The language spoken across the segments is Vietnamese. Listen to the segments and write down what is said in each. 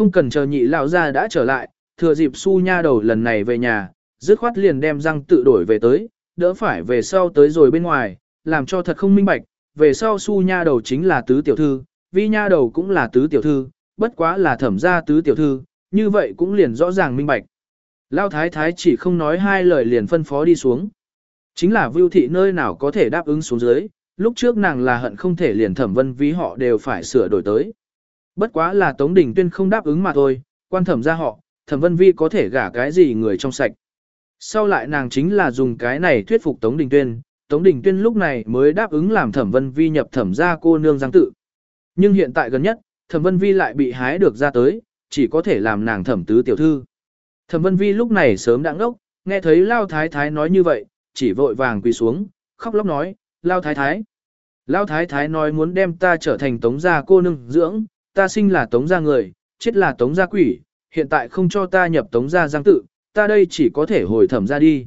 không cần chờ nhị lão ra đã trở lại, thừa dịp su nha đầu lần này về nhà, dứt khoát liền đem răng tự đổi về tới, đỡ phải về sau tới rồi bên ngoài, làm cho thật không minh bạch, về sau su nha đầu chính là tứ tiểu thư, vi nha đầu cũng là tứ tiểu thư, bất quá là thẩm gia tứ tiểu thư, như vậy cũng liền rõ ràng minh bạch. Lao thái thái chỉ không nói hai lời liền phân phó đi xuống. Chính là vưu thị nơi nào có thể đáp ứng xuống dưới, lúc trước nàng là hận không thể liền thẩm vân ví họ đều phải sửa đổi tới. Bất quá là Tống Đình Tuyên không đáp ứng mà thôi, quan thẩm ra họ, thẩm vân vi có thể gả cái gì người trong sạch. Sau lại nàng chính là dùng cái này thuyết phục Tống Đình Tuyên, Tống Đình Tuyên lúc này mới đáp ứng làm thẩm vân vi nhập thẩm ra cô nương giang tự. Nhưng hiện tại gần nhất, thẩm vân vi lại bị hái được ra tới, chỉ có thể làm nàng thẩm tứ tiểu thư. Thẩm vân vi lúc này sớm đã ngốc, nghe thấy Lao Thái Thái nói như vậy, chỉ vội vàng quỳ xuống, khóc lóc nói, Lao Thái Thái. Lao Thái Thái nói muốn đem ta trở thành tống gia cô nương dưỡng, ta sinh là tống gia người, chết là tống gia quỷ, hiện tại không cho ta nhập tống gia giang tự, ta đây chỉ có thể hồi thẩm ra đi.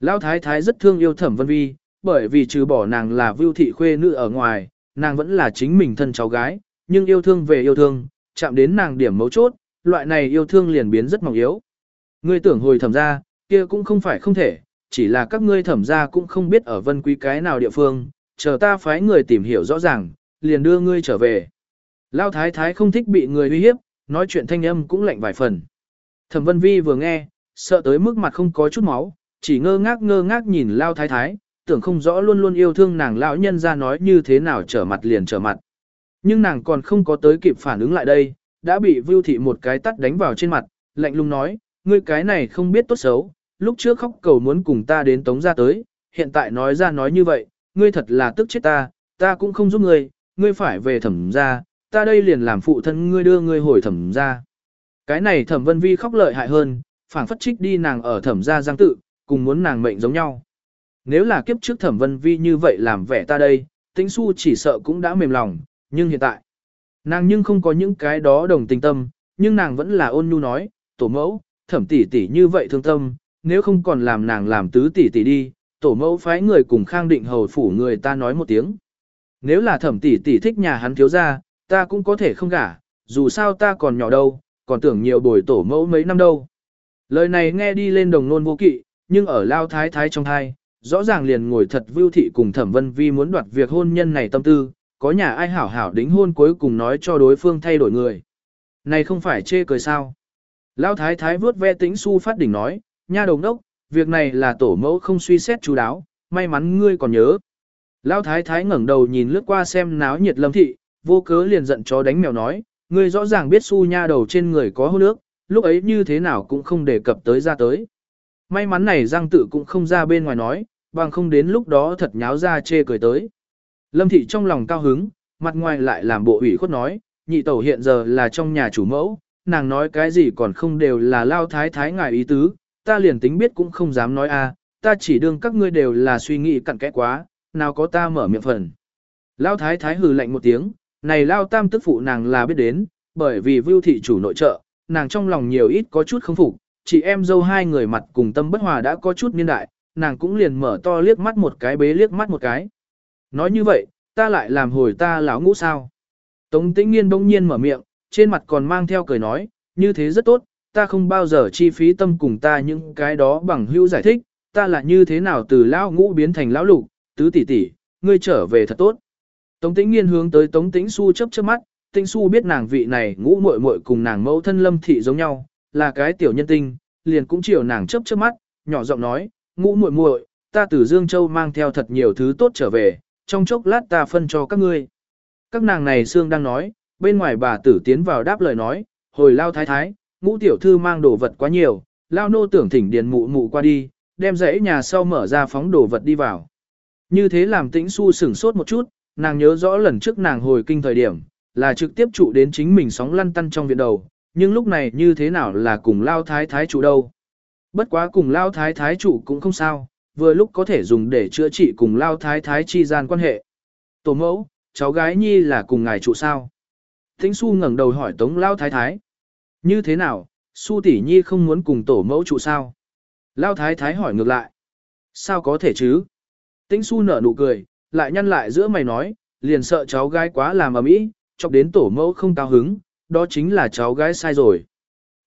Lão Thái Thái rất thương yêu thẩm vân vi, bởi vì trừ bỏ nàng là vưu thị khuê nữ ở ngoài, nàng vẫn là chính mình thân cháu gái, nhưng yêu thương về yêu thương, chạm đến nàng điểm mấu chốt, loại này yêu thương liền biến rất mỏng yếu. Ngươi tưởng hồi thẩm ra, kia cũng không phải không thể, chỉ là các ngươi thẩm ra cũng không biết ở vân quý cái nào địa phương, chờ ta phái người tìm hiểu rõ ràng, liền đưa ngươi trở về. Lao thái thái không thích bị người uy hiếp, nói chuyện thanh âm cũng lạnh vài phần. Thẩm vân vi vừa nghe, sợ tới mức mặt không có chút máu, chỉ ngơ ngác ngơ ngác nhìn Lao thái thái, tưởng không rõ luôn luôn yêu thương nàng lão nhân ra nói như thế nào trở mặt liền trở mặt. Nhưng nàng còn không có tới kịp phản ứng lại đây, đã bị Vưu Thị một cái tắt đánh vào trên mặt, lạnh lùng nói, ngươi cái này không biết tốt xấu, lúc trước khóc cầu muốn cùng ta đến tống ra tới, hiện tại nói ra nói như vậy, ngươi thật là tức chết ta, ta cũng không giúp ngươi, ngươi phải về thẩm ra, ta đây liền làm phụ thân ngươi đưa ngươi hồi thẩm ra. Cái này thẩm vân vi khóc lợi hại hơn, phảng phất trích đi nàng ở thẩm ra giang tự, cùng muốn nàng mệnh giống nhau. Nếu là kiếp trước thẩm vân vi như vậy làm vẻ ta đây, tĩnh su chỉ sợ cũng đã mềm lòng, nhưng hiện tại, nàng nhưng không có những cái đó đồng tình tâm, nhưng nàng vẫn là ôn nhu nói, tổ mẫu, thẩm tỷ tỷ như vậy thương tâm, nếu không còn làm nàng làm tứ tỷ tỷ đi, tổ mẫu phái người cùng khang định hầu phủ người ta nói một tiếng. Nếu là thẩm tỷ tỷ thích nhà hắn thiếu ra, ta cũng có thể không gả, dù sao ta còn nhỏ đâu, còn tưởng nhiều bồi tổ mẫu mấy năm đâu. Lời này nghe đi lên đồng nôn vô kỵ, nhưng ở lao thái thái trong thai, rõ ràng liền ngồi thật vưu thị cùng thẩm vân vi muốn đoạt việc hôn nhân này tâm tư, có nhà ai hảo hảo đính hôn cuối cùng nói cho đối phương thay đổi người. Này không phải chê cười sao. Lão thái thái vướt ve tĩnh su phát đỉnh nói, nha đồng đốc, việc này là tổ mẫu không suy xét chú đáo, may mắn ngươi còn nhớ. Lão thái thái ngẩng đầu nhìn lướt qua xem náo nhiệt lâm thị, vô cớ liền giận chó đánh mèo nói, ngươi rõ ràng biết su nha đầu trên người có hô nước, lúc ấy như thế nào cũng không đề cập tới ra tới. May mắn này giang tự cũng không ra bên ngoài nói, bằng không đến lúc đó thật nháo ra chê cười tới. Lâm thị trong lòng cao hứng, mặt ngoài lại làm bộ ủy khuất nói, nhị tẩu hiện giờ là trong nhà chủ mẫu, nàng nói cái gì còn không đều là lao thái thái ngài ý tứ, ta liền tính biết cũng không dám nói a, ta chỉ đương các ngươi đều là suy nghĩ cặn kẽ quá, nào có ta mở miệng phần. Lao thái thái hừ lạnh một tiếng, này lao tam tức phụ nàng là biết đến, bởi vì vưu thị chủ nội trợ, nàng trong lòng nhiều ít có chút không phục, chị em dâu hai người mặt cùng tâm bất hòa đã có chút niên đại, nàng cũng liền mở to liếc mắt một cái bế liếc mắt một cái. Nói như vậy, ta lại làm hồi ta lão ngũ sao. Tống tĩnh nghiên bỗng nhiên mở miệng, trên mặt còn mang theo cười nói, như thế rất tốt, ta không bao giờ chi phí tâm cùng ta những cái đó bằng hữu giải thích, ta là như thế nào từ lão ngũ biến thành lão lục, tứ tỷ tỷ, ngươi trở về thật tốt. Tống tĩnh nghiên hướng tới tống tĩnh su chớp chớp mắt, tĩnh su biết nàng vị này ngũ muội muội cùng nàng mẫu thân lâm thị giống nhau, là cái tiểu nhân tinh, liền cũng chiều nàng chớp chớp mắt, nhỏ giọng nói, ngũ muội muội, ta từ Dương Châu mang theo thật nhiều thứ tốt trở về, trong chốc lát ta phân cho các ngươi. Các nàng này xương đang nói, bên ngoài bà tử tiến vào đáp lời nói, hồi lao thái thái, ngũ tiểu thư mang đồ vật quá nhiều, lao nô tưởng thỉnh điền mụ mụ qua đi, đem rẫy nhà sau mở ra phóng đồ vật đi vào. Như thế làm tĩnh su sửng sốt một chút, nàng nhớ rõ lần trước nàng hồi kinh thời điểm, là trực tiếp trụ đến chính mình sóng lăn tăn trong viện đầu, nhưng lúc này như thế nào là cùng lao thái thái trụ đâu. Bất quá cùng lao thái thái trụ cũng không sao, vừa lúc có thể dùng để chữa trị cùng lao thái thái chi gian quan hệ. Tổ mẫu, cháu gái nhi là cùng ngài trụ sao? Thính su ngẩng đầu hỏi tống lao thái thái. Như thế nào, su tỷ nhi không muốn cùng tổ mẫu trụ sao? Lao thái thái hỏi ngược lại. Sao có thể chứ? Tĩnh su nở nụ cười, lại nhăn lại giữa mày nói, liền sợ cháu gái quá làm ầm ĩ, chọc đến tổ mẫu không cao hứng, đó chính là cháu gái sai rồi.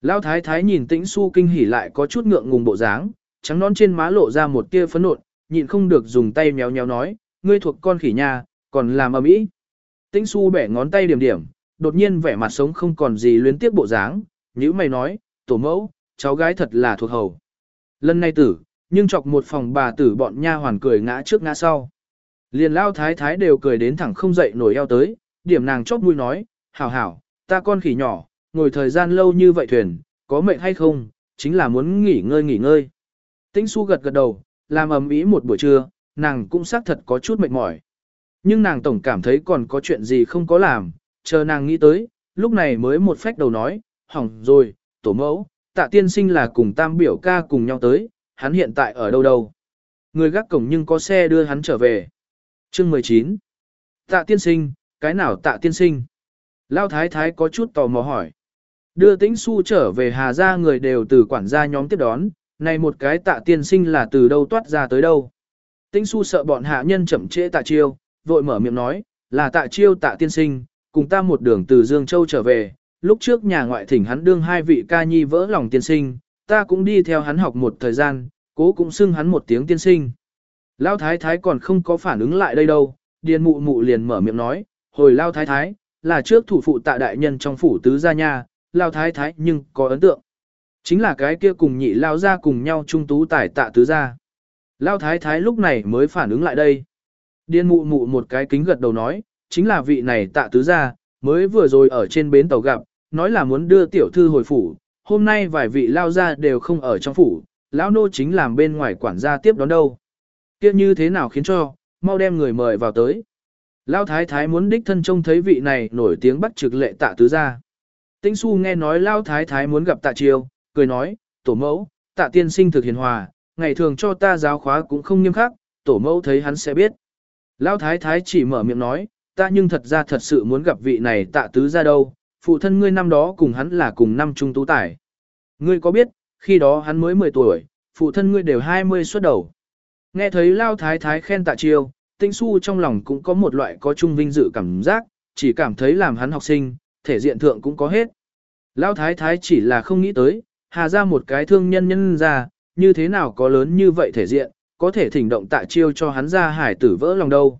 Lão thái thái nhìn tĩnh su kinh hỉ lại có chút ngượng ngùng bộ dáng, trắng nón trên má lộ ra một tia phấn nộn, nhịn không được dùng tay méo méo nói, ngươi thuộc con khỉ nhà, còn làm ầm ĩ. Tĩnh su bẻ ngón tay điểm điểm, đột nhiên vẻ mặt sống không còn gì luyến tiếc bộ dáng, nhíu mày nói, tổ mẫu, cháu gái thật là thuộc hầu. Lần này tử, nhưng chọc một phòng bà tử bọn nha hoàn cười ngã trước ngã sau. Liền lao thái thái đều cười đến thẳng không dậy nổi eo tới, điểm nàng chóp mũi nói, hảo hảo, ta con khỉ nhỏ, ngồi thời gian lâu như vậy thuyền, có mệt hay không, chính là muốn nghỉ ngơi nghỉ ngơi. Tĩnh su gật gật đầu, làm ầm ĩ một buổi trưa, nàng cũng xác thật có chút mệt mỏi. Nhưng nàng tổng cảm thấy còn có chuyện gì không có làm, chờ nàng nghĩ tới, lúc này mới một phách đầu nói, hỏng rồi, tổ mẫu, tạ tiên sinh là cùng tam biểu ca cùng nhau tới, hắn hiện tại ở đâu đâu. Người gác cổng nhưng có xe đưa hắn trở về. Chương 19 Tạ tiên sinh, cái nào tạ tiên sinh? Lao thái thái có chút tò mò hỏi. Đưa tĩnh su trở về Hà Gia người đều từ quản gia nhóm tiếp đón, này một cái tạ tiên sinh là từ đâu toát ra tới đâu. Tĩnh su sợ bọn hạ nhân chậm trễ tạ chiêu, vội mở miệng nói, là tạ chiêu tạ tiên sinh, cùng ta một đường từ Dương Châu trở về, lúc trước nhà ngoại thỉnh hắn đương hai vị ca nhi vỡ lòng tiên sinh, ta cũng đi theo hắn học một thời gian, cố cũng xưng hắn một tiếng tiên sinh. Lao thái thái còn không có phản ứng lại đây đâu, điền mụ mụ liền mở miệng nói, hồi Lao thái thái, là trước thủ phụ tạ đại nhân trong phủ tứ gia nha, Lao thái thái nhưng có ấn tượng. Chính là cái kia cùng nhị Lao ra cùng nhau trung tú tải tạ tứ gia. Lao thái thái lúc này mới phản ứng lại đây. Điên mụ mụ một cái kính gật đầu nói, chính là vị này tạ tứ gia, mới vừa rồi ở trên bến tàu gặp, nói là muốn đưa tiểu thư hồi phủ, hôm nay vài vị lao gia đều không ở trong phủ, lão nô chính làm bên ngoài quản gia tiếp đón đâu. Kia như thế nào khiến cho, mau đem người mời vào tới. Lao thái thái muốn đích thân trông thấy vị này nổi tiếng bắt trực lệ tạ tứ gia. Tĩnh su nghe nói Lao thái thái muốn gặp tạ triều, cười nói, tổ mẫu, tạ tiên sinh thực hiền hòa, ngày thường cho ta giáo khóa cũng không nghiêm khắc, tổ mẫu thấy hắn sẽ biết. Lao thái thái chỉ mở miệng nói, ta nhưng thật ra thật sự muốn gặp vị này tạ tứ gia đâu, phụ thân ngươi năm đó cùng hắn là cùng năm trung tú tải. Ngươi có biết, khi đó hắn mới 10 tuổi, phụ thân ngươi đều 20 xuất đầu. Nghe thấy Lao Thái Thái khen tạ chiêu, tinh su trong lòng cũng có một loại có chung vinh dự cảm giác, chỉ cảm thấy làm hắn học sinh, thể diện thượng cũng có hết. Lao Thái Thái chỉ là không nghĩ tới, hà ra một cái thương nhân nhân ra, như thế nào có lớn như vậy thể diện, có thể thỉnh động tạ chiêu cho hắn ra hải tử vỡ lòng đâu.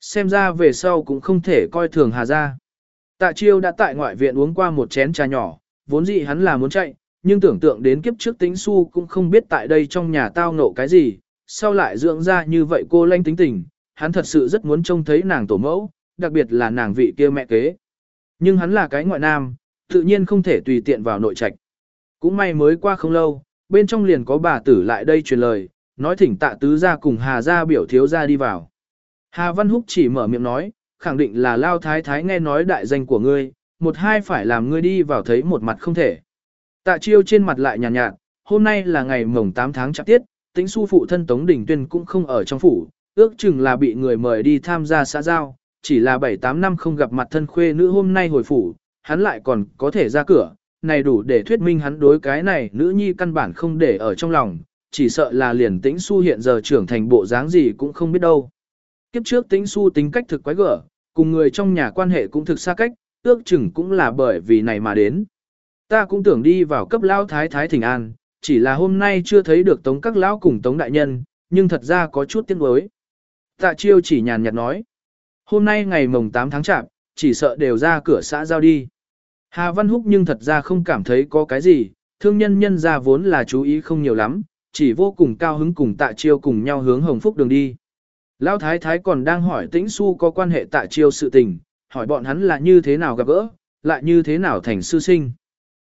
Xem ra về sau cũng không thể coi thường hà ra. Tạ chiêu đã tại ngoại viện uống qua một chén trà nhỏ, vốn dĩ hắn là muốn chạy, nhưng tưởng tượng đến kiếp trước tính su cũng không biết tại đây trong nhà tao ngộ cái gì, sau lại dưỡng ra như vậy cô lanh tính tình, hắn thật sự rất muốn trông thấy nàng tổ mẫu, đặc biệt là nàng vị kia mẹ kế. Nhưng hắn là cái ngoại nam, tự nhiên không thể tùy tiện vào nội trạch. Cũng may mới qua không lâu, bên trong liền có bà tử lại đây truyền lời, nói thỉnh tạ tứ ra cùng Hà ra biểu thiếu ra đi vào. Hà Văn Húc chỉ mở miệng nói, khẳng định là Lao Thái Thái nghe nói đại danh của ngươi, một hai phải làm ngươi đi vào thấy một mặt không thể. Tạ chiêu trên mặt lại nhàn nhạt, nhạt, hôm nay là ngày mồng 8 tháng chạp tiết, tính su phụ thân Tống Đình Tuyên cũng không ở trong phủ, ước chừng là bị người mời đi tham gia xã giao, chỉ là 7-8 năm không gặp mặt thân khuê nữ hôm nay hồi phủ, hắn lại còn có thể ra cửa, này đủ để thuyết minh hắn đối cái này nữ nhi căn bản không để ở trong lòng, chỉ sợ là liền tĩnh su hiện giờ trưởng thành bộ dáng gì cũng không biết đâu. Kiếp trước tĩnh su tính cách thực quái gở, cùng người trong nhà quan hệ cũng thực xa cách, ước chừng cũng là bởi vì này mà đến. Ta cũng tưởng đi vào cấp lao thái thái thỉnh an, chỉ là hôm nay chưa thấy được tống các lão cùng tống đại nhân, nhưng thật ra có chút tiếc nuối. Tạ chiêu chỉ nhàn nhạt nói. Hôm nay ngày mồng 8 tháng chạp, chỉ sợ đều ra cửa xã giao đi. Hà Văn Húc nhưng thật ra không cảm thấy có cái gì, thương nhân nhân ra vốn là chú ý không nhiều lắm, chỉ vô cùng cao hứng cùng tạ chiêu cùng nhau hướng hồng phúc đường đi. Lão thái thái còn đang hỏi tĩnh su có quan hệ tạ chiêu sự tình, hỏi bọn hắn là như thế nào gặp gỡ, lại như thế nào thành sư sinh.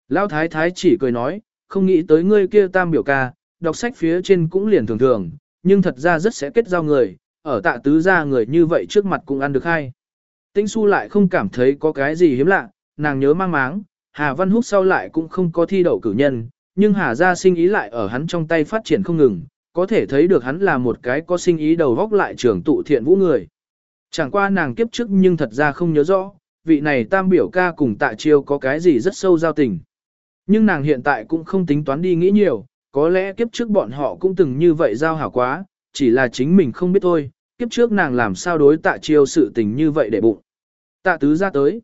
Lão thái thái chỉ cười nói, không nghĩ tới ngươi kia tam biểu ca, đọc sách phía trên cũng liền thường thường, nhưng thật ra rất sẽ kết giao người, ở tạ tứ gia người như vậy trước mặt cũng ăn được hay. Tĩnh su lại không cảm thấy có cái gì hiếm lạ, nàng nhớ mang máng, Hà Văn Húc sau lại cũng không có thi đậu cử nhân, nhưng Hà gia sinh ý lại ở hắn trong tay phát triển không ngừng, có thể thấy được hắn là một cái có sinh ý đầu góc lại trưởng tụ thiện vũ người. Chẳng qua nàng kiếp trước nhưng thật ra không nhớ rõ, vị này tam biểu ca cùng tạ chiêu có cái gì rất sâu giao tình. Nhưng nàng hiện tại cũng không tính toán đi nghĩ nhiều, có lẽ kiếp trước bọn họ cũng từng như vậy giao hảo quá, chỉ là chính mình không biết thôi, kiếp trước nàng làm sao đối tạ chiêu sự tình như vậy để bụng. Tạ tứ ra tới.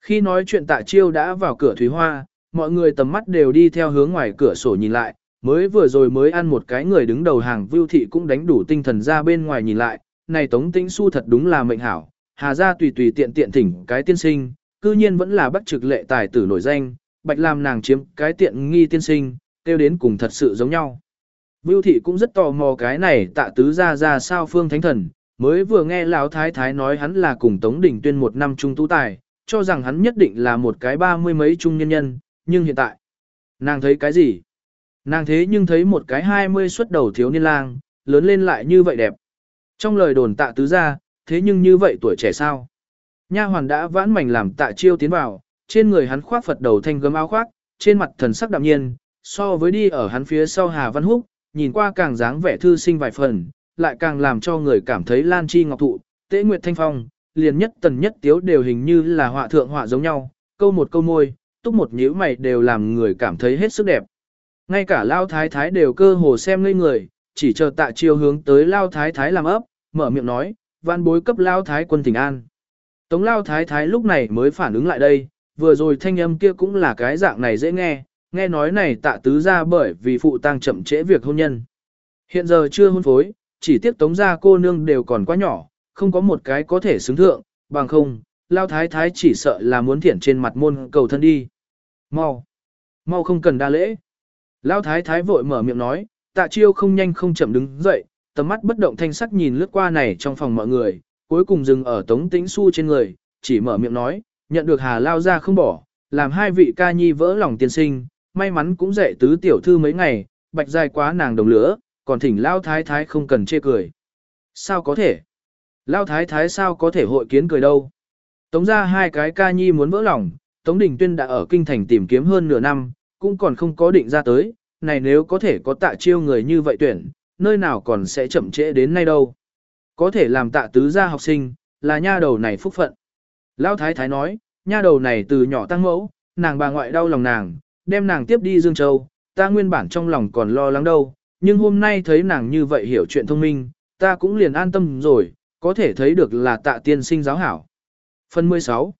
Khi nói chuyện tạ chiêu đã vào cửa thủy hoa, mọi người tầm mắt đều đi theo hướng ngoài cửa sổ nhìn lại, mới vừa rồi mới ăn một cái người đứng đầu hàng vưu thị cũng đánh đủ tinh thần ra bên ngoài nhìn lại, này tống tĩnh su thật đúng là mệnh hảo, hà ra tùy tùy tiện tiện thỉnh cái tiên sinh, cư nhiên vẫn là bắt trực lệ tài tử nổi danh, bạch làm nàng chiếm cái tiện nghi tiên sinh, tiêu đến cùng thật sự giống nhau. Vưu thị cũng rất tò mò cái này tạ tứ ra ra sao phương thánh thần, mới vừa nghe lão thái thái nói hắn là cùng Tống Đình Tuyên một năm trung tú tài, cho rằng hắn nhất định là một cái ba mươi mấy trung nhân nhân, nhưng hiện tại, nàng thấy cái gì? Nàng thế nhưng thấy một cái hai mươi xuất đầu thiếu niên lang, lớn lên lại như vậy đẹp. Trong lời đồn tạ tứ ra, thế nhưng như vậy tuổi trẻ sao? Nha hoàn đã vãn mảnh làm tạ chiêu tiến vào, trên người hắn khoác Phật đầu thanh gấm áo khoác, trên mặt thần sắc đạm nhiên, so với đi ở hắn phía sau Hà Văn Húc, nhìn qua càng dáng vẻ thư sinh vài phần, lại càng làm cho người cảm thấy lan chi ngọc thụ, tế nguyệt thanh phong, liền nhất tần nhất tiếu đều hình như là họa thượng họa giống nhau, câu một câu môi, túc một nhíu mày đều làm người cảm thấy hết sức đẹp. Ngay cả Lao Thái Thái đều cơ hồ xem ngây người, chỉ chờ tạ chiêu hướng tới Lao Thái Thái làm ấp, mở miệng nói, văn bối cấp Lao Thái quân thỉnh an. Tống Lao Thái Thái lúc này mới phản ứng lại đây, vừa rồi thanh âm kia cũng là cái dạng này dễ nghe, nghe nói này tạ tứ ra bởi vì phụ tang chậm trễ việc hôn nhân. Hiện giờ chưa hôn phối, chỉ tiếc tống gia cô nương đều còn quá nhỏ, không có một cái có thể xứng thượng, bằng không, lao thái thái chỉ sợ là muốn thiển trên mặt môn cầu thân đi. Mau, mau không cần đa lễ. Lao thái thái vội mở miệng nói, tạ chiêu không nhanh không chậm đứng dậy, tầm mắt bất động thanh sắc nhìn lướt qua này trong phòng mọi người, cuối cùng dừng ở tống tĩnh su trên người, chỉ mở miệng nói, nhận được hà lao ra không bỏ, làm hai vị ca nhi vỡ lòng tiên sinh, may mắn cũng dạy tứ tiểu thư mấy ngày, bạch dài quá nàng đồng lửa, còn thỉnh lao thái thái không cần chê cười. Sao có thể? Lao thái thái sao có thể hội kiến cười đâu? Tống ra hai cái ca nhi muốn vỡ lòng, Tống Đình Tuyên đã ở kinh thành tìm kiếm hơn nửa năm, cũng còn không có định ra tới, này nếu có thể có tạ chiêu người như vậy tuyển, nơi nào còn sẽ chậm trễ đến nay đâu. Có thể làm tạ tứ gia học sinh, là nha đầu này phúc phận. Lão Thái Thái nói, nha đầu này từ nhỏ tăng mẫu, nàng bà ngoại đau lòng nàng, đem nàng tiếp đi Dương Châu, ta nguyên bản trong lòng còn lo lắng đâu, nhưng hôm nay thấy nàng như vậy hiểu chuyện thông minh, ta cũng liền an tâm rồi, có thể thấy được là tạ tiên sinh giáo hảo. Phần 16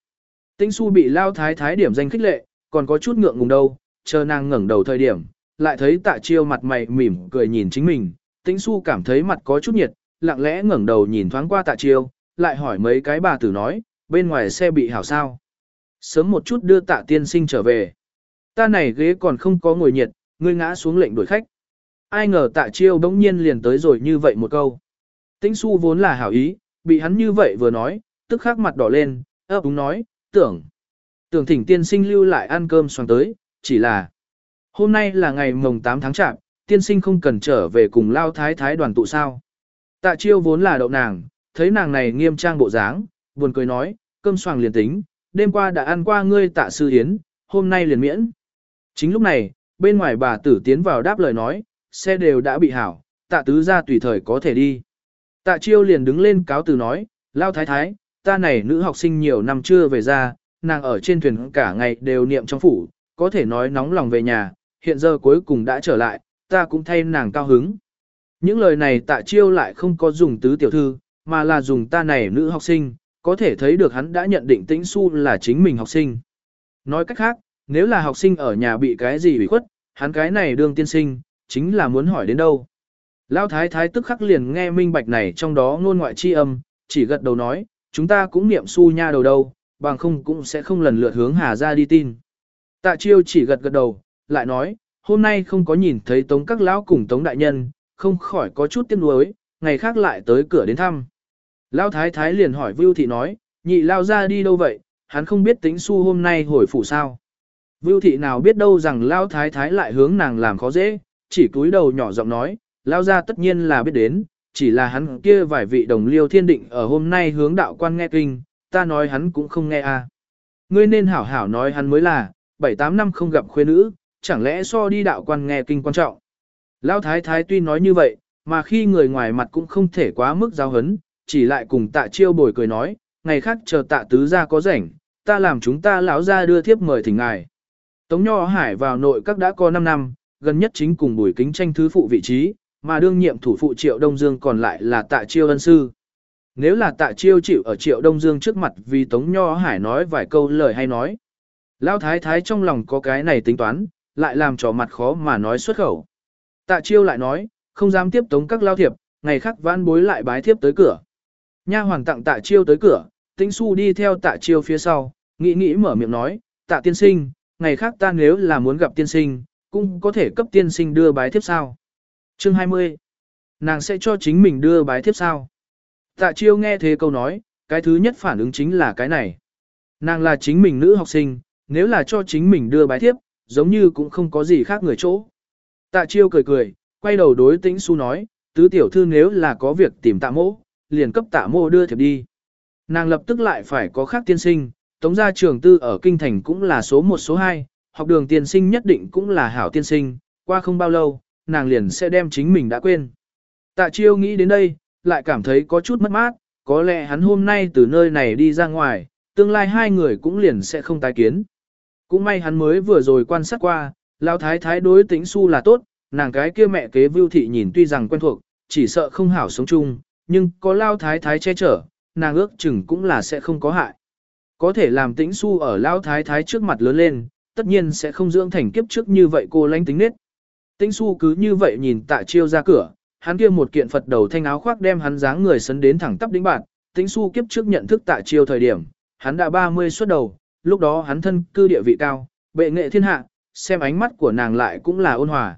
Tĩnh su bị lao thái thái điểm danh khích lệ, còn có chút ngượng ngùng đâu, chờ nàng ngẩng đầu thời điểm, lại thấy tạ chiêu mặt mày mỉm cười nhìn chính mình, tĩnh su cảm thấy mặt có chút nhiệt, lặng lẽ ngẩng đầu nhìn thoáng qua tạ chiêu, lại hỏi mấy cái bà tử nói, bên ngoài xe bị hảo sao. Sớm một chút đưa tạ tiên sinh trở về. Ta này ghế còn không có ngồi nhiệt, ngươi ngã xuống lệnh đuổi khách. Ai ngờ tạ chiêu bỗng nhiên liền tới rồi như vậy một câu. Tĩnh su vốn là hảo ý, bị hắn như vậy vừa nói, tức khắc mặt đỏ lên, ấp úng nói, tưởng. Tưởng thỉnh tiên sinh lưu lại ăn cơm xoắn tới, chỉ là hôm nay là ngày mồng 8 tháng chạp, tiên sinh không cần trở về cùng lao thái thái đoàn tụ sao. Tạ chiêu vốn là đậu nàng, thấy nàng này nghiêm trang bộ dáng, buồn cười nói, cơm xoàng liền tính, đêm qua đã ăn qua ngươi tạ sư hiến, hôm nay liền miễn. Chính lúc này, bên ngoài bà tử tiến vào đáp lời nói, xe đều đã bị hảo, tạ tứ ra tùy thời có thể đi. Tạ chiêu liền đứng lên cáo từ nói, lao thái thái, ta này nữ học sinh nhiều năm chưa về ra, nàng ở trên thuyền cả ngày đều niệm trong phủ, có thể nói nóng lòng về nhà, hiện giờ cuối cùng đã trở lại, ta cũng thay nàng cao hứng. Những lời này tạ chiêu lại không có dùng tứ tiểu thư, mà là dùng ta này nữ học sinh, có thể thấy được hắn đã nhận định tĩnh su là chính mình học sinh. Nói cách khác, nếu là học sinh ở nhà bị cái gì bị khuất, hắn cái này đương tiên sinh, chính là muốn hỏi đến đâu. Lão thái thái tức khắc liền nghe minh bạch này trong đó ngôn ngoại chi âm, chỉ gật đầu nói, chúng ta cũng niệm su nha đầu đâu, bằng không cũng sẽ không lần lượt hướng Hà ra đi tin. Tạ chiêu chỉ gật gật đầu, lại nói, hôm nay không có nhìn thấy tống các lão cùng tống đại nhân, không khỏi có chút tiếc nuối, ngày khác lại tới cửa đến thăm. Lão thái thái liền hỏi Vưu thị nói, nhị lao ra đi đâu vậy, hắn không biết tính su hôm nay hồi phủ sao. Vưu thị nào biết đâu rằng Lão thái thái lại hướng nàng làm khó dễ, chỉ cúi đầu nhỏ giọng nói, Lão ra tất nhiên là biết đến, chỉ là hắn kia vài vị đồng liêu thiên định ở hôm nay hướng đạo quan nghe kinh, ta nói hắn cũng không nghe. À. Ngươi nên hảo hảo nói hắn mới là, 7-8 năm không gặp khuê nữ, chẳng lẽ so đi đạo quan nghe kinh quan trọng. Lão thái thái tuy nói như vậy, mà khi người ngoài mặt cũng không thể quá mức giáo hấn, chỉ lại cùng tạ chiêu bồi cười nói, ngày khác chờ tạ tứ ra có rảnh, ta làm chúng ta lão ra đưa thiếp mời thỉnh ngài. Tống Nho Hải vào nội các đã có 5 năm, gần nhất chính cùng bùi kính tranh thứ phụ vị trí, mà đương nhiệm thủ phụ triệu Đông Dương còn lại là tạ chiêu ân sư. nếu là tạ chiêu chịu ở triệu đông dương trước mặt vì Tống Nho Hải nói vài câu lời hay nói. Lão thái thái trong lòng có cái này tính toán, lại làm trò mặt khó mà nói xuất khẩu. Tạ chiêu lại nói, không dám tiếp tống các lao thiệp, ngày khác vãn bối lại bái thiếp tới cửa. Nha hoàng tặng tạ chiêu tới cửa, tĩnh su đi theo tạ chiêu phía sau, nghĩ nghĩ mở miệng nói, tạ tiên sinh, ngày khác ta nếu là muốn gặp tiên sinh, cũng có thể cấp tiên sinh đưa bái thiếp sao. Chương 20. Nàng sẽ cho chính mình đưa bái thiếp sao. Tạ chiêu nghe thế câu nói, cái thứ nhất phản ứng chính là cái này. Nàng là chính mình nữ học sinh, nếu là cho chính mình đưa bái thiếp, giống như cũng không có gì khác người chỗ. Tạ chiêu cười cười, quay đầu đối tĩnh su nói, tứ tiểu thư nếu là có việc tìm tạ Mỗ liền cấp tạ mô đưa thiệp đi. Nàng lập tức lại phải có khác tiên sinh, tống gia trường tư ở kinh thành cũng là số 1 số 2, học đường tiên sinh nhất định cũng là hảo tiên sinh, qua không bao lâu, nàng liền sẽ đem chính mình đã quên. Tạ chiêu nghĩ đến đây, lại cảm thấy có chút mất mát, có lẽ hắn hôm nay từ nơi này đi ra ngoài, tương lai hai người cũng liền sẽ không tái kiến. Cũng may hắn mới vừa rồi quan sát qua, lão thái thái đối tính su là tốt, nàng cái kia mẹ kế vưu thị nhìn tuy rằng quen thuộc, chỉ sợ không hảo sống chung, nhưng có lao thái thái che chở, nàng ước chừng cũng là sẽ không có hại. Có thể làm tĩnh su ở lao thái thái trước mặt lớn lên, tất nhiên sẽ không dưỡng thành kiếp trước như vậy cô lanh tính nết. Tĩnh su cứ như vậy nhìn tạ chiêu ra cửa, hắn kia một kiện Phật đầu thanh áo khoác đem hắn dáng người sấn đến thẳng tắp đỉnh bạn, tĩnh su kiếp trước nhận thức tạ chiêu thời điểm, hắn đã 30 xuất đầu, lúc đó hắn thân cư địa vị cao, bệ nghệ thiên hạ, xem ánh mắt của nàng lại cũng là ôn hòa.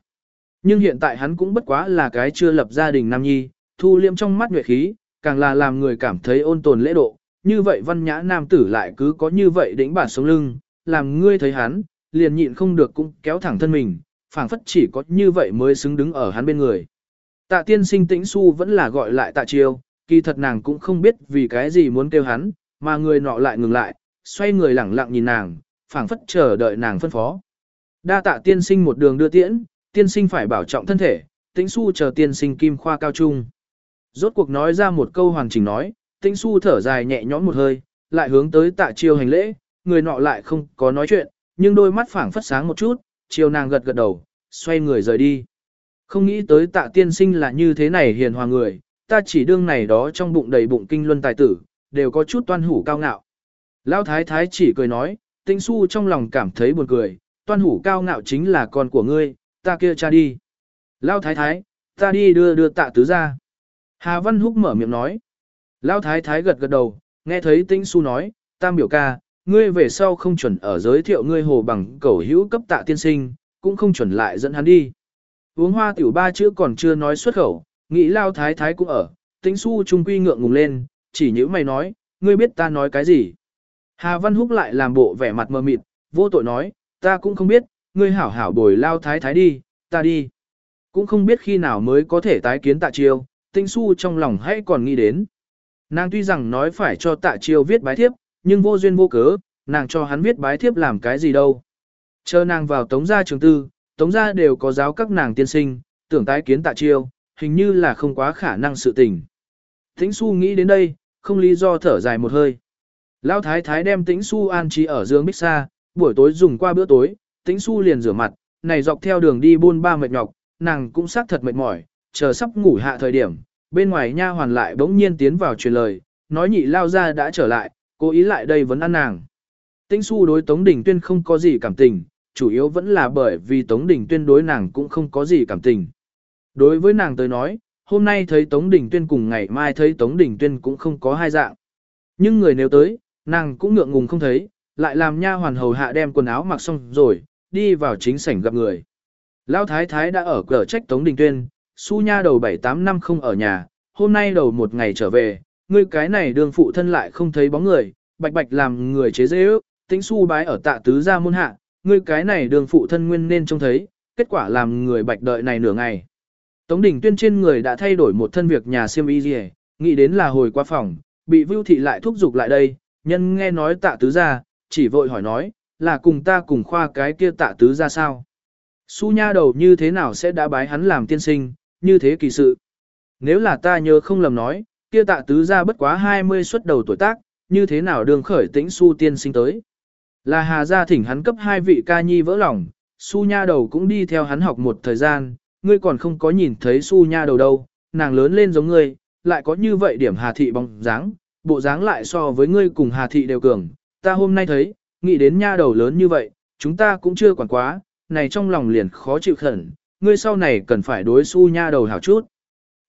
Nhưng hiện tại hắn cũng bất quá là cái chưa lập gia đình nam nhi, thu liêm trong mắt nhuệ khí, càng là làm người cảm thấy ôn tồn lễ độ, như vậy văn nhã nam tử lại cứ có như vậy đỉnh bản sống lưng, làm ngươi thấy hắn, liền nhịn không được cũng kéo thẳng thân mình, phảng phất chỉ có như vậy mới xứng đứng ở hắn bên người. Tạ tiên sinh tĩnh su vẫn là gọi lại tạ chiêu, kỳ thật nàng cũng không biết vì cái gì muốn kêu hắn, mà người nọ lại ngừng lại, xoay người lẳng lặng nhìn nàng, phảng phất chờ đợi nàng phân phó. Đa tạ tiên sinh một đường đưa tiễn, tiên sinh phải bảo trọng thân thể, tĩnh su chờ tiên sinh kim khoa cao trung. Rốt cuộc nói ra một câu hoàn chỉnh nói, tĩnh su thở dài nhẹ nhõm một hơi, lại hướng tới tạ chiêu hành lễ, người nọ lại không có nói chuyện, nhưng đôi mắt phảng phất sáng một chút, chiều nàng gật gật đầu, xoay người rời đi. Không nghĩ tới tạ tiên sinh là như thế này hiền hòa người, ta chỉ đương này đó trong bụng đầy bụng kinh luân tài tử, đều có chút toan hủ cao ngạo. Lão thái thái chỉ cười nói, tĩnh su trong lòng cảm thấy buồn cười, toan hủ cao ngạo chính là con của ngươi, ta kia cha đi. Lão thái thái, ta đi đưa đưa tạ tứ ra. Hà Văn Húc mở miệng nói. Lão thái thái gật gật đầu, nghe thấy tĩnh su nói, tam biểu ca, ngươi về sau không chuẩn ở giới thiệu ngươi hồ bằng cầu hữu cấp tạ tiên sinh, cũng không chuẩn lại dẫn hắn đi. Uống hoa tiểu ba chữ còn chưa nói xuất khẩu, nghĩ lao thái thái cũng ở, tĩnh su trung quy ngượng ngùng lên, chỉ nhữ mày nói, ngươi biết ta nói cái gì. Hà Văn Húc lại làm bộ vẻ mặt mờ mịt, vô tội nói, ta cũng không biết, ngươi hảo hảo bồi lao thái thái đi, ta đi. Cũng không biết khi nào mới có thể tái kiến tạ chiêu, tinh su trong lòng hãy còn nghĩ đến. Nàng tuy rằng nói phải cho tạ chiêu viết bái thiếp, nhưng vô duyên vô cớ, nàng cho hắn viết bái thiếp làm cái gì đâu. Chờ nàng vào tống gia trường tư, tống gia đều có giáo các nàng tiên sinh, tưởng tái kiến tạ chiêu, hình như là không quá khả năng sự tình. Tĩnh su nghĩ đến đây, không lý do thở dài một hơi. Lão thái thái đem tĩnh su an trí ở dương bích xa, buổi tối dùng qua bữa tối, tĩnh su liền rửa mặt, này dọc theo đường đi buôn ba mệt nhọc, nàng cũng xác thật mệt mỏi, chờ sắp ngủ hạ thời điểm, bên ngoài nha hoàn lại bỗng nhiên tiến vào truyền lời, nói nhị lao ra đã trở lại, cố ý lại đây vẫn ăn nàng. Tĩnh su đối Tống Đình Tuyên không có gì cảm tình, chủ yếu vẫn là bởi vì Tống Đình Tuyên đối nàng cũng không có gì cảm tình. Đối với nàng tới nói, hôm nay thấy Tống Đình Tuyên cùng ngày mai thấy Tống Đình Tuyên cũng không có hai dạng. Nhưng người nếu tới, nàng cũng ngượng ngùng không thấy, lại làm nha hoàn hầu hạ đem quần áo mặc xong rồi, đi vào chính sảnh gặp người. Lão thái thái đã ở cửa trách Tống Đình Tuyên, su nha đầu 7-8 năm không ở nhà, hôm nay đầu một ngày trở về, ngươi cái này đường phụ thân lại không thấy bóng người, bạch bạch làm người chế dễ ước, tính su bái ở tạ tứ gia môn hạ, ngươi cái này đường phụ thân nguyên nên trông thấy, kết quả làm người bạch đợi này nửa ngày. Tống đỉnh Tuyên trên người đã thay đổi một thân việc nhà siêm y gì, nghĩ đến là hồi qua phòng, bị Vưu Thị lại thúc giục lại đây, nhân nghe nói tạ tứ ra, chỉ vội hỏi nói, là cùng ta cùng khoa cái kia tạ tứ ra sao? Su nha đầu như thế nào sẽ đã bái hắn làm tiên sinh, như thế kỳ sự. Nếu là ta nhớ không lầm nói, kia tạ tứ ra bất quá 20 xuất đầu tuổi tác, như thế nào đường khởi tĩnh su tiên sinh tới. Là hà gia thỉnh hắn cấp hai vị ca nhi vỡ lòng, su nha đầu cũng đi theo hắn học một thời gian, ngươi còn không có nhìn thấy su nha đầu đâu, nàng lớn lên giống ngươi, lại có như vậy điểm Hà thị bóng dáng, bộ dáng lại so với ngươi cùng Hà thị đều cường, ta hôm nay thấy, nghĩ đến nha đầu lớn như vậy, chúng ta cũng chưa quản quá, này trong lòng liền khó chịu khẩn, ngươi sau này cần phải đối su nha đầu hảo chút.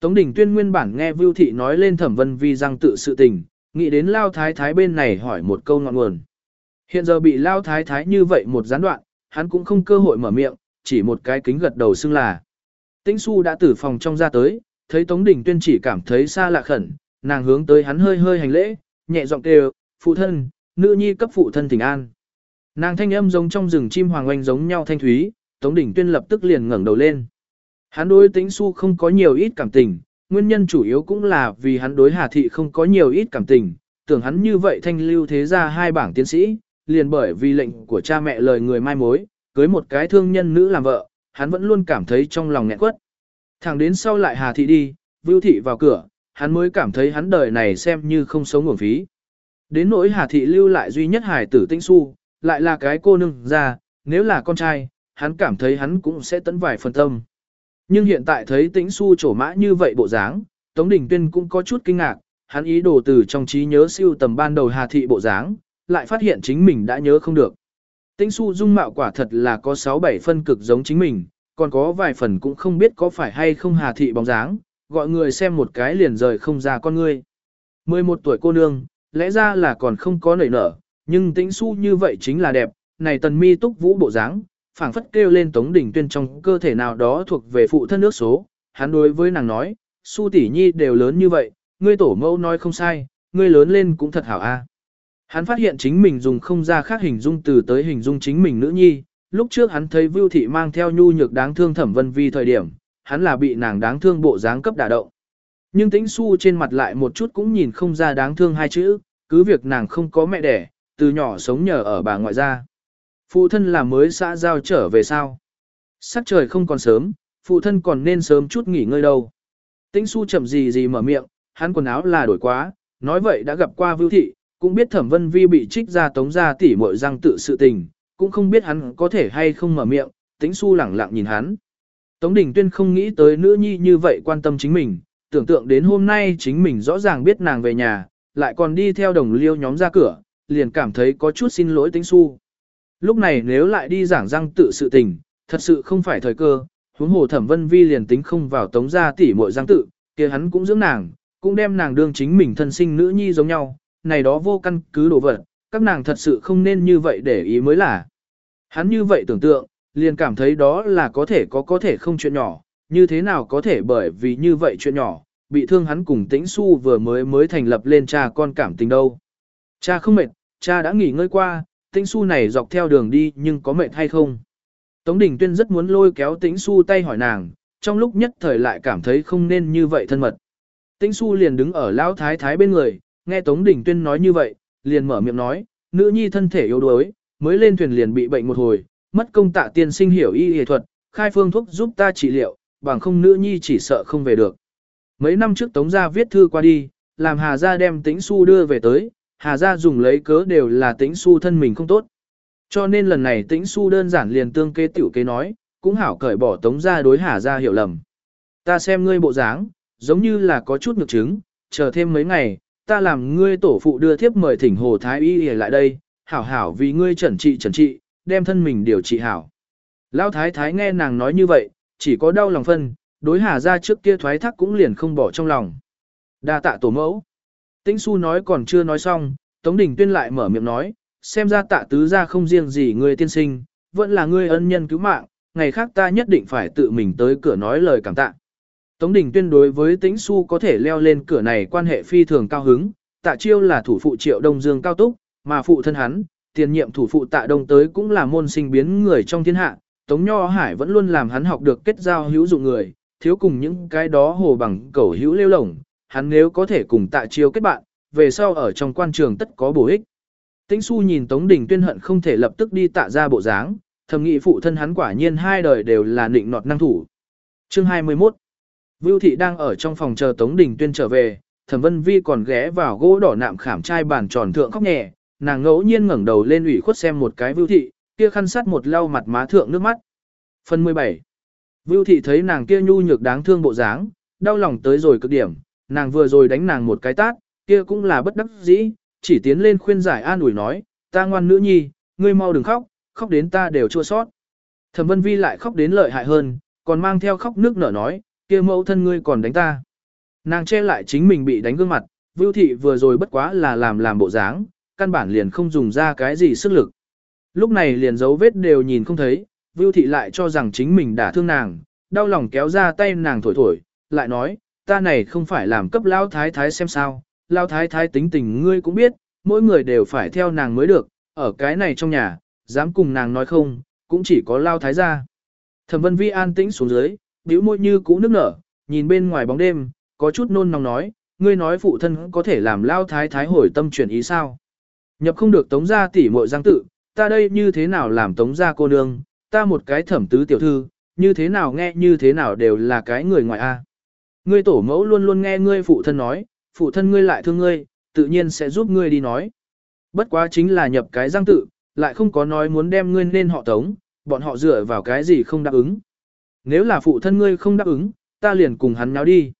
Tống Đình Tuyên nguyên bản nghe Vưu Thị nói lên thẩm vân vi răng tự sự tình, nghĩ đến Lao Thái Thái bên này hỏi một câu ngọn nguồn. Hiện giờ bị Lao Thái Thái như vậy một gián đoạn, hắn cũng không cơ hội mở miệng, chỉ một cái kính gật đầu xưng là. Tĩnh Xu đã từ phòng trong ra tới, thấy Tống Đình Tuyên chỉ cảm thấy xa lạ khẩn, nàng hướng tới hắn hơi hơi hành lễ, nhẹ giọng kêu, phụ thân, nữ nhi cấp phụ thân thỉnh an. Nàng thanh âm giống trong rừng chim hoàng oanh giống nhau thanh thúy, Tống Đình Tuyên lập tức liền ngẩng đầu lên. Hắn đối Tĩnh Xu không có nhiều ít cảm tình, nguyên nhân chủ yếu cũng là vì hắn đối Hà Thị không có nhiều ít cảm tình, tưởng hắn như vậy thanh lưu thế ra hai bảng tiến sĩ, liền bởi vì lệnh của cha mẹ lời người mai mối, cưới một cái thương nhân nữ làm vợ, hắn vẫn luôn cảm thấy trong lòng nghẹn quất. Thẳng đến sau lại Hà Thị đi, Vưu Thị vào cửa, hắn mới cảm thấy hắn đời này xem như không sống nguồn phí. Đến nỗi Hà Thị lưu lại duy nhất hài tử Tĩnh Xu, lại là cái cô nương ra, nếu là con trai, hắn cảm thấy hắn cũng sẽ tấn vài phần tâm. Nhưng hiện tại thấy tĩnh su trổ mã như vậy bộ dáng, Tống Đình Tuyên cũng có chút kinh ngạc, hắn ý đồ từ trong trí nhớ siêu tầm ban đầu hà thị bộ dáng, lại phát hiện chính mình đã nhớ không được. Tĩnh su dung mạo quả thật là có 6-7 phân cực giống chính mình, còn có vài phần cũng không biết có phải hay không hà thị bóng dáng, gọi người xem một cái liền rời không ra con ngươi. 11 tuổi cô nương, lẽ ra là còn không có nảy nở, nhưng tĩnh su như vậy chính là đẹp, này tần mi túc vũ bộ dáng, phảng phất kêu lên Tống Đình Tuyên trong cơ thể nào đó thuộc về phụ thân nước số, hắn đối với nàng nói, su tỷ nhi đều lớn như vậy, ngươi tổ mẫu nói không sai, ngươi lớn lên cũng thật hảo a. Hắn phát hiện chính mình dùng không ra khác hình dung từ tới hình dung chính mình nữ nhi, lúc trước hắn thấy Vưu Thị mang theo nhu nhược đáng thương thẩm vân vi thời điểm, hắn là bị nàng đáng thương bộ dáng cấp đả động. Nhưng tĩnh su trên mặt lại một chút cũng nhìn không ra đáng thương hai chữ, cứ việc nàng không có mẹ đẻ, từ nhỏ sống nhờ ở bà ngoại gia. Phụ thân là mới xã giao trở về sao? Sắc trời không còn sớm, phụ thân còn nên sớm chút nghỉ ngơi đâu. Tĩnh su chậm gì gì mở miệng, hắn quần áo là đổi quá, nói vậy đã gặp qua vưu thị, cũng biết thẩm vân vi bị trích ra tống ra tỉ mội răng tự sự tình, cũng không biết hắn có thể hay không mở miệng, tĩnh su lẳng lặng nhìn hắn. Tống Đình Tuyên không nghĩ tới nữ nhi như vậy quan tâm chính mình, tưởng tượng đến hôm nay chính mình rõ ràng biết nàng về nhà, lại còn đi theo đồng liêu nhóm ra cửa, liền cảm thấy có chút xin lỗi tĩnh su. Lúc này nếu lại đi giảng răng tự sự tình, thật sự không phải thời cơ, huống hồ thẩm vân vi liền tính không vào tống gia tỷ muội răng tự, kia hắn cũng dưỡng nàng, cũng đem nàng đương chính mình thân sinh nữ nhi giống nhau, này đó vô căn cứ đồ vật, các nàng thật sự không nên như vậy để ý mới là. Hắn như vậy tưởng tượng, liền cảm thấy đó là có thể có có thể không chuyện nhỏ, như thế nào có thể bởi vì như vậy chuyện nhỏ, bị thương hắn cùng tĩnh su vừa mới mới thành lập lên cha con cảm tình đâu. Cha không mệt, cha đã nghỉ ngơi qua, tĩnh su này dọc theo đường đi nhưng có mệt hay không? Tống Đình Tuyên rất muốn lôi kéo tĩnh su tay hỏi nàng, trong lúc nhất thời lại cảm thấy không nên như vậy thân mật. Tĩnh su liền đứng ở lão thái thái bên người, nghe Tống Đình Tuyên nói như vậy, liền mở miệng nói, nữ nhi thân thể yếu đuối, mới lên thuyền liền bị bệnh một hồi, mất công tạ tiên sinh hiểu y y thuật, khai phương thuốc giúp ta trị liệu, bằng không nữ nhi chỉ sợ không về được. Mấy năm trước Tống gia viết thư qua đi, làm Hà gia đem Tĩnh Su đưa về tới, Hà gia dùng lấy cớ đều là tĩnh su thân mình không tốt. Cho nên lần này tĩnh su đơn giản liền tương kế tiểu kế nói, cũng hảo cởi bỏ tống gia đối Hà gia hiểu lầm. Ta xem ngươi bộ dáng, giống như là có chút ngược chứng, chờ thêm mấy ngày, ta làm ngươi tổ phụ đưa thiếp mời thỉnh hồ thái y lại đây, hảo hảo vì ngươi trần trị trần trị, đem thân mình điều trị hảo. Lão thái thái nghe nàng nói như vậy, chỉ có đau lòng phân, đối hà gia trước kia thoái thác cũng liền không bỏ trong lòng. Đa tạ tổ mẫu. Tĩnh su nói còn chưa nói xong, Tống Đình Tuyên lại mở miệng nói, xem ra tạ tứ ra không riêng gì người tiên sinh, vẫn là người ân nhân cứu mạng, ngày khác ta nhất định phải tự mình tới cửa nói lời cảm tạ. Tống Đình Tuyên đối với Tĩnh su có thể leo lên cửa này quan hệ phi thường cao hứng, tạ chiêu là thủ phụ triệu Đông Dương cao túc, mà phụ thân hắn, tiền nhiệm thủ phụ tạ đông tới cũng là môn sinh biến người trong thiên hạ, Tống Nho Hải vẫn luôn làm hắn học được kết giao hữu dụng người, thiếu cùng những cái đó hồ bằng cẩu hữu lêu lổng, hắn nếu có thể cùng tạ chiêu kết bạn, về sau ở trong quan trường tất có bổ ích. Tĩnh su nhìn Tống Đình tuyên hận không thể lập tức đi tạ ra bộ dáng, thầm nghĩ phụ thân hắn quả nhiên hai đời đều là nịnh nọt năng thủ. Chương 21 Vưu thị đang ở trong phòng chờ Tống Đình tuyên trở về, thẩm vân vi còn ghé vào gỗ đỏ nạm khảm trai bàn tròn thượng khóc nhẹ, nàng ngẫu nhiên ngẩng đầu lên ủy khuất xem một cái vưu thị, kia khăn sắt một lau mặt má thượng nước mắt. Phần 17 Vưu thị thấy nàng kia nhu nhược đáng thương bộ dáng, đau lòng tới rồi cực điểm, nàng vừa rồi đánh nàng một cái tát, kia cũng là bất đắc dĩ, chỉ tiến lên khuyên giải an ủi nói, ta ngoan nữ nhi, ngươi mau đừng khóc, khóc đến ta đều chua sót. Thẩm Vân Vi lại khóc đến lợi hại hơn, còn mang theo khóc nước nở nói, kia mẫu thân ngươi còn đánh ta. Nàng che lại chính mình bị đánh gương mặt, Vưu Thị vừa rồi bất quá là làm làm bộ dáng, căn bản liền không dùng ra cái gì sức lực. Lúc này liền dấu vết đều nhìn không thấy, Vưu Thị lại cho rằng chính mình đã thương nàng, đau lòng kéo ra tay nàng thổi thổi, lại nói, ta này không phải làm cấp lao thái thái xem sao, lao thái thái tính tình ngươi cũng biết, mỗi người đều phải theo nàng mới được, ở cái này trong nhà, dám cùng nàng nói không, cũng chỉ có lao thái gia. Thẩm Vân Vi an tĩnh xuống dưới, bĩu môi như cũ nước nở, nhìn bên ngoài bóng đêm, có chút nôn nóng nói, ngươi nói phụ thân có thể làm lao thái thái hồi tâm chuyển ý sao? Nhập không được tống gia tỷ muội giang tự, ta đây như thế nào làm tống gia cô nương, ta một cái thẩm tứ tiểu thư, như thế nào nghe như thế nào đều là cái người ngoài a. Ngươi tổ mẫu luôn luôn nghe ngươi phụ thân nói, phụ thân ngươi lại thương ngươi, tự nhiên sẽ giúp ngươi đi nói. Bất quá chính là nhập cái giang tự, lại không có nói muốn đem ngươi nên họ tống, bọn họ dựa vào cái gì không đáp ứng. Nếu là phụ thân ngươi không đáp ứng, ta liền cùng hắn nháo đi.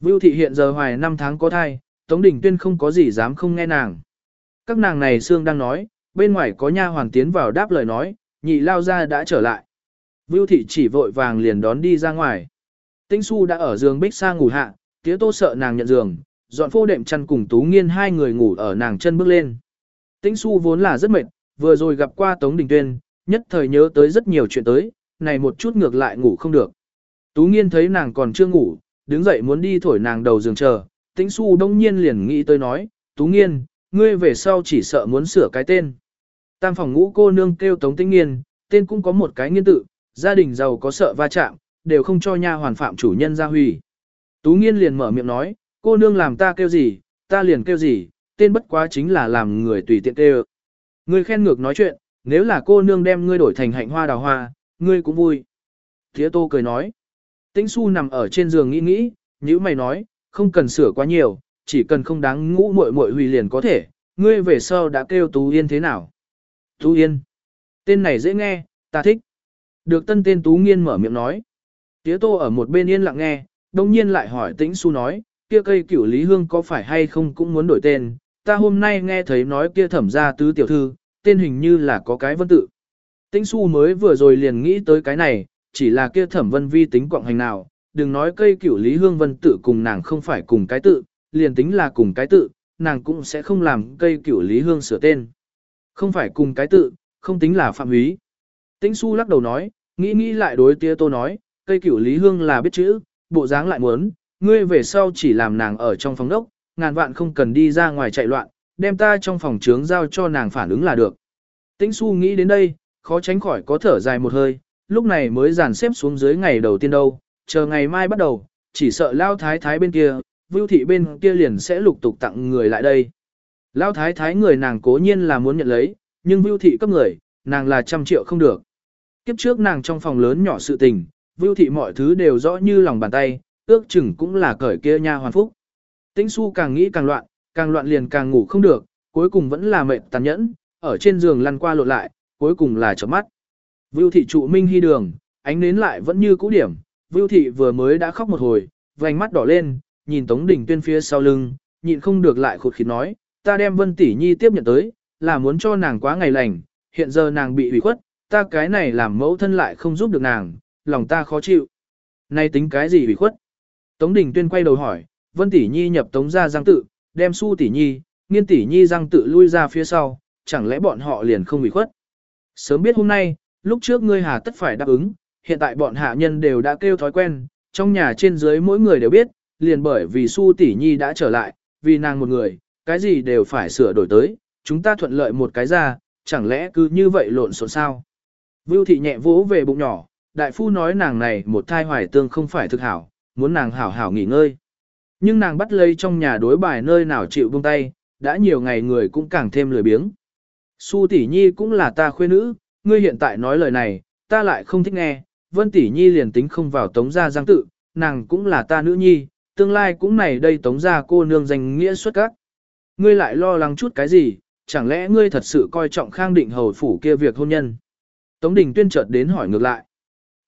Vưu thị hiện giờ hoài năm tháng có thai, Tống Đình Tuyên không có gì dám không nghe nàng. Các nàng này xương đang nói, bên ngoài có nha hoàn tiến vào đáp lời nói, nhị lao ra đã trở lại. Vưu thị chỉ vội vàng liền đón đi ra ngoài. Tĩnh su đã ở giường bích xa ngủ hạ, tía tô sợ nàng nhận giường, dọn phô đệm chăn cùng tú nghiên hai người ngủ ở nàng chân bước lên. Tĩnh su vốn là rất mệt, vừa rồi gặp qua Tống Đình Tuyên, nhất thời nhớ tới rất nhiều chuyện tới, này một chút ngược lại ngủ không được. Tú nghiên thấy nàng còn chưa ngủ, đứng dậy muốn đi thổi nàng đầu giường chờ, tĩnh su đông nhiên liền nghĩ tới nói, Tú nghiên, ngươi về sau chỉ sợ muốn sửa cái tên. Tam phòng ngũ cô nương kêu Tống Tĩnh Nghiên, tên cũng có một cái nghiên tự, gia đình giàu có sợ va chạm, đều không cho nha hoàn phạm chủ nhân ra huy. Tú Nghiên liền mở miệng nói, cô nương làm ta kêu gì, ta liền kêu gì, tên bất quá chính là làm người tùy tiện kêu. Ngươi khen ngược nói chuyện, nếu là cô nương đem ngươi đổi thành hạnh hoa đào hoa, ngươi cũng vui. Thía tô cười nói. Tĩnh su nằm ở trên giường nghĩ nghĩ, như mày nói, không cần sửa quá nhiều, chỉ cần không đáng ngũ muội muội hủy liền có thể, ngươi về sau đã kêu Tú Yên thế nào? Tú Yên. Tên này dễ nghe, ta thích. Được tân tên Tú Nghiên mở miệng nói. Tía tô ở một bên yên lặng nghe, đồng nhiên lại hỏi tĩnh su nói, kia cây cửu lý hương có phải hay không cũng muốn đổi tên, ta hôm nay nghe thấy nói kia thẩm ra tứ tiểu thư, tên hình như là có cái vân tự. Tĩnh su mới vừa rồi liền nghĩ tới cái này, chỉ là kia thẩm vân vi tính quọng hành nào, đừng nói cây cửu lý hương vân tự cùng nàng không phải cùng cái tự, liền tính là cùng cái tự, nàng cũng sẽ không làm cây cửu lý hương sửa tên. Không phải cùng cái tự, không tính là phạm húy. Tĩnh su lắc đầu nói, nghĩ nghĩ lại đối tía tô nói, cây cửu lý hương là biết chữ, bộ dáng lại muốn, ngươi về sau chỉ làm nàng ở trong phòng đốc, ngàn vạn không cần đi ra ngoài chạy loạn, đem ta trong phòng trướng giao cho nàng phản ứng là được. Tĩnh su nghĩ đến đây, khó tránh khỏi có thở dài một hơi, lúc này mới dàn xếp xuống dưới ngày đầu tiên đâu, chờ ngày mai bắt đầu, chỉ sợ lao thái thái bên kia, vưu thị bên kia liền sẽ lục tục tặng người lại đây. Lao thái thái người nàng cố nhiên là muốn nhận lấy, nhưng vưu thị cấp người, nàng là trăm triệu không được. Kiếp trước nàng trong phòng lớn nhỏ sự tình, vưu thị mọi thứ đều rõ như lòng bàn tay, ước chừng cũng là cởi kia nha hoàn phúc. Tĩnh su càng nghĩ càng loạn, càng loạn liền càng ngủ không được, cuối cùng vẫn là mệt tàn nhẫn, ở trên giường lăn qua lộn lại, cuối cùng là chớp mắt. Vưu thị trụ minh hy đường, ánh nến lại vẫn như cũ điểm, Vưu thị vừa mới đã khóc một hồi, vành mắt đỏ lên, nhìn Tống Đình Tuyên phía sau lưng, nhịn không được lại khụt khịt nói, ta đem Vân Tỷ Nhi tiếp nhận tới, là muốn cho nàng quá ngày lành, hiện giờ nàng bị ủy khuất, ta cái này làm mẫu thân lại không giúp được nàng, lòng ta khó chịu. Nay tính cái gì hủy khuất? Tống Đình Tuyên quay đầu hỏi, Vân Tỷ Nhi nhập Tống ra giang tự, đem su Tỷ Nhi, nghiên Tỷ Nhi giang tự lui ra phía sau, chẳng lẽ bọn họ liền không hủy khuất? Sớm biết hôm nay, lúc trước ngươi hà tất phải đáp ứng, hiện tại bọn hạ nhân đều đã kêu thói quen, trong nhà trên dưới mỗi người đều biết, liền bởi vì su tỷ nhi đã trở lại, vì nàng một người, cái gì đều phải sửa đổi tới, chúng ta thuận lợi một cái ra, chẳng lẽ cứ như vậy lộn xộn sao? Vưu thị nhẹ vỗ về bụng nhỏ, đại phu nói nàng này một thai hoài tương không phải thực hảo, muốn nàng hảo hảo nghỉ ngơi. Nhưng nàng bắt lấy trong nhà đối bài nơi nào chịu buông tay, đã nhiều ngày người cũng càng thêm lười biếng. Su tỷ nhi cũng là ta khuê nữ, ngươi hiện tại nói lời này, ta lại không thích nghe, Vân tỷ nhi liền tính không vào tống gia giang tự, nàng cũng là ta nữ nhi, tương lai cũng này đây tống gia cô nương danh nghĩa xuất các. Ngươi lại lo lắng chút cái gì, chẳng lẽ ngươi thật sự coi trọng khang định hầu phủ kia việc hôn nhân. Tống đình tuyên chợt đến hỏi ngược lại.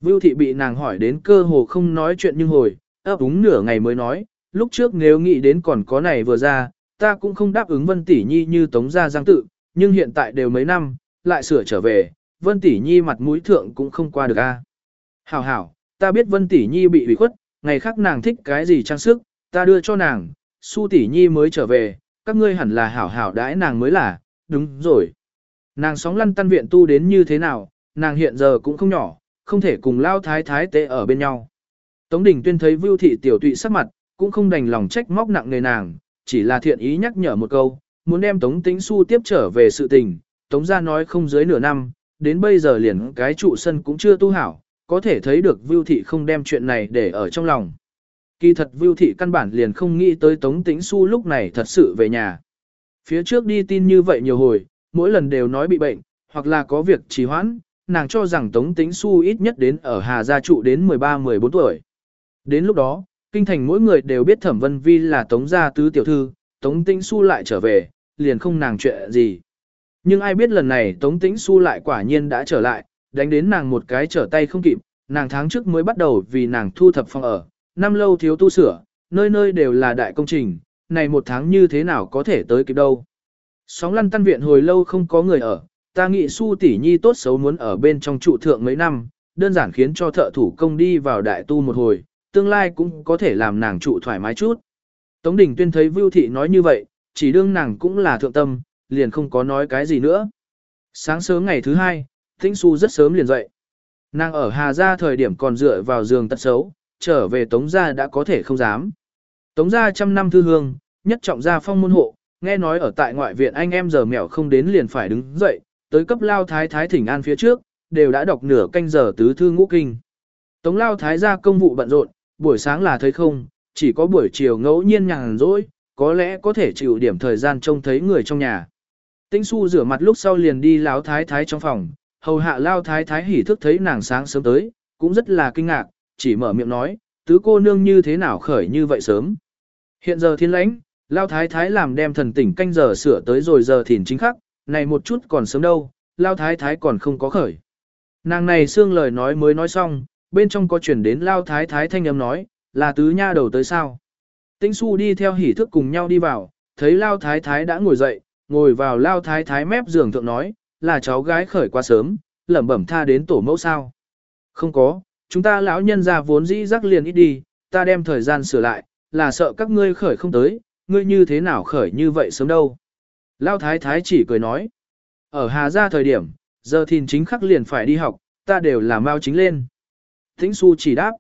Vưu thị bị nàng hỏi đến cơ hồ không nói chuyện nhưng hồi, ấp úng nửa ngày mới nói, lúc trước nếu nghĩ đến còn có này vừa ra, ta cũng không đáp ứng Vân Tỷ Nhi như tống gia giang tự, nhưng hiện tại đều mấy năm, lại sửa trở về, Vân Tỷ Nhi mặt mũi thượng cũng không qua được a. Hảo hảo, ta biết Vân Tỷ Nhi bị ủy khuất, ngày khác nàng thích cái gì trang sức, ta đưa cho nàng, Su Tỷ Nhi mới trở về, các ngươi hẳn là hảo hảo đãi nàng mới là, đúng rồi. Nàng sóng lăn tan viện tu đến như thế nào, nàng hiện giờ cũng không nhỏ, không thể cùng lao thái thái tế ở bên nhau. Tống Đình Tuyên thấy Vưu Thị tiểu tụy sắc mặt, cũng không đành lòng trách móc nặng nề nàng, chỉ là thiện ý nhắc nhở một câu, muốn đem Tống Tĩnh Xu tiếp trở về sự tình. Tống gia nói không dưới nửa năm, đến bây giờ liền cái trụ sân cũng chưa tu hảo, có thể thấy được Vưu Thị không đem chuyện này để ở trong lòng. Kỳ thật Vưu Thị căn bản liền không nghĩ tới Tống Tĩnh Xu lúc này thật sự về nhà. Phía trước đi tin như vậy nhiều hồi, mỗi lần đều nói bị bệnh, hoặc là có việc trì hoãn, nàng cho rằng Tống Tĩnh Xu ít nhất đến ở Hà Gia trụ đến 13-14 tuổi. Đến lúc đó, kinh thành mỗi người đều biết Thẩm Vân Vi là Tống gia tứ tiểu thư, Tống Tĩnh Xu lại trở về, liền không nàng chuyện gì. Nhưng ai biết lần này Tống Tĩnh Xu lại quả nhiên đã trở lại, đánh đến nàng một cái trở tay không kịp, nàng tháng trước mới bắt đầu vì nàng thu thập phòng ở, năm lâu thiếu tu sửa, nơi nơi đều là đại công trình, này một tháng như thế nào có thể tới kịp đâu. Sóng lăn tan viện hồi lâu không có người ở, ta nghĩ su tỷ nhi tốt xấu muốn ở bên trong trụ thượng mấy năm, đơn giản khiến cho thợ thủ công đi vào đại tu một hồi, tương lai cũng có thể làm nàng trụ thoải mái chút. Tống Đình Tuyên thấy Vưu Thị nói như vậy, chỉ đương nàng cũng là thượng tâm, liền không có nói cái gì nữa. Sáng sớm ngày thứ hai, Tĩnh Xu rất sớm liền dậy. Nàng ở Hà Gia thời điểm còn dựa vào giường tật xấu, trở về Tống Gia đã có thể không dám. Tống Gia trăm năm thư hương, nhất trọng gia phong môn hộ, nghe nói ở tại ngoại viện anh em giờ mèo không đến liền phải đứng dậy, tới cấp lao thái thái thỉnh an phía trước, đều đã đọc nửa canh giờ tứ thư ngũ kinh. Tống lao thái gia công vụ bận rộn, buổi sáng là thấy không, chỉ có buổi chiều ngẫu nhiên nhàn rỗi, có lẽ có thể chịu điểm thời gian trông thấy người trong nhà. Tĩnh su rửa mặt lúc sau liền đi lão thái thái trong phòng, hầu hạ lao thái thái hỉ thức thấy nàng sáng sớm tới, cũng rất là kinh ngạc, chỉ mở miệng nói, tứ cô nương như thế nào khởi như vậy sớm. Hiện giờ thiên lãnh, lao thái thái làm đem thần tỉnh canh giờ sửa tới rồi giờ thìn chính khắc, này một chút còn sớm đâu, lao thái thái còn không có khởi. Nàng này xương lời nói mới nói xong, bên trong có chuyển đến lao thái thái thanh âm nói, là tứ nha đầu tới sao. Tĩnh su đi theo hỉ thức cùng nhau đi vào, thấy lao thái thái đã ngồi dậy, ngồi vào lao thái thái mép giường thượng nói, là cháu gái khởi quá sớm, lẩm bẩm tha đến tổ mẫu sao. Không có, chúng ta lão nhân ra vốn dĩ rắc liền ít đi, ta đem thời gian sửa lại, là sợ các ngươi khởi không tới, ngươi như thế nào khởi như vậy sớm đâu. Lao thái thái chỉ cười nói, ở Hà Gia thời điểm, giờ thìn chính khắc liền phải đi học, ta đều là mau chính lên. Thính su chỉ đáp,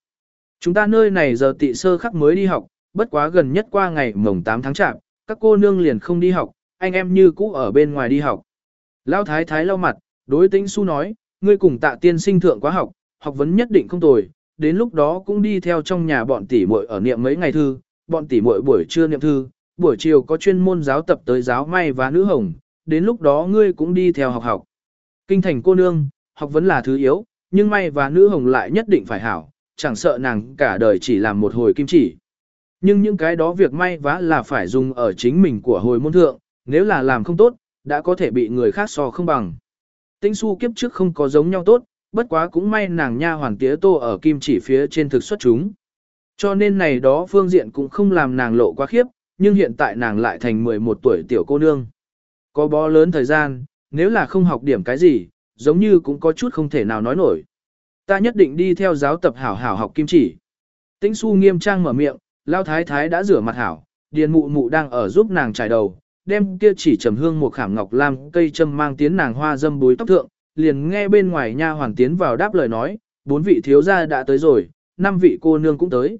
chúng ta nơi này giờ tị sơ khắc mới đi học, bất quá gần nhất qua ngày mồng 8 tháng chạp, các cô nương liền không đi học, anh em như cũ ở bên ngoài đi học. Lao thái thái lau mặt, đối tĩnh su nói, ngươi cùng tạ tiên sinh thượng quá học, học vấn nhất định không tồi, đến lúc đó cũng đi theo trong nhà bọn tỷ muội ở niệm mấy ngày thư, bọn tỷ muội buổi trưa niệm thư, buổi chiều có chuyên môn giáo tập tới giáo may và nữ hồng, đến lúc đó ngươi cũng đi theo học học. Kinh thành cô nương, học vấn là thứ yếu, nhưng may và nữ hồng lại nhất định phải hảo, chẳng sợ nàng cả đời chỉ làm một hồi kim chỉ. Nhưng những cái đó việc may vá là phải dùng ở chính mình của hồi môn thượng, nếu là làm không tốt, đã có thể bị người khác so không bằng. Tinh su kiếp trước không có giống nhau tốt, bất quá cũng may nàng nha hoàng tía tô ở kim chỉ phía trên thực xuất chúng. Cho nên này đó phương diện cũng không làm nàng lộ quá khiếp, nhưng hiện tại nàng lại thành 11 tuổi tiểu cô nương. Có bó lớn thời gian, nếu là không học điểm cái gì, giống như cũng có chút không thể nào nói nổi. Ta nhất định đi theo giáo tập hảo hảo học kim chỉ. Tĩnh su nghiêm trang mở miệng, lao thái thái đã rửa mặt hảo, điền mụ mụ đang ở giúp nàng trải đầu, đem kia chỉ trầm hương một khảm ngọc lam cây châm mang tiến nàng hoa dâm búi tóc thượng, liền nghe bên ngoài nha hoàn tiến vào đáp lời nói, bốn vị thiếu gia đã tới rồi, năm vị cô nương cũng tới.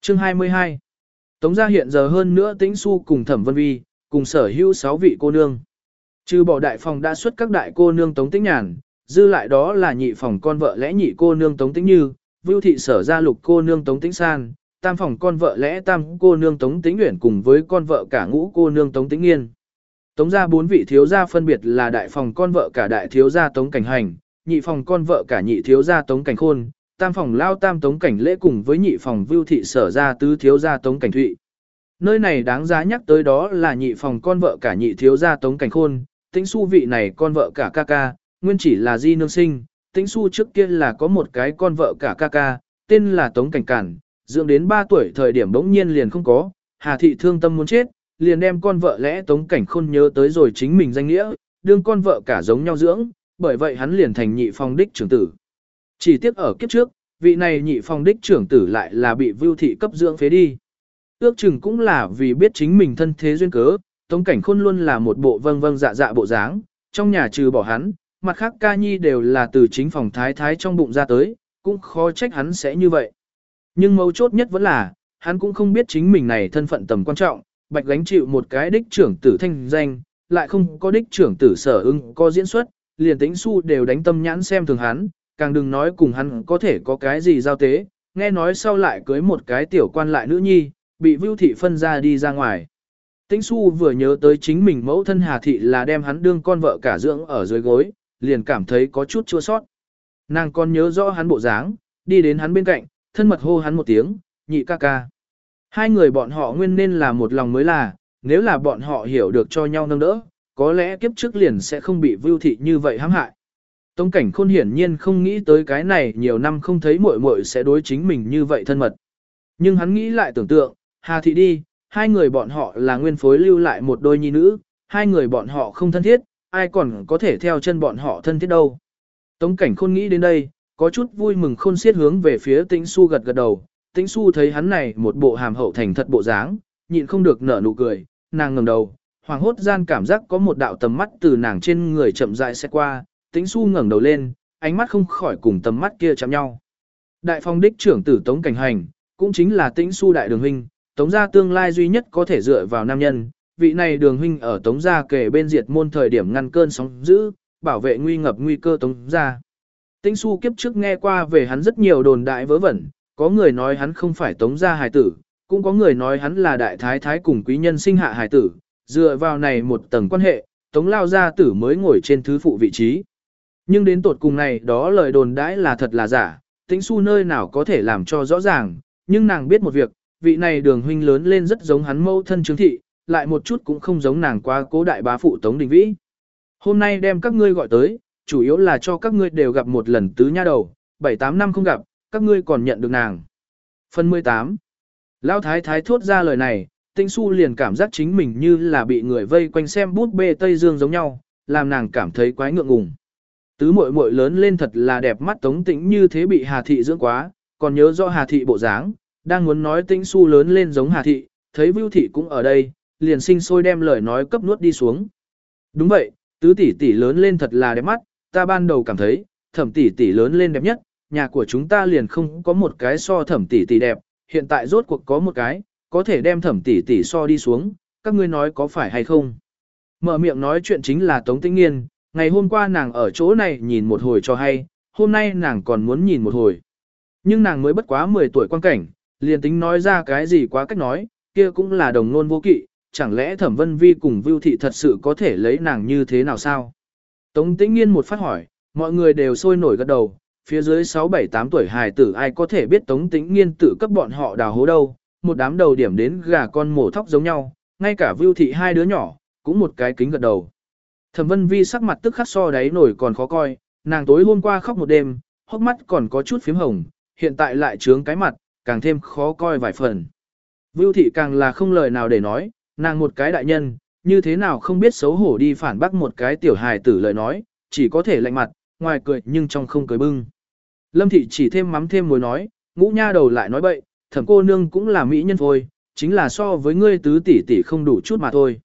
Chương 22 Tống gia hiện giờ hơn nữa tĩnh su cùng thẩm vân vi, cùng sở hữu sáu vị cô nương. Trừ bỏ đại phòng đã xuất các đại cô nương tống tĩnh nhàn, dư lại đó là nhị phòng con vợ lẽ nhị cô nương tống tĩnh như, vưu thị sở gia lục cô nương tống tĩnh san, tam phòng con vợ lẽ tam cô nương tống tĩnh uyển cùng với con vợ cả ngũ cô nương tống tĩnh nghiên. Tống gia bốn vị thiếu gia phân biệt là đại phòng con vợ cả đại thiếu gia tống cảnh hành, nhị phòng con vợ cả nhị thiếu gia tống cảnh khôn, tam phòng lao tam tống cảnh lễ cùng với nhị phòng vưu thị sở ra tứ thiếu gia tống cảnh thụy. Nơi này đáng giá nhắc tới đó là nhị phòng con vợ cả nhị thiếu gia tống cảnh khôn, tĩnh su vị này con vợ cả ca ca, nguyên chỉ là di nương sinh, tĩnh su trước kia là có một cái con vợ cả ca ca, tên là tống cảnh cản, dưỡng đến 3 tuổi thời điểm bỗng nhiên liền không có, Hà Thị thương tâm muốn chết, liền đem con vợ lẽ Tống Cảnh Khôn nhớ tới rồi chính mình danh nghĩa, đương con vợ cả giống nhau dưỡng, bởi vậy hắn liền thành nhị phòng đích trưởng tử. Chỉ tiếc ở kiếp trước, vị này nhị phong đích trưởng tử lại là bị Vưu Thị cấp dưỡng phế đi. Ước chừng cũng là vì biết chính mình thân thế duyên cớ, Tống Cảnh Khôn luôn là một bộ vâng vâng dạ dạ bộ dáng, trong nhà trừ bỏ hắn, mặt khác ca nhi đều là từ chính phòng thái thái trong bụng ra tới, cũng khó trách hắn sẽ như vậy. Nhưng mấu chốt nhất vẫn là, hắn cũng không biết chính mình này thân phận tầm quan trọng, bạch gánh chịu một cái đích trưởng tử thanh danh, lại không có đích trưởng tử sở ưng có diễn xuất, liền tính su đều đánh tâm nhãn xem thường hắn, càng đừng nói cùng hắn có thể có cái gì giao tế, nghe nói sau lại cưới một cái tiểu quan lại nữ nhi, bị vưu thị phân ra đi ra ngoài. Tĩnh su vừa nhớ tới chính mình mẫu thân Hà Thị là đem hắn đương con vợ cả dưỡng ở dưới gối, liền cảm thấy có chút chua sót. Nàng còn nhớ rõ hắn bộ dáng, đi đến hắn bên cạnh, thân mật hô hắn một tiếng, nhị ca ca. Hai người bọn họ nguyên nên là một lòng mới là, nếu là bọn họ hiểu được cho nhau nâng đỡ, có lẽ kiếp trước liền sẽ không bị vưu thị như vậy hãm hại. Tống cảnh khôn hiển nhiên không nghĩ tới cái này nhiều năm không thấy muội muội sẽ đối chính mình như vậy thân mật. Nhưng hắn nghĩ lại tưởng tượng, Hà thị đi, hai người bọn họ là nguyên phối lưu lại một đôi nhi nữ, hai người bọn họ không thân thiết, ai còn có thể theo chân bọn họ thân thiết đâu. Tống cảnh khôn nghĩ đến đây, có chút vui mừng khôn xiết hướng về phía tĩnh su gật gật đầu, tĩnh su thấy hắn này một bộ hàm hậu thành thật bộ dáng, nhịn không được nở nụ cười, nàng ngẩng đầu, hoàng hốt gian cảm giác có một đạo tầm mắt từ nàng trên người chậm rãi sẽ qua, tĩnh su ngẩng đầu lên, ánh mắt không khỏi cùng tầm mắt kia chạm nhau. Đại phong đích trưởng tử Tống Cảnh Hành, cũng chính là tĩnh su đại đường huynh, Tống gia tương lai duy nhất có thể dựa vào nam nhân, vị này đường huynh ở Tống gia kể bên diệt môn thời điểm ngăn cơn sóng dữ, bảo vệ nguy ngập nguy cơ Tống gia. Tĩnh su kiếp trước nghe qua về hắn rất nhiều đồn đại vớ vẩn, có người nói hắn không phải Tống gia hài tử, cũng có người nói hắn là đại thái thái cùng quý nhân sinh hạ hài tử, dựa vào này một tầng quan hệ, Tống lao gia tử mới ngồi trên thứ phụ vị trí. Nhưng đến tột cùng này đó lời đồn đãi là thật là giả, tĩnh su nơi nào có thể làm cho rõ ràng, nhưng nàng biết một việc, vị này đường huynh lớn lên rất giống hắn mâu thân chứng thị, lại một chút cũng không giống nàng qua cố đại bá phụ Tống Đình Vĩ. Hôm nay đem các ngươi gọi tới, chủ yếu là cho các ngươi đều gặp một lần tứ nha đầu, 7-8 năm không gặp, các ngươi còn nhận được nàng. Phần 18 Lão Thái Thái thốt ra lời này, Tinh Su liền cảm giác chính mình như là bị người vây quanh xem bút bê Tây Dương giống nhau, làm nàng cảm thấy quái ngượng ngùng. Tứ muội muội lớn lên thật là đẹp mắt Tống Tĩnh như thế bị Hà Thị dưỡng quá, còn nhớ rõ Hà Thị bộ dáng, đang muốn nói Tĩnh Su lớn lên giống Hà Thị, thấy Vưu Thị cũng ở đây, liền sinh sôi đem lời nói cấp nuốt đi xuống. Đúng vậy, tứ tỷ tỷ lớn lên thật là đẹp mắt, ta ban đầu cảm thấy, thẩm tỷ tỷ lớn lên đẹp nhất, nhà của chúng ta liền không có một cái so thẩm tỷ tỷ đẹp, hiện tại rốt cuộc có một cái, có thể đem thẩm tỷ tỷ so đi xuống, các ngươi nói có phải hay không. Mở miệng nói chuyện chính là Tống Tĩnh Nghiên, ngày hôm qua nàng ở chỗ này nhìn một hồi cho hay, hôm nay nàng còn muốn nhìn một hồi. Nhưng nàng mới bất quá 10 tuổi quan cảnh, liền tính nói ra cái gì quá cách nói, kia cũng là đồng nôn vô kỵ, chẳng lẽ thẩm vân vi cùng vưu thị thật sự có thể lấy nàng như thế nào sao? Tống tĩnh nghiên một phát hỏi, mọi người đều sôi nổi gật đầu, phía dưới 6-7-8 tuổi hài tử ai có thể biết tống tĩnh nghiên tự cấp bọn họ đào hố đâu, một đám đầu điểm đến gà con mổ thóc giống nhau, ngay cả vưu thị hai đứa nhỏ, cũng một cái kính gật đầu. Thẩm vân vi sắc mặt tức khắc so đáy nổi còn khó coi, nàng tối hôm qua khóc một đêm, hốc mắt còn có chút phím hồng, hiện tại lại trướng cái mặt, càng thêm khó coi vài phần. Vưu thị càng là không lời nào để nói, nàng một cái đại nhân, như thế nào không biết xấu hổ đi phản bác một cái tiểu hài tử lời nói, chỉ có thể lạnh mặt, ngoài cười nhưng trong không cười bưng. Lâm thị chỉ thêm mắm thêm muối nói, ngũ nha đầu lại nói bậy, thẩm cô nương cũng là mỹ nhân thôi, chính là so với ngươi tứ tỷ tỷ không đủ chút mà thôi.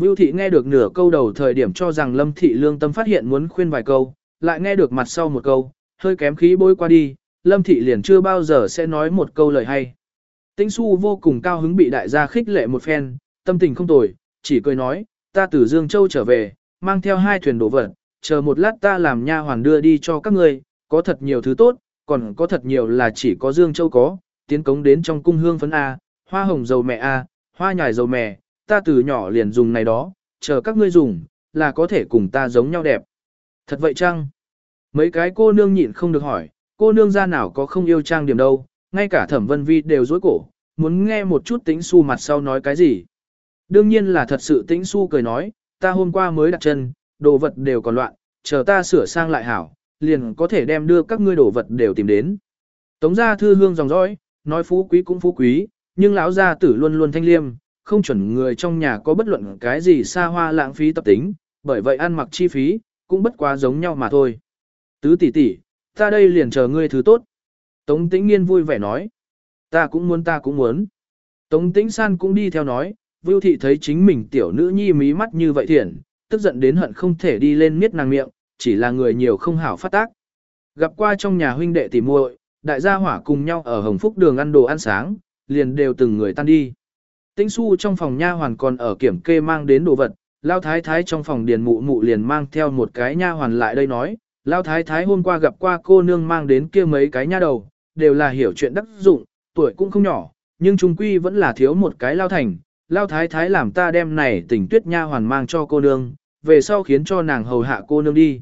Vưu thị nghe được nửa câu đầu thời điểm cho rằng lâm thị lương tâm phát hiện muốn khuyên vài câu, lại nghe được mặt sau một câu, hơi kém khí bôi qua đi, lâm thị liền chưa bao giờ sẽ nói một câu lời hay. Tĩnh su vô cùng cao hứng bị đại gia khích lệ một phen, tâm tình không tồi, chỉ cười nói, ta từ Dương Châu trở về, mang theo hai thuyền đồ vật, chờ một lát ta làm nha hoàn đưa đi cho các ngươi, có thật nhiều thứ tốt, còn có thật nhiều là chỉ có Dương Châu có, tiến cống đến trong cung hương phấn A, hoa hồng dầu mẹ A, hoa nhài dầu mẹ ta từ nhỏ liền dùng này đó, chờ các ngươi dùng, là có thể cùng ta giống nhau đẹp. Thật vậy chăng? Mấy cái cô nương nhịn không được hỏi, cô nương ra nào có không yêu trang điểm đâu, ngay cả thẩm vân vi đều dối cổ, muốn nghe một chút tính su mặt sau nói cái gì. Đương nhiên là thật sự tĩnh su cười nói, ta hôm qua mới đặt chân, đồ vật đều còn loạn, chờ ta sửa sang lại hảo, liền có thể đem đưa các ngươi đồ vật đều tìm đến. Tống gia thư hương dòng dõi, nói phú quý cũng phú quý, nhưng lão gia tử luôn luôn thanh liêm, không chuẩn người trong nhà có bất luận cái gì xa hoa lãng phí tập tính, bởi vậy ăn mặc chi phí, cũng bất quá giống nhau mà thôi. Tứ tỷ tỷ, ta đây liền chờ ngươi thứ tốt. Tống tĩnh nghiên vui vẻ nói. Ta cũng muốn ta cũng muốn. Tống tĩnh san cũng đi theo nói, Vưu thị thấy chính mình tiểu nữ nhi mí mắt như vậy thiện, tức giận đến hận không thể đi lên miết nàng miệng, chỉ là người nhiều không hảo phát tác. Gặp qua trong nhà huynh đệ tỉ muội, đại gia hỏa cùng nhau ở Hồng Phúc đường ăn đồ ăn sáng, liền đều từng người tan đi. Tĩnh su trong phòng nha hoàn còn ở kiểm kê mang đến đồ vật, lao thái thái trong phòng điền mụ mụ liền mang theo một cái nha hoàn lại đây nói, lao thái thái hôm qua gặp qua cô nương mang đến kia mấy cái nha đầu, đều là hiểu chuyện đắc dụng, tuổi cũng không nhỏ, nhưng trung quy vẫn là thiếu một cái lao thành, lao thái thái làm ta đem này tình tuyết nha hoàn mang cho cô nương, về sau khiến cho nàng hầu hạ cô nương đi.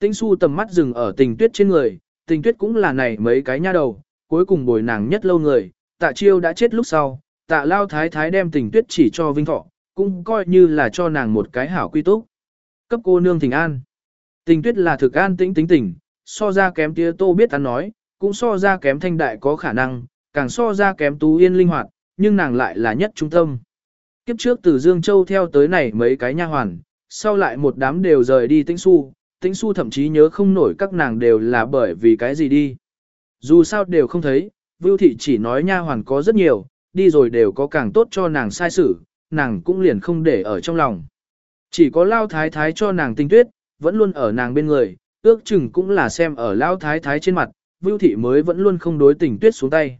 Tĩnh su tầm mắt dừng ở tình tuyết trên người, tình tuyết cũng là này mấy cái nha đầu, cuối cùng bồi nàng nhất lâu người, tạ chiêu đã chết lúc sau, tạ lao thái thái đem tình tuyết chỉ cho vinh thọ, cũng coi như là cho nàng một cái hảo quy túc. Cấp cô nương thỉnh an. Tình tuyết là thực an tĩnh tính tình, so ra kém tía tô biết ăn nói, cũng so ra kém thanh đại có khả năng, càng so ra kém tú yên linh hoạt, nhưng nàng lại là nhất trung tâm. Kiếp trước từ Dương Châu theo tới này mấy cái nha hoàn, sau lại một đám đều rời đi tĩnh su, tĩnh su thậm chí nhớ không nổi các nàng đều là bởi vì cái gì đi. Dù sao đều không thấy, Vưu Thị chỉ nói nha hoàn có rất nhiều, đi rồi đều có càng tốt cho nàng sai xử, nàng cũng liền không để ở trong lòng. Chỉ có Lao Thái Thái cho nàng tinh tuyết, vẫn luôn ở nàng bên người, ước chừng cũng là xem ở Lao Thái Thái trên mặt, Vưu Thị mới vẫn luôn không đối tình tuyết xuống tay.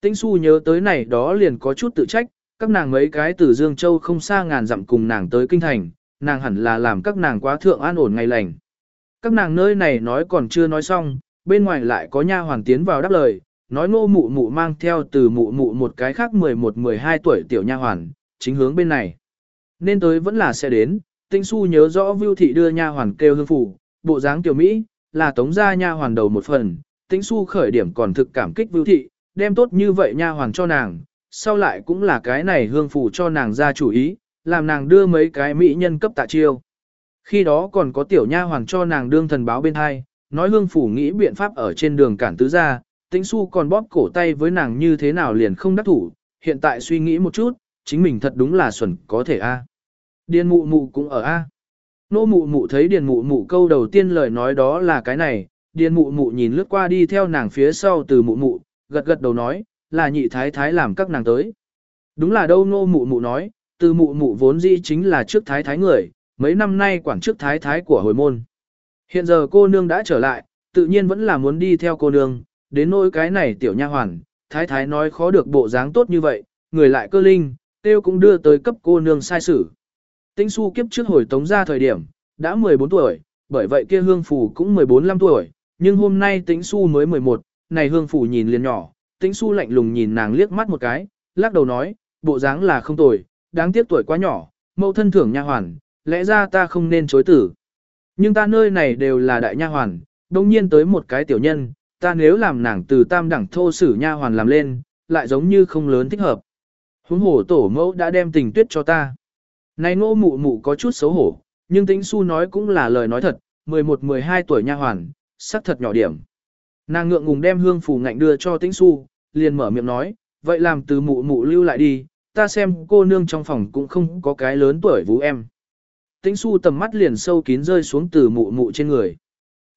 Tĩnh Xu nhớ tới này đó liền có chút tự trách, các nàng mấy cái từ Dương Châu không xa ngàn dặm cùng nàng tới Kinh Thành, nàng hẳn là làm các nàng quá thượng an ổn ngày lành. Các nàng nơi này nói còn chưa nói xong, bên ngoài lại có nha hoàn tiến vào đáp lời, nói ngô mụ mụ mang theo từ mụ mụ một cái khác 11-12 tuổi tiểu nha hoàn, chính hướng bên này. Nên tới vẫn là sẽ đến, tinh su nhớ rõ Vưu Thị đưa nha hoàn kêu hương phủ, bộ dáng tiểu Mỹ, là tống gia nha hoàn đầu một phần, tinh su khởi điểm còn thực cảm kích Vưu Thị, đem tốt như vậy nha hoàn cho nàng, sau lại cũng là cái này hương phủ cho nàng ra chủ ý, làm nàng đưa mấy cái mỹ nhân cấp tạ chiêu. Khi đó còn có tiểu nha hoàn cho nàng đương thần báo bên hai, nói hương phủ nghĩ biện pháp ở trên đường cản tứ gia tĩnh su còn bóp cổ tay với nàng như thế nào liền không đắc thủ, hiện tại suy nghĩ một chút, chính mình thật đúng là xuẩn có thể a. Điền mụ mụ cũng ở a. Nô mụ mụ thấy điền mụ mụ câu đầu tiên lời nói đó là cái này, điền mụ mụ nhìn lướt qua đi theo nàng phía sau từ mụ mụ, gật gật đầu nói, là nhị thái thái làm các nàng tới. Đúng là đâu nô mụ mụ nói, từ mụ mụ vốn dĩ chính là trước thái thái người, mấy năm nay quản trước thái thái của hồi môn. Hiện giờ cô nương đã trở lại, tự nhiên vẫn là muốn đi theo cô nương, đến nỗi cái này tiểu nha hoàn, thái thái nói khó được bộ dáng tốt như vậy, người lại cơ linh, tiêu cũng đưa tới cấp cô nương sai sử. Tĩnh su kiếp trước hồi tống ra thời điểm, đã 14 tuổi, bởi vậy kia hương phủ cũng 14-15 tuổi, nhưng hôm nay tĩnh su mới 11, này hương phủ nhìn liền nhỏ, tĩnh su lạnh lùng nhìn nàng liếc mắt một cái, lắc đầu nói, bộ dáng là không tuổi, đáng tiếc tuổi quá nhỏ, mẫu thân thưởng nha hoàn, lẽ ra ta không nên chối tử. Nhưng ta nơi này đều là đại nha hoàn, đồng nhiên tới một cái tiểu nhân, ta nếu làm nàng từ tam đẳng thô sử nha hoàn làm lên, lại giống như không lớn thích hợp. Huống hồ tổ mẫu đã đem tình tuyết cho ta. Này ngô mụ mụ có chút xấu hổ, nhưng tính su nói cũng là lời nói thật, 11-12 tuổi nha hoàn, sắc thật nhỏ điểm. Nàng ngượng ngùng đem hương phù ngạnh đưa cho tĩnh su, liền mở miệng nói, vậy làm từ mụ mụ lưu lại đi, ta xem cô nương trong phòng cũng không có cái lớn tuổi vũ em. Tĩnh su tầm mắt liền sâu kín rơi xuống từ mụ mụ trên người.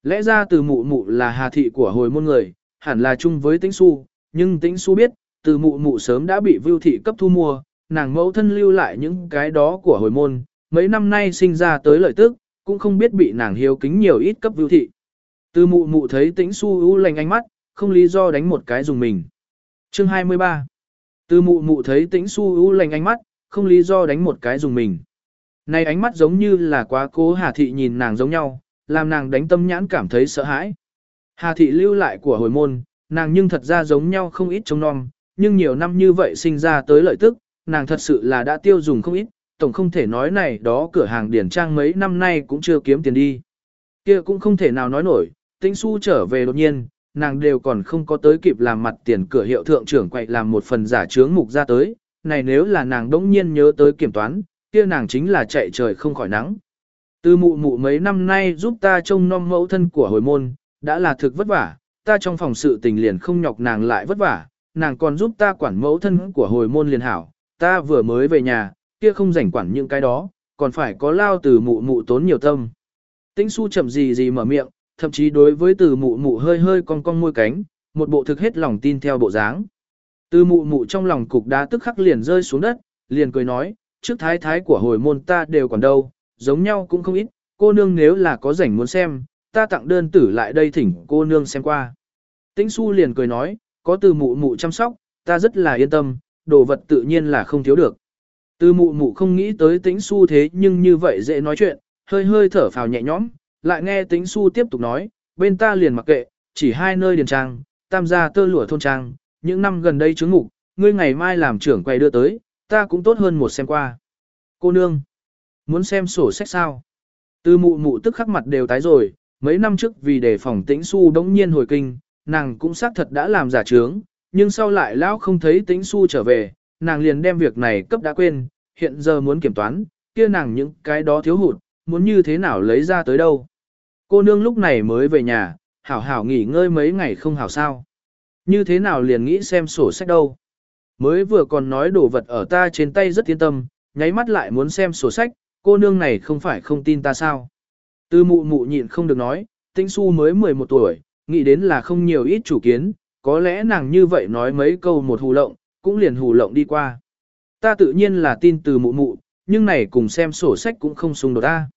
Lẽ ra từ mụ mụ là hà thị của hồi môn người, hẳn là chung với tĩnh su, nhưng tĩnh su biết, từ mụ mụ sớm đã bị vưu thị cấp thu mua, nàng mẫu thân lưu lại những cái đó của hồi môn, mấy năm nay sinh ra tới lợi tức, cũng không biết bị nàng hiếu kính nhiều ít cấp vưu thị. Từ mụ mụ thấy tĩnh su ưu lành ánh mắt, không lý do đánh một cái dùng mình. Chương 23 Từ mụ mụ thấy tĩnh su ưu lành ánh mắt, không lý do đánh một cái dùng mình. Này ánh mắt giống như là quá cố Hà Thị nhìn nàng giống nhau, làm nàng đánh tâm nhãn cảm thấy sợ hãi. Hà Thị lưu lại của hồi môn, nàng nhưng thật ra giống nhau không ít trông non, nhưng nhiều năm như vậy sinh ra tới lợi tức, nàng thật sự là đã tiêu dùng không ít, tổng không thể nói này đó cửa hàng điển trang mấy năm nay cũng chưa kiếm tiền đi. kia cũng không thể nào nói nổi, tinh su trở về đột nhiên, nàng đều còn không có tới kịp làm mặt tiền cửa hiệu thượng trưởng quậy làm một phần giả trướng mục ra tới, này nếu là nàng đỗng nhiên nhớ tới kiểm toán, kia nàng chính là chạy trời không khỏi nắng. Từ mụ mụ mấy năm nay giúp ta trông nom mẫu thân của hồi môn, đã là thực vất vả, ta trong phòng sự tình liền không nhọc nàng lại vất vả, nàng còn giúp ta quản mẫu thân của hồi môn liền hảo, ta vừa mới về nhà, kia không rảnh quản những cái đó, còn phải có lao từ mụ mụ tốn nhiều tâm. Tĩnh su chậm gì gì mở miệng, thậm chí đối với từ mụ mụ hơi hơi cong cong môi cánh, một bộ thực hết lòng tin theo bộ dáng. Từ mụ mụ trong lòng cục đá tức khắc liền rơi xuống đất, liền cười nói, trước thái thái của hồi môn ta đều còn đâu, giống nhau cũng không ít, cô nương nếu là có rảnh muốn xem, ta tặng đơn tử lại đây thỉnh cô nương xem qua. Tĩnh su liền cười nói, có từ mụ mụ chăm sóc, ta rất là yên tâm, đồ vật tự nhiên là không thiếu được. Từ mụ mụ không nghĩ tới tĩnh su thế nhưng như vậy dễ nói chuyện, hơi hơi thở phào nhẹ nhõm, lại nghe tĩnh su tiếp tục nói, bên ta liền mặc kệ, chỉ hai nơi điền trang, tam gia tơ lụa thôn trang, những năm gần đây chứng ngục, ngươi ngày mai làm trưởng quay đưa tới, ta cũng tốt hơn một xem qua. Cô nương, muốn xem sổ sách sao? Từ mụ mụ tức khắc mặt đều tái rồi, mấy năm trước vì đề phòng tĩnh su đống nhiên hồi kinh, nàng cũng xác thật đã làm giả trướng, nhưng sau lại lão không thấy tĩnh su trở về, nàng liền đem việc này cấp đã quên, hiện giờ muốn kiểm toán, kia nàng những cái đó thiếu hụt, muốn như thế nào lấy ra tới đâu. Cô nương lúc này mới về nhà, hảo hảo nghỉ ngơi mấy ngày không hảo sao. Như thế nào liền nghĩ xem sổ sách đâu. Mới vừa còn nói đồ vật ở ta trên tay rất yên tâm, nháy mắt lại muốn xem sổ sách, cô nương này không phải không tin ta sao. Tư mụ mụ nhịn không được nói, tĩnh su mới 11 tuổi, nghĩ đến là không nhiều ít chủ kiến, có lẽ nàng như vậy nói mấy câu một hù lộng, cũng liền hù lộng đi qua. Ta tự nhiên là tin từ mụ mụ, nhưng này cùng xem sổ sách cũng không xung đột ta.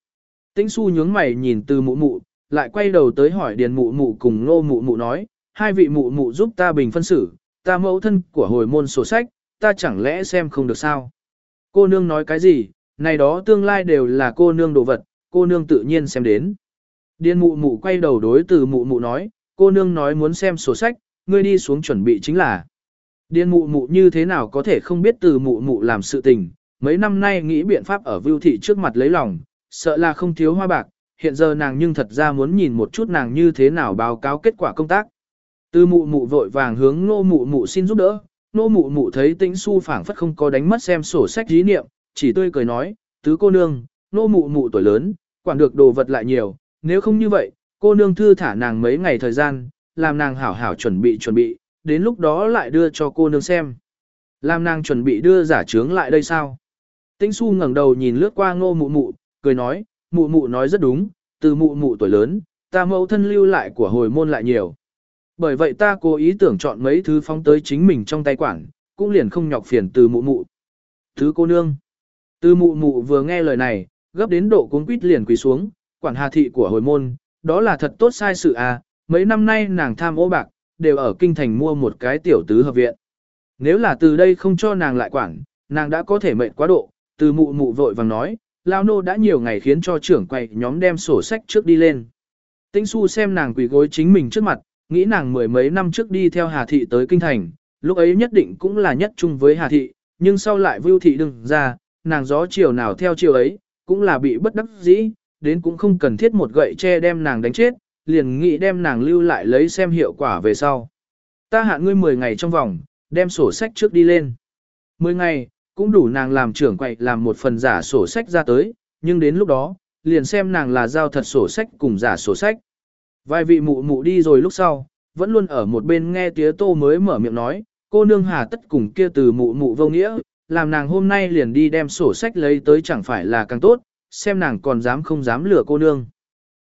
Tĩnh su nhướng mày nhìn từ mụ mụ, lại quay đầu tới hỏi điền mụ mụ cùng ngô mụ mụ nói, hai vị mụ mụ giúp ta bình phân xử, ta mẫu thân của hồi môn sổ sách, ta chẳng lẽ xem không được sao? Cô nương nói cái gì, này đó tương lai đều là cô nương đồ vật, cô nương tự nhiên xem đến. Điên mụ mụ quay đầu đối từ mụ mụ nói, cô nương nói muốn xem sổ sách, ngươi đi xuống chuẩn bị chính là. Điên mụ mụ như thế nào có thể không biết từ mụ mụ làm sự tình, mấy năm nay nghĩ biện pháp ở vưu thị trước mặt lấy lòng, sợ là không thiếu hoa bạc, hiện giờ nàng nhưng thật ra muốn nhìn một chút nàng như thế nào báo cáo kết quả công tác. Từ mụ mụ vội vàng hướng nô mụ mụ xin giúp đỡ, nô mụ mụ thấy tĩnh su phảng phất không có đánh mất xem sổ sách dí niệm, chỉ tươi cười nói, tứ cô nương, nô mụ mụ tuổi lớn, quản được đồ vật lại nhiều, nếu không như vậy, cô nương thư thả nàng mấy ngày thời gian, làm nàng hảo hảo chuẩn bị chuẩn bị, đến lúc đó lại đưa cho cô nương xem. Làm nàng chuẩn bị đưa giả trướng lại đây sao? Tĩnh su ngẩng đầu nhìn lướt qua ngô mụ mụ, cười nói, mụ mụ nói rất đúng, từ mụ mụ tuổi lớn, ta mẫu thân lưu lại của hồi môn lại nhiều. Bởi vậy ta cố ý tưởng chọn mấy thứ phóng tới chính mình trong tay quản, cũng liền không nhọc phiền từ mụ mụ. Thứ cô nương. Tư mụ mụ vừa nghe lời này, gấp đến độ cuốn quýt liền quỳ xuống, quản hà thị của hồi môn, đó là thật tốt sai sự à, mấy năm nay nàng tham ô bạc, đều ở kinh thành mua một cái tiểu tứ hợp viện. Nếu là từ đây không cho nàng lại quản, nàng đã có thể mệnh quá độ, từ mụ mụ vội vàng nói, lao nô đã nhiều ngày khiến cho trưởng quầy nhóm đem sổ sách trước đi lên. Tĩnh su xem nàng quỳ gối chính mình trước mặt, nghĩ nàng mười mấy năm trước đi theo Hà Thị tới Kinh Thành, lúc ấy nhất định cũng là nhất chung với Hà Thị, nhưng sau lại Vưu Thị đừng ra, nàng gió chiều nào theo chiều ấy, cũng là bị bất đắc dĩ, đến cũng không cần thiết một gậy che đem nàng đánh chết, liền nghĩ đem nàng lưu lại lấy xem hiệu quả về sau. Ta hạn ngươi 10 ngày trong vòng, đem sổ sách trước đi lên. 10 ngày, cũng đủ nàng làm trưởng quậy làm một phần giả sổ sách ra tới, nhưng đến lúc đó, liền xem nàng là giao thật sổ sách cùng giả sổ sách. Vài vị mụ mụ đi rồi lúc sau, vẫn luôn ở một bên nghe tía tô mới mở miệng nói, cô nương hà tất cùng kia từ mụ mụ vô nghĩa, làm nàng hôm nay liền đi đem sổ sách lấy tới chẳng phải là càng tốt, xem nàng còn dám không dám lừa cô nương.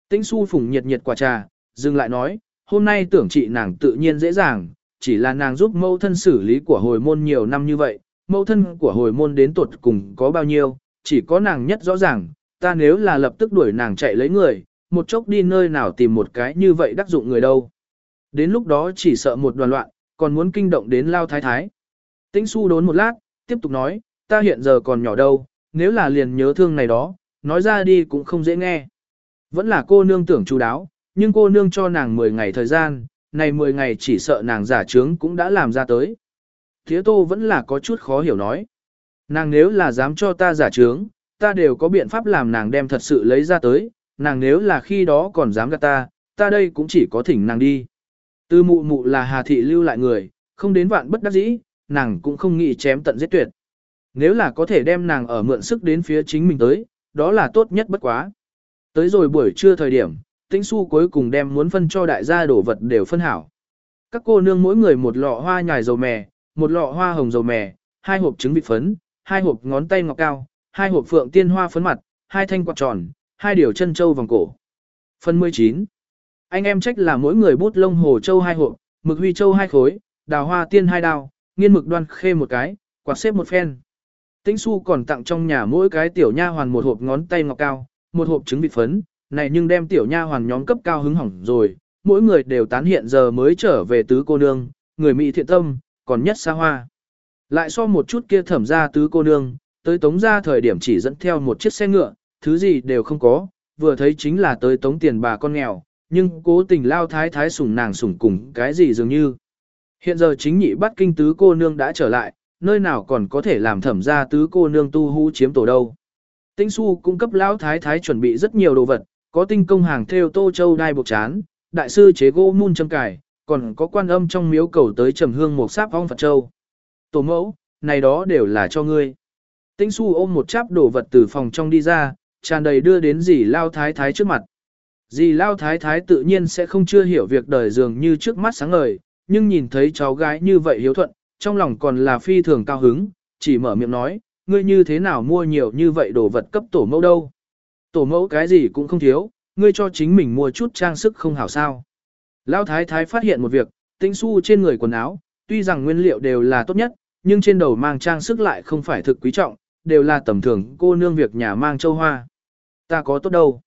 Tĩnh su phủng nhiệt nhiệt quả trà, dừng lại nói, hôm nay tưởng chị nàng tự nhiên dễ dàng, chỉ là nàng giúp mẫu thân xử lý của hồi môn nhiều năm như vậy, mẫu thân của hồi môn đến tuột cùng có bao nhiêu, chỉ có nàng nhất rõ ràng, ta nếu là lập tức đuổi nàng chạy lấy người, một chốc đi nơi nào tìm một cái như vậy đắc dụng người đâu. Đến lúc đó chỉ sợ một đoàn loạn, còn muốn kinh động đến lao thái thái. Tĩnh su đốn một lát, tiếp tục nói, ta hiện giờ còn nhỏ đâu, nếu là liền nhớ thương này đó, nói ra đi cũng không dễ nghe. Vẫn là cô nương tưởng chú đáo, nhưng cô nương cho nàng 10 ngày thời gian, này 10 ngày chỉ sợ nàng giả trướng cũng đã làm ra tới. Thế tô vẫn là có chút khó hiểu nói. Nàng nếu là dám cho ta giả trướng, ta đều có biện pháp làm nàng đem thật sự lấy ra tới, nàng nếu là khi đó còn dám gạt ta, ta đây cũng chỉ có thỉnh nàng đi. Tư mụ mụ là hà thị lưu lại người, không đến vạn bất đắc dĩ, nàng cũng không nghĩ chém tận giết tuyệt. Nếu là có thể đem nàng ở mượn sức đến phía chính mình tới, đó là tốt nhất bất quá. Tới rồi buổi trưa thời điểm, tĩnh su cuối cùng đem muốn phân cho đại gia đổ vật đều phân hảo. các cô nương mỗi người một lọ hoa nhài dầu mè, một lọ hoa hồng dầu mè, hai hộp trứng vịt phấn, hai hộp ngón tay ngọc cao, hai hộp phượng tiên hoa phấn mặt, hai thanh quạt tròn, hai điều chân châu vòng cổ. Phần 19. Anh em trách là mỗi người bút lông hồ châu hai hộp, mực huy châu hai khối, đào hoa tiên hai đao nghiên mực đoan khê một cái, quạt xếp một phen. Tĩnh su còn tặng trong nhà mỗi cái tiểu nha hoàn một hộp ngón tay ngọc cao, một hộp trứng vịt phấn, này nhưng đem tiểu nha hoàn nhóm cấp cao hứng hỏng rồi, mỗi người đều tán hiện giờ mới trở về tứ cô nương, người mỹ thiện tâm, còn nhất xa hoa. Lại so một chút kia thẩm ra tứ cô nương, tới tống ra thời điểm chỉ dẫn theo một chiếc xe ngựa, thứ gì đều không có, vừa thấy chính là tới tống tiền bà con nghèo, nhưng cố tình lao thái thái sủng nàng sủng cùng cái gì dường như. Hiện giờ chính nhị bắt kinh tứ cô nương đã trở lại, nơi nào còn có thể làm thẩm ra tứ cô nương tu hú chiếm tổ đâu. Tĩnh su cung cấp lão thái thái chuẩn bị rất nhiều đồ vật, có tinh công hàng theo tô châu đai buộc chán, đại sư chế gỗ mun châm cải, còn có quan âm trong miếu cầu tới trầm hương một sáp ong Phật Châu. Tổ mẫu, này đó đều là cho ngươi. Tĩnh su ôm một cháp đồ vật từ phòng trong đi ra, tràn đầy đưa đến dì lao thái thái trước mặt. Dì lao thái thái tự nhiên sẽ không chưa hiểu việc đời dường như trước mắt sáng ngời, nhưng nhìn thấy cháu gái như vậy hiếu thuận, trong lòng còn là phi thường cao hứng, chỉ mở miệng nói, ngươi như thế nào mua nhiều như vậy đồ vật cấp tổ mẫu đâu. Tổ mẫu cái gì cũng không thiếu, ngươi cho chính mình mua chút trang sức không hảo sao. Lão thái thái phát hiện một việc, tinh su trên người quần áo, tuy rằng nguyên liệu đều là tốt nhất, nhưng trên đầu mang trang sức lại không phải thực quý trọng, đều là tầm thường cô nương việc nhà mang châu hoa. Ta có tốt đâu.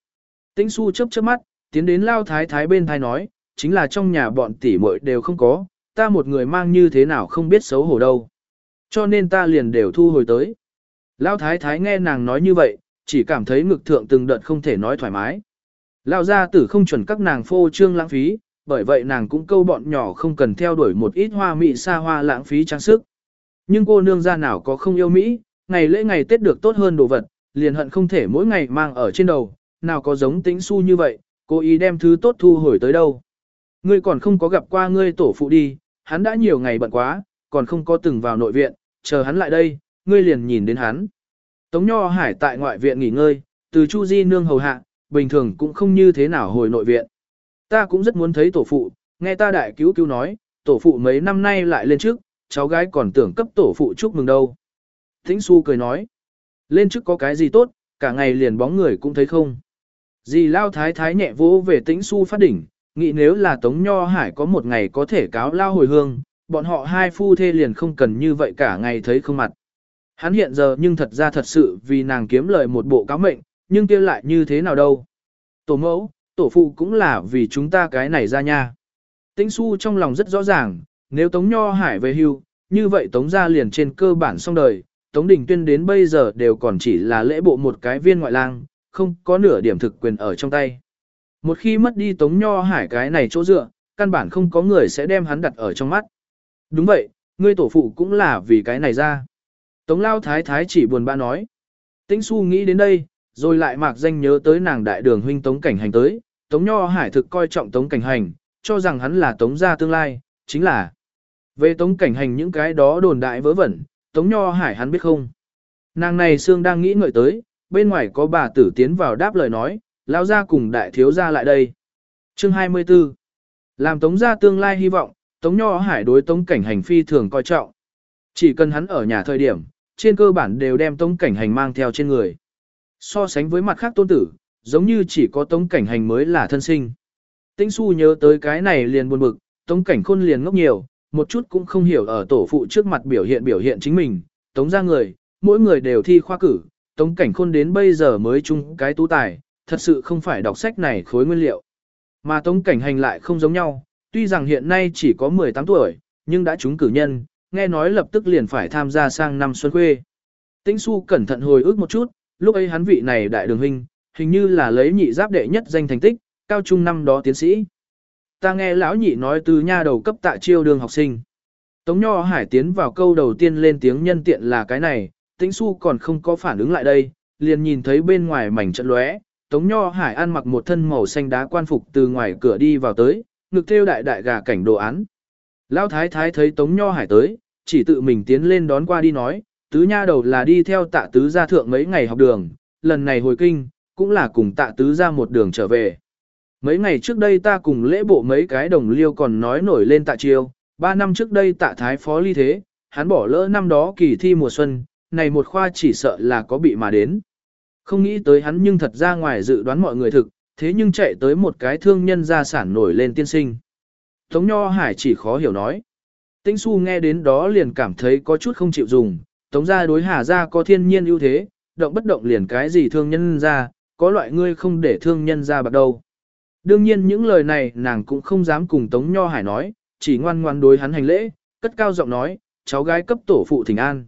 Tĩnh su chớp chớp mắt, tiến đến Lão thái thái bên thái nói, chính là trong nhà bọn tỷ muội đều không có, ta một người mang như thế nào không biết xấu hổ đâu. Cho nên ta liền đều thu hồi tới. Lão thái thái nghe nàng nói như vậy, chỉ cảm thấy ngực thượng từng đợt không thể nói thoải mái. Lão gia tử không chuẩn các nàng phô trương lãng phí, bởi vậy nàng cũng câu bọn nhỏ không cần theo đuổi một ít hoa mỹ xa hoa lãng phí trang sức. Nhưng cô nương gia nào có không yêu Mỹ, ngày lễ ngày Tết được tốt hơn đồ vật, liền hận không thể mỗi ngày mang ở trên đầu, nào có giống tính su như vậy, cố ý đem thứ tốt thu hồi tới đâu. Ngươi còn không có gặp qua ngươi tổ phụ đi, hắn đã nhiều ngày bận quá, còn không có từng vào nội viện, chờ hắn lại đây, ngươi liền nhìn đến hắn. Tống Nho Hải tại ngoại viện nghỉ ngơi, từ Chu Di nương hầu hạ, bình thường cũng không như thế nào hồi nội viện. Ta cũng rất muốn thấy tổ phụ, nghe ta đại cứu cứu nói, tổ phụ mấy năm nay lại lên trước, cháu gái còn tưởng cấp tổ phụ chúc mừng đâu. Thính Xu cười nói, lên trước có cái gì tốt, cả ngày liền bóng người cũng thấy không. Dì Lao Thái Thái nhẹ vỗ về tĩnh Xu phát đỉnh, nghĩ nếu là Tống Nho Hải có một ngày có thể cáo lao hồi hương, bọn họ hai phu thê liền không cần như vậy cả ngày thấy không mặt. Hắn hiện giờ nhưng thật ra thật sự vì nàng kiếm lời một bộ cáo mệnh, nhưng kia lại như thế nào đâu. Tổ mẫu, tổ phụ cũng là vì chúng ta cái này ra nha. Tĩnh su trong lòng rất rõ ràng, nếu Tống Nho Hải về hưu, như vậy Tống gia liền trên cơ bản xong đời, Tống Đình Tuyên đến bây giờ đều còn chỉ là lễ bộ một cái viên ngoại lang, không có nửa điểm thực quyền ở trong tay. Một khi mất đi Tống Nho Hải cái này chỗ dựa, căn bản không có người sẽ đem hắn đặt ở trong mắt. Đúng vậy, ngươi tổ phụ cũng là vì cái này ra. Tống Lao Thái Thái chỉ buồn bã nói. Tĩnh Xu nghĩ đến đây, rồi lại mạc danh nhớ tới nàng đại đường huynh Tống Cảnh Hành tới. Tống Nho Hải thực coi trọng Tống Cảnh Hành, cho rằng hắn là Tống gia tương lai, chính là. Về Tống Cảnh Hành những cái đó đồn đại vớ vẩn, Tống Nho Hải hắn biết không. Nàng này xương đang nghĩ ngợi tới, bên ngoài có bà tử tiến vào đáp lời nói, lão gia cùng đại thiếu gia lại đây. Chương 24 Làm Tống gia tương lai hy vọng, Tống Nho Hải đối Tống Cảnh Hành phi thường coi trọng. Chỉ cần hắn ở nhà thời điểm, trên cơ bản đều đem Tống Cảnh Hành mang theo trên người. So sánh với mặt khác tôn tử, giống như chỉ có Tống Cảnh Hành mới là thân sinh. Tĩnh Xu nhớ tới cái này liền buồn bực, Tống Cảnh Khôn liền ngốc nhiều, một chút cũng không hiểu ở tổ phụ trước mặt biểu hiện biểu hiện chính mình, Tống gia người, mỗi người đều thi khoa cử, Tống Cảnh Khôn đến bây giờ mới chung cái tú tài, thật sự không phải đọc sách này khối nguyên liệu. Mà Tống Cảnh Hành lại không giống nhau, tuy rằng hiện nay chỉ có 18 tuổi, nhưng đã trúng cử nhân, nghe nói lập tức liền phải tham gia sang năm xuân khuê. Tĩnh Xu cẩn thận hồi ức một chút, lúc ấy hắn vị này đại đường huynh, hình như là lấy nhị giáp đệ nhất danh thành tích, cao trung năm đó tiến sĩ. Ta nghe lão nhị nói từ nha đầu cấp tạ chiêu đường học sinh. Tống Nho Hải tiến vào câu đầu tiên lên tiếng nhân tiện là cái này, Tĩnh Xu còn không có phản ứng lại đây, liền nhìn thấy bên ngoài mảnh trận lóe, Tống Nho Hải ăn mặc một thân màu xanh đá quan phục từ ngoài cửa đi vào tới, ngực thêu đại đại gà cảnh đồ án. Lão thái thái thấy Tống Nho Hải tới, chỉ tự mình tiến lên đón qua đi nói, tứ nha đầu là đi theo tạ tứ gia thượng mấy ngày học đường, lần này hồi kinh, cũng là cùng tạ tứ gia một đường trở về. Mấy ngày trước đây ta cùng lễ bộ mấy cái đồng liêu còn nói nổi lên tạ chiêu, ba năm trước đây tạ thái phó ly thế, hắn bỏ lỡ năm đó kỳ thi mùa xuân, này một khoa chỉ sợ là có bị mà đến. Không nghĩ tới hắn nhưng thật ra ngoài dự đoán mọi người thực, thế nhưng chạy tới một cái thương nhân gia sản nổi lên tiên sinh. Tống Nho Hải chỉ khó hiểu nói. Tĩnh Xu nghe đến đó liền cảm thấy có chút không chịu dùng, Tống gia đối Hà gia có thiên nhiên ưu thế, động bất động liền cái gì thương nhân gia có loại ngươi không để thương nhân gia bạc đâu. Đương nhiên những lời này nàng cũng không dám cùng Tống Nho Hải nói, chỉ ngoan ngoan đối hắn hành lễ, cất cao giọng nói, cháu gái cấp tổ phụ thỉnh an.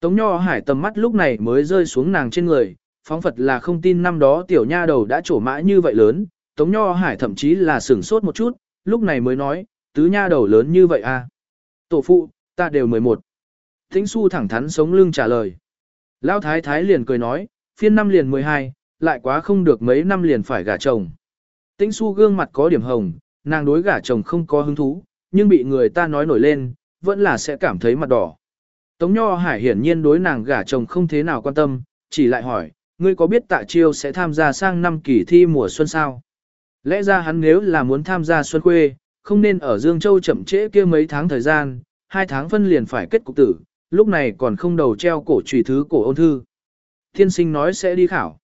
Tống Nho Hải tầm mắt lúc này mới rơi xuống nàng trên người, phóng Phật là không tin năm đó tiểu nha đầu đã trổ mã như vậy lớn, Tống Nho Hải thậm chí là sửng sốt một chút, lúc này mới nói, tứ nha đầu lớn như vậy à. Tổ phụ, ta đều 11. Tĩnh su thẳng thắn sống lưng trả lời. Lão thái thái liền cười nói, phiên năm liền 12, lại quá không được mấy năm liền phải gả chồng. Tĩnh su gương mặt có điểm hồng, nàng đối gả chồng không có hứng thú, nhưng bị người ta nói nổi lên, vẫn là sẽ cảm thấy mặt đỏ. Tống Nho Hải hiển nhiên đối nàng gả chồng không thế nào quan tâm, chỉ lại hỏi, ngươi có biết tạ chiêu sẽ tham gia sang năm kỳ thi mùa xuân sao? Lẽ ra hắn nếu là muốn tham gia xuân quê, không nên ở Dương Châu chậm trễ kia mấy tháng thời gian, hai tháng phân liền phải kết cục tử, lúc này còn không đầu treo cổ trùy thứ cổ ôn thư. Thiên sinh nói sẽ đi khảo.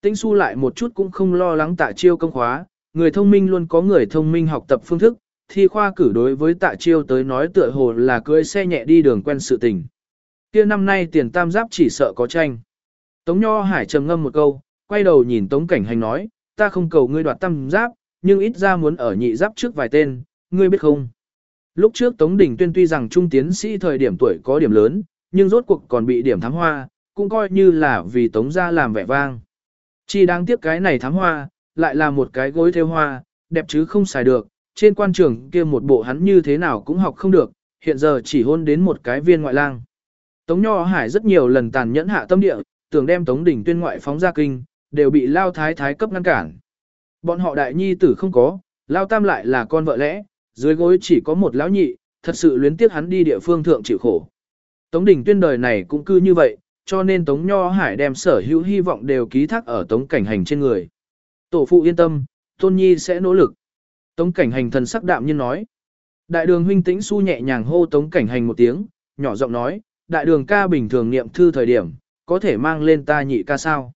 Tĩnh su lại một chút cũng không lo lắng tạ chiêu công khóa, người thông minh luôn có người thông minh học tập phương thức, thi khoa cử đối với tạ chiêu tới nói tựa hồ là cưỡi xe nhẹ đi đường quen sự tình. Kia năm nay tiền tam giáp chỉ sợ có tranh. Tống Nho Hải trầm ngâm một câu, quay đầu nhìn Tống Cảnh Hành nói, ta không cầu ngươi đoạt tam giáp, nhưng ít ra muốn ở nhị giáp trước vài tên, ngươi biết không? Lúc trước Tống Đình Tuyên tuy rằng trung tiến sĩ thời điểm tuổi có điểm lớn, nhưng rốt cuộc còn bị điểm thám hoa, cũng coi như là vì Tống gia làm vẻ vang. Chỉ đáng tiếc cái này thám hoa, lại là một cái gối theo hoa, đẹp chứ không xài được, trên quan trường kia một bộ hắn như thế nào cũng học không được, hiện giờ chỉ hôn đến một cái viên ngoại lang. Tống Nho Hải rất nhiều lần tàn nhẫn hạ tâm địa, tưởng đem Tống Đình Tuyên ngoại phóng ra kinh, đều bị Lao Thái Thái cấp ngăn cản. Bọn họ đại nhi tử không có, Lao Tam lại là con vợ lẽ, dưới gối chỉ có một lão nhị, thật sự luyến tiếc hắn đi địa phương thượng chịu khổ. Tống Đình Tuyên đời này cũng cư như vậy, cho nên Tống Nho Hải đem sở hữu hy vọng đều ký thác ở Tống Cảnh Hành trên người. Tổ phụ yên tâm, Tôn Nhi sẽ nỗ lực. Tống Cảnh Hành thần sắc đạm nhiên nói. Đại đường huynh tĩnh su nhẹ nhàng hô Tống Cảnh Hành một tiếng, nhỏ giọng nói, đại đường ca bình thường niệm thư thời điểm, có thể mang lên ta nhị ca sao.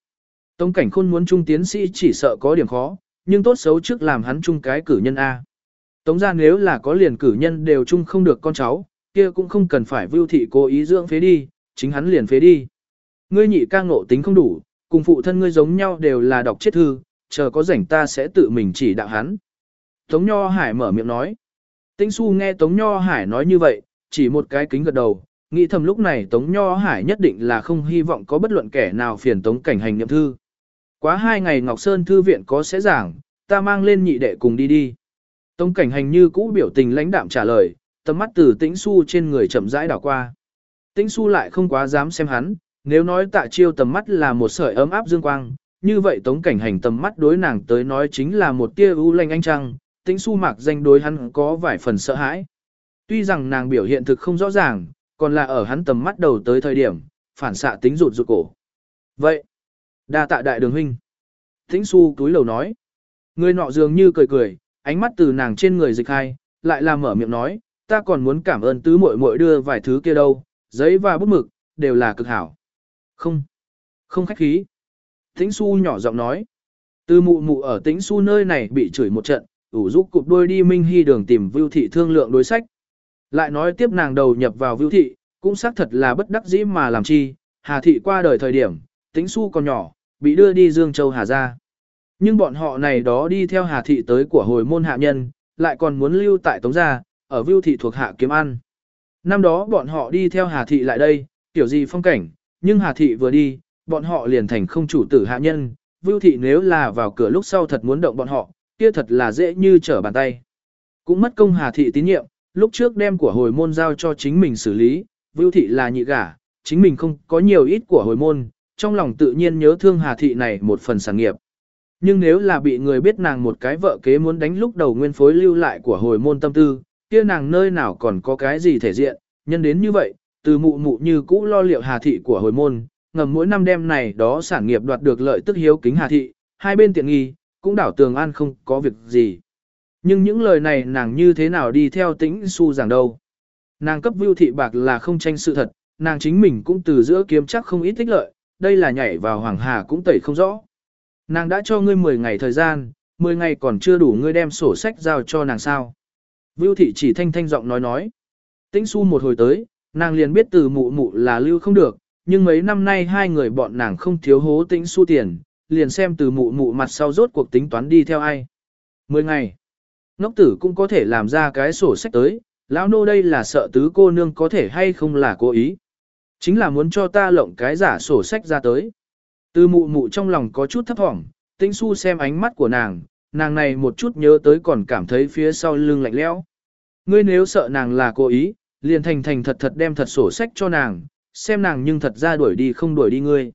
Tống Cảnh Khôn muốn trung tiến sĩ chỉ sợ có điểm khó, nhưng tốt xấu trước làm hắn chung cái cử nhân A. Tống ra nếu là có liền cử nhân đều chung không được con cháu, kia cũng không cần phải vưu thị cố ý dưỡng phế đi, chính hắn liền phế đi. Ngươi nhị ca ngộ tính không đủ, cùng phụ thân ngươi giống nhau đều là đọc chết thư, chờ có rảnh ta sẽ tự mình chỉ đạo hắn. Tống Nho Hải mở miệng nói. Tĩnh Xu nghe Tống Nho Hải nói như vậy, chỉ một cái kính gật đầu, nghĩ thầm lúc này Tống Nho Hải nhất định là không hy vọng có bất luận kẻ nào phiền Tống Cảnh Hành niệm thư. Quá hai ngày Ngọc Sơn Thư viện có sẽ giảng, ta mang lên nhị đệ cùng đi đi. Tống Cảnh Hành như cũ biểu tình lãnh đạm trả lời, tầm mắt từ Tĩnh Xu trên người chậm rãi đảo qua. Tĩnh Xu lại không quá dám xem hắn, nếu nói tạ chiêu tầm mắt là một sợi ấm áp dương quang, như vậy tống cảnh hành tầm mắt đối nàng tới nói chính là một tia ưu lanh anh trăng, tĩnh su mạc danh đối hắn có vài phần sợ hãi. Tuy rằng nàng biểu hiện thực không rõ ràng, còn là ở hắn tầm mắt đầu tới thời điểm, phản xạ tính rụt rụt cổ. Vậy, đa tạ đại đường huynh. Tĩnh su túi lầu nói. Người nọ dường như cười cười, ánh mắt từ nàng trên người dịch hai, lại làm mở miệng nói, ta còn muốn cảm ơn tứ muội muội đưa vài thứ kia đâu, giấy và bút mực, đều là cực hảo. Không, không khách khí. Tĩnh su nhỏ giọng nói. Từ mụ mụ ở tĩnh su nơi này bị chửi một trận, ủ giúp cụp đôi đi minh hy đường tìm vưu thị thương lượng đối sách. Lại nói tiếp nàng đầu nhập vào vưu thị, cũng xác thật là bất đắc dĩ mà làm chi, hà thị qua đời thời điểm, tĩnh su còn nhỏ, bị đưa đi Dương Châu Hà ra. Nhưng bọn họ này đó đi theo hà thị tới của hồi môn hạ nhân, lại còn muốn lưu tại tống gia, ở vưu thị thuộc hạ kiếm ăn. Năm đó bọn họ đi theo hà thị lại đây, tiểu gì phong cảnh, nhưng hà thị vừa đi, bọn họ liền thành không chủ tử hạ nhân, Vưu thị nếu là vào cửa lúc sau thật muốn động bọn họ, kia thật là dễ như trở bàn tay. Cũng mất công Hà thị tín nhiệm, lúc trước đem của hồi môn giao cho chính mình xử lý, Vưu thị là nhị gả, chính mình không có nhiều ít của hồi môn, trong lòng tự nhiên nhớ thương Hà thị này một phần sản nghiệp. Nhưng nếu là bị người biết nàng một cái vợ kế muốn đánh lúc đầu nguyên phối lưu lại của hồi môn tâm tư, kia nàng nơi nào còn có cái gì thể diện, nhân đến như vậy, từ mụ mụ như cũ lo liệu Hà thị của hồi môn, ngầm mỗi năm đêm này đó sản nghiệp đoạt được lợi tức hiếu kính Hà thị, hai bên tiện nghi, cũng đảo tường an không có việc gì. Nhưng những lời này nàng như thế nào đi theo tĩnh su giảng đâu. Nàng cấp vưu thị bạc là không tranh sự thật, nàng chính mình cũng từ giữa kiếm chắc không ít tích lợi, đây là nhảy vào hoàng hà cũng tẩy không rõ. Nàng đã cho ngươi 10 ngày thời gian, 10 ngày còn chưa đủ ngươi đem sổ sách giao cho nàng sao. Vưu thị chỉ thanh thanh giọng nói nói. Tĩnh su một hồi tới, nàng liền biết từ mụ mụ là lưu không được, nhưng mấy năm nay hai người bọn nàng không thiếu hố tĩnh su tiền, liền xem từ mụ mụ mặt sau rốt cuộc tính toán đi theo ai. 10 ngày. Ngốc tử cũng có thể làm ra cái sổ sách tới, lão nô đây là sợ tứ cô nương có thể hay không là cố ý. Chính là muốn cho ta lộng cái giả sổ sách ra tới. Từ mụ mụ trong lòng có chút thấp thỏm, tinh su xem ánh mắt của nàng, nàng này một chút nhớ tới còn cảm thấy phía sau lưng lạnh lẽo. Ngươi nếu sợ nàng là cố ý, liền thành thành thật thật đem thật sổ sách cho nàng, xem nàng nhưng thật ra đuổi đi không đuổi đi ngươi.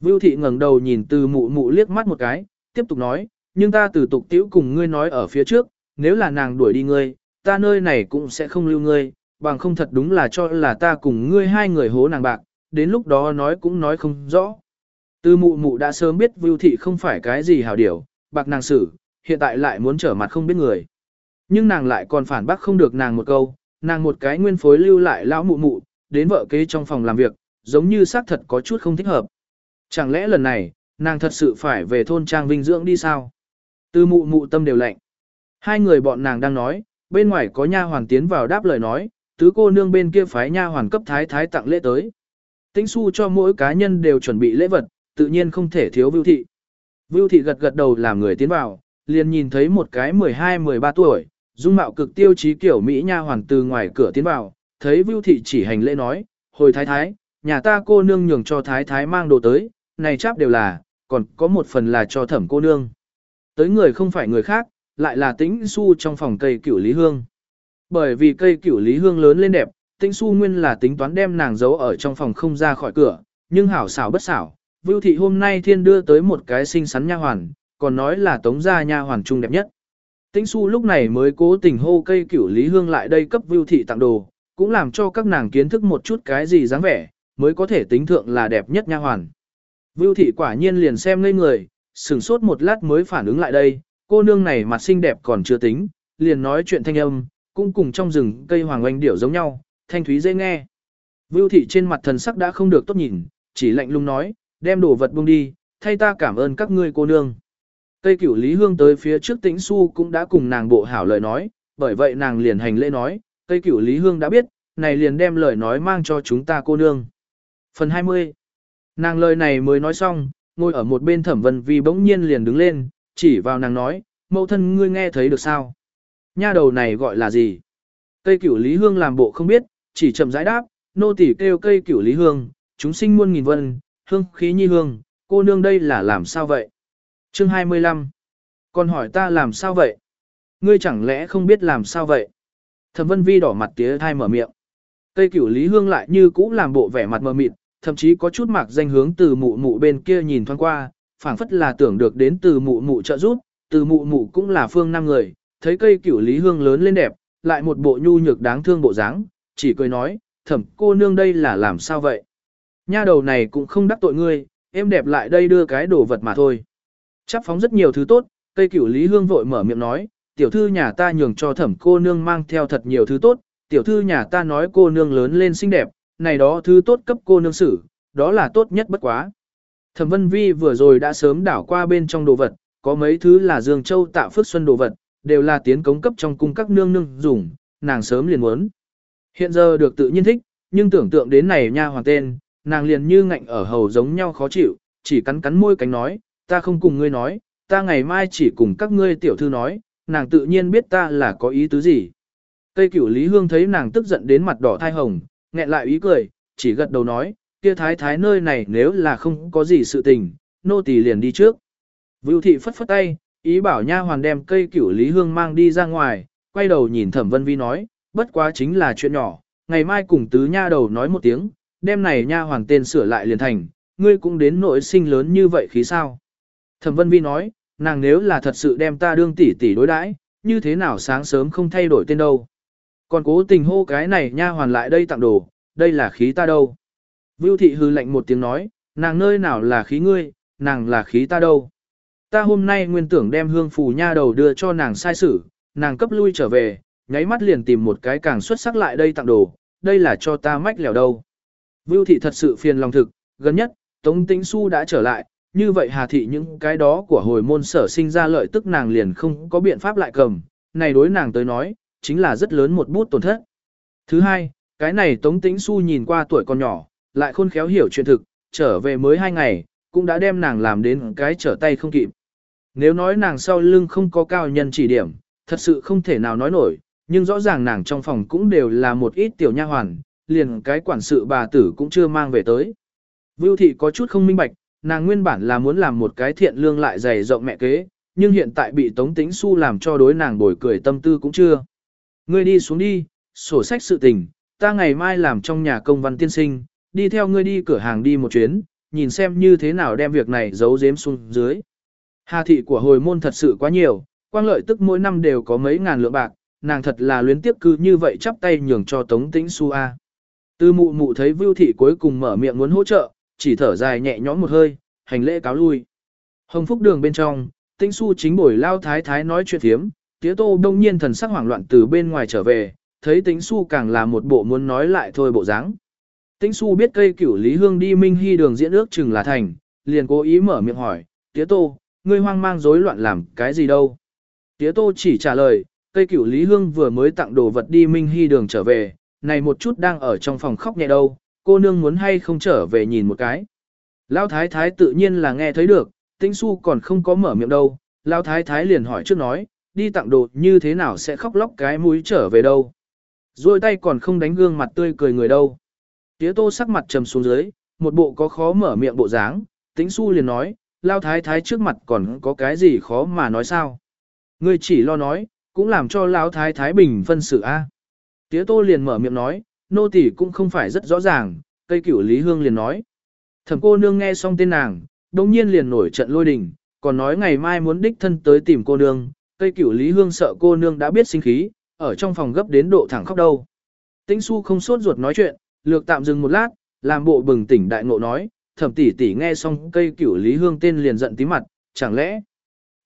Vưu thị ngẩng đầu nhìn từ mụ mụ liếc mắt một cái, tiếp tục nói, nhưng ta từ tục tiễu cùng ngươi nói ở phía trước, nếu là nàng đuổi đi ngươi, ta nơi này cũng sẽ không lưu ngươi, bằng không thật đúng là cho là ta cùng ngươi hai người hố nàng bạc, đến lúc đó nói cũng nói không rõ. tư mụ mụ đã sớm biết Vưu Thị không phải cái gì hảo điểu, bạc nàng xử, hiện tại lại muốn trở mặt không biết người. Nhưng nàng lại còn phản bác không được nàng một câu, nàng một cái nguyên phối lưu lại lão mụ mụ, đến vợ kế trong phòng làm việc, giống như xác thật có chút không thích hợp. Chẳng lẽ lần này, nàng thật sự phải về thôn trang vinh dưỡng đi sao? tư mụ mụ tâm đều lạnh. Hai người bọn nàng đang nói, bên ngoài có nha hoàn tiến vào đáp lời nói, tứ cô nương bên kia phái nha hoàn cấp thái thái tặng lễ tới. Tĩnh su cho mỗi cá nhân đều chuẩn bị lễ vật, tự nhiên không thể thiếu Vưu thị. Vưu thị gật gật đầu làm người tiến vào, liền nhìn thấy một cái 12-13 tuổi, dung mạo cực tiêu chí kiểu Mỹ nha hoàn từ ngoài cửa tiến vào, thấy Vưu thị chỉ hành lễ nói, hồi thái thái, nhà ta cô nương nhường cho thái thái mang đồ tới, này cháp đều là, còn có một phần là cho thẩm cô nương. Tới người không phải người khác, lại là tĩnh su trong phòng cây cửu lý hương. Bởi vì cây cửu lý hương lớn lên đẹp, tĩnh su nguyên là tính toán đem nàng giấu ở trong phòng không ra khỏi cửa, nhưng hảo xảo bất xảo. Vưu thị hôm nay thiên đưa tới một cái xinh xắn nha hoàn, còn nói là tống gia nha hoàn trung đẹp nhất. Tĩnh su lúc này mới cố tình hô cây cửu lý hương lại đây cấp vưu thị tặng đồ, cũng làm cho các nàng kiến thức một chút cái gì dáng vẻ, mới có thể tính thượng là đẹp nhất nha hoàn. Vưu thị quả nhiên liền xem ngây người, sửng sốt một lát mới phản ứng lại đây, cô nương này mặt xinh đẹp còn chưa tính, liền nói chuyện thanh âm, cũng cùng trong rừng cây hoàng oanh điểu giống nhau, thanh thúy dễ nghe. Vưu thị trên mặt thần sắc đã không được tốt nhìn, chỉ lạnh lùng nói, đem đồ vật buông đi, thay ta cảm ơn các ngươi cô nương. Cây cửu Lý Hương tới phía trước tĩnh su cũng đã cùng nàng bộ hảo lời nói, bởi vậy nàng liền hành lễ nói, cây cửu Lý Hương đã biết, này liền đem lời nói mang cho chúng ta cô nương. Phần 20 Nàng lời này mới nói xong, ngồi ở một bên thẩm vân vì bỗng nhiên liền đứng lên, chỉ vào nàng nói, mẫu thân ngươi nghe thấy được sao? Nha đầu này gọi là gì? Cây cửu lý hương làm bộ không biết, chỉ chậm rãi đáp, nô tỳ kêu cây cửu lý hương, chúng sinh muôn nghìn vân, hương khí nhi hương, cô nương đây là làm sao vậy? Chương 25 Còn hỏi ta làm sao vậy? Ngươi chẳng lẽ không biết làm sao vậy? Thẩm vân vi đỏ mặt tía thai mở miệng. Cây cửu lý hương lại như cũ làm bộ vẻ mặt mờ mịt, thậm chí có chút mạc danh hướng từ mụ mụ bên kia nhìn thoáng qua, phảng phất là tưởng được đến từ mụ mụ trợ giúp, từ mụ mụ cũng là phương năm người, thấy cây cửu lý hương lớn lên đẹp, lại một bộ nhu nhược đáng thương bộ dáng, chỉ cười nói, thẩm cô nương đây là làm sao vậy? Nha đầu này cũng không đắc tội ngươi, em đẹp lại đây đưa cái đồ vật mà thôi. Chắp phóng rất nhiều thứ tốt, cây cửu lý hương vội mở miệng nói, tiểu thư nhà ta nhường cho thẩm cô nương mang theo thật nhiều thứ tốt, tiểu thư nhà ta nói cô nương lớn lên xinh đẹp, này đó thứ tốt cấp cô nương xử, đó là tốt nhất bất quá. Thẩm Vân Vi vừa rồi đã sớm đảo qua bên trong đồ vật, có mấy thứ là Dương Châu tạo phước xuân đồ vật, đều là tiến cống cấp trong cung các nương nương dùng, nàng sớm liền muốn. Hiện giờ được tự nhiên thích, nhưng tưởng tượng đến này nha hoàng tên, nàng liền như ngạnh ở hầu giống nhau khó chịu, chỉ cắn cắn môi cánh nói, ta không cùng ngươi nói, ta ngày mai chỉ cùng các ngươi tiểu thư nói, nàng tự nhiên biết ta là có ý tứ gì. Tây cửu Lý Hương thấy nàng tức giận đến mặt đỏ thai hồng, nghẹn lại ý cười, chỉ gật đầu nói, kia thái thái nơi này nếu là không có gì sự tình, nô tỳ liền đi trước. Vưu thị phất phất tay, ý bảo nha hoàn đem cây cửu lý hương mang đi ra ngoài, quay đầu nhìn thẩm vân vi nói, bất quá chính là chuyện nhỏ, ngày mai cùng tứ nha đầu nói một tiếng, Đêm này nha hoàn tên sửa lại liền thành, ngươi cũng đến nội sinh lớn như vậy khí sao. Thẩm vân vi nói, nàng nếu là thật sự đem ta đương tỷ tỷ đối đãi, như thế nào sáng sớm không thay đổi tên đâu. Còn cố tình hô cái này nha hoàn lại đây tặng đồ, đây là khí ta đâu. Vưu thị hư lạnh một tiếng nói, nàng nơi nào là khí ngươi, nàng là khí ta đâu. Ta hôm nay nguyên tưởng đem hương phù nha đầu đưa cho nàng sai sử, nàng cấp lui trở về, nháy mắt liền tìm một cái càng xuất sắc lại đây tặng đồ, đây là cho ta mách lẻo đâu. Vưu thị thật sự phiền lòng thực, gần nhất, Tống Tĩnh Xu đã trở lại, như vậy Hà thị những cái đó của hồi môn sở sinh ra lợi tức nàng liền không có biện pháp lại cầm, này đối nàng tới nói, chính là rất lớn một bút tổn thất. Thứ hai, cái này Tống Tĩnh Xu nhìn qua tuổi còn nhỏ, lại khôn khéo hiểu chuyện thực, trở về mới hai ngày, cũng đã đem nàng làm đến cái trở tay không kịp. Nếu nói nàng sau lưng không có cao nhân chỉ điểm, thật sự không thể nào nói nổi, nhưng rõ ràng nàng trong phòng cũng đều là một ít tiểu nha hoàn, liền cái quản sự bà tử cũng chưa mang về tới. Vưu thị có chút không minh bạch, nàng nguyên bản là muốn làm một cái thiện lương lại dày rộng mẹ kế, nhưng hiện tại bị Tống Tĩnh Xu làm cho đối nàng bồi cười tâm tư cũng chưa. Ngươi đi xuống đi, sổ sách sự tình, ta ngày mai làm trong nhà công văn tiên sinh, đi theo ngươi đi cửa hàng đi một chuyến, nhìn xem như thế nào đem việc này giấu giếm xuống dưới. Hà thị của hồi môn thật sự quá nhiều, quang lợi tức mỗi năm đều có mấy ngàn lượng bạc, nàng thật là luyến tiếp cư như vậy chắp tay nhường cho Tống Tĩnh Xu A. Tư mụ mụ thấy Vưu thị cuối cùng mở miệng muốn hỗ trợ, chỉ thở dài nhẹ nhõm một hơi, hành lễ cáo lui. Hồng Phúc đường bên trong, Tĩnh Xu chính bồi lao thái thái nói chuyện thiếm, tía tô đông nhiên thần sắc hoảng loạn từ bên ngoài trở về, thấy Tĩnh Xu càng là một bộ muốn nói lại thôi bộ dáng. Tĩnh Xu biết cây cửu Lý Hương đi Minh Hy đường diễn ước chừng là thành, liền cố ý mở miệng hỏi, tía tô, ngươi hoang mang rối loạn làm cái gì đâu? Tía tô chỉ trả lời, cây cửu Lý Hương vừa mới tặng đồ vật đi Minh Hy đường trở về, này một chút đang ở trong phòng khóc nhẹ đâu, cô nương muốn hay không trở về nhìn một cái. Lão thái thái tự nhiên là nghe thấy được, tĩnh su còn không có mở miệng đâu, Lão thái thái liền hỏi trước nói, đi tặng đồ như thế nào sẽ khóc lóc cái mũi trở về đâu. Rồi tay còn không đánh gương mặt tươi cười người đâu. Tía tô sắc mặt trầm xuống dưới, một bộ có khó mở miệng bộ dáng, tĩnh su liền nói, Lão thái thái trước mặt còn có cái gì khó mà nói sao. Ngươi chỉ lo nói, cũng làm cho Lão thái thái bình phân xử a. Tía tô liền mở miệng nói, nô tỳ cũng không phải rất rõ ràng, cây cửu Lý Hương liền nói. Thẩm cô nương nghe xong tên nàng, đồng nhiên liền nổi trận lôi đình, còn nói ngày mai muốn đích thân tới tìm cô nương, cây cửu Lý Hương sợ cô nương đã biết sinh khí, ở trong phòng gấp đến độ thẳng khóc đâu. Tĩnh su không sốt ruột nói chuyện, lược tạm dừng một lát, làm bộ bừng tỉnh đại ngộ nói, thẩm tỷ tỷ nghe xong cây cửu Lý Hương tên liền giận tí mặt, chẳng lẽ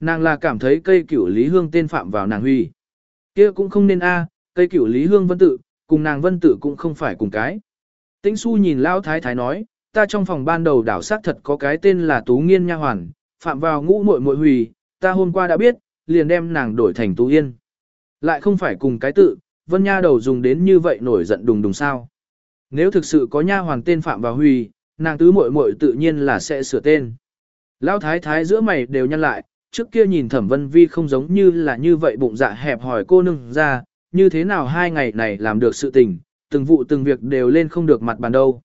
nàng là cảm thấy cây cửu Lý Hương tên phạm vào nàng huy. kia cũng không nên a, cây cửu Lý Hương vân tự, cùng nàng vân tự cũng không phải cùng cái. Tĩnh su nhìn Lão Thái Thái nói, ta trong phòng ban đầu đảo sát thật có cái tên là Tú Nghiên Nha Hoàn, phạm vào ngũ muội muội hủy, ta hôm qua đã biết, liền đem nàng đổi thành Tú Yên. Lại không phải cùng cái tự, vân nha đầu dùng đến như vậy nổi giận đùng đùng sao. Nếu thực sự có nha hoàn tên phạm và huy nàng tứ muội muội tự nhiên là sẽ sửa tên. Lão thái thái giữa mày đều nhăn lại, trước kia nhìn thẩm vân vi không giống như là như vậy bụng dạ hẹp hỏi cô nương ra, như thế nào hai ngày này làm được sự tình, từng vụ từng việc đều lên không được mặt bàn đâu.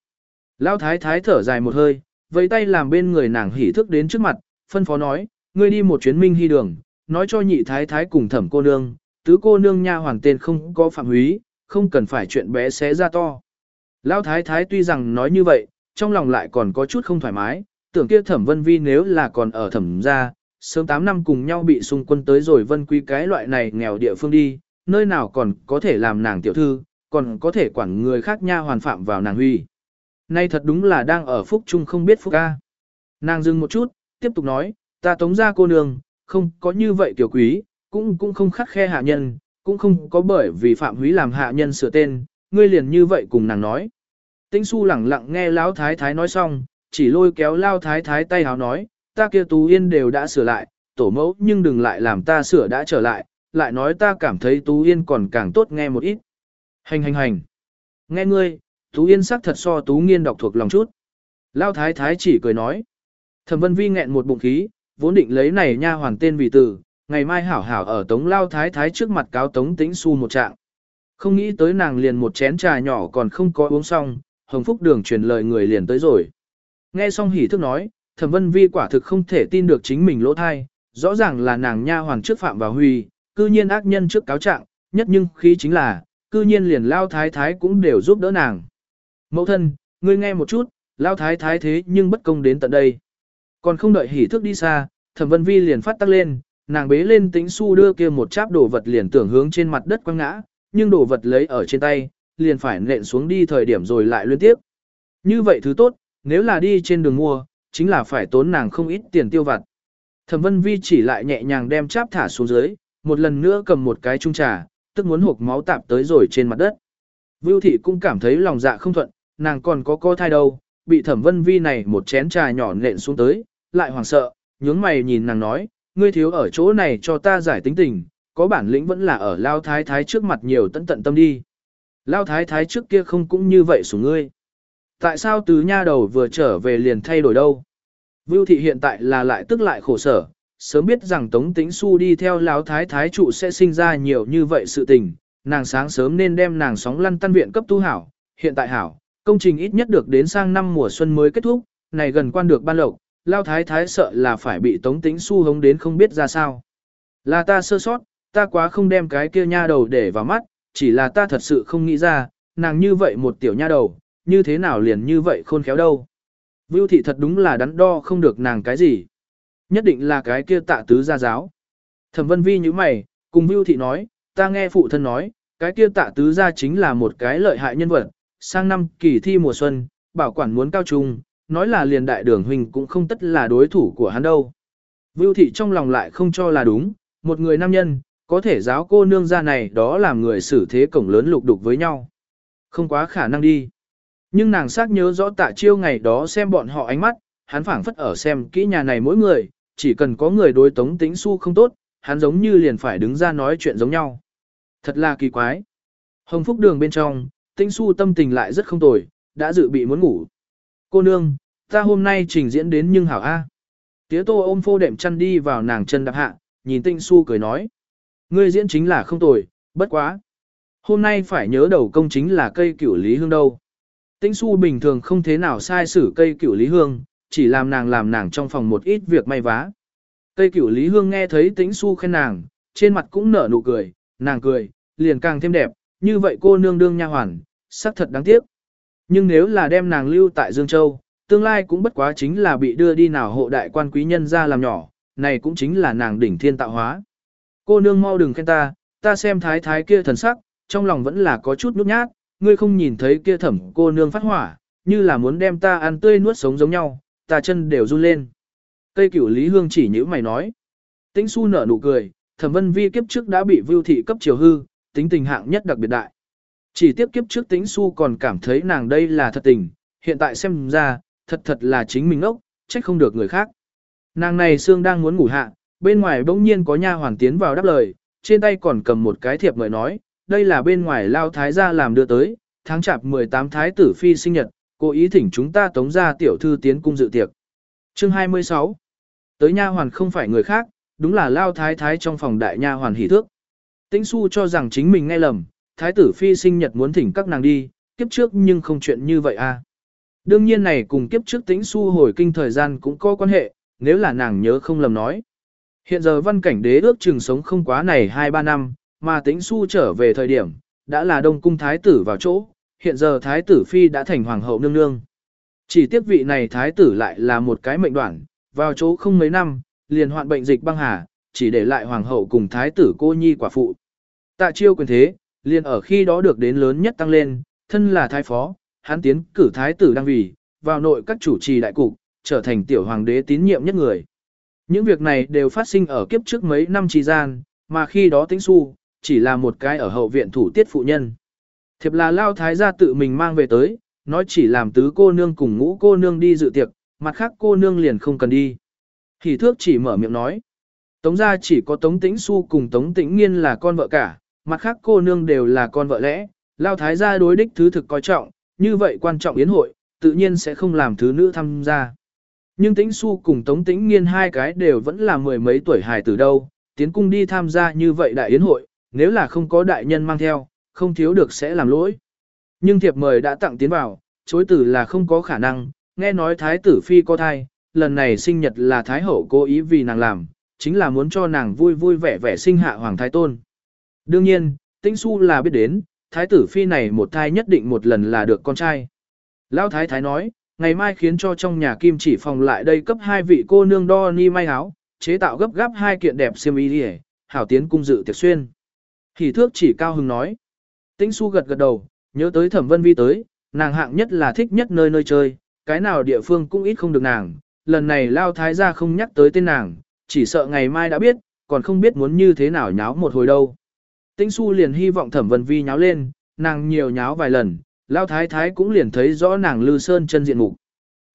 Lão thái thái thở dài một hơi, vẫy tay làm bên người nàng hỉ thức đến trước mặt, phân phó nói, ngươi đi một chuyến minh hy đường, nói cho nhị thái thái cùng thẩm cô nương, tứ cô nương nha hoàng tên không có phạm húy, không cần phải chuyện bé xé ra to. Lão thái thái tuy rằng nói như vậy, trong lòng lại còn có chút không thoải mái, tưởng kia thẩm vân vi nếu là còn ở thẩm gia, sớm 8 năm cùng nhau bị xung quân tới rồi vân quý cái loại này nghèo địa phương đi, nơi nào còn có thể làm nàng tiểu thư, còn có thể quản người khác nha hoàn phạm vào nàng huy. Nay thật đúng là đang ở phúc chung không biết phúc ca. Nàng dừng một chút, tiếp tục nói, ta tống ra cô nương, không có như vậy tiểu quý, cũng cũng không khắc khe hạ nhân, cũng không có bởi vì phạm húy làm hạ nhân sửa tên, ngươi liền như vậy cùng nàng nói. Tĩnh su lẳng lặng nghe lão thái thái nói xong, chỉ lôi kéo lao thái thái tay háo nói, ta kia tú yên đều đã sửa lại, tổ mẫu nhưng đừng lại làm ta sửa đã trở lại, lại nói ta cảm thấy Tú Yên còn càng tốt nghe một ít. Hành hành hành. Nghe ngươi, Tú Yên sắc thật so Tú Nghiên đọc thuộc lòng chút. Lao Thái Thái chỉ cười nói. Thẩm Vân Vi nghẹn một bụng khí, vốn định lấy này nha hoàn tên vì từ, ngày mai hảo hảo ở Tống Lao Thái Thái trước mặt cáo Tống Tĩnh Su một trạng. Không nghĩ tới nàng liền một chén trà nhỏ còn không có uống xong, Hồng Phúc Đường truyền lời người liền tới rồi. Nghe xong hỉ thức nói, Thẩm Vân Vi quả thực không thể tin được chính mình lỗ thai, rõ ràng là nàng nha hoàng trước phạm vào huy, cư nhiên ác nhân trước cáo trạng, nhất nhưng khí chính là, cư nhiên liền lao thái thái cũng đều giúp đỡ nàng. Mẫu thân, ngươi nghe một chút, lao thái thái thế nhưng bất công đến tận đây. Còn không đợi hỉ thức đi xa, thẩm vân vi liền phát tắc lên, nàng bế lên tính su đưa kia một cháp đồ vật liền tưởng hướng trên mặt đất quăng ngã, nhưng đồ vật lấy ở trên tay, liền phải nện xuống đi thời điểm rồi lại liên tiếp. Như vậy thứ tốt, nếu là đi trên đường mua, chính là phải tốn nàng không ít tiền tiêu vặt. Thẩm Vân Vi chỉ lại nhẹ nhàng đem cháp thả xuống dưới, một lần nữa cầm một cái chung trà, tức muốn hộp máu tạp tới rồi trên mặt đất. Vưu thị cũng cảm thấy lòng dạ không thuận, nàng còn có co thai đâu, bị Thẩm Vân Vi này một chén trà nhỏ nện xuống tới, lại hoảng sợ, nhướng mày nhìn nàng nói, ngươi thiếu ở chỗ này cho ta giải tính tình, có bản lĩnh vẫn là ở Lao Thái Thái trước mặt nhiều tận tận tâm đi. Lao Thái Thái trước kia không cũng như vậy xuống ngươi. Tại sao tứ nha đầu vừa trở về liền thay đổi đâu? Vưu thị hiện tại là lại tức lại khổ sở, sớm biết rằng Tống Tĩnh Xu đi theo Lão Thái Thái trụ sẽ sinh ra nhiều như vậy sự tình, nàng sáng sớm nên đem nàng sóng lăn tân viện cấp tu hảo, hiện tại hảo, công trình ít nhất được đến sang năm mùa xuân mới kết thúc, này gần quan được ban lộc, Lão Thái Thái sợ là phải bị Tống Tĩnh Xu hống đến không biết ra sao. Là ta sơ sót, ta quá không đem cái kia nha đầu để vào mắt, chỉ là ta thật sự không nghĩ ra, nàng như vậy một tiểu nha đầu, như thế nào liền như vậy khôn khéo đâu. Vưu thị thật đúng là đắn đo không được nàng cái gì. Nhất định là cái kia tạ tứ gia giáo. Thẩm vân vi như mày, cùng Vưu thị nói, ta nghe phụ thân nói, cái kia tạ tứ gia chính là một cái lợi hại nhân vật. Sang năm kỳ thi mùa xuân, bảo quản muốn cao trung, nói là liền đại đường huynh cũng không tất là đối thủ của hắn đâu. Vưu thị trong lòng lại không cho là đúng, một người nam nhân, có thể giáo cô nương ra này đó làm người xử thế cổng lớn lục đục với nhau. Không quá khả năng đi. Nhưng nàng xác nhớ rõ tạ chiêu ngày đó xem bọn họ ánh mắt, hắn phảng phất ở xem kỹ nhà này mỗi người, chỉ cần có người đối tống tính su không tốt, hắn giống như liền phải đứng ra nói chuyện giống nhau. Thật là kỳ quái. Hồng Phúc đường bên trong, tĩnh su tâm tình lại rất không tồi, đã dự bị muốn ngủ. Cô nương, ta hôm nay trình diễn đến nhưng hảo A. Tía tô ôm phô đệm chăn đi vào nàng chân đạp hạ, nhìn tĩnh su cười nói. Ngươi diễn chính là không tồi, bất quá. Hôm nay phải nhớ đầu công chính là cây cửu lý hương đâu. Tĩnh su bình thường không thế nào sai xử cây cửu lý hương, chỉ làm nàng làm nàng trong phòng một ít việc may vá. Cây cửu lý hương nghe thấy tĩnh su khen nàng, trên mặt cũng nở nụ cười, nàng cười, liền càng thêm đẹp, như vậy cô nương đương nha hoàn, sắc thật đáng tiếc. Nhưng nếu là đem nàng lưu tại Dương Châu, tương lai cũng bất quá chính là bị đưa đi nào hộ đại quan quý nhân ra làm nhỏ, này cũng chính là nàng đỉnh thiên tạo hóa. Cô nương mau đừng khen ta, ta xem thái thái kia thần sắc, trong lòng vẫn là có chút nhút nhát, ngươi không nhìn thấy kia thẩm cô nương phát hỏa, như là muốn đem ta ăn tươi nuốt sống giống nhau, ta chân đều run lên. Cây cửu Lý Hương chỉ nhữ mày nói. Tĩnh su nở nụ cười, thẩm vân vi kiếp trước đã bị vưu thị cấp chiều hư, tính tình hạng nhất đặc biệt đại. Chỉ tiếp kiếp trước tĩnh su còn cảm thấy nàng đây là thật tình, hiện tại xem ra, thật thật là chính mình ốc, trách không được người khác. Nàng này xương đang muốn ngủ hạ, bên ngoài bỗng nhiên có nha hoàn tiến vào đáp lời, trên tay còn cầm một cái thiệp mời nói, đây là bên ngoài lao thái gia làm đưa tới, tháng chạp 18 thái tử phi sinh nhật, cố ý thỉnh chúng ta tống ra tiểu thư tiến cung dự tiệc. Chương 26 Tới nha hoàn không phải người khác, đúng là lao thái thái trong phòng đại nha hoàn hỷ thước. Tĩnh su cho rằng chính mình nghe lầm, thái tử phi sinh nhật muốn thỉnh các nàng đi, kiếp trước nhưng không chuyện như vậy à. Đương nhiên này cùng kiếp trước tĩnh su hồi kinh thời gian cũng có quan hệ, nếu là nàng nhớ không lầm nói. Hiện giờ văn cảnh đế ước chừng sống không quá này 2-3 năm, mà tĩnh su trở về thời điểm, đã là đông cung thái tử vào chỗ, hiện giờ thái tử phi đã thành hoàng hậu nương nương. Chỉ tiếc vị này thái tử lại là một cái mệnh đoạn, vào chỗ không mấy năm, liền hoạn bệnh dịch băng hà, chỉ để lại hoàng hậu cùng thái tử cô nhi quả phụ. Tạ chiêu quyền thế, liền ở khi đó được đến lớn nhất tăng lên, thân là thái phó, hắn tiến cử thái tử đăng vì, vào nội các chủ trì đại cục, trở thành tiểu hoàng đế tín nhiệm nhất người. Những việc này đều phát sinh ở kiếp trước mấy năm trì gian, mà khi đó tính su, chỉ là một cái ở hậu viện thủ tiết phụ nhân. Thiệp là lao thái gia tự mình mang về tới, nói chỉ làm tứ cô nương cùng ngũ cô nương đi dự tiệc, mặt khác cô nương liền không cần đi. Hỷ thước chỉ mở miệng nói. Tống gia chỉ có Tống Tĩnh Xu cùng Tống Tĩnh Nghiên là con vợ cả, mặt khác cô nương đều là con vợ lẽ, lao thái gia đối đích thứ thực coi trọng, như vậy quan trọng yến hội, tự nhiên sẽ không làm thứ nữ tham gia. Nhưng Tĩnh Xu cùng Tống Tĩnh Nghiên hai cái đều vẫn là mười mấy tuổi hài từ đâu, tiến cung đi tham gia như vậy đại yến hội, nếu là không có đại nhân mang theo, không thiếu được sẽ làm lỗi. Nhưng thiệp mời đã tặng tiến vào, chối tử là không có khả năng, nghe nói thái tử phi có thai, lần này sinh nhật là thái hậu cố ý vì nàng làm, chính là muốn cho nàng vui vui vẻ vẻ sinh hạ hoàng thái tôn. Đương nhiên, tĩnh su là biết đến, thái tử phi này một thai nhất định một lần là được con trai. Lão thái thái nói, ngày mai khiến cho trong nhà kim chỉ phòng lại đây cấp hai vị cô nương đo ni may áo, chế tạo gấp gáp hai kiện đẹp xiêm y đi hảo tiến cung dự tiệc xuyên. Hỷ thước chỉ cao hứng nói. Tĩnh su gật gật đầu, nhớ tới thẩm vân vi tới, nàng hạng nhất là thích nhất nơi nơi chơi, cái nào địa phương cũng ít không được nàng, lần này lao thái gia không nhắc tới tên nàng, chỉ sợ ngày mai đã biết, còn không biết muốn như thế nào nháo một hồi đâu. Tĩnh su liền hy vọng thẩm vân vi nháo lên, nàng nhiều nháo vài lần, lao thái thái cũng liền thấy rõ nàng lư sơn chân diện mục.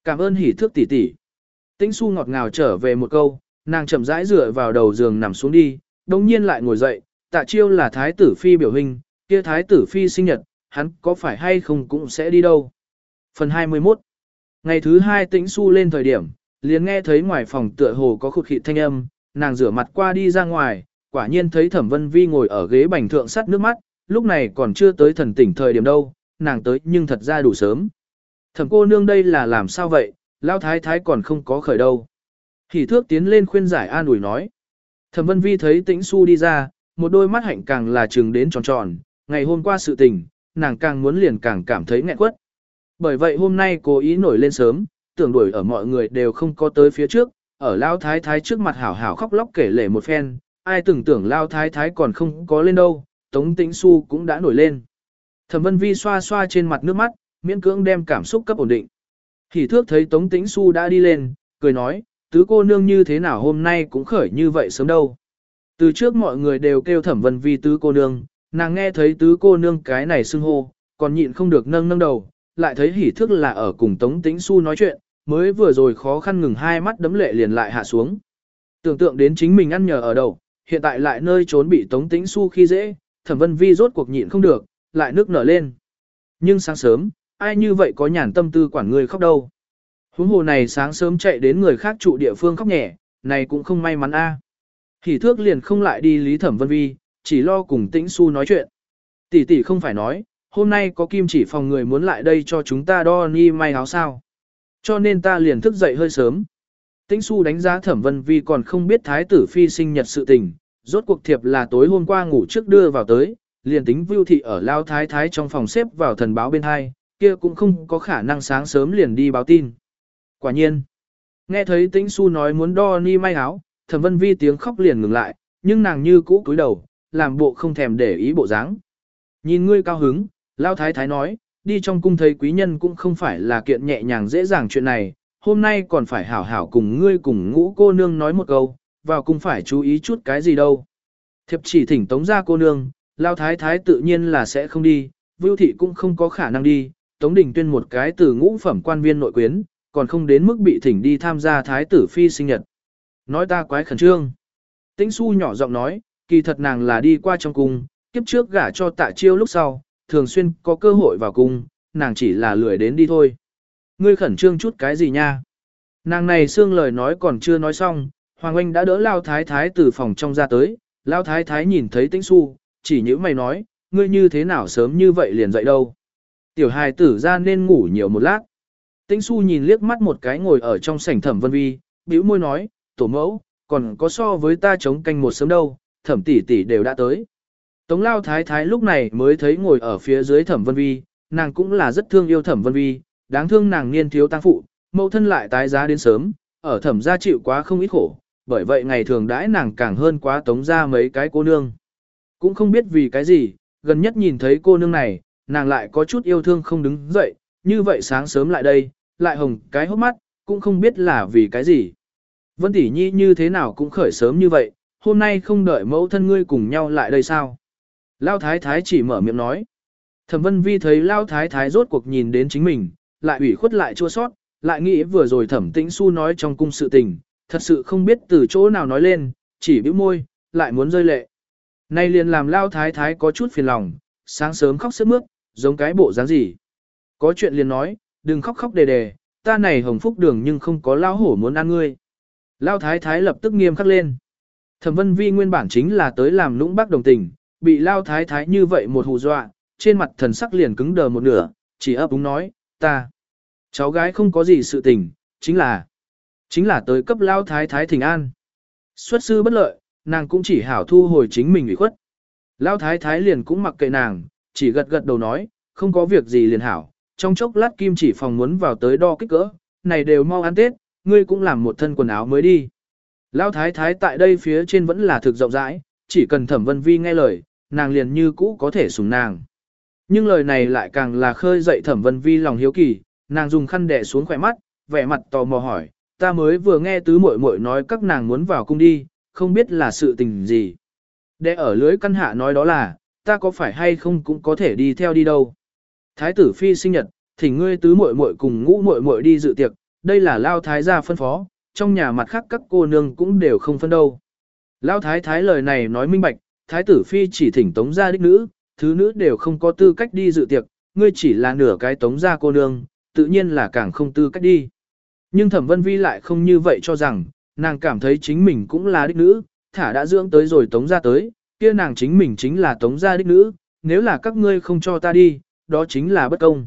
Cảm ơn hỉ thước tỷ tỷ. Tĩnh su ngọt ngào trở về một câu, nàng chậm rãi dựa vào đầu giường nằm xuống đi, đồng nhiên lại ngồi dậy, tạ chiêu là thái tử phi biểu hình, kia thái tử phi sinh nhật, hắn có phải hay không cũng sẽ đi đâu. Phần 21 Ngày thứ hai tĩnh su lên thời điểm, liền nghe thấy ngoài phòng tựa hồ có khụt khịt thanh âm, nàng rửa mặt qua đi ra ngoài, quả nhiên thấy thẩm vân vi ngồi ở ghế bành thượng sắt nước mắt, lúc này còn chưa tới thần tỉnh thời điểm đâu, nàng tới nhưng thật ra đủ sớm. Thẩm cô nương đây là làm sao vậy, lao thái thái còn không có khởi đâu. Hỉ thước tiến lên khuyên giải an ủi nói. Thẩm vân vi thấy tĩnh su đi ra, một đôi mắt hạnh càng là trừng đến tròn tròn, ngày hôm qua sự tình, nàng càng muốn liền càng cảm thấy nghẹn quất. Bởi vậy hôm nay cố ý nổi lên sớm, tưởng đuổi ở mọi người đều không có tới phía trước, ở lao thái thái trước mặt hảo hảo khóc lóc kể lể một phen, ai tưởng tưởng lao thái thái còn không có lên đâu, tống tĩnh su cũng đã nổi lên. Thẩm vân vi xoa xoa trên mặt nước mắt, miễn cưỡng đem cảm xúc cấp ổn định. Hỉ thước thấy tống tĩnh su đã đi lên, cười nói, tứ cô nương như thế nào hôm nay cũng khởi như vậy sớm đâu. Từ trước mọi người đều kêu thẩm vân vi tứ cô nương, nàng nghe thấy tứ cô nương cái này xưng hô, còn nhịn không được nâng nâng đầu, lại thấy hỉ thước là ở cùng tống tĩnh su nói chuyện, mới vừa rồi khó khăn ngừng hai mắt đấm lệ liền lại hạ xuống. Tưởng tượng đến chính mình ăn nhờ ở đâu, hiện tại lại nơi trốn bị tống tĩnh su khi dễ, thẩm vân vi rốt cuộc nhịn không được, lại nước nở lên. Nhưng sáng sớm, ai như vậy có nhàn tâm tư quản người khóc đâu. Huống hồ này sáng sớm chạy đến người khác trụ địa phương khóc nhẹ, này cũng không may mắn a. À. Hỉ thước liền không lại đi lý thẩm vân vi, chỉ lo cùng tĩnh su nói chuyện. Tỷ tỷ không phải nói, hôm nay có kim chỉ phòng người muốn lại đây cho chúng ta đo ni may áo sao. Cho nên ta liền thức dậy hơi sớm. Tĩnh su đánh giá thẩm vân vi còn không biết thái tử phi sinh nhật sự tình, rốt cuộc thiệp là tối hôm qua ngủ trước đưa vào tới, liền tính vưu thị ở lao thái thái trong phòng xếp vào thần báo bên hai, kia cũng không có khả năng sáng sớm liền đi báo tin. Quả nhiên, nghe thấy tĩnh su nói muốn đo ni may áo, thẩm vân vi tiếng khóc liền ngừng lại, nhưng nàng như cũ cúi đầu, làm bộ không thèm để ý bộ dáng. Nhìn ngươi cao hứng, lao thái thái nói, đi trong cung thấy quý nhân cũng không phải là kiện nhẹ nhàng dễ dàng chuyện này, hôm nay còn phải hảo hảo cùng ngươi cùng ngũ cô nương nói một câu, vào cung phải chú ý chút cái gì đâu. Thiệp chỉ thỉnh tống ra cô nương, lao thái thái tự nhiên là sẽ không đi, vưu thị cũng không có khả năng đi, tống đình tuyên một cái từ ngũ phẩm quan viên nội quyến, còn không đến mức bị thỉnh đi tham gia thái tử phi sinh nhật. Nói ta quái khẩn trương. Tĩnh su nhỏ giọng nói, kỳ thật nàng là đi qua trong cung, kiếp trước gả cho tạ chiêu lúc sau, thường xuyên có cơ hội vào cung, nàng chỉ là lười đến đi thôi. Ngươi khẩn trương chút cái gì nha? Nàng này xương lời nói còn chưa nói xong, Hoàng Anh đã đỡ Lao Thái Thái từ phòng trong ra tới, Lao Thái Thái nhìn thấy Tĩnh Xu, chỉ những mày nói, ngươi như thế nào sớm như vậy liền dậy đâu. Tiểu hài tử ra nên ngủ nhiều một lát. Tĩnh su nhìn liếc mắt một cái ngồi ở trong sảnh thẩm vân vi, bĩu môi nói, tổ mẫu, còn có so với ta chống canh một sớm đâu, thẩm tỷ tỷ đều đã tới. Tống lao thái thái lúc này mới thấy ngồi ở phía dưới thẩm vân vi, nàng cũng là rất thương yêu thẩm vân vi, đáng thương nàng niên thiếu tăng phụ, mẫu thân lại tái giá đến sớm, ở thẩm gia chịu quá không ít khổ, bởi vậy ngày thường đãi nàng càng hơn quá tống ra mấy cái cô nương. Cũng không biết vì cái gì, gần nhất nhìn thấy cô nương này, nàng lại có chút yêu thương không đứng dậy, như vậy sáng sớm lại đây, lại hồng cái hốc mắt, cũng không biết là vì cái gì. Vân tỷ nhi như thế nào cũng khởi sớm như vậy, hôm nay không đợi mẫu thân ngươi cùng nhau lại đây sao? Lao thái thái chỉ mở miệng nói. Thẩm vân vi thấy Lao thái thái rốt cuộc nhìn đến chính mình, lại ủy khuất lại chua sót, lại nghĩ vừa rồi thẩm tĩnh su nói trong cung sự tình, thật sự không biết từ chỗ nào nói lên, chỉ bĩu môi, lại muốn rơi lệ. Nay liền làm Lao thái thái có chút phiền lòng, sáng sớm khóc sướt mướt, giống cái bộ dáng gì. Có chuyện liền nói, đừng khóc khóc đề đề, ta này hồng phúc đường nhưng không có lao hổ muốn ăn ngươi. Lao thái thái lập tức nghiêm khắc lên. Thẩm vân vi nguyên bản chính là tới làm lũng bác đồng tình, bị lao thái thái như vậy một hù dọa, trên mặt thần sắc liền cứng đờ một nửa, chỉ ấp úng nói, ta. Cháu gái không có gì sự tình, chính là, chính là tới cấp lao thái thái thỉnh an. Xuất sư bất lợi, nàng cũng chỉ hảo thu hồi chính mình ủy khuất. Lão thái thái liền cũng mặc kệ nàng, chỉ gật gật đầu nói, không có việc gì liền hảo, trong chốc lát kim chỉ phòng muốn vào tới đo kích cỡ, này đều mau ăn tết, ngươi cũng làm một thân quần áo mới đi. Lão thái thái tại đây phía trên vẫn là thực rộng rãi, chỉ cần thẩm vân vi nghe lời, nàng liền như cũ có thể sùng nàng. Nhưng lời này lại càng là khơi dậy thẩm vân vi lòng hiếu kỳ, nàng dùng khăn đẻ xuống khỏe mắt, vẻ mặt tò mò hỏi, ta mới vừa nghe tứ muội muội nói các nàng muốn vào cung đi, không biết là sự tình gì. Để ở lưới căn hạ nói đó là, ta có phải hay không cũng có thể đi theo đi đâu. Thái tử phi sinh nhật, thỉnh ngươi tứ muội muội cùng ngũ muội muội đi dự tiệc, đây là lao thái gia phân phó, trong nhà mặt khác các cô nương cũng đều không phân đâu. Lao thái thái lời này nói minh bạch, thái tử phi chỉ thỉnh tống gia đích nữ, thứ nữ đều không có tư cách đi dự tiệc, ngươi chỉ là nửa cái tống gia cô nương, tự nhiên là càng không tư cách đi. Nhưng thẩm vân vi lại không như vậy cho rằng, nàng cảm thấy chính mình cũng là đích nữ, thả đã dưỡng tới rồi tống gia tới, kia nàng chính mình chính là tống gia đích nữ, nếu là các ngươi không cho ta đi, đó chính là bất công.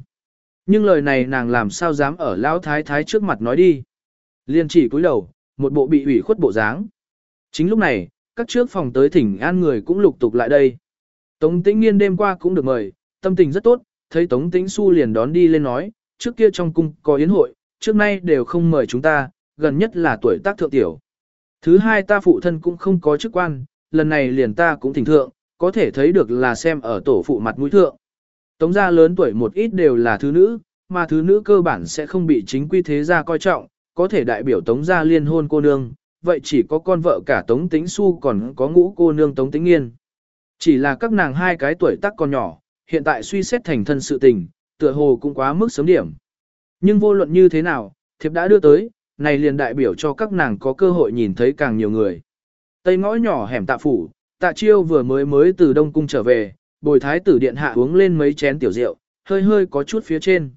Nhưng lời này nàng làm sao dám ở lão thái thái trước mặt nói đi. Liên chỉ cúi đầu, một bộ bị ủy khuất bộ dáng. Chính lúc này, các trước phòng tới thỉnh an người cũng lục tục lại đây. Tống tĩnh nghiên đêm qua cũng được mời, tâm tình rất tốt, thấy Tống tĩnh su liền đón đi lên nói, trước kia trong cung có yến hội, trước nay đều không mời chúng ta, gần nhất là tuổi tác thượng tiểu. Thứ hai ta phụ thân cũng không có chức quan, lần này liền ta cũng thỉnh thượng, có thể thấy được là xem ở tổ phụ mặt mũi thượng. Tống gia lớn tuổi một ít đều là thứ nữ, mà thứ nữ cơ bản sẽ không bị chính quy thế gia coi trọng, có thể đại biểu tống gia liên hôn cô nương, vậy chỉ có con vợ cả tống tính su còn có ngũ cô nương tống tính nghiên. Chỉ là các nàng hai cái tuổi tác còn nhỏ, hiện tại suy xét thành thân sự tình, tựa hồ cũng quá mức sớm điểm. Nhưng vô luận như thế nào, thiệp đã đưa tới, này liền đại biểu cho các nàng có cơ hội nhìn thấy càng nhiều người. Tây ngõ nhỏ hẻm tạ phủ, tạ chiêu vừa mới mới từ Đông Cung trở về, bồi thái tử điện hạ uống lên mấy chén tiểu rượu, hơi hơi có chút phía trên.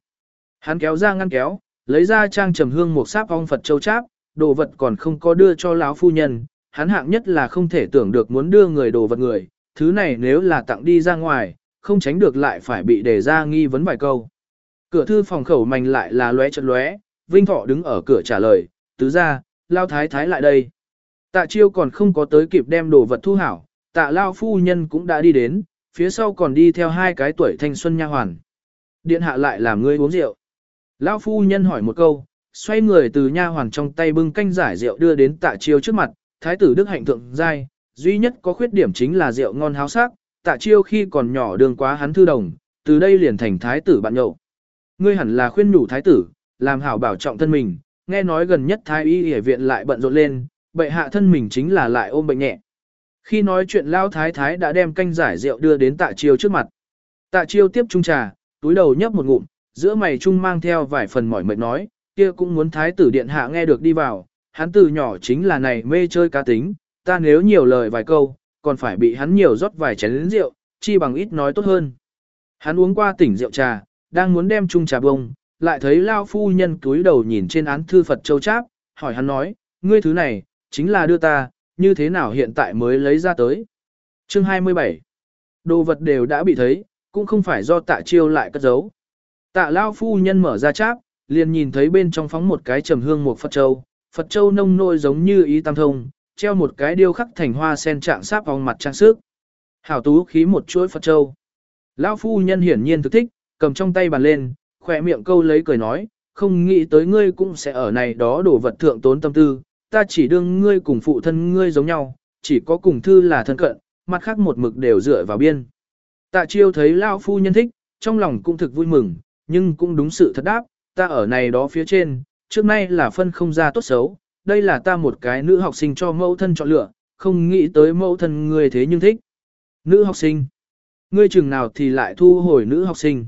Hắn kéo ra ngăn kéo, lấy ra trang trầm hương một sáp ong Phật châu cháp, đồ vật còn không có đưa cho lão phu nhân, hắn hạng nhất là không thể tưởng được muốn đưa người đồ vật người, thứ này nếu là tặng đi ra ngoài, không tránh được lại phải bị đề ra nghi vấn vài câu. Cửa thư phòng khẩu mành lại là lóe chật lóe, Vinh Thọ đứng ở cửa trả lời, tứ ra, lao thái thái lại đây. Tạ chiêu còn không có tới kịp đem đồ vật thu hảo, tạ lao phu nhân cũng đã đi đến, phía sau còn đi theo hai cái tuổi thanh xuân nha hoàn. Điện hạ lại làm ngươi uống rượu. Lao phu nhân hỏi một câu, xoay người từ nha hoàn trong tay bưng canh giải rượu đưa đến tạ chiêu trước mặt, thái tử đức hạnh thượng giai, duy nhất có khuyết điểm chính là rượu ngon háo sắc, tạ chiêu khi còn nhỏ đường quá hắn thư đồng, từ đây liền thành thái tử bạn nhậu. Ngươi hẳn là khuyên nhủ thái tử, làm hảo bảo trọng thân mình, nghe nói gần nhất thái y y viện lại bận rộn lên, bệ hạ thân mình chính là lại ôm bệnh nhẹ. Khi nói chuyện lao thái thái đã đem canh giải rượu đưa đến tạ chiêu trước mặt. Tạ chiêu tiếp trung trà, túi đầu nhấp một ngụm, giữa mày trung mang theo vài phần mỏi mệt nói, kia cũng muốn thái tử điện hạ nghe được đi vào, hắn từ nhỏ chính là này mê chơi cá tính, ta nếu nhiều lời vài câu, còn phải bị hắn nhiều rót vài chén rượu, chi bằng ít nói tốt hơn. Hắn uống qua tỉnh rượu trà, đang muốn đem chung trà bông, lại thấy lao phu nhân túi đầu nhìn trên án thư Phật châu cháp, hỏi hắn nói, ngươi thứ này, chính là đưa ta, như thế nào hiện tại mới lấy ra tới. Chương 27 Đồ vật đều đã bị thấy, cũng không phải do tạ chiêu lại cất giấu. Tạ lao phu nhân mở ra cháp, liền nhìn thấy bên trong phóng một cái trầm hương một Phật châu, Phật châu nông nôi giống như ý tam thông, treo một cái điêu khắc thành hoa sen trạng sáp vòng mặt trang sức. Hảo tú khí một chuỗi Phật châu. Lão phu nhân hiển nhiên thực thích, cầm trong tay bàn lên, khỏe miệng câu lấy cười nói, không nghĩ tới ngươi cũng sẽ ở này đó đổ vật thượng tốn tâm tư, ta chỉ đương ngươi cùng phụ thân ngươi giống nhau, chỉ có cùng thư là thân cận, mặt khác một mực đều dựa vào biên. Tạ chiêu thấy Lão phu nhân thích, trong lòng cũng thực vui mừng, nhưng cũng đúng sự thật đáp, ta ở này đó phía trên, trước nay là phân không ra tốt xấu, đây là ta một cái nữ học sinh cho mẫu thân chọn lựa, không nghĩ tới mẫu thân ngươi thế nhưng thích. Nữ học sinh. Ngươi chừng nào thì lại thu hồi nữ học sinh.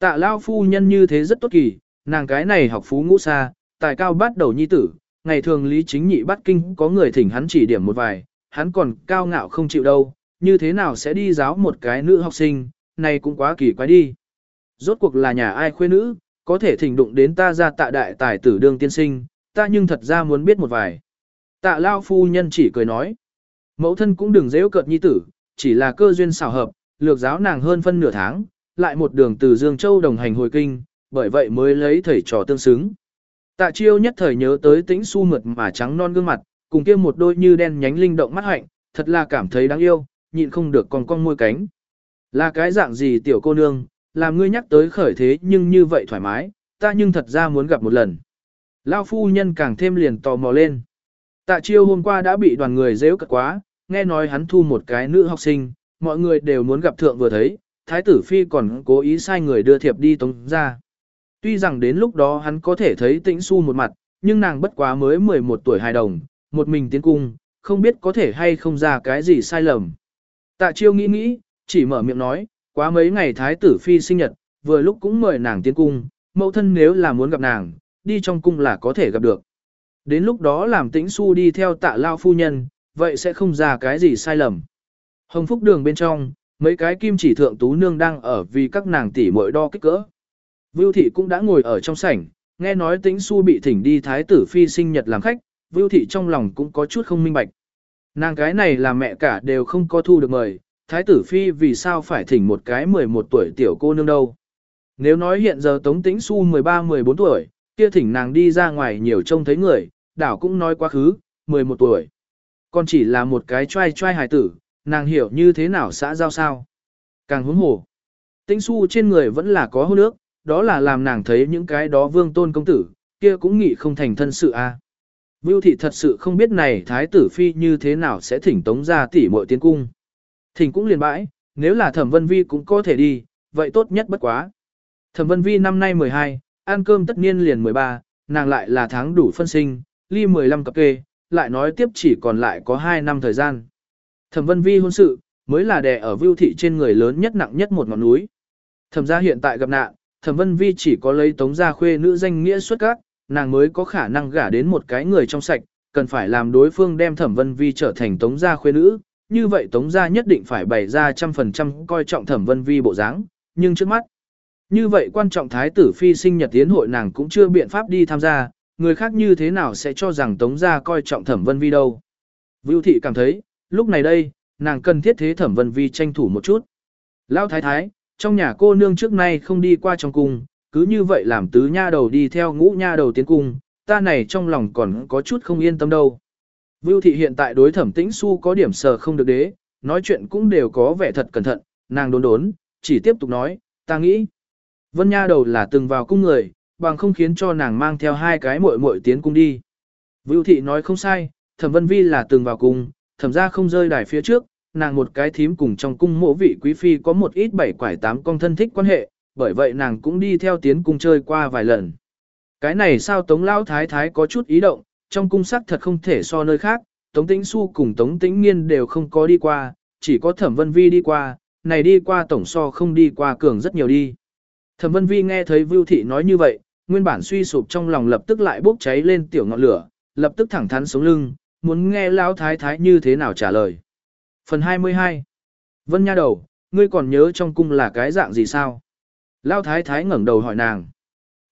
Tạ lao phu nhân như thế rất tốt kỳ, nàng cái này học phú ngũ xa, tài cao bắt đầu nhi tử, ngày thường lý chính nhị bắt kinh có người thỉnh hắn chỉ điểm một vài, hắn còn cao ngạo không chịu đâu, như thế nào sẽ đi giáo một cái nữ học sinh, này cũng quá kỳ quái đi. Rốt cuộc là nhà ai khuê nữ, có thể thỉnh đụng đến ta ra tạ đại tài tử đương tiên sinh, ta nhưng thật ra muốn biết một vài. Tạ lao phu nhân chỉ cười nói, mẫu thân cũng đừng dễ cợt nhi tử, chỉ là cơ duyên xảo hợp, lược giáo nàng hơn phân nửa tháng, lại một đường từ Dương Châu đồng hành hồi kinh, bởi vậy mới lấy thầy trò tương xứng. Tạ chiêu nhất thời nhớ tới tĩnh su mượt mà trắng non gương mặt, cùng kia một đôi như đen nhánh linh động mắt hạnh, thật là cảm thấy đáng yêu, nhịn không được còn con môi cánh. Là cái dạng gì tiểu cô nương, làm ngươi nhắc tới khởi thế nhưng như vậy thoải mái, ta nhưng thật ra muốn gặp một lần. Lao phu nhân càng thêm liền tò mò lên. Tạ chiêu hôm qua đã bị đoàn người dễ cật quá, nghe nói hắn thu một cái nữ học sinh, mọi người đều muốn gặp thượng vừa thấy, thái tử phi còn cố ý sai người đưa thiệp đi tống ra. Tuy rằng đến lúc đó hắn có thể thấy tĩnh su một mặt, nhưng nàng bất quá mới 11 tuổi hài đồng, một mình tiến cung, không biết có thể hay không ra cái gì sai lầm. Tạ chiêu nghĩ nghĩ, chỉ mở miệng nói, quá mấy ngày thái tử phi sinh nhật, vừa lúc cũng mời nàng tiến cung, mẫu thân nếu là muốn gặp nàng, đi trong cung là có thể gặp được. Đến lúc đó làm tĩnh su đi theo tạ lao phu nhân, vậy sẽ không ra cái gì sai lầm. Hồng phúc đường bên trong, mấy cái kim chỉ thượng tú nương đang ở vì các nàng tỷ muội đo kích cỡ. Vưu thị cũng đã ngồi ở trong sảnh, nghe nói tĩnh su bị thỉnh đi thái tử phi sinh nhật làm khách, Vưu thị trong lòng cũng có chút không minh bạch. Nàng cái này là mẹ cả đều không có thu được mời, thái tử phi vì sao phải thỉnh một cái 11 tuổi tiểu cô nương đâu. Nếu nói hiện giờ Tống Tĩnh Xu 13-14 tuổi, kia thỉnh nàng đi ra ngoài nhiều trông thấy người, đảo cũng nói quá khứ, 11 tuổi. Còn chỉ là một cái trai trai hài tử, nàng hiểu như thế nào xã giao sao. Càng huống hồ. Tĩnh su trên người vẫn là có hôn nước, đó là làm nàng thấy những cái đó vương tôn công tử, kia cũng nghĩ không thành thân sự a. À. Vưu thị thật sự không biết này thái tử phi như thế nào sẽ thỉnh tống ra tỷ muội tiến cung. Thỉnh cũng liền bãi, nếu là thẩm vân vi cũng có thể đi, vậy tốt nhất bất quá. Thẩm vân vi năm nay 12, ăn cơm tất niên liền 13, nàng lại là tháng đủ phân sinh, ly 15 cặp kê, lại nói tiếp chỉ còn lại có 2 năm thời gian. Thẩm vân vi hôn sự, mới là đè ở vưu thị trên người lớn nhất nặng nhất một ngọn núi. Thẩm gia hiện tại gặp nạn, thẩm vân vi chỉ có lấy tống gia khuê nữ danh nghĩa xuất các, nàng mới có khả năng gả đến một cái người trong sạch, cần phải làm đối phương đem thẩm vân vi trở thành tống gia khuê nữ. Như vậy tống gia nhất định phải bày ra trăm phần trăm coi trọng thẩm vân vi bộ dáng, nhưng trước mắt, như vậy quan trọng thái tử phi sinh nhật tiến hội nàng cũng chưa biện pháp đi tham gia, người khác như thế nào sẽ cho rằng tống gia coi trọng thẩm vân vi đâu. Vưu thị cảm thấy, lúc này đây, nàng cần thiết thế thẩm vân vi tranh thủ một chút. Lão thái thái, trong nhà cô nương trước nay không đi qua trong cung, cứ như vậy làm tứ nha đầu đi theo ngũ nha đầu tiến cung, ta này trong lòng còn có chút không yên tâm đâu. Vưu thị hiện tại đối thẩm tĩnh su có điểm sờ không được đế, nói chuyện cũng đều có vẻ thật cẩn thận, nàng đốn đốn, chỉ tiếp tục nói, ta nghĩ. Vân nha đầu là từng vào cung người, bằng không khiến cho nàng mang theo hai cái muội muội tiến cung đi. Vưu thị nói không sai, thẩm vân vi là từng vào cung, thẩm ra không rơi đài phía trước, nàng một cái thím cùng trong cung mộ vị quý phi có một ít bảy quải tám con thân thích quan hệ, bởi vậy nàng cũng đi theo tiến cung chơi qua vài lần. Cái này sao Tống Lão Thái Thái có chút ý động, trong cung sắc thật không thể so nơi khác, Tống Tĩnh Xu cùng Tống Tĩnh Nghiên đều không có đi qua, chỉ có Thẩm Vân Vi đi qua, này đi qua tổng so không đi qua cường rất nhiều đi. Thẩm Vân Vi nghe thấy Vưu Thị nói như vậy, nguyên bản suy sụp trong lòng lập tức lại bốc cháy lên tiểu ngọn lửa, lập tức thẳng thắn sống lưng, muốn nghe Lão Thái Thái như thế nào trả lời. Phần 22 Vân Nha Đầu, ngươi còn nhớ trong cung là cái dạng gì sao? lão thái thái ngẩng đầu hỏi nàng.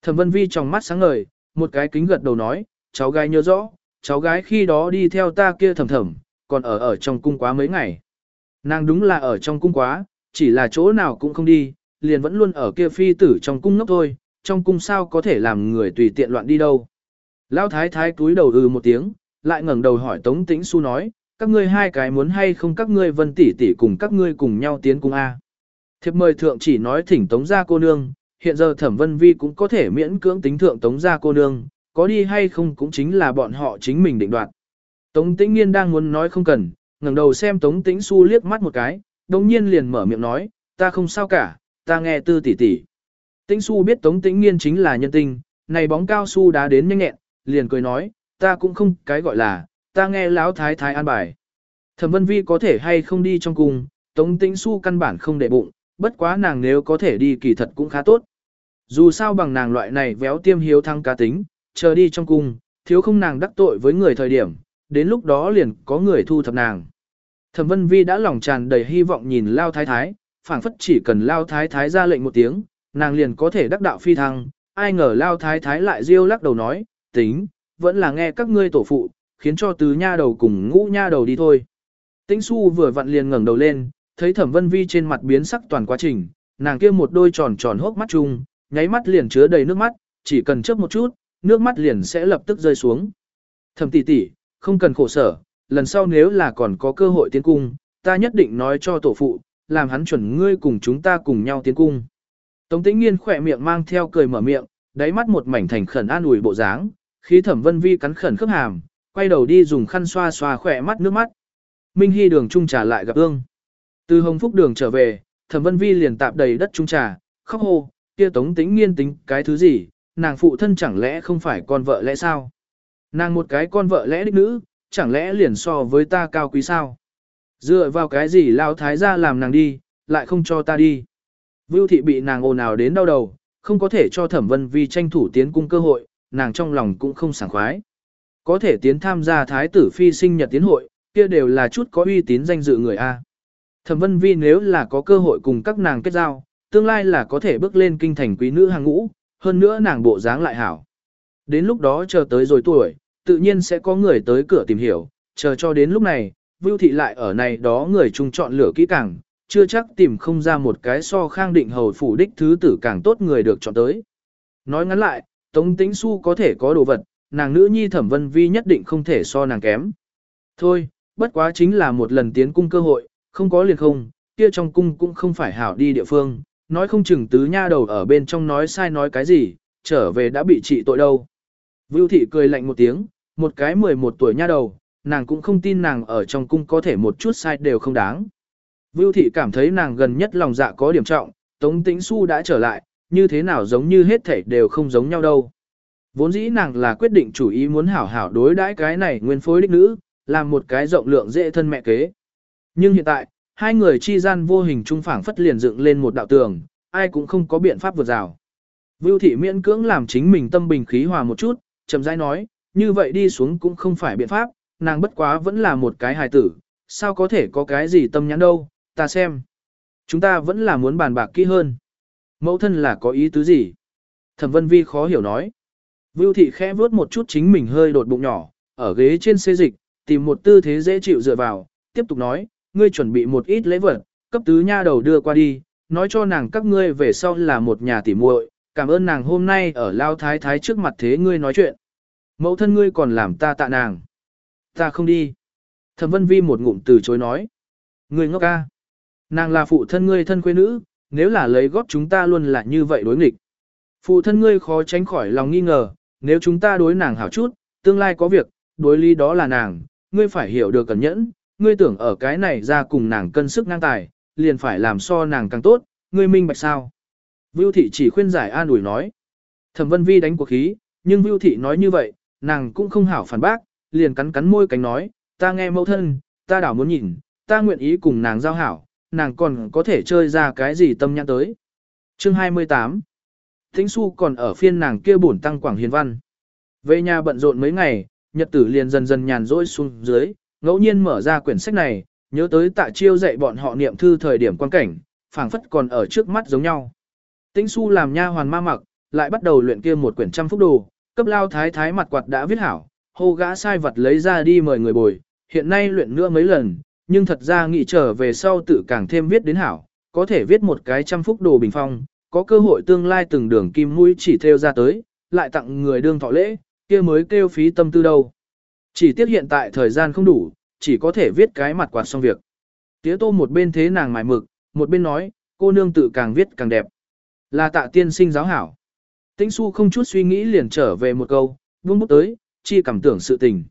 Thẩm vân vi trong mắt sáng ngời, một cái kính gật đầu nói, cháu gái nhớ rõ, cháu gái khi đó đi theo ta kia thầm thầm, còn ở ở trong cung quá mấy ngày. Nàng đúng là ở trong cung quá, chỉ là chỗ nào cũng không đi, liền vẫn luôn ở kia phi tử trong cung ngốc thôi, trong cung sao có thể làm người tùy tiện loạn đi đâu. Lão thái thái túi đầu ừ một tiếng, lại ngẩng đầu hỏi Tống Tĩnh Xu nói, các ngươi hai cái muốn hay không các ngươi vân tỷ tỷ cùng các ngươi cùng nhau tiến cung A. Thiệp mời thượng chỉ nói thỉnh tống gia cô nương, hiện giờ thẩm vân vi cũng có thể miễn cưỡng tính thượng tống gia cô nương, có đi hay không cũng chính là bọn họ chính mình định đoạt. Tống tĩnh nghiên đang muốn nói không cần, ngẩng đầu xem tống tĩnh su liếc mắt một cái, đồng nhiên liền mở miệng nói, ta không sao cả, ta nghe tư tỷ tỷ. Tĩnh su biết tống tĩnh nghiên chính là nhân tinh, này bóng cao su đá đến nhanh nhẹn, liền cười nói, ta cũng không cái gọi là, ta nghe lão thái thái an bài. Thẩm vân vi có thể hay không đi trong cung, tống tĩnh su căn bản không để bụng, bất quá nàng nếu có thể đi kỳ thật cũng khá tốt. Dù sao bằng nàng loại này véo tiêm hiếu thăng cá tính, chờ đi trong cung, thiếu không nàng đắc tội với người thời điểm, đến lúc đó liền có người thu thập nàng. Thẩm Vân Vi đã lòng tràn đầy hy vọng nhìn Lao Thái Thái, phảng phất chỉ cần Lao Thái Thái ra lệnh một tiếng, nàng liền có thể đắc đạo phi thăng, ai ngờ Lao Thái Thái lại riêu lắc đầu nói, tính, vẫn là nghe các ngươi tổ phụ, khiến cho tứ nha đầu cùng ngũ nha đầu đi thôi. Tĩnh su vừa vặn liền ngẩng đầu lên, thấy thẩm vân vi trên mặt biến sắc toàn quá trình, nàng kia một đôi tròn tròn hốc mắt chung, nháy mắt liền chứa đầy nước mắt, chỉ cần chớp một chút, nước mắt liền sẽ lập tức rơi xuống. Thẩm tỷ tỷ, không cần khổ sở, lần sau nếu là còn có cơ hội tiến cung, ta nhất định nói cho tổ phụ, làm hắn chuẩn ngươi cùng chúng ta cùng nhau tiến cung. Tống tĩnh nghiên khỏe miệng mang theo cười mở miệng, đáy mắt một mảnh thành khẩn an ủi bộ dáng, khí thẩm vân vi cắn khẩn khớp hàm, quay đầu đi dùng khăn xoa xoa khỏe mắt nước mắt. Minh Hy đường trung trà lại gặp ương. Từ Hồng Phúc đường trở về, Thẩm Vân Vi liền tạp đầy đất trung trà, khóc hô, kia Tống Tĩnh Nghiên tính cái thứ gì, nàng phụ thân chẳng lẽ không phải con vợ lẽ sao? Nàng một cái con vợ lẽ đích nữ, chẳng lẽ liền so với ta cao quý sao? Dựa vào cái gì lao thái gia làm nàng đi, lại không cho ta đi. Vưu thị bị nàng ồn ào đến đau đầu, không có thể cho thẩm vân vi tranh thủ tiến cung cơ hội, nàng trong lòng cũng không sảng khoái. Có thể tiến tham gia thái tử phi sinh nhật tiến hội, kia đều là chút có uy tín danh dự người A. Thẩm vân vi nếu là có cơ hội cùng các nàng kết giao, tương lai là có thể bước lên kinh thành quý nữ hàng ngũ, hơn nữa nàng bộ dáng lại hảo. Đến lúc đó chờ tới rồi tuổi, tự nhiên sẽ có người tới cửa tìm hiểu, chờ cho đến lúc này, Vưu Thị lại ở này đó người chung chọn lựa kỹ càng, chưa chắc tìm không ra một cái so khang định hầu phủ đích thứ tử càng tốt người được chọn tới. Nói ngắn lại, Tống Tĩnh Xu có thể có đồ vật, nàng nữ nhi thẩm vân vi nhất định không thể so nàng kém. Thôi, bất quá chính là một lần tiến cung cơ hội, không có liền không, kia trong cung cũng không phải hảo đi địa phương, nói không chừng tứ nha đầu ở bên trong nói sai nói cái gì, trở về đã bị trị tội đâu. Vưu thị cười lạnh một tiếng, một cái 11 tuổi nha đầu, nàng cũng không tin nàng ở trong cung có thể một chút sai đều không đáng. Vưu thị cảm thấy nàng gần nhất lòng dạ có điểm trọng, Tống Tĩnh Xu đã trở lại, như thế nào giống như hết thảy đều không giống nhau đâu. Vốn dĩ nàng là quyết định chủ ý muốn hảo hảo đối đãi cái này nguyên phối đích nữ, làm một cái rộng lượng dễ thân mẹ kế. Nhưng hiện tại, hai người chi gian vô hình trung phảng phất liền dựng lên một đạo tường, ai cũng không có biện pháp vượt rào. Vưu thị miễn cưỡng làm chính mình tâm bình khí hòa một chút, chậm rãi nói, như vậy đi xuống cũng không phải biện pháp, nàng bất quá vẫn là một cái hài tử, sao có thể có cái gì tâm nhãn đâu, ta xem. Chúng ta vẫn là muốn bàn bạc kỹ hơn. Mẫu thân là có ý tứ gì? Thẩm Vân Vi khó hiểu nói. Vưu thị khẽ vuốt một chút chính mình hơi đột bụng nhỏ, ở ghế trên xê dịch, tìm một tư thế dễ chịu dựa vào, tiếp tục nói, ngươi chuẩn bị một ít lễ vật, cấp tứ nha đầu đưa qua đi, nói cho nàng các ngươi về sau là một nhà tỉ muội, cảm ơn nàng hôm nay ở lao thái thái trước mặt thế ngươi nói chuyện. Mẫu thân ngươi còn làm ta tạ nàng. Ta không đi. Thẩm Vân Vi một ngụm từ chối nói. Ngươi ngốc ca. Nàng là phụ thân ngươi thân quê nữ, nếu là lấy góp chúng ta luôn là như vậy đối nghịch. Phụ thân ngươi khó tránh khỏi lòng nghi ngờ, nếu chúng ta đối nàng hảo chút, tương lai có việc, đối lý đó là nàng, ngươi phải hiểu được cẩn nhẫn, ngươi tưởng ở cái này ra cùng nàng cân sức ngang tài, liền phải làm so nàng càng tốt, ngươi minh bạch sao. Vưu thị chỉ khuyên giải an ủi nói. Thẩm vân vi đánh cuộc khí, nhưng Vưu thị nói như vậy, nàng cũng không hảo phản bác, liền cắn cắn môi cánh nói, ta nghe mẫu thân, ta đảo muốn nhìn, ta nguyện ý cùng nàng giao hảo, nàng còn có thể chơi ra cái gì tâm nhãn tới. Chương 28 Thính su còn ở phiên nàng kia bổn tăng quảng hiền văn. Về nhà bận rộn mấy ngày, nhật tử liền dần dần nhàn rỗi xuống dưới, ngẫu nhiên mở ra quyển sách này, nhớ tới tạ chiêu dạy bọn họ niệm thư thời điểm quan cảnh, phảng phất còn ở trước mắt giống nhau. Tĩnh su làm nha hoàn ma mặc, lại bắt đầu luyện kia một quyển trăm phúc đồ, cấp lao thái thái mặt quạt đã viết hảo, hô gã sai vật lấy ra đi mời người bồi, hiện nay luyện nữa mấy lần, nhưng thật ra nghĩ trở về sau tự càng thêm viết đến hảo, có thể viết một cái trăm phúc đồ bình phong, có cơ hội tương lai từng đường kim mũi chỉ theo ra tới, lại tặng người đương thọ lễ, kia mới kêu phí tâm tư đâu. Chỉ tiếc hiện tại thời gian không đủ, chỉ có thể viết cái mặt quạt xong việc. Tía tô một bên thế nàng mài mực, một bên nói, cô nương tự càng viết càng đẹp. Là tạ tiên sinh giáo hảo. Tĩnh su không chút suy nghĩ liền trở về một câu, buông bút tới, chi cảm tưởng sự tình.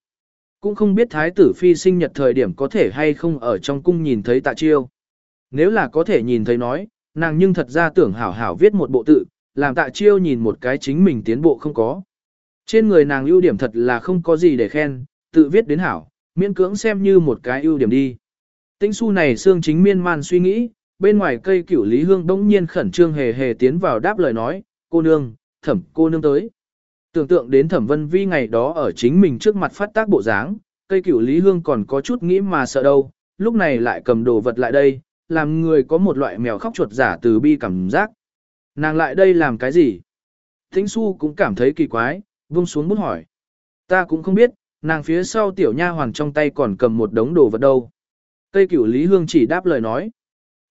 Cũng không biết thái tử phi sinh nhật thời điểm có thể hay không ở trong cung nhìn thấy tạ chiêu. Nếu là có thể nhìn thấy nói, nàng nhưng thật ra tưởng hảo hảo viết một bộ tự, làm tạ chiêu nhìn một cái chính mình tiến bộ không có. Trên người nàng ưu điểm thật là không có gì để khen, tự viết đến hảo, miễn cưỡng xem như một cái ưu điểm đi. Tĩnh su này xương chính miên man suy nghĩ, bên ngoài cây cửu lý hương bỗng nhiên khẩn trương hề hề tiến vào đáp lời nói, cô nương, thẩm cô nương tới. Tưởng tượng đến thẩm vân vi ngày đó ở chính mình trước mặt phát tác bộ dáng, cây cửu lý hương còn có chút nghĩ mà sợ đâu, lúc này lại cầm đồ vật lại đây, làm người có một loại mèo khóc chuột giả từ bi cảm giác. Nàng lại đây làm cái gì? Thính su cũng cảm thấy kỳ quái, vung xuống bút hỏi. Ta cũng không biết, nàng phía sau tiểu nha hoàng trong tay còn cầm một đống đồ vật đâu. Cây cửu Lý Hương chỉ đáp lời nói.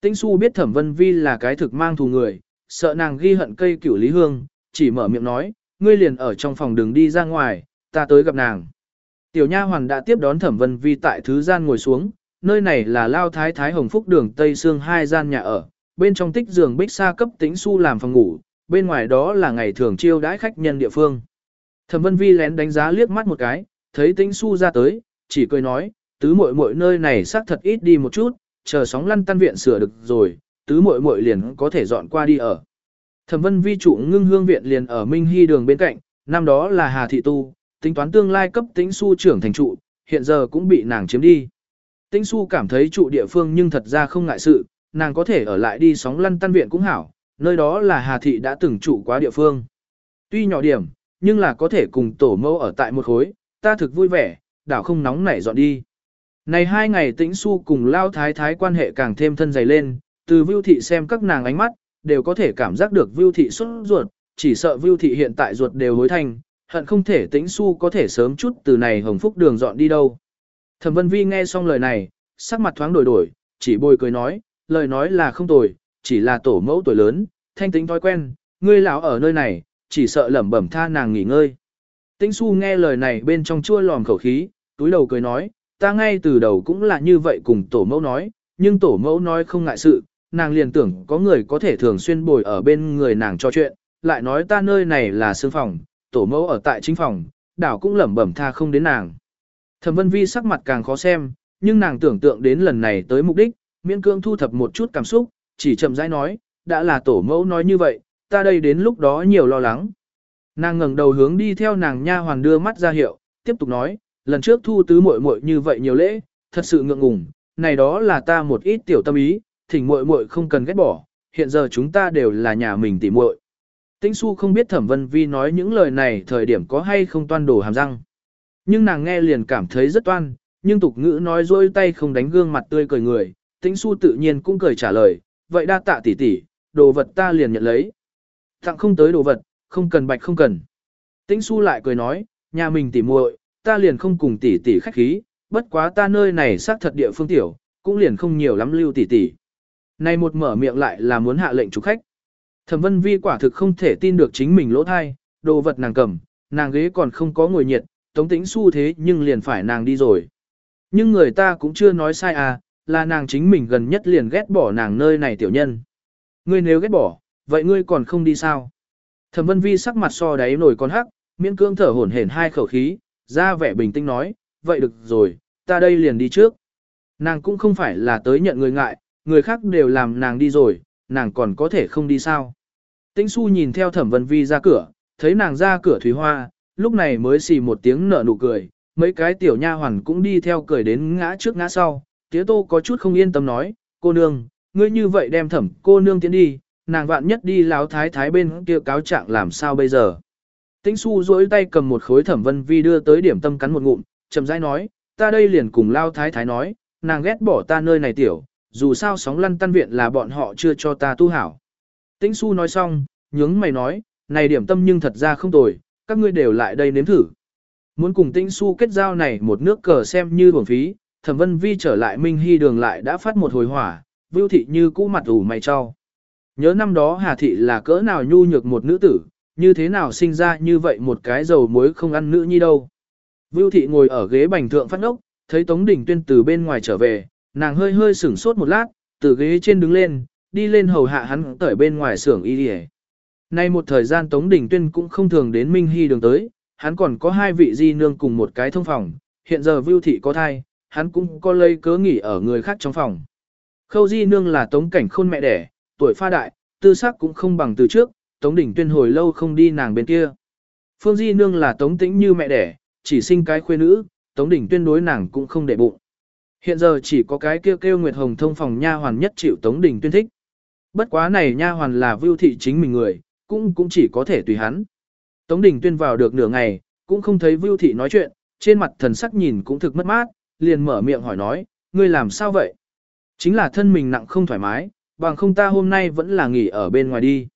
Tĩnh su biết thẩm vân vi là cái thực mang thù người, sợ nàng ghi hận cây cửu Lý Hương, chỉ mở miệng nói, ngươi liền ở trong phòng đường đi ra ngoài, ta tới gặp nàng. Tiểu nha hoàn đã tiếp đón thẩm vân vi tại thứ gian ngồi xuống, nơi này là lao thái thái hồng phúc đường Tây Sương hai gian nhà ở, bên trong tích giường bích xa cấp tĩnh su làm phòng ngủ, bên ngoài đó là ngày thường chiêu đãi khách nhân địa phương. Thẩm vân vi lén đánh giá liếc mắt một cái, thấy tĩnh su ra tới, chỉ cười nói, tứ muội muội nơi này xác thật ít đi một chút, chờ sóng lăn tan viện sửa được rồi, tứ muội muội liền có thể dọn qua đi ở. Thẩm vân vi trụ ngưng hương viện liền ở Minh Hy đường bên cạnh, năm đó là Hà Thị Tu, tính toán tương lai cấp tĩnh su trưởng thành trụ, hiện giờ cũng bị nàng chiếm đi. Tĩnh su cảm thấy trụ địa phương nhưng thật ra không ngại sự, nàng có thể ở lại đi sóng lăn tan viện cũng hảo, nơi đó là Hà Thị đã từng trụ quá địa phương. Tuy nhỏ điểm, nhưng là có thể cùng tổ mẫu ở tại một khối, ta thực vui vẻ, đảo không nóng nảy dọn đi. Này hai ngày tĩnh su cùng lao thái thái quan hệ càng thêm thân dày lên, từ vưu thị xem các nàng ánh mắt, đều có thể cảm giác được vưu thị xuất ruột, chỉ sợ vưu thị hiện tại ruột đều hối thành, hận không thể tĩnh su có thể sớm chút từ này hồng phúc đường dọn đi đâu. Thẩm vân vi nghe xong lời này, sắc mặt thoáng đổi đổi, chỉ bồi cười nói, lời nói là không tồi, chỉ là tổ mẫu tuổi lớn, thanh tính thói quen, ngươi lão ở nơi này, chỉ sợ lẩm bẩm tha nàng nghỉ ngơi. Tĩnh su nghe lời này bên trong chua lòm khẩu khí, túi đầu cười nói, ta ngay từ đầu cũng là như vậy cùng tổ mẫu nói, nhưng tổ mẫu nói không ngại sự, nàng liền tưởng có người có thể thường xuyên bồi ở bên người nàng cho chuyện, lại nói ta nơi này là sương phòng, tổ mẫu ở tại chính phòng, đảo cũng lẩm bẩm tha không đến nàng. Thẩm Vân Vi sắc mặt càng khó xem, nhưng nàng tưởng tượng đến lần này tới mục đích, miễn cương thu thập một chút cảm xúc, chỉ chậm rãi nói, đã là tổ mẫu nói như vậy, ta đây đến lúc đó nhiều lo lắng. Nàng ngẩng đầu hướng đi theo nàng nha hoàn đưa mắt ra hiệu, tiếp tục nói, lần trước thu tứ muội muội như vậy nhiều lễ, thật sự ngượng ngùng, này đó là ta một ít tiểu tâm ý, thỉnh muội muội không cần ghét bỏ, hiện giờ chúng ta đều là nhà mình tỉ muội. Tĩnh Xu không biết Thẩm Vân Vi nói những lời này thời điểm có hay không toan đổ hàm răng. Nhưng nàng nghe liền cảm thấy rất toan, nhưng tục ngữ nói dôi tay không đánh gương mặt tươi cười người, Tĩnh Xu tự nhiên cũng cười trả lời, vậy đa tạ tỷ tỷ, đồ vật ta liền nhận lấy. Tặng không tới đồ vật, không cần bạch không cần. Tĩnh Xu lại cười nói, nhà mình tỉ muội, ta liền không cùng tỷ tỷ khách khí, bất quá ta nơi này xác thật địa phương tiểu, cũng liền không nhiều lắm lưu tỷ tỷ. Này một mở miệng lại là muốn hạ lệnh chủ khách. Thẩm Vân Vi quả thực không thể tin được chính mình lỗ thai, đồ vật nàng cầm, nàng ghế còn không có ngồi nhiệt, Tống Tĩnh Xu thế nhưng liền phải nàng đi rồi. Nhưng người ta cũng chưa nói sai à, là nàng chính mình gần nhất liền ghét bỏ nàng nơi này tiểu nhân. Ngươi nếu ghét bỏ, vậy ngươi còn không đi sao? Thẩm Vân Vi sắc mặt so đáy nổi con hắc, miễn cương thở hổn hển hai khẩu khí, ra vẻ bình tĩnh nói, vậy được rồi, ta đây liền đi trước. Nàng cũng không phải là tới nhận người ngại, người khác đều làm nàng đi rồi, nàng còn có thể không đi sao. Tĩnh su nhìn theo thẩm vân vi ra cửa, thấy nàng ra cửa thủy hoa, lúc này mới xì một tiếng nở nụ cười, mấy cái tiểu nha hoàn cũng đi theo cười đến ngã trước ngã sau, tía tô có chút không yên tâm nói, cô nương, ngươi như vậy đem thẩm cô nương tiến đi, nàng vạn nhất đi láo thái thái bên kia cáo trạng làm sao bây giờ. Tĩnh su duỗi tay cầm một khối thẩm vân vi đưa tới điểm tâm cắn một ngụm, chậm rãi nói, ta đây liền cùng lao thái thái nói, nàng ghét bỏ ta nơi này tiểu, dù sao sóng lăn tan viện là bọn họ chưa cho ta tu hảo. Tĩnh su nói xong, nhướng mày nói, này điểm tâm nhưng thật ra không tồi, các ngươi đều lại đây nếm thử. Muốn cùng Tĩnh su kết giao này một nước cờ xem như bổng phí, thẩm vân vi trở lại Minh Hy đường lại đã phát một hồi hỏa, vưu thị như cũ mặt ủ mày cho. Nhớ năm đó Hà Thị là cỡ nào nhu nhược một nữ tử, như thế nào sinh ra như vậy một cái dầu muối không ăn nữ nhi đâu. Vưu Thị ngồi ở ghế bành thượng phát ốc, thấy Tống Đình Tuyên từ bên ngoài trở về, nàng hơi hơi sửng sốt một lát, từ ghế trên đứng lên, đi lên hầu hạ hắn tới bên ngoài xưởng y đi Nay một thời gian Tống Đình Tuyên cũng không thường đến Minh Hy đường tới, hắn còn có hai vị di nương cùng một cái thông phòng, hiện giờ Vưu Thị có thai, hắn cũng có lây cớ nghỉ ở người khác trong phòng. Khâu di nương là Tống Cảnh Khôn mẹ đẻ, tuổi pha đại, tư sắc cũng không bằng từ trước, Tống Đình Tuyên hồi lâu không đi nàng bên kia. Phương Di Nương là Tống Tĩnh như mẹ đẻ, chỉ sinh cái khuê nữ, Tống Đình Tuyên đối nàng cũng không để bụng. Hiện giờ chỉ có cái kêu kêu Nguyệt Hồng thông phòng nha hoàn nhất chịu Tống Đình Tuyên thích. Bất quá này nha hoàn là vưu thị chính mình người, cũng cũng chỉ có thể tùy hắn. Tống Đình Tuyên vào được nửa ngày, cũng không thấy vưu thị nói chuyện, trên mặt thần sắc nhìn cũng thực mất mát, liền mở miệng hỏi nói, ngươi làm sao vậy? Chính là thân mình nặng không thoải mái, bằng không ta hôm nay vẫn là nghỉ ở bên ngoài đi.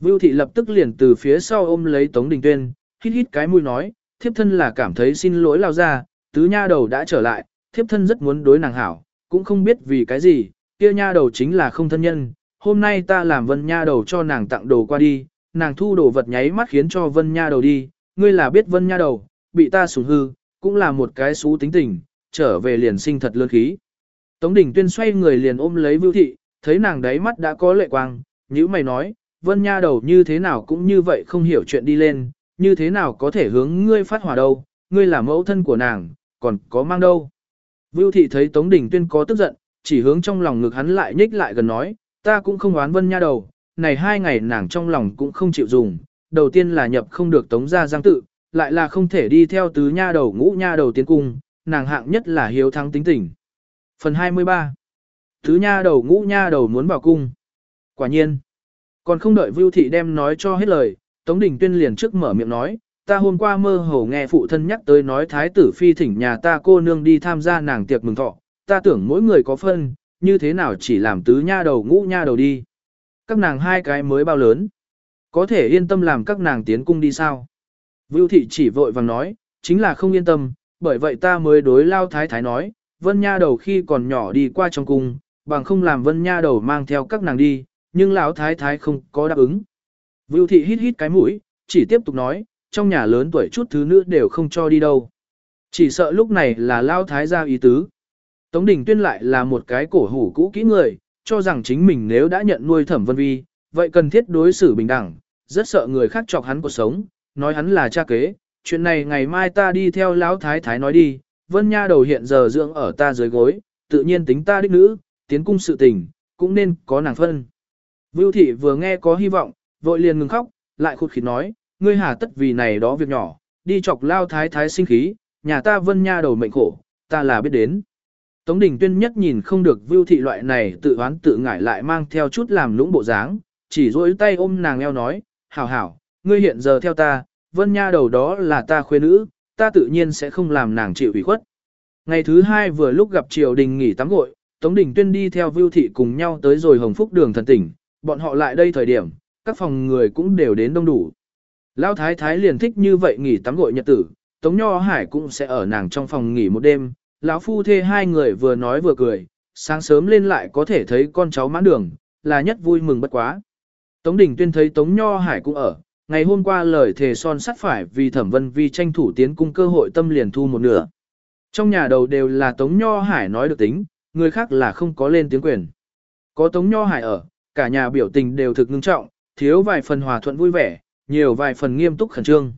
Vưu thị lập tức liền từ phía sau ôm lấy Tống Đình Tuyên, hít hít cái mũi nói, thiếp thân là cảm thấy xin lỗi lao ra, tứ nha đầu đã trở lại, thiếp thân rất muốn đối nàng hảo, cũng không biết vì cái gì, kia nha đầu chính là không thân nhân, hôm nay ta làm vân nha đầu cho nàng tặng đồ qua đi, nàng thu đồ vật nháy mắt khiến cho vân nha đầu đi, ngươi là biết vân nha đầu, bị ta sủng hư, cũng là một cái xú tính tình, trở về liền sinh thật lươn khí. Tống Đình Tuyên xoay người liền ôm lấy Vưu thị, thấy nàng đáy mắt đã có lệ quang, nhữ mày nói, vân nha đầu như thế nào cũng như vậy không hiểu chuyện đi lên, như thế nào có thể hướng ngươi phát hỏa đâu, ngươi là mẫu thân của nàng, còn có mang đâu. Vưu thị thấy Tống Đình Tuyên có tức giận, chỉ hướng trong lòng ngực hắn lại nhích lại gần nói, ta cũng không oán vân nha đầu, này hai ngày nàng trong lòng cũng không chịu dùng, đầu tiên là nhập không được Tống gia giang tự, lại là không thể đi theo tứ nha đầu ngũ nha đầu tiến cung, nàng hạng nhất là hiếu thắng tính tình. Phần 23 Tứ nha đầu ngũ nha đầu muốn vào cung. Quả nhiên. Còn không đợi Vưu Thị đem nói cho hết lời, Tống Đình Tuyên liền trước mở miệng nói, ta hôm qua mơ hồ nghe phụ thân nhắc tới nói thái tử phi thỉnh nhà ta cô nương đi tham gia nàng tiệc mừng thọ, ta tưởng mỗi người có phân, như thế nào chỉ làm tứ nha đầu ngũ nha đầu đi. Các nàng hai cái mới bao lớn. Có thể yên tâm làm các nàng tiến cung đi sao? Vưu thị chỉ vội vàng nói, chính là không yên tâm, bởi vậy ta mới đối lao thái thái nói, vân nha đầu khi còn nhỏ đi qua trong cung, bằng không làm vân nha đầu mang theo các nàng đi, nhưng lão thái thái không có đáp ứng. Vưu thị hít hít cái mũi, chỉ tiếp tục nói, trong nhà lớn tuổi chút thứ nữ đều không cho đi đâu. Chỉ sợ lúc này là lao thái gia ý tứ. Tống Đình Tuyên lại là một cái cổ hủ cũ kỹ người, cho rằng chính mình nếu đã nhận nuôi thẩm vân vi, vậy cần thiết đối xử bình đẳng, rất sợ người khác chọc hắn cuộc sống, nói hắn là cha kế, chuyện này ngày mai ta đi theo lão thái thái nói đi, vân nha đầu hiện giờ dưỡng ở ta dưới gối, tự nhiên tính ta đích nữ, tiến cung sự tình, cũng nên có nàng phân. Vưu thị vừa nghe có hy vọng, vội liền ngừng khóc, lại khụt khịt nói, ngươi hà tất vì này đó việc nhỏ, đi chọc lao thái thái sinh khí, nhà ta vân nha đầu mệnh khổ, ta là biết đến. Tống Đình Tuyên nhất nhìn không được vưu thị loại này tự oán tự ngại lại mang theo chút làm lũng bộ dáng, chỉ duỗi tay ôm nàng eo nói, hảo hảo, ngươi hiện giờ theo ta, vân nha đầu đó là ta khuê nữ, ta tự nhiên sẽ không làm nàng chịu ủy khuất. Ngày thứ hai vừa lúc gặp triều đình nghỉ tắm gội, Tống Đình Tuyên đi theo vưu thị cùng nhau tới rồi Hồng Phúc đường thần tỉnh, bọn họ lại đây thời điểm, các phòng người cũng đều đến đông đủ. Lão thái thái liền thích như vậy nghỉ tắm gội nhật tử, Tống Nho Hải cũng sẽ ở nàng trong phòng nghỉ một đêm, lão phu thê hai người vừa nói vừa cười, sáng sớm lên lại có thể thấy con cháu mãn đường, là nhất vui mừng bất quá. Tống Đình Tuyên thấy Tống Nho Hải cũng ở, ngày hôm qua lời thề son sắt phải vì Thẩm Vân Vi tranh thủ tiến cung cơ hội tâm liền thu một nửa. Trong nhà đầu đều là Tống Nho Hải nói được tính, người khác là không có lên tiếng quyền. Có Tống Nho Hải ở, cả nhà biểu tình đều thực ngưng trọng, thiếu vài phần hòa thuận vui vẻ, nhiều vài phần nghiêm túc khẩn trương.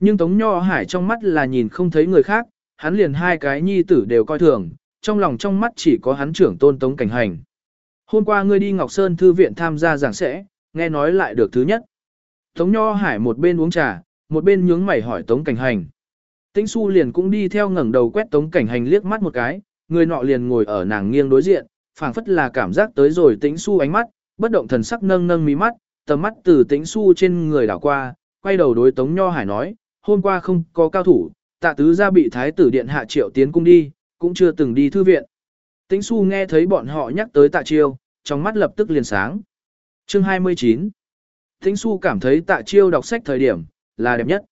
Nhưng Tống Nho Hải trong mắt là nhìn không thấy người khác, hắn liền hai cái nhi tử đều coi thường, trong lòng trong mắt chỉ có hắn trưởng tôn Tống Cảnh Hành. Hôm qua ngươi đi Ngọc Sơn Thư viện tham gia giảng sẽ, nghe nói lại được thứ nhất. Tống Nho Hải một bên uống trà, một bên nhướng mày hỏi Tống Cảnh Hành. Tĩnh Xu liền cũng đi theo ngẩng đầu quét Tống Cảnh Hành liếc mắt một cái, người nọ liền ngồi ở nàng nghiêng đối diện, phảng phất là cảm giác tới rồi Tĩnh Xu ánh mắt, bất động thần sắc nâng nâng mí mắt, tầm mắt từ Tĩnh Xu trên người đảo qua, quay đầu đối Tống Nho Hải nói, hôm qua không có cao thủ, tạ tứ gia bị thái tử điện hạ triệu tiến cung đi, cũng chưa từng đi thư viện. Tĩnh Xu nghe thấy bọn họ nhắc tới tạ chiêu, trong mắt lập tức liền sáng. Chương 29 Tĩnh Xu cảm thấy tạ chiêu đọc sách thời điểm, là đẹp nhất.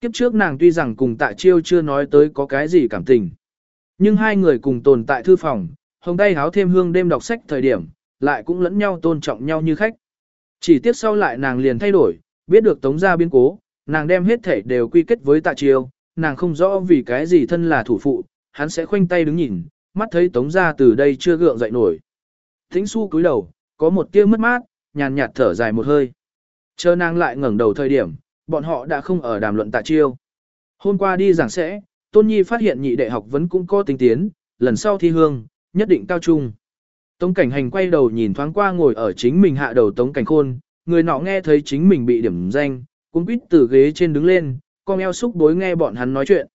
Kiếp trước nàng tuy rằng cùng tạ chiêu chưa nói tới có cái gì cảm tình. Nhưng hai người cùng tồn tại thư phòng, hồng tay háo thêm hương đêm đọc sách thời điểm, lại cũng lẫn nhau tôn trọng nhau như khách. Chỉ tiếc sau lại nàng liền thay đổi, biết được tống gia biến cố, nàng đem hết thể đều quy kết với tạ chiêu, nàng không rõ vì cái gì thân là thủ phụ, hắn sẽ khoanh tay đứng nhìn, mắt thấy tống gia từ đây chưa gượng dậy nổi. Thính su cúi đầu, có một tia mất mát, nhàn nhạt thở dài một hơi. Chờ nàng lại ngẩng đầu thời điểm, bọn họ đã không ở đàm luận tạ chiêu. Hôm qua đi giảng sẽ, Tôn Nhi phát hiện nhị đệ học vẫn cũng có tinh tiến, lần sau thi hương, nhất định cao trung. Tống cảnh hành quay đầu nhìn thoáng qua ngồi ở chính mình hạ đầu tống cảnh khôn, người nọ nghe thấy chính mình bị điểm danh, cũng quýt từ ghế trên đứng lên, con eo xúc bối nghe bọn hắn nói chuyện.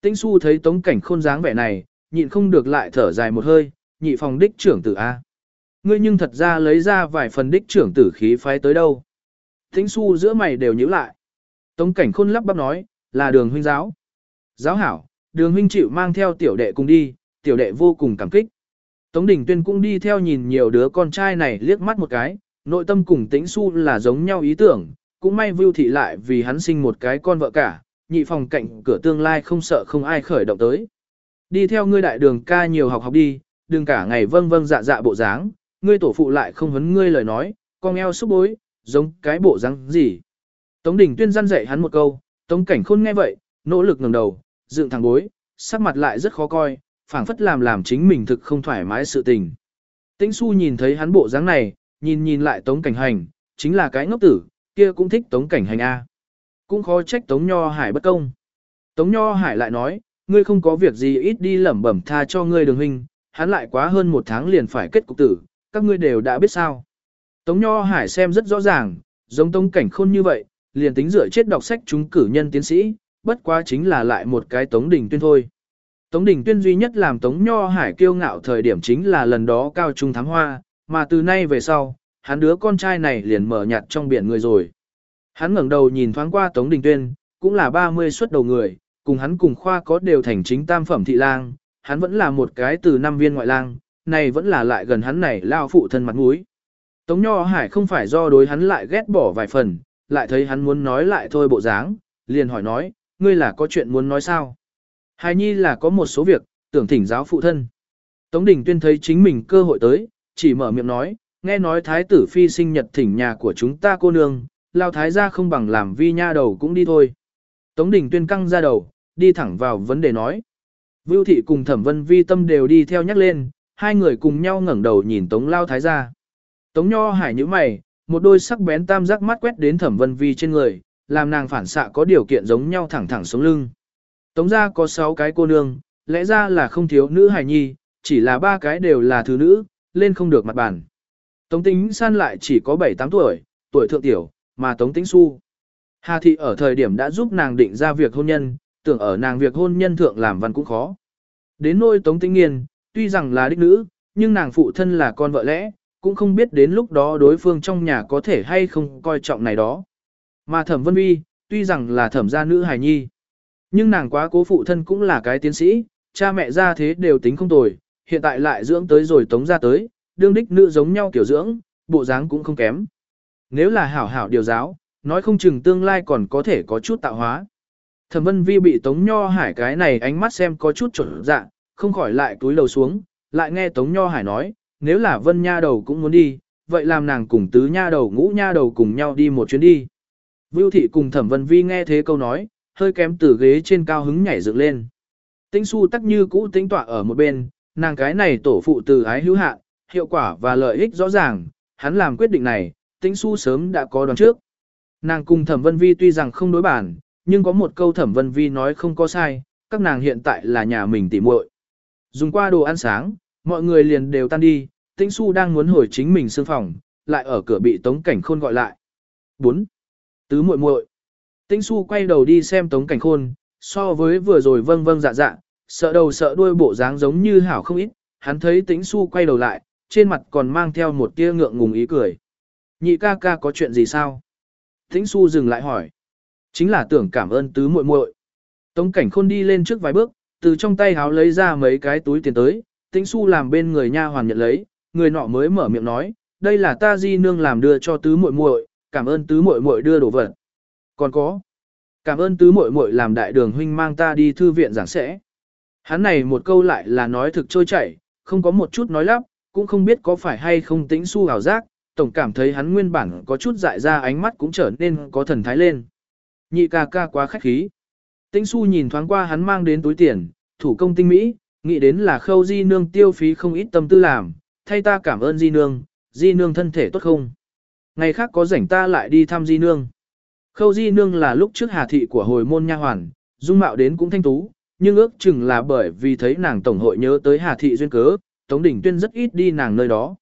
Tĩnh su thấy tống cảnh khôn dáng vẻ này, nhịn không được lại thở dài một hơi, nhị phòng đích trưởng tử A. Ngươi nhưng thật ra lấy ra vài phần đích trưởng tử khí phái tới đâu. Tĩnh su giữa mày đều nhíu lại. Tống cảnh khôn lắp bắp nói, là đường huynh giáo. Giáo hảo, đường huynh chịu mang theo tiểu đệ cùng đi, tiểu đệ vô cùng cảm kích. Tống Đình Tuyên cũng đi theo nhìn nhiều đứa con trai này liếc mắt một cái, nội tâm cùng tĩnh su là giống nhau ý tưởng, cũng may vưu thị lại vì hắn sinh một cái con vợ cả, nhị phòng cạnh cửa tương lai không sợ không ai khởi động tới. Đi theo ngươi đại đường ca nhiều học học đi, đừng cả ngày vâng vâng dạ dạ bộ dáng, ngươi tổ phụ lại không hấn ngươi lời nói, con eo xúc bối, giống cái bộ dáng gì. Tống Đình Tuyên răn dạy hắn một câu, Tống Cảnh Khôn nghe vậy, nỗ lực ngẩng đầu, dựng thẳng bối, sắc mặt lại rất khó coi, phảng phất làm làm chính mình thực không thoải mái sự tình. Tĩnh Xu nhìn thấy hắn bộ dáng này, nhìn nhìn lại Tống Cảnh Hành, chính là cái ngốc tử, kia cũng thích Tống Cảnh Hành a. Cũng khó trách Tống Nho Hải bất công. Tống Nho Hải lại nói, ngươi không có việc gì ít đi lẩm bẩm tha cho ngươi đường huynh, hắn lại quá hơn một tháng liền phải kết cục tử, các ngươi đều đã biết sao. Tống Nho Hải xem rất rõ ràng, giống Tống Cảnh Khôn như vậy, liền tính dựa chết đọc sách chúng cử nhân tiến sĩ, bất quá chính là lại một cái Tống Đình Tuyên thôi. Tống Đình Tuyên duy nhất làm Tống Nho Hải kiêu ngạo thời điểm chính là lần đó cao trung thám hoa, mà từ nay về sau, hắn đứa con trai này liền mở nhạt trong biển người rồi. Hắn ngẩng đầu nhìn thoáng qua Tống Đình Tuyên, cũng là 30 xuất đầu người, cùng hắn cùng khoa có đều thành chính tam phẩm thị lang, hắn vẫn là một cái từ năm viên ngoại lang, này vẫn là lại gần hắn này lao phụ thân mặt mũi. Tống Nho Hải không phải do đối hắn lại ghét bỏ vài phần, lại thấy hắn muốn nói lại thôi bộ dáng, liền hỏi nói, ngươi là có chuyện muốn nói sao? Hải nhi là có một số việc, tưởng thỉnh giáo phụ thân. Tống Đình Tuyên thấy chính mình cơ hội tới, chỉ mở miệng nói, nghe nói thái tử phi sinh nhật thỉnh nhà của chúng ta cô nương, lao thái gia không bằng làm vi nha đầu cũng đi thôi. Tống Đình Tuyên căng ra đầu, đi thẳng vào vấn đề nói. Vưu thị cùng thẩm vân vi tâm đều đi theo nhắc lên, hai người cùng nhau ngẩng đầu nhìn Tống Lao Thái gia. Tống Nho Hải như mày, một đôi sắc bén tam giác mắt quét đến thẩm vân vi trên người, làm nàng phản xạ có điều kiện giống nhau thẳng thẳng sống lưng. Tống gia có sáu cái cô nương, lẽ ra là không thiếu nữ hài nhi, chỉ là ba cái đều là thứ nữ, lên không được mặt bản. Tống tính san lại chỉ có 7-8 tuổi, tuổi thượng tiểu, mà Tống tính su. Hà thị ở thời điểm đã giúp nàng định ra việc hôn nhân, tưởng ở nàng việc hôn nhân thượng làm văn cũng khó. Đến nôi Tống Tĩnh Nghiên, tuy rằng là đích nữ, nhưng nàng phụ thân là con vợ lẽ, cũng không biết đến lúc đó đối phương trong nhà có thể hay không coi trọng này đó. Mà Thẩm Vân Vi, tuy rằng là thẩm gia nữ hài nhi, nhưng nàng quá cố phụ thân cũng là cái tiến sĩ, cha mẹ ra thế đều tính không tồi, hiện tại lại dưỡng tới rồi tống ra tới, đương đích nữ giống nhau kiểu dưỡng, bộ dáng cũng không kém. Nếu là hảo hảo điều giáo, nói không chừng tương lai còn có thể có chút tạo hóa. Thẩm Vân Vi bị Tống Nho Hải cái này ánh mắt xem có chút chuẩn dạ, không khỏi lại túi đầu xuống, lại nghe Tống Nho Hải nói, nếu là Vân Nha đầu cũng muốn đi, vậy làm nàng cùng tứ nha đầu ngũ nha đầu cùng nhau đi một chuyến đi. Vưu thị cùng Thẩm Vân Vi nghe thế câu nói, hơi kém từ ghế trên cao hứng nhảy dựng lên. Tĩnh su tắc như cũ tĩnh tọa ở một bên, nàng cái này tổ phụ từ ái hữu hạn, hiệu quả và lợi ích rõ ràng, hắn làm quyết định này, tĩnh su sớm đã có đoán trước. Nàng cùng Thẩm Vân Vi tuy rằng không đối bản, nhưng có một câu Thẩm Vân Vi nói không có sai, các nàng hiện tại là nhà mình tỉ muội. Dùng qua đồ ăn sáng, mọi người liền đều tan đi, Tĩnh Su đang muốn hồi chính mình sương phòng, lại ở cửa bị Tống Cảnh Khôn gọi lại. 4. Tứ muội muội. Tĩnh Su quay đầu đi xem Tống Cảnh Khôn, so với vừa rồi vâng vâng dạ dạ, sợ đầu sợ đuôi bộ dáng giống như hảo không ít, hắn thấy Tĩnh Su quay đầu lại, trên mặt còn mang theo một tia ngượng ngùng ý cười. Nhị ca ca có chuyện gì sao? Tĩnh Su dừng lại hỏi. Chính là tưởng cảm ơn tứ muội muội. Tống Cảnh Khôn đi lên trước vài bước, từ trong tay háo lấy ra mấy cái túi tiền tới, Tĩnh Su làm bên người nha hoàn nhận lấy, người nọ mới mở miệng nói, đây là ta di nương làm đưa cho tứ muội muội, cảm ơn tứ muội muội đưa đồ vật. Còn có, cảm ơn tứ muội muội làm đại đường huynh mang ta đi thư viện giảng sẽ. Hắn này một câu lại là nói thực trôi chảy, không có một chút nói lắp, cũng không biết có phải hay không tĩnh su ảo giác, tổng cảm thấy hắn nguyên bản có chút dại ra ánh mắt cũng trở nên có thần thái lên. Nhị ca ca quá khách khí. Tĩnh su nhìn thoáng qua hắn mang đến túi tiền, thủ công tinh mỹ, nghĩ đến là khâu di nương tiêu phí không ít tâm tư làm, thay ta cảm ơn di nương, di nương thân thể tốt không. Ngày khác có rảnh ta lại đi thăm di nương. Khâu di nương là lúc trước hà thị của hồi môn nha hoàn, dung mạo đến cũng thanh tú, nhưng ước chừng là bởi vì thấy nàng tổng hội nhớ tới hà thị duyên cớ, Tống Đình Tuyên rất ít đi nàng nơi đó.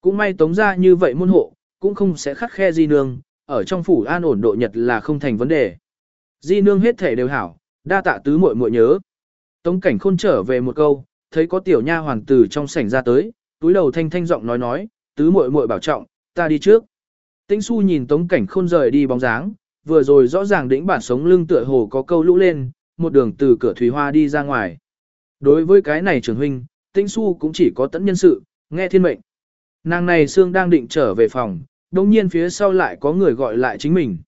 Cũng may Tống gia như vậy môn hộ, cũng không sẽ khắc khe di nương, ở trong phủ an ổn độ nhật là không thành vấn đề. Di nương hết thể đều hảo, đa tạ tứ muội muội nhớ. Tống cảnh khôn trở về một câu, thấy có tiểu nha hoàn tử trong sảnh ra tới, túi đầu thanh thanh giọng nói nói, tứ muội muội bảo trọng, ta đi trước. Tĩnh su nhìn tống cảnh khôn rời đi bóng dáng, vừa rồi rõ ràng đỉnh bản sống lưng tựa hồ có câu lũ lên, một đường từ cửa thủy hoa đi ra ngoài. Đối với cái này trưởng huynh, tĩnh su cũng chỉ có tận nhân sự, nghe thiên mệnh. Nàng này xương đang định trở về phòng, đồng nhiên phía sau lại có người gọi lại chính mình.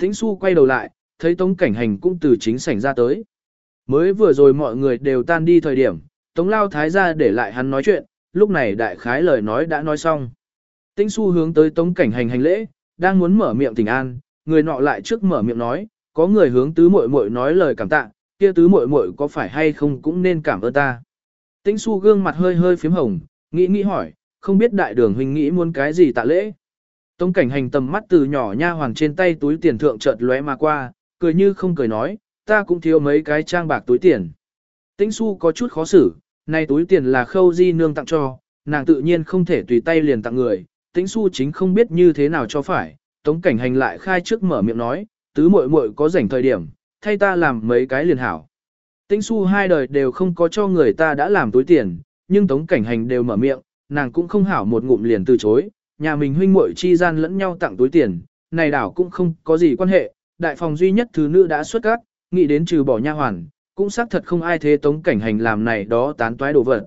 Tĩnh su quay đầu lại, thấy tống cảnh hành cũng từ chính sảnh ra tới. Mới vừa rồi mọi người đều tan đi thời điểm, tống lao thái ra để lại hắn nói chuyện, lúc này đại khái lời nói đã nói xong. Tĩnh su hướng tới tống cảnh hành hành lễ, đang muốn mở miệng tình an, người nọ lại trước mở miệng nói, có người hướng tứ muội muội nói lời cảm tạ, kia tứ muội muội có phải hay không cũng nên cảm ơn ta. Tĩnh su gương mặt hơi hơi phím hồng, nghĩ nghĩ hỏi, không biết đại đường huynh nghĩ muốn cái gì tạ lễ. Tống cảnh hành tầm mắt từ nhỏ nha hoàng trên tay túi tiền thượng chợt lóe mà qua, cười như không cười nói, ta cũng thiếu mấy cái trang bạc túi tiền. Tĩnh su có chút khó xử, nay túi tiền là khâu di nương tặng cho, nàng tự nhiên không thể tùy tay liền tặng người, tĩnh su chính không biết như thế nào cho phải, tống cảnh hành lại khai trước mở miệng nói, tứ muội muội có rảnh thời điểm, thay ta làm mấy cái liền hảo. Tĩnh su hai đời đều không có cho người ta đã làm túi tiền, nhưng tống cảnh hành đều mở miệng, nàng cũng không hảo một ngụm liền từ chối, nhà mình huynh muội chi gian lẫn nhau tặng túi tiền, này đảo cũng không có gì quan hệ, đại phòng duy nhất thứ nữ đã xuất các, nghĩ đến trừ bỏ nha hoàn, cũng xác thật không ai thế tống cảnh hành làm này đó tán toái đồ vật.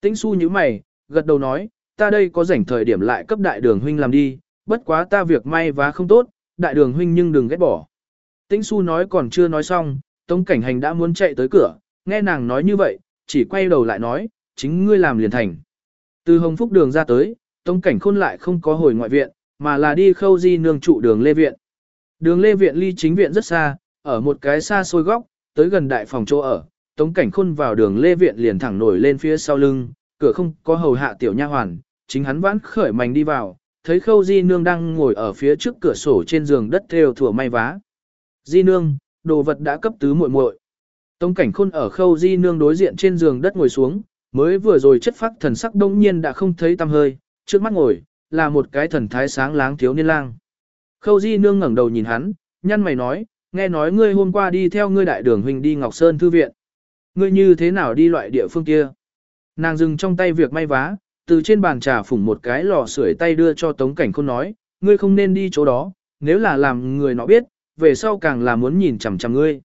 Tĩnh su như mày, gật đầu nói, ta đây có rảnh thời điểm lại cấp đại đường huynh làm đi, bất quá ta việc may và không tốt, đại đường huynh nhưng đừng ghét bỏ. Tĩnh su nói còn chưa nói xong, tống cảnh hành đã muốn chạy tới cửa, nghe nàng nói như vậy, chỉ quay đầu lại nói, chính ngươi làm liền thành. Từ hồng phúc đường ra tới, tống cảnh khôn lại không có hồi ngoại viện, mà là đi khâu di nương trụ đường lê viện. Đường lê viện ly chính viện rất xa, ở một cái xa xôi góc, tới gần đại phòng chỗ ở, tống cảnh khôn vào đường lê viện liền thẳng nổi lên phía sau lưng, cửa không có hầu hạ tiểu nha hoàn, chính hắn vãn khởi mảnh đi vào, thấy khâu di nương đang ngồi ở phía trước cửa sổ trên giường đất theo thủa may vá. Di nương, đồ vật đã cấp tứ muội muội. Tống cảnh khôn ở khâu di nương đối diện trên giường đất ngồi xuống, mới vừa rồi chất phát thần sắc đông nhiên đã không thấy tăm hơi, trước mắt ngồi, là một cái thần thái sáng láng thiếu niên lang. Khâu di nương ngẩng đầu nhìn hắn, nhăn mày nói, nghe nói ngươi hôm qua đi theo ngươi đại đường huynh đi Ngọc Sơn Thư Viện. Ngươi như thế nào đi loại địa phương kia? Nàng dừng trong tay việc may vá, từ trên bàn trà phủng một cái lò sưởi tay đưa cho Tống Cảnh Khôn nói, ngươi không nên đi chỗ đó, nếu là làm người nó biết, về sau càng là muốn nhìn chằm chằm ngươi.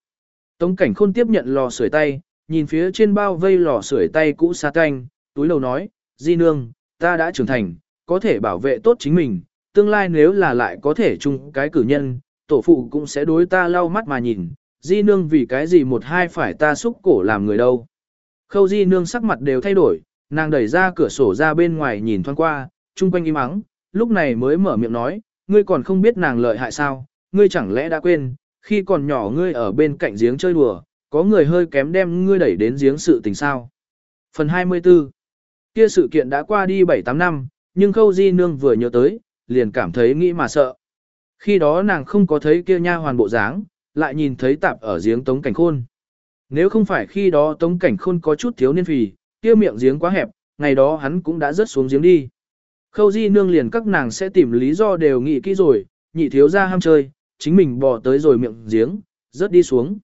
Tống Cảnh Khôn tiếp nhận lò sưởi tay, nhìn phía trên bao vây lò sưởi tay cũ xa canh, túi lầu nói, Di Nương, ta đã trưởng thành, có thể bảo vệ tốt chính mình, tương lai nếu là lại có thể chung cái cử nhân, tổ phụ cũng sẽ đối ta lau mắt mà nhìn, Di Nương vì cái gì một hai phải ta xúc cổ làm người đâu. Khâu Di Nương sắc mặt đều thay đổi, nàng đẩy ra cửa sổ ra bên ngoài nhìn thoáng qua, chung quanh im ắng, lúc này mới mở miệng nói, ngươi còn không biết nàng lợi hại sao, ngươi chẳng lẽ đã quên, khi còn nhỏ ngươi ở bên cạnh giếng chơi đùa, có người hơi kém đem ngươi đẩy đến giếng sự tình sao. Phần 24 Kia sự kiện đã qua đi 7-8 năm, nhưng khâu di nương vừa nhớ tới, liền cảm thấy nghĩ mà sợ. Khi đó nàng không có thấy kia nha hoàn bộ dáng, lại nhìn thấy tạp ở giếng tống cảnh khôn. Nếu không phải khi đó tống cảnh khôn có chút thiếu niên phì, kia miệng giếng quá hẹp, ngày đó hắn cũng đã rớt xuống giếng đi. Khâu di nương liền các nàng sẽ tìm lý do đều nghĩ kỹ rồi, nhị thiếu ra ham chơi, chính mình bò tới rồi miệng giếng, rớt đi xuống.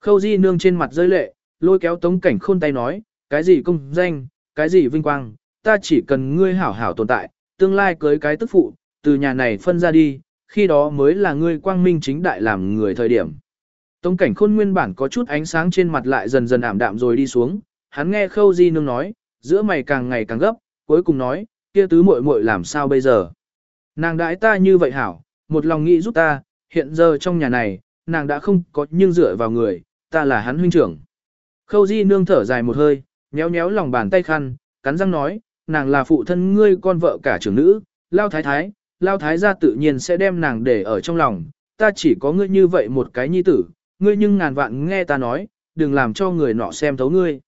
Khâu di nương trên mặt rơi lệ, lôi kéo tống cảnh khôn tay nói, cái gì công danh, cái gì vinh quang, ta chỉ cần ngươi hảo hảo tồn tại, tương lai cưới cái tức phụ, từ nhà này phân ra đi, khi đó mới là ngươi quang minh chính đại làm người thời điểm. Tống cảnh khôn nguyên bản có chút ánh sáng trên mặt lại dần dần ảm đạm rồi đi xuống, hắn nghe khâu di nương nói, giữa mày càng ngày càng gấp, cuối cùng nói, kia tứ muội muội làm sao bây giờ. Nàng đãi ta như vậy hảo, một lòng nghĩ giúp ta, hiện giờ trong nhà này, nàng đã không có nhưng dựa vào người, ta là hắn huynh trưởng. Khâu di nương thở dài một hơi, nhéo nhéo lòng bàn tay khăn, cắn răng nói, nàng là phụ thân ngươi con vợ cả trưởng nữ, lao thái thái, lao thái gia tự nhiên sẽ đem nàng để ở trong lòng, ta chỉ có ngươi như vậy một cái nhi tử, ngươi nhưng ngàn vạn nghe ta nói, đừng làm cho người nọ xem thấu ngươi.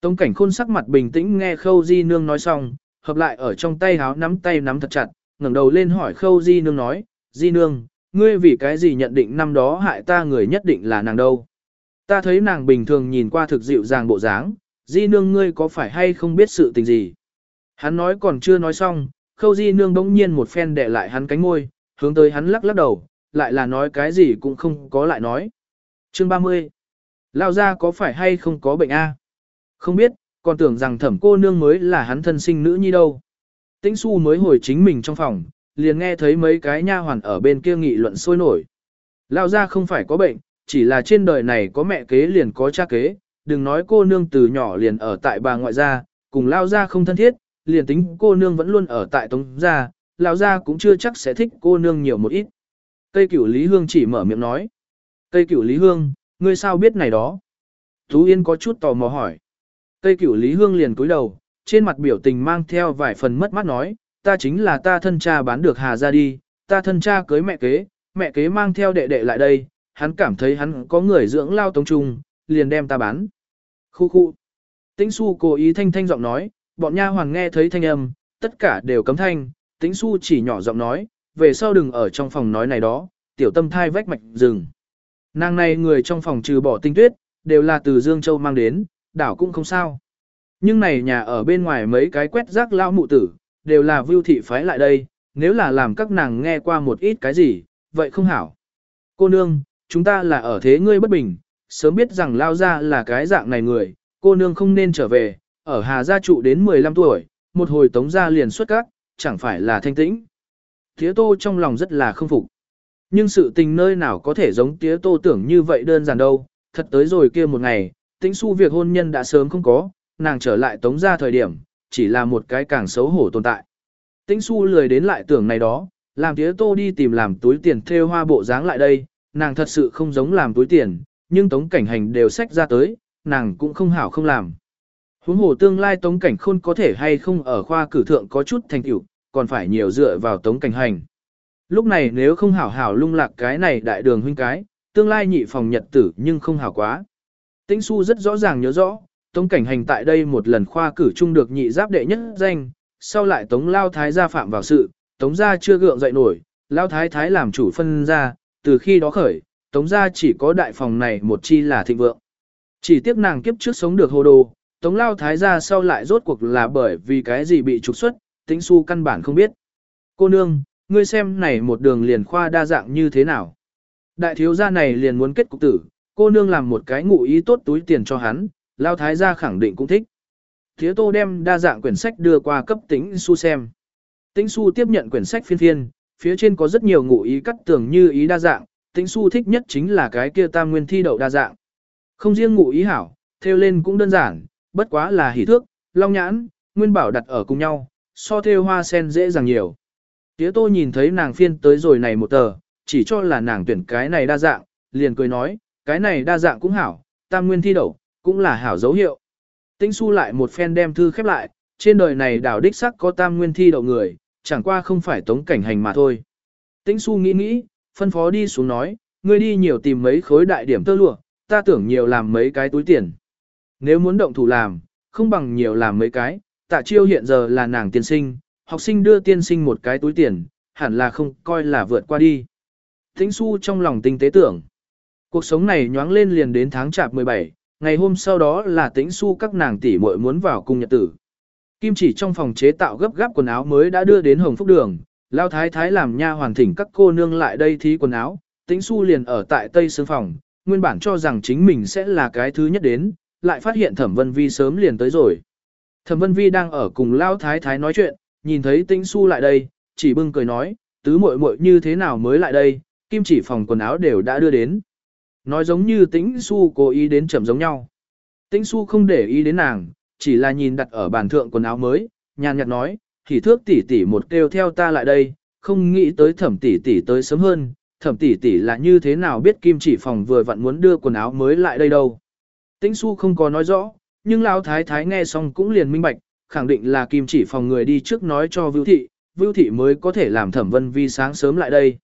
Tống cảnh khôn sắc mặt bình tĩnh nghe khâu di nương nói xong, hợp lại ở trong tay háo nắm tay nắm thật chặt, ngẩng đầu lên hỏi khâu di nương nói, di nương, ngươi vì cái gì nhận định năm đó hại ta người nhất định là nàng đâu. Ta thấy nàng bình thường nhìn qua thực dịu dàng bộ dáng, di nương ngươi có phải hay không biết sự tình gì. Hắn nói còn chưa nói xong, khâu di nương bỗng nhiên một phen đè lại hắn cánh môi, hướng tới hắn lắc lắc đầu, lại là nói cái gì cũng không có lại nói. Chương 30 Lao ra có phải hay không có bệnh a? Không biết, còn tưởng rằng thẩm cô nương mới là hắn thân sinh nữ nhi đâu. Tĩnh su mới hồi chính mình trong phòng, liền nghe thấy mấy cái nha hoàn ở bên kia nghị luận sôi nổi. Lao ra không phải có bệnh, chỉ là trên đời này có mẹ kế liền có cha kế, đừng nói cô nương từ nhỏ liền ở tại bà ngoại gia, cùng Lao ra không thân thiết, liền tính cô nương vẫn luôn ở tại tống gia, Lao ra cũng chưa chắc sẽ thích cô nương nhiều một ít. Cây cửu Lý Hương chỉ mở miệng nói. Cây cửu Lý Hương, ngươi sao biết này đó? Tú Yên có chút tò mò hỏi. Cây cửu Lý Hương liền cúi đầu, trên mặt biểu tình mang theo vài phần mất mát nói, ta chính là ta thân cha bán được Hà ra đi, ta thân cha cưới mẹ kế, mẹ kế mang theo đệ đệ lại đây, hắn cảm thấy hắn có người dưỡng lao tống trung, liền đem ta bán. Khu khu. Tĩnh su cố ý thanh thanh giọng nói, bọn nha hoàng nghe thấy thanh âm, tất cả đều cấm thanh, tĩnh su chỉ nhỏ giọng nói, về sau đừng ở trong phòng nói này đó, tiểu tâm thai vách mạch rừng. Nàng này người trong phòng trừ bỏ tinh tuyết, đều là từ Dương Châu mang đến, đảo cũng không sao. Nhưng này nhà ở bên ngoài mấy cái quét rác lao mụ tử, đều là vưu thị phái lại đây, nếu là làm các nàng nghe qua một ít cái gì, vậy không hảo. Cô nương, chúng ta là ở thế ngươi bất bình, sớm biết rằng lao ra là cái dạng này người, cô nương không nên trở về, ở Hà Gia trụ đến 15 tuổi, một hồi tống gia liền xuất các, chẳng phải là thanh tĩnh. Tía tô trong lòng rất là không phục. Nhưng sự tình nơi nào có thể giống tía tô tưởng như vậy đơn giản đâu, thật tới rồi kia một ngày, tĩnh su việc hôn nhân đã sớm không có, nàng trở lại tống gia thời điểm, chỉ là một cái càng xấu hổ tồn tại. Tĩnh su lười đến lại tưởng này đó, làm tía tô đi tìm làm túi tiền theo hoa bộ dáng lại đây, nàng thật sự không giống làm túi tiền, nhưng tống cảnh hành đều sách ra tới, nàng cũng không hảo không làm. Huống hồ tương lai tống cảnh khôn có thể hay không ở khoa cử thượng có chút thành tựu, còn phải nhiều dựa vào tống cảnh hành. Lúc này nếu không hảo hảo lung lạc cái này đại đường huynh cái, tương lai nhị phòng nhật tử nhưng không hảo quá. Tĩnh su rất rõ ràng nhớ rõ, tống cảnh hành tại đây một lần khoa cử chung được nhị giáp đệ nhất danh, sau lại tống lao thái gia phạm vào sự, tống gia chưa gượng dậy nổi, lao thái thái làm chủ phân ra, từ khi đó khởi, tống gia chỉ có đại phòng này một chi là thịnh vượng. Chỉ tiếc nàng kiếp trước sống được hồ đồ, tống lao thái gia sau lại rốt cuộc là bởi vì cái gì bị trục xuất, tĩnh su căn bản không biết. Cô nương, ngươi xem này một đường liền khoa đa dạng như thế nào. Đại thiếu gia này liền muốn kết cục tử, cô nương làm một cái ngụ ý tốt túi tiền cho hắn, lao thái gia khẳng định cũng thích. Thiếu tô đem đa dạng quyển sách đưa qua cấp tĩnh su xem. Tĩnh su tiếp nhận quyển sách phiên phiên, phía trên có rất nhiều ngụ ý cắt tưởng như ý đa dạng, tĩnh su thích nhất chính là cái kia tam nguyên thi đậu đa dạng. Không riêng ngụ ý hảo, theo lên cũng đơn giản, bất quá là hỉ thước, long nhãn, nguyên bảo đặt ở cùng nhau, so theo hoa sen dễ dàng nhiều. Tía tô nhìn thấy nàng phiên tới rồi này một tờ, chỉ cho là nàng tuyển cái này đa dạng, liền cười nói, cái này đa dạng cũng hảo, tam nguyên thi đậu, cũng là hảo dấu hiệu. Tĩnh su lại một phen đem thư khép lại, trên đời này đảo đích sắc có tam nguyên thi đậu người, chẳng qua không phải tống cảnh hành mà thôi. Tĩnh su nghĩ nghĩ, phân phó đi xuống nói, ngươi đi nhiều tìm mấy khối đại điểm tơ lụa, ta tưởng nhiều làm mấy cái túi tiền. Nếu muốn động thủ làm, không bằng nhiều làm mấy cái, tạ chiêu hiện giờ là nàng tiên sinh, học sinh đưa tiên sinh một cái túi tiền, hẳn là không coi là vượt qua đi. Tĩnh su trong lòng tinh tế tưởng. Cuộc sống này nhoáng lên liền đến tháng chạp 17, ngày hôm sau đó là tĩnh su các nàng tỷ muội muốn vào cung nhật tử. Kim chỉ trong phòng chế tạo gấp gáp quần áo mới đã đưa đến Hồng Phúc Đường, Lao Thái Thái làm nha hoàn thỉnh các cô nương lại đây thí quần áo, tĩnh su liền ở tại Tây Sương Phòng, nguyên bản cho rằng chính mình sẽ là cái thứ nhất đến, lại phát hiện Thẩm Vân Vi sớm liền tới rồi. Thẩm Vân Vi đang ở cùng Lao Thái Thái nói chuyện, nhìn thấy tĩnh su lại đây, chỉ bưng cười nói, tứ muội muội như thế nào mới lại đây, kim chỉ phòng quần áo đều đã đưa đến. Nói giống như tĩnh su cố ý đến chậm giống nhau. Tĩnh su không để ý đến nàng, chỉ là nhìn đặt ở bàn thượng quần áo mới, nhàn nhạt nói, thì thước tỷ tỷ một kêu theo ta lại đây, không nghĩ tới thẩm tỷ tỷ tới sớm hơn, thẩm tỷ tỷ là như thế nào biết kim chỉ phòng vừa vặn muốn đưa quần áo mới lại đây đâu. Tĩnh su không có nói rõ, nhưng lão thái thái nghe xong cũng liền minh bạch, khẳng định là kim chỉ phòng người đi trước nói cho Vưu Thị, Vưu Thị mới có thể làm thẩm vân vi sáng sớm lại đây.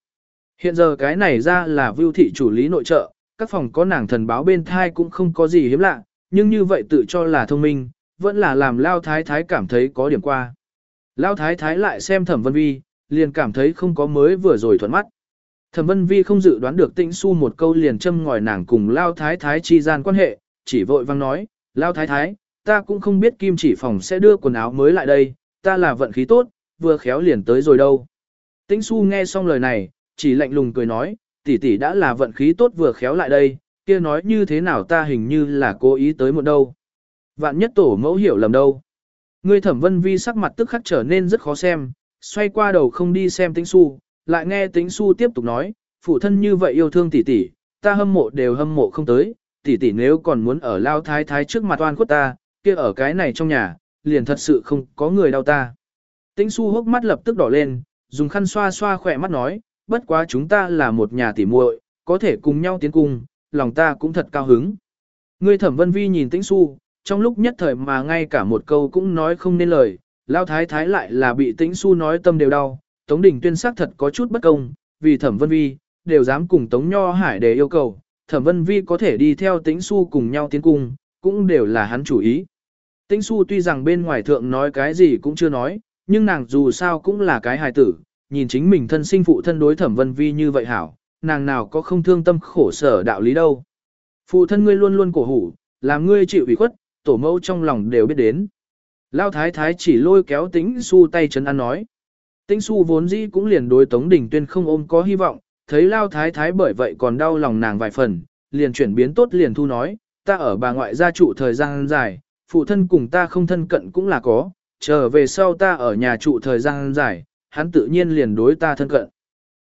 Hiện giờ cái này ra là Vưu Thị chủ lý nội trợ, các phòng có nàng thần báo bên thai cũng không có gì hiếm lạ, nhưng như vậy tự cho là thông minh, vẫn là làm Lao Thái Thái cảm thấy có điểm qua. Lao Thái Thái lại xem Thẩm Vân Vi, liền cảm thấy không có mới vừa rồi thuận mắt. Thẩm Vân Vi không dự đoán được Tĩnh Su một câu liền châm ngòi nàng cùng Lao Thái Thái chi gian quan hệ, chỉ vội vang nói, Lao Thái Thái, ta cũng không biết kim chỉ phòng sẽ đưa quần áo mới lại đây, ta là vận khí tốt, vừa khéo liền tới rồi đâu. Tĩnh Su nghe xong lời này, chỉ lạnh lùng cười nói, tỷ tỷ đã là vận khí tốt vừa khéo lại đây, kia nói như thế nào ta hình như là cố ý tới một đâu. Vạn nhất tổ mẫu hiểu lầm đâu. Ngươi thẩm vân vi sắc mặt tức khắc trở nên rất khó xem, xoay qua đầu không đi xem tĩnh su, lại nghe tĩnh su tiếp tục nói, phụ thân như vậy yêu thương tỷ tỷ, ta hâm mộ đều hâm mộ không tới, tỷ tỷ nếu còn muốn ở lao thái thái trước mặt oan khuất ta, kia ở cái này trong nhà, liền thật sự không có người đau ta. Tĩnh su hốc mắt lập tức đỏ lên, dùng khăn xoa xoa khỏe mắt nói, bất quá chúng ta là một nhà tỷ muội, có thể cùng nhau tiến cung, lòng ta cũng thật cao hứng. Ngươi thẩm vân vi nhìn tĩnh su, trong lúc nhất thời mà ngay cả một câu cũng nói không nên lời, lao thái thái lại là bị tĩnh su nói tâm đều đau, Tống Đình tuyên xác thật có chút bất công, vì thẩm vân vi, đều dám cùng Tống Nho Hải để yêu cầu, thẩm vân vi có thể đi theo tĩnh su cùng nhau tiến cung, cũng đều là hắn chủ ý. Tĩnh su tuy rằng bên ngoài thượng nói cái gì cũng chưa nói, nhưng nàng dù sao cũng là cái hài tử, nhìn chính mình thân sinh phụ thân đối thẩm vân vi như vậy hảo, nàng nào có không thương tâm khổ sở đạo lý đâu. Phụ thân ngươi luôn luôn cổ hủ, làm ngươi chịu ủy khuất, tổ mẫu trong lòng đều biết đến. Lao thái thái chỉ lôi kéo tĩnh su tay chân ăn nói. Tĩnh su vốn dĩ cũng liền đối Tống Đình Tuyên không ôm có hy vọng, thấy lao thái thái bởi vậy còn đau lòng nàng vài phần, liền chuyển biến tốt liền thu nói, ta ở bà ngoại gia trụ thời gian dài, phụ thân cùng ta không thân cận cũng là có, trở về sau ta ở nhà trụ thời gian dài, hắn tự nhiên liền đối ta thân cận.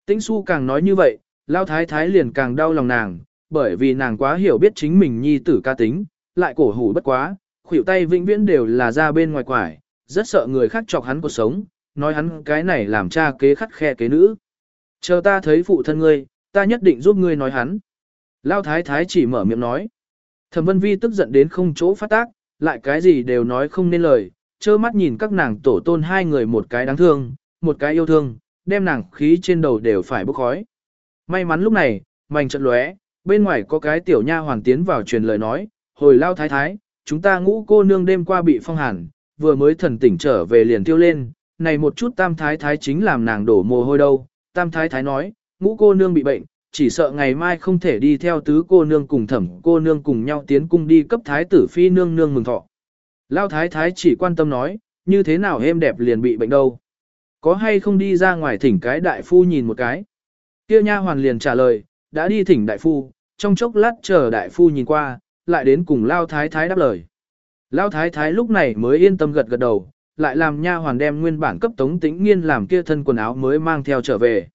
Tĩnh su càng nói như vậy, lao thái thái liền càng đau lòng nàng, bởi vì nàng quá hiểu biết chính mình nhi tử ca tính, lại cổ hủ bất quá, khuỷu tay vĩnh viễn đều là ra bên ngoài quải, rất sợ người khác chọc hắn cuộc sống, nói hắn cái này làm cha kế khắt khe kế nữ. Chờ ta thấy phụ thân ngươi, ta nhất định giúp ngươi nói hắn. Lao thái thái chỉ mở miệng nói. Thẩm vân vi tức giận đến không chỗ phát tác, lại cái gì đều nói không nên lời, trơ mắt nhìn các nàng tổ tôn hai người một cái đáng thương, một cái yêu thương, đem nàng khí trên đầu đều phải bốc khói. May mắn lúc này, mảnh trận lóe, bên ngoài có cái tiểu nha hoàng tiến vào truyền lời nói, hồi lao thái thái, chúng ta ngũ cô nương đêm qua bị phong hàn, vừa mới thần tỉnh trở về liền tiêu lên, này một chút tam thái thái chính làm nàng đổ mồ hôi đâu, tam thái thái nói, ngũ cô nương bị bệnh, chỉ sợ ngày mai không thể đi theo tứ cô nương cùng thẩm cô nương cùng nhau tiến cung đi cấp thái tử phi nương nương mừng thọ. Lao thái thái chỉ quan tâm nói, như thế nào êm đẹp liền bị bệnh đâu. Có hay không đi ra ngoài thỉnh cái đại phu nhìn một cái. Kia nha hoàn liền trả lời, đã đi thỉnh đại phu, trong chốc lát chờ đại phu nhìn qua, lại đến cùng Lao thái thái đáp lời. Lao thái thái lúc này mới yên tâm gật gật đầu, lại làm nha hoàn đem nguyên bản cấp tống tĩnh nghiên làm kia thân quần áo mới mang theo trở về.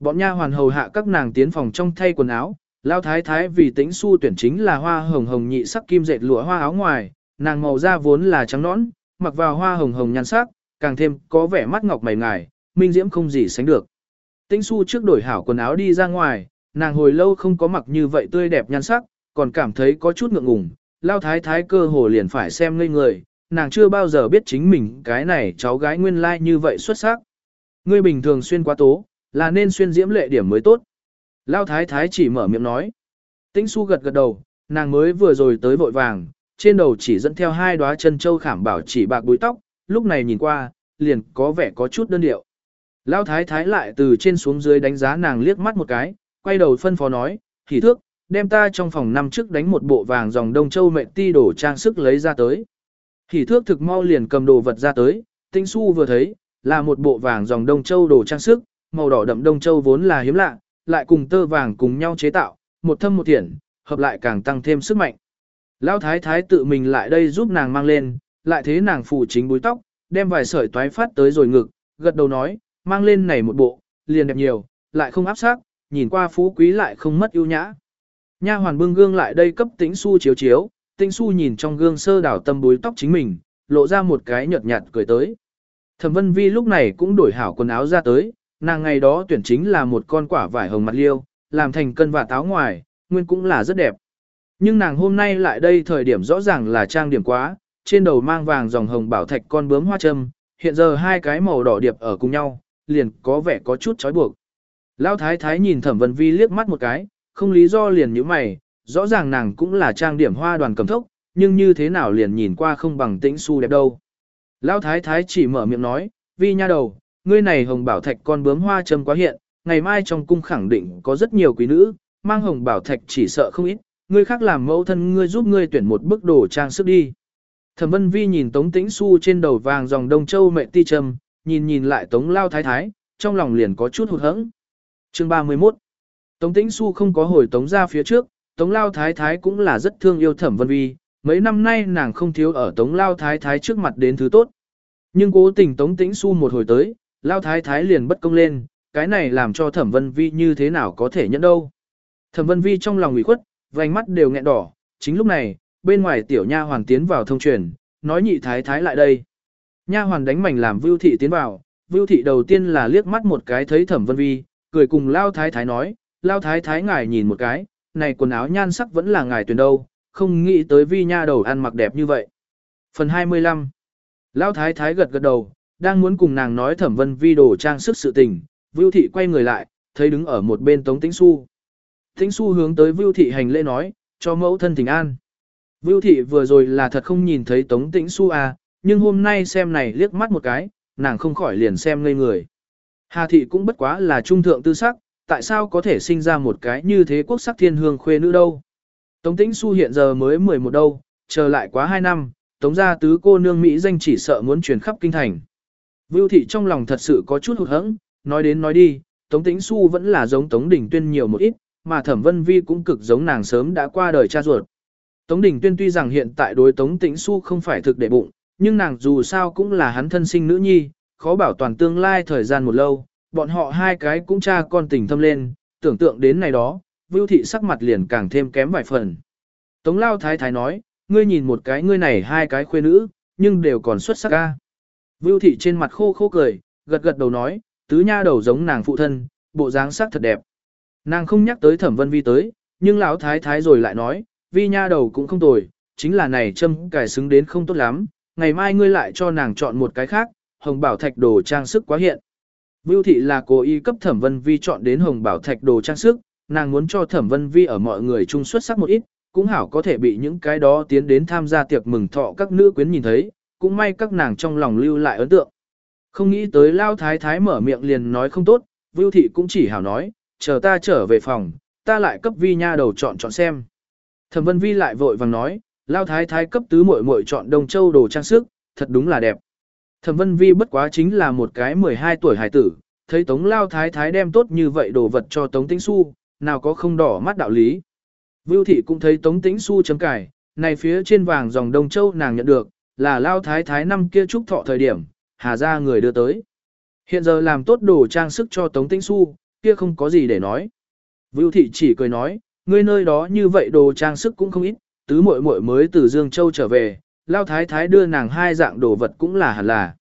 Bọn nha hoàn hầu hạ các nàng tiến phòng trong thay quần áo, lao thái thái vì tĩnh su tuyển chính là hoa hồng hồng nhị sắc kim dệt lụa hoa áo ngoài, nàng màu da vốn là trắng nõn, mặc vào hoa hồng hồng nhan sắc, càng thêm có vẻ mắt ngọc mày ngài, minh diễm không gì sánh được. Tĩnh su trước đổi hảo quần áo đi ra ngoài, nàng hồi lâu không có mặc như vậy tươi đẹp nhan sắc, còn cảm thấy có chút ngượng ngùng, lao thái thái cơ hồ liền phải xem ngây người, nàng chưa bao giờ biết chính mình cái này cháu gái nguyên lai like như vậy xuất sắc. Ngươi bình thường xuyên quá tố, là nên xuyên diễm lệ điểm mới tốt. Lao thái thái chỉ mở miệng nói. Tĩnh su gật gật đầu, nàng mới vừa rồi tới vội vàng, trên đầu chỉ dẫn theo hai đóa chân châu khảm bảo chỉ bạc búi tóc, lúc này nhìn qua, liền có vẻ có chút đơn điệu. Lão thái thái lại từ trên xuống dưới đánh giá nàng liếc mắt một cái, quay đầu phân phó nói, thì thước, đem ta trong phòng năm trước đánh một bộ vàng dòng đông châu mệnh ti đổ trang sức lấy ra tới. Hỉ thước thực mau liền cầm đồ vật ra tới, tinh su vừa thấy, là một bộ vàng dòng đông châu đồ trang sức, màu đỏ đậm đông châu vốn là hiếm lạ, lại cùng tơ vàng cùng nhau chế tạo, một thâm một thiện, hợp lại càng tăng thêm sức mạnh. Lão thái thái tự mình lại đây giúp nàng mang lên, lại thế nàng phụ chính búi tóc, đem vài sợi toái phát tới rồi ngực, gật đầu nói, mang lên này một bộ, liền đẹp nhiều, lại không áp sát, nhìn qua phú quý lại không mất ưu nhã. Nha hoàn bưng gương lại đây cấp tĩnh su chiếu chiếu, tĩnh su nhìn trong gương sơ đảo tâm búi tóc chính mình, lộ ra một cái nhợt nhạt cười tới. Thẩm vân vi lúc này cũng đổi hảo quần áo ra tới, nàng ngày đó tuyển chính là một con quả vải hồng mặt liêu, làm thành cân và táo ngoài, nguyên cũng là rất đẹp. Nhưng nàng hôm nay lại đây thời điểm rõ ràng là trang điểm quá, trên đầu mang vàng dòng hồng bảo thạch con bướm hoa châm, hiện giờ hai cái màu đỏ điệp ở cùng nhau, liền có vẻ có chút chói buộc. Lão thái thái nhìn thẩm vân vi liếc mắt một cái, không lý do liền như mày, rõ ràng nàng cũng là trang điểm hoa đoàn cầm thốc, nhưng như thế nào liền nhìn qua không bằng tĩnh su đẹp đâu. Lão thái thái chỉ mở miệng nói, vi nha đầu, ngươi này hồng bảo thạch con bướm hoa châm quá hiện, ngày mai trong cung khẳng định có rất nhiều quý nữ, mang hồng bảo thạch chỉ sợ không ít, ngươi khác làm mẫu thân ngươi giúp ngươi tuyển một bức đồ trang sức đi. Thẩm Vân Vi nhìn Tống Tĩnh Xu trên đầu vàng dòng đông châu mẹ ti trầm, nhìn nhìn lại Tống Lao Thái Thái, trong lòng liền có chút hụt hẫng. Chương 31 Tống Tĩnh Xu không có hồi Tống ra phía trước, Tống Lao Thái Thái cũng là rất thương yêu Thẩm Vân Vi, mấy năm nay nàng không thiếu ở Tống Lao Thái Thái trước mặt đến thứ tốt. Nhưng cố tình Tống Tĩnh Xu một hồi tới, Lao thái thái liền bất công lên, cái này làm cho thẩm vân vi như thế nào có thể nhận đâu. Thẩm vân vi trong lòng ủy khuất, vành mắt đều nghẹn đỏ, chính lúc này, bên ngoài tiểu nha hoàn tiến vào thông truyền, nói nhị thái thái lại đây. Nha hoàn đánh mảnh làm vưu thị tiến vào, vưu thị đầu tiên là liếc mắt một cái thấy thẩm vân vi, cười cùng Lao thái thái nói, Lao thái thái ngài nhìn một cái, này quần áo nhan sắc vẫn là ngài tuyển đâu, không nghĩ tới vi nha đầu ăn mặc đẹp như vậy. Phần 25 Lao thái thái gật gật đầu, đang muốn cùng nàng nói thẩm vân vi đồ trang sức sự tình, Vưu Thị quay người lại, thấy đứng ở một bên Tống Tĩnh Xu. Tĩnh Xu hướng tới Vưu Thị hành lễ nói, cho mẫu thân thỉnh an. Vưu Thị vừa rồi là thật không nhìn thấy Tống Tĩnh Xu à, nhưng hôm nay xem này liếc mắt một cái, nàng không khỏi liền xem ngây người. Hà Thị cũng bất quá là trung thượng tư sắc, tại sao có thể sinh ra một cái như thế quốc sắc thiên hương khuê nữ đâu. Tống Tĩnh Xu hiện giờ mới 11 đâu, chờ lại quá 2 năm, Tống gia tứ cô nương Mỹ danh chỉ sợ muốn truyền khắp kinh thành. Vưu thị trong lòng thật sự có chút hụt hẫng, nói đến nói đi, Tống Tĩnh Xu vẫn là giống Tống Đình Tuyên nhiều một ít, mà Thẩm Vân Vi cũng cực giống nàng sớm đã qua đời cha ruột. Tống Đình Tuyên tuy rằng hiện tại đối Tống Tĩnh Xu không phải thực để bụng, nhưng nàng dù sao cũng là hắn thân sinh nữ nhi, khó bảo toàn tương lai thời gian một lâu, bọn họ hai cái cũng cha con tình thâm lên, tưởng tượng đến này đó, Vưu Thị sắc mặt liền càng thêm kém vài phần. Tống Lao Thái Thái nói, ngươi nhìn một cái ngươi này hai cái khuê nữ, nhưng đều còn xuất sắc ca. Vưu Thị trên mặt khô khô cười, gật gật đầu nói, tứ nha đầu giống nàng phụ thân, bộ dáng sắc thật đẹp. Nàng không nhắc tới thẩm vân vi tới, nhưng lão thái thái rồi lại nói, vi nha đầu cũng không tồi, chính là này châm cải xứng đến không tốt lắm, ngày mai ngươi lại cho nàng chọn một cái khác, hồng bảo thạch đồ trang sức quá hiện. Vưu thị là cố ý cấp thẩm vân vi chọn đến hồng bảo thạch đồ trang sức, nàng muốn cho thẩm vân vi ở mọi người chung xuất sắc một ít, cũng hảo có thể bị những cái đó tiến đến tham gia tiệc mừng thọ các nữ quyến nhìn thấy, cũng may các nàng trong lòng lưu lại ấn tượng. Không nghĩ tới lao thái thái mở miệng liền nói không tốt, Vưu thị cũng chỉ hảo nói, chờ ta trở về phòng, ta lại cấp vi nha đầu chọn chọn xem. Thẩm vân vi lại vội vàng nói, lao thái thái cấp tứ muội muội chọn đông châu đồ trang sức, thật đúng là đẹp. Thẩm vân vi bất quá chính là một cái 12 tuổi hải tử, thấy tống lao thái thái đem tốt như vậy đồ vật cho tống tĩnh su, nào có không đỏ mắt đạo lý. Vưu thị cũng thấy tống tĩnh su chấm cải, này phía trên vàng dòng đông châu nàng nhận được, là lao thái thái năm kia trúc thọ thời điểm, hà ra người đưa tới. Hiện giờ làm tốt đồ trang sức cho tống tĩnh su, kia không có gì để nói. Vưu thị chỉ cười nói, ngươi nơi đó như vậy đồ trang sức cũng không ít, tứ muội muội mới từ Dương Châu trở về, lao thái thái đưa nàng hai dạng đồ vật cũng là hẳn là.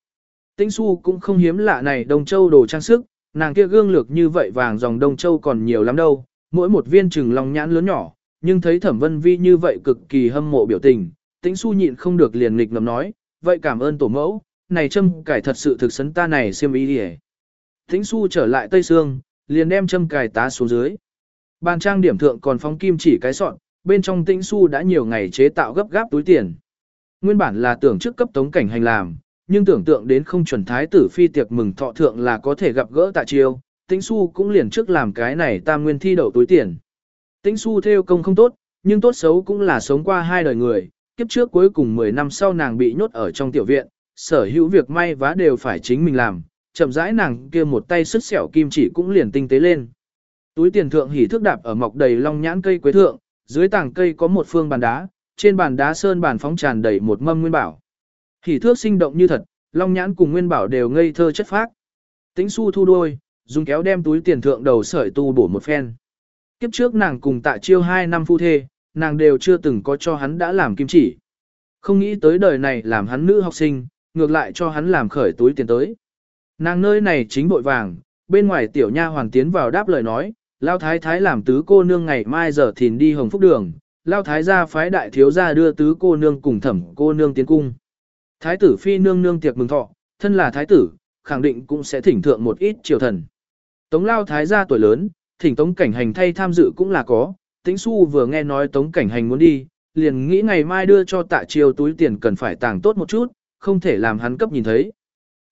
Tĩnh su cũng không hiếm lạ này Đông Châu đồ trang sức, nàng kia gương lược như vậy vàng dòng Đông Châu còn nhiều lắm đâu, mỗi một viên trừng lòng nhãn lớn nhỏ, nhưng thấy thẩm vân vi như vậy cực kỳ hâm mộ biểu tình, tĩnh su nhịn không được liền nghịch ngầm nói, vậy cảm ơn tổ mẫu, này châm cải thật sự thực sấn ta này xem ý đi Tĩnh su trở lại Tây Sương, liền đem châm Cải tá xuống dưới. Bàn trang điểm thượng còn phóng kim chỉ cái sọn, bên trong tĩnh su đã nhiều ngày chế tạo gấp gáp túi tiền. Nguyên bản là tưởng trước cấp tống cảnh hành làm, nhưng tưởng tượng đến không chuẩn thái tử phi tiệc mừng thọ thượng là có thể gặp gỡ tại chiêu, tĩnh su cũng liền trước làm cái này tam nguyên thi đậu túi tiền. Tĩnh su theo công không tốt, nhưng tốt xấu cũng là sống qua hai đời người, kiếp trước cuối cùng 10 năm sau nàng bị nhốt ở trong tiểu viện, sở hữu việc may vá đều phải chính mình làm, chậm rãi nàng kia một tay sứt sẹo kim chỉ cũng liền tinh tế lên. Túi tiền thượng hỉ thước đạp ở mọc đầy long nhãn cây quế thượng, dưới tảng cây có một phương bàn đá, trên bàn đá sơn bàn phóng tràn đầy một mâm nguyên bảo. Hỉ thước sinh động như thật, long nhãn cùng nguyên bảo đều ngây thơ chất phác. Tĩnh su thu đôi, dùng kéo đem túi tiền thượng đầu sợi tu bổ một phen. Kiếp trước nàng cùng tạ chiêu hai năm phu thê, nàng đều chưa từng có cho hắn đã làm kim chỉ. Không nghĩ tới đời này làm hắn nữ học sinh, ngược lại cho hắn làm khởi túi tiền tới. Nàng nơi này chính bội vàng, bên ngoài tiểu nha hoàng tiến vào đáp lời nói, lao thái thái làm tứ cô nương ngày mai giờ thìn đi hồng phúc đường, lao thái gia phái đại thiếu gia đưa tứ cô nương cùng thẩm cô nương tiến cung. Thái tử phi nương nương tiệc mừng thọ, thân là thái tử, khẳng định cũng sẽ thỉnh thượng một ít triều thần. Tống lao thái gia tuổi lớn, thỉnh tống cảnh hành thay tham dự cũng là có, tĩnh su vừa nghe nói tống cảnh hành muốn đi, liền nghĩ ngày mai đưa cho tạ triều túi tiền cần phải tàng tốt một chút, không thể làm hắn cấp nhìn thấy.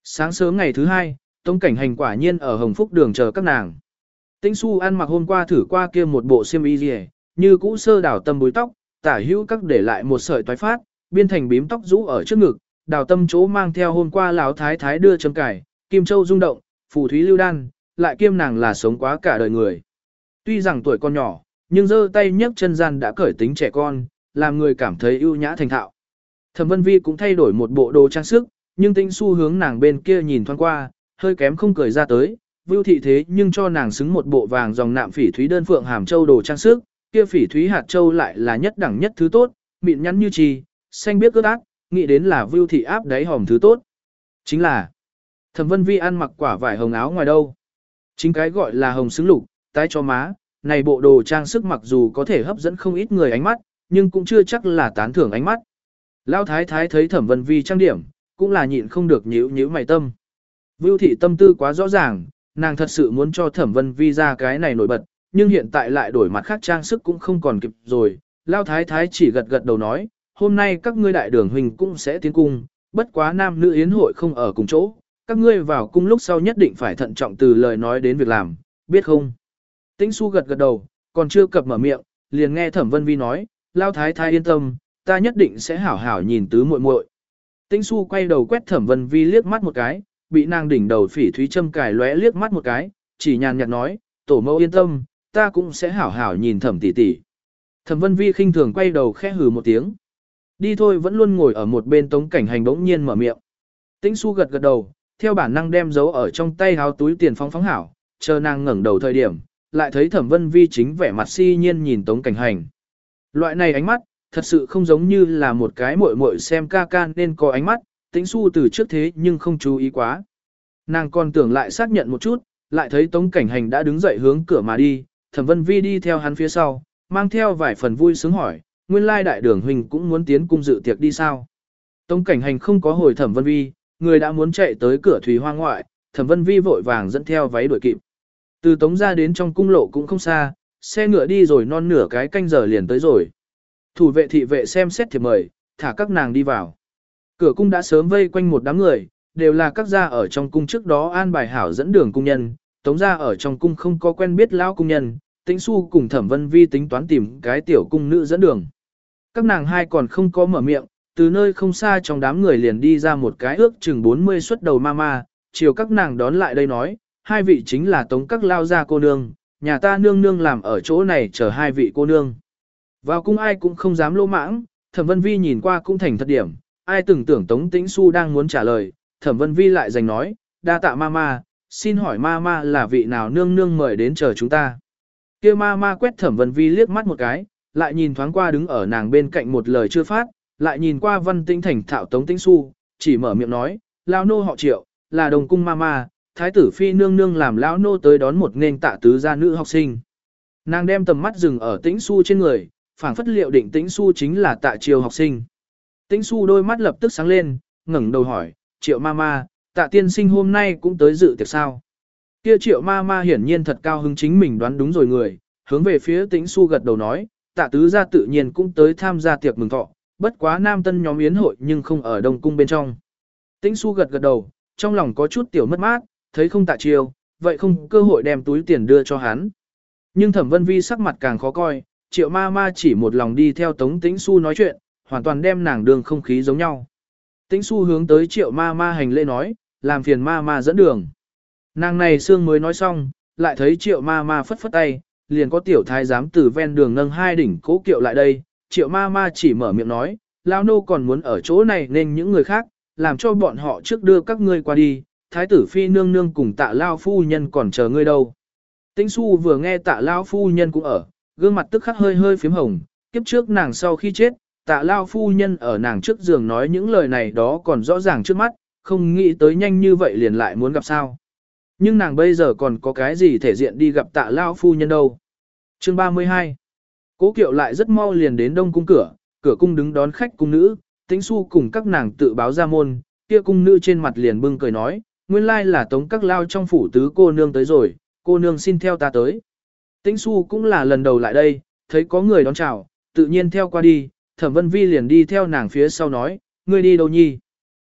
Sáng sớm ngày thứ hai, Tống Cảnh Hành quả nhiên ở Hồng Phúc đường chờ các nàng. Tĩnh Su ăn mặc hôm qua thử qua kia một bộ xiêm y rìa, như cũ sơ đào tâm búi tóc, tả hữu các để lại một sợi toái phát, biên thành bím tóc rũ ở trước ngực, đào tâm chỗ mang theo hôm qua lão thái thái đưa châm cải, kim châu rung động, phù thúy lưu đan, lại kiêm nàng là sống quá cả đời người. Tuy rằng tuổi con nhỏ, nhưng giơ tay nhấc chân gian đã cởi tính trẻ con, làm người cảm thấy ưu nhã thành thạo. Thẩm Vân Vi cũng thay đổi một bộ đồ trang sức, nhưng tinh su hướng nàng bên kia nhìn thoáng qua, hơi kém không cười ra tới, vưu thị thế nhưng cho nàng xứng một bộ vàng dòng nạm phỉ thúy đơn phượng hàm châu đồ trang sức, kia phỉ thúy hạt châu lại là nhất đẳng nhất thứ tốt, mịn nhắn như trì, xanh biết ướt ác, nghĩ đến là vưu thị áp đáy hòm thứ tốt. Chính là, thẩm vân vi ăn mặc quả vải hồng áo ngoài đâu. Chính cái gọi là hồng xứng lục, tái cho má, này bộ đồ trang sức mặc dù có thể hấp dẫn không ít người ánh mắt, nhưng cũng chưa chắc là tán thưởng ánh mắt. Lão thái thái thấy thẩm vân vi trang điểm, cũng là nhịn không được nhíu nhíu mày tâm. Vưu thị tâm tư quá rõ ràng, nàng thật sự muốn cho thẩm vân vi ra cái này nổi bật, nhưng hiện tại lại đổi mặt khác trang sức cũng không còn kịp rồi. Lao thái thái chỉ gật gật đầu nói, hôm nay các ngươi đại đường huynh cũng sẽ tiến cung, bất quá nam nữ yến hội không ở cùng chỗ, các ngươi vào cung lúc sau nhất định phải thận trọng từ lời nói đến việc làm, biết không? Tĩnh su gật gật đầu, còn chưa cập mở miệng, liền nghe thẩm vân vi nói, Lao thái thái yên tâm, ta nhất định sẽ hảo hảo nhìn tứ muội muội. Tĩnh su quay đầu quét thẩm vân vi liếc mắt một cái, bị nàng đỉnh đầu phỉ thúy châm cài lóe liếc mắt một cái, chỉ nhàn nhạt nói, tổ mẫu yên tâm, ta cũng sẽ hảo hảo nhìn thẩm tỷ tỷ. Thẩm vân vi khinh thường quay đầu khẽ hừ một tiếng. Đi thôi vẫn luôn ngồi ở một bên tống cảnh hành bỗng nhiên mở miệng. Tĩnh su gật gật đầu, theo bản năng đem giấu ở trong tay háo túi tiền phóng phóng hảo, chờ nàng ngẩng đầu thời điểm, lại thấy thẩm vân vi chính vẻ mặt si nhiên nhìn tống cảnh hành. Loại này ánh mắt, thật sự không giống như là một cái muội muội xem ca ca nên có ánh mắt, tĩnh su từ trước thế nhưng không chú ý quá. Nàng còn tưởng lại xác nhận một chút, lại thấy tống cảnh hành đã đứng dậy hướng cửa mà đi, thẩm vân vi đi theo hắn phía sau, mang theo vài phần vui sướng hỏi, nguyên lai đại đường huynh cũng muốn tiến cung dự tiệc đi sao. Tống cảnh hành không có hồi thẩm vân vi, người đã muốn chạy tới cửa thủy hoa ngoại, thẩm vân vi vội vàng dẫn theo váy đuổi kịp. Từ tống ra đến trong cung lộ cũng không xa, xe ngựa đi rồi non nửa cái canh giờ liền tới rồi. Thủ vệ thị vệ xem xét thiệp mời, thả các nàng đi vào. Cửa cung đã sớm vây quanh một đám người, đều là các gia ở trong cung trước đó an bài hảo dẫn đường cung nhân, tống gia ở trong cung không có quen biết lão cung nhân, tĩnh su cùng thẩm vân vi tính toán tìm cái tiểu cung nữ dẫn đường. Các nàng hai còn không có mở miệng, từ nơi không xa trong đám người liền đi ra một cái ước chừng 40 xuất đầu ma ma, chiều các nàng đón lại đây nói, hai vị chính là tống các lao gia cô nương, nhà ta nương nương làm ở chỗ này chờ hai vị cô nương. Vào cung ai cũng không dám lô mãng, thẩm vân vi nhìn qua cũng thành thật điểm, ai từng tưởng tống tĩnh su đang muốn trả lời, thẩm vân vi lại giành nói, đa tạ Mama, xin hỏi Mama là vị nào nương nương mời đến chờ chúng ta. kia Mama quét thẩm vân vi liếc mắt một cái, lại nhìn thoáng qua đứng ở nàng bên cạnh một lời chưa phát, lại nhìn qua văn tinh thành thạo tống tĩnh su, chỉ mở miệng nói, lao nô họ triệu, là đồng cung Mama, thái tử phi nương nương làm lão nô tới đón một nên tạ tứ gia nữ học sinh. Nàng đem tầm mắt dừng ở tĩnh su trên người, phảng phất liệu định tĩnh su chính là tạ triều học sinh. Tĩnh su đôi mắt lập tức sáng lên, ngẩng đầu hỏi, triệu ma ma, tạ tiên sinh hôm nay cũng tới dự tiệc sao. Kia triệu ma ma hiển nhiên thật cao hứng chính mình đoán đúng rồi người, hướng về phía tĩnh su gật đầu nói, tạ tứ gia tự nhiên cũng tới tham gia tiệc mừng thọ, bất quá nam tân nhóm yến hội nhưng không ở đông cung bên trong. Tĩnh su gật gật đầu, trong lòng có chút tiểu mất mát, thấy không tạ chiêu, vậy không cơ hội đem túi tiền đưa cho hắn. Nhưng thẩm vân vi sắc mặt càng khó coi, triệu ma ma chỉ một lòng đi theo tống tĩnh su nói chuyện, hoàn toàn đem nàng đường không khí giống nhau. Tĩnh su hướng tới triệu ma ma hành lễ nói, làm phiền ma ma dẫn đường. Nàng này xương mới nói xong, lại thấy triệu ma ma phất phất tay, liền có tiểu thái giám từ ven đường nâng hai đỉnh cố kiệu lại đây, triệu ma ma chỉ mở miệng nói, lao nô còn muốn ở chỗ này nên những người khác, làm cho bọn họ trước đưa các ngươi qua đi, thái tử phi nương nương cùng tạ lao phu nhân còn chờ ngươi đâu. Tĩnh su vừa nghe tạ lao phu nhân cũng ở, gương mặt tức khắc hơi hơi phím hồng, kiếp trước nàng sau khi chết, tạ lao phu nhân ở nàng trước giường nói những lời này đó còn rõ ràng trước mắt, không nghĩ tới nhanh như vậy liền lại muốn gặp sao. Nhưng nàng bây giờ còn có cái gì thể diện đi gặp tạ lao phu nhân đâu. Chương 32 Cố kiệu lại rất mau liền đến đông cung cửa, cửa cung đứng đón khách cung nữ, tĩnh su cùng các nàng tự báo ra môn, kia cung nữ trên mặt liền bưng cười nói, nguyên lai là tống các lao trong phủ tứ cô nương tới rồi, cô nương xin theo ta tới. Tĩnh su cũng là lần đầu lại đây, thấy có người đón chào, tự nhiên theo qua đi, thẩm vân vi liền đi theo nàng phía sau nói, ngươi đi đâu nhi.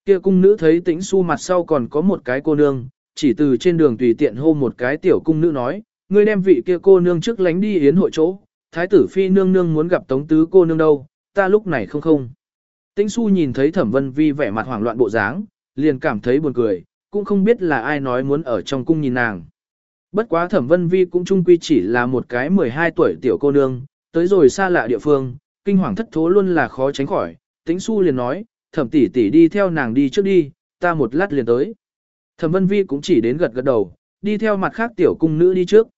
Kia cung nữ thấy tĩnh su mặt sau còn có một cái cô nương, chỉ từ trên đường tùy tiện hô một cái tiểu cung nữ nói, ngươi đem vị kia cô nương trước lánh đi yến hội chỗ, thái tử phi nương nương muốn gặp tống tứ cô nương đâu, ta lúc này không không. Tĩnh su nhìn thấy thẩm vân vi vẻ mặt hoảng loạn bộ dáng, liền cảm thấy buồn cười, cũng không biết là ai nói muốn ở trong cung nhìn nàng. Bất quá thẩm vân vi cũng trung quy chỉ là một cái 12 tuổi tiểu cô nương, tới rồi xa lạ địa phương, kinh hoàng thất thố luôn là khó tránh khỏi, tĩnh su liền nói, thẩm tỷ tỷ đi theo nàng đi trước đi, ta một lát liền tới. Thẩm vân vi cũng chỉ đến gật gật đầu, đi theo mặt khác tiểu cung nữ đi trước.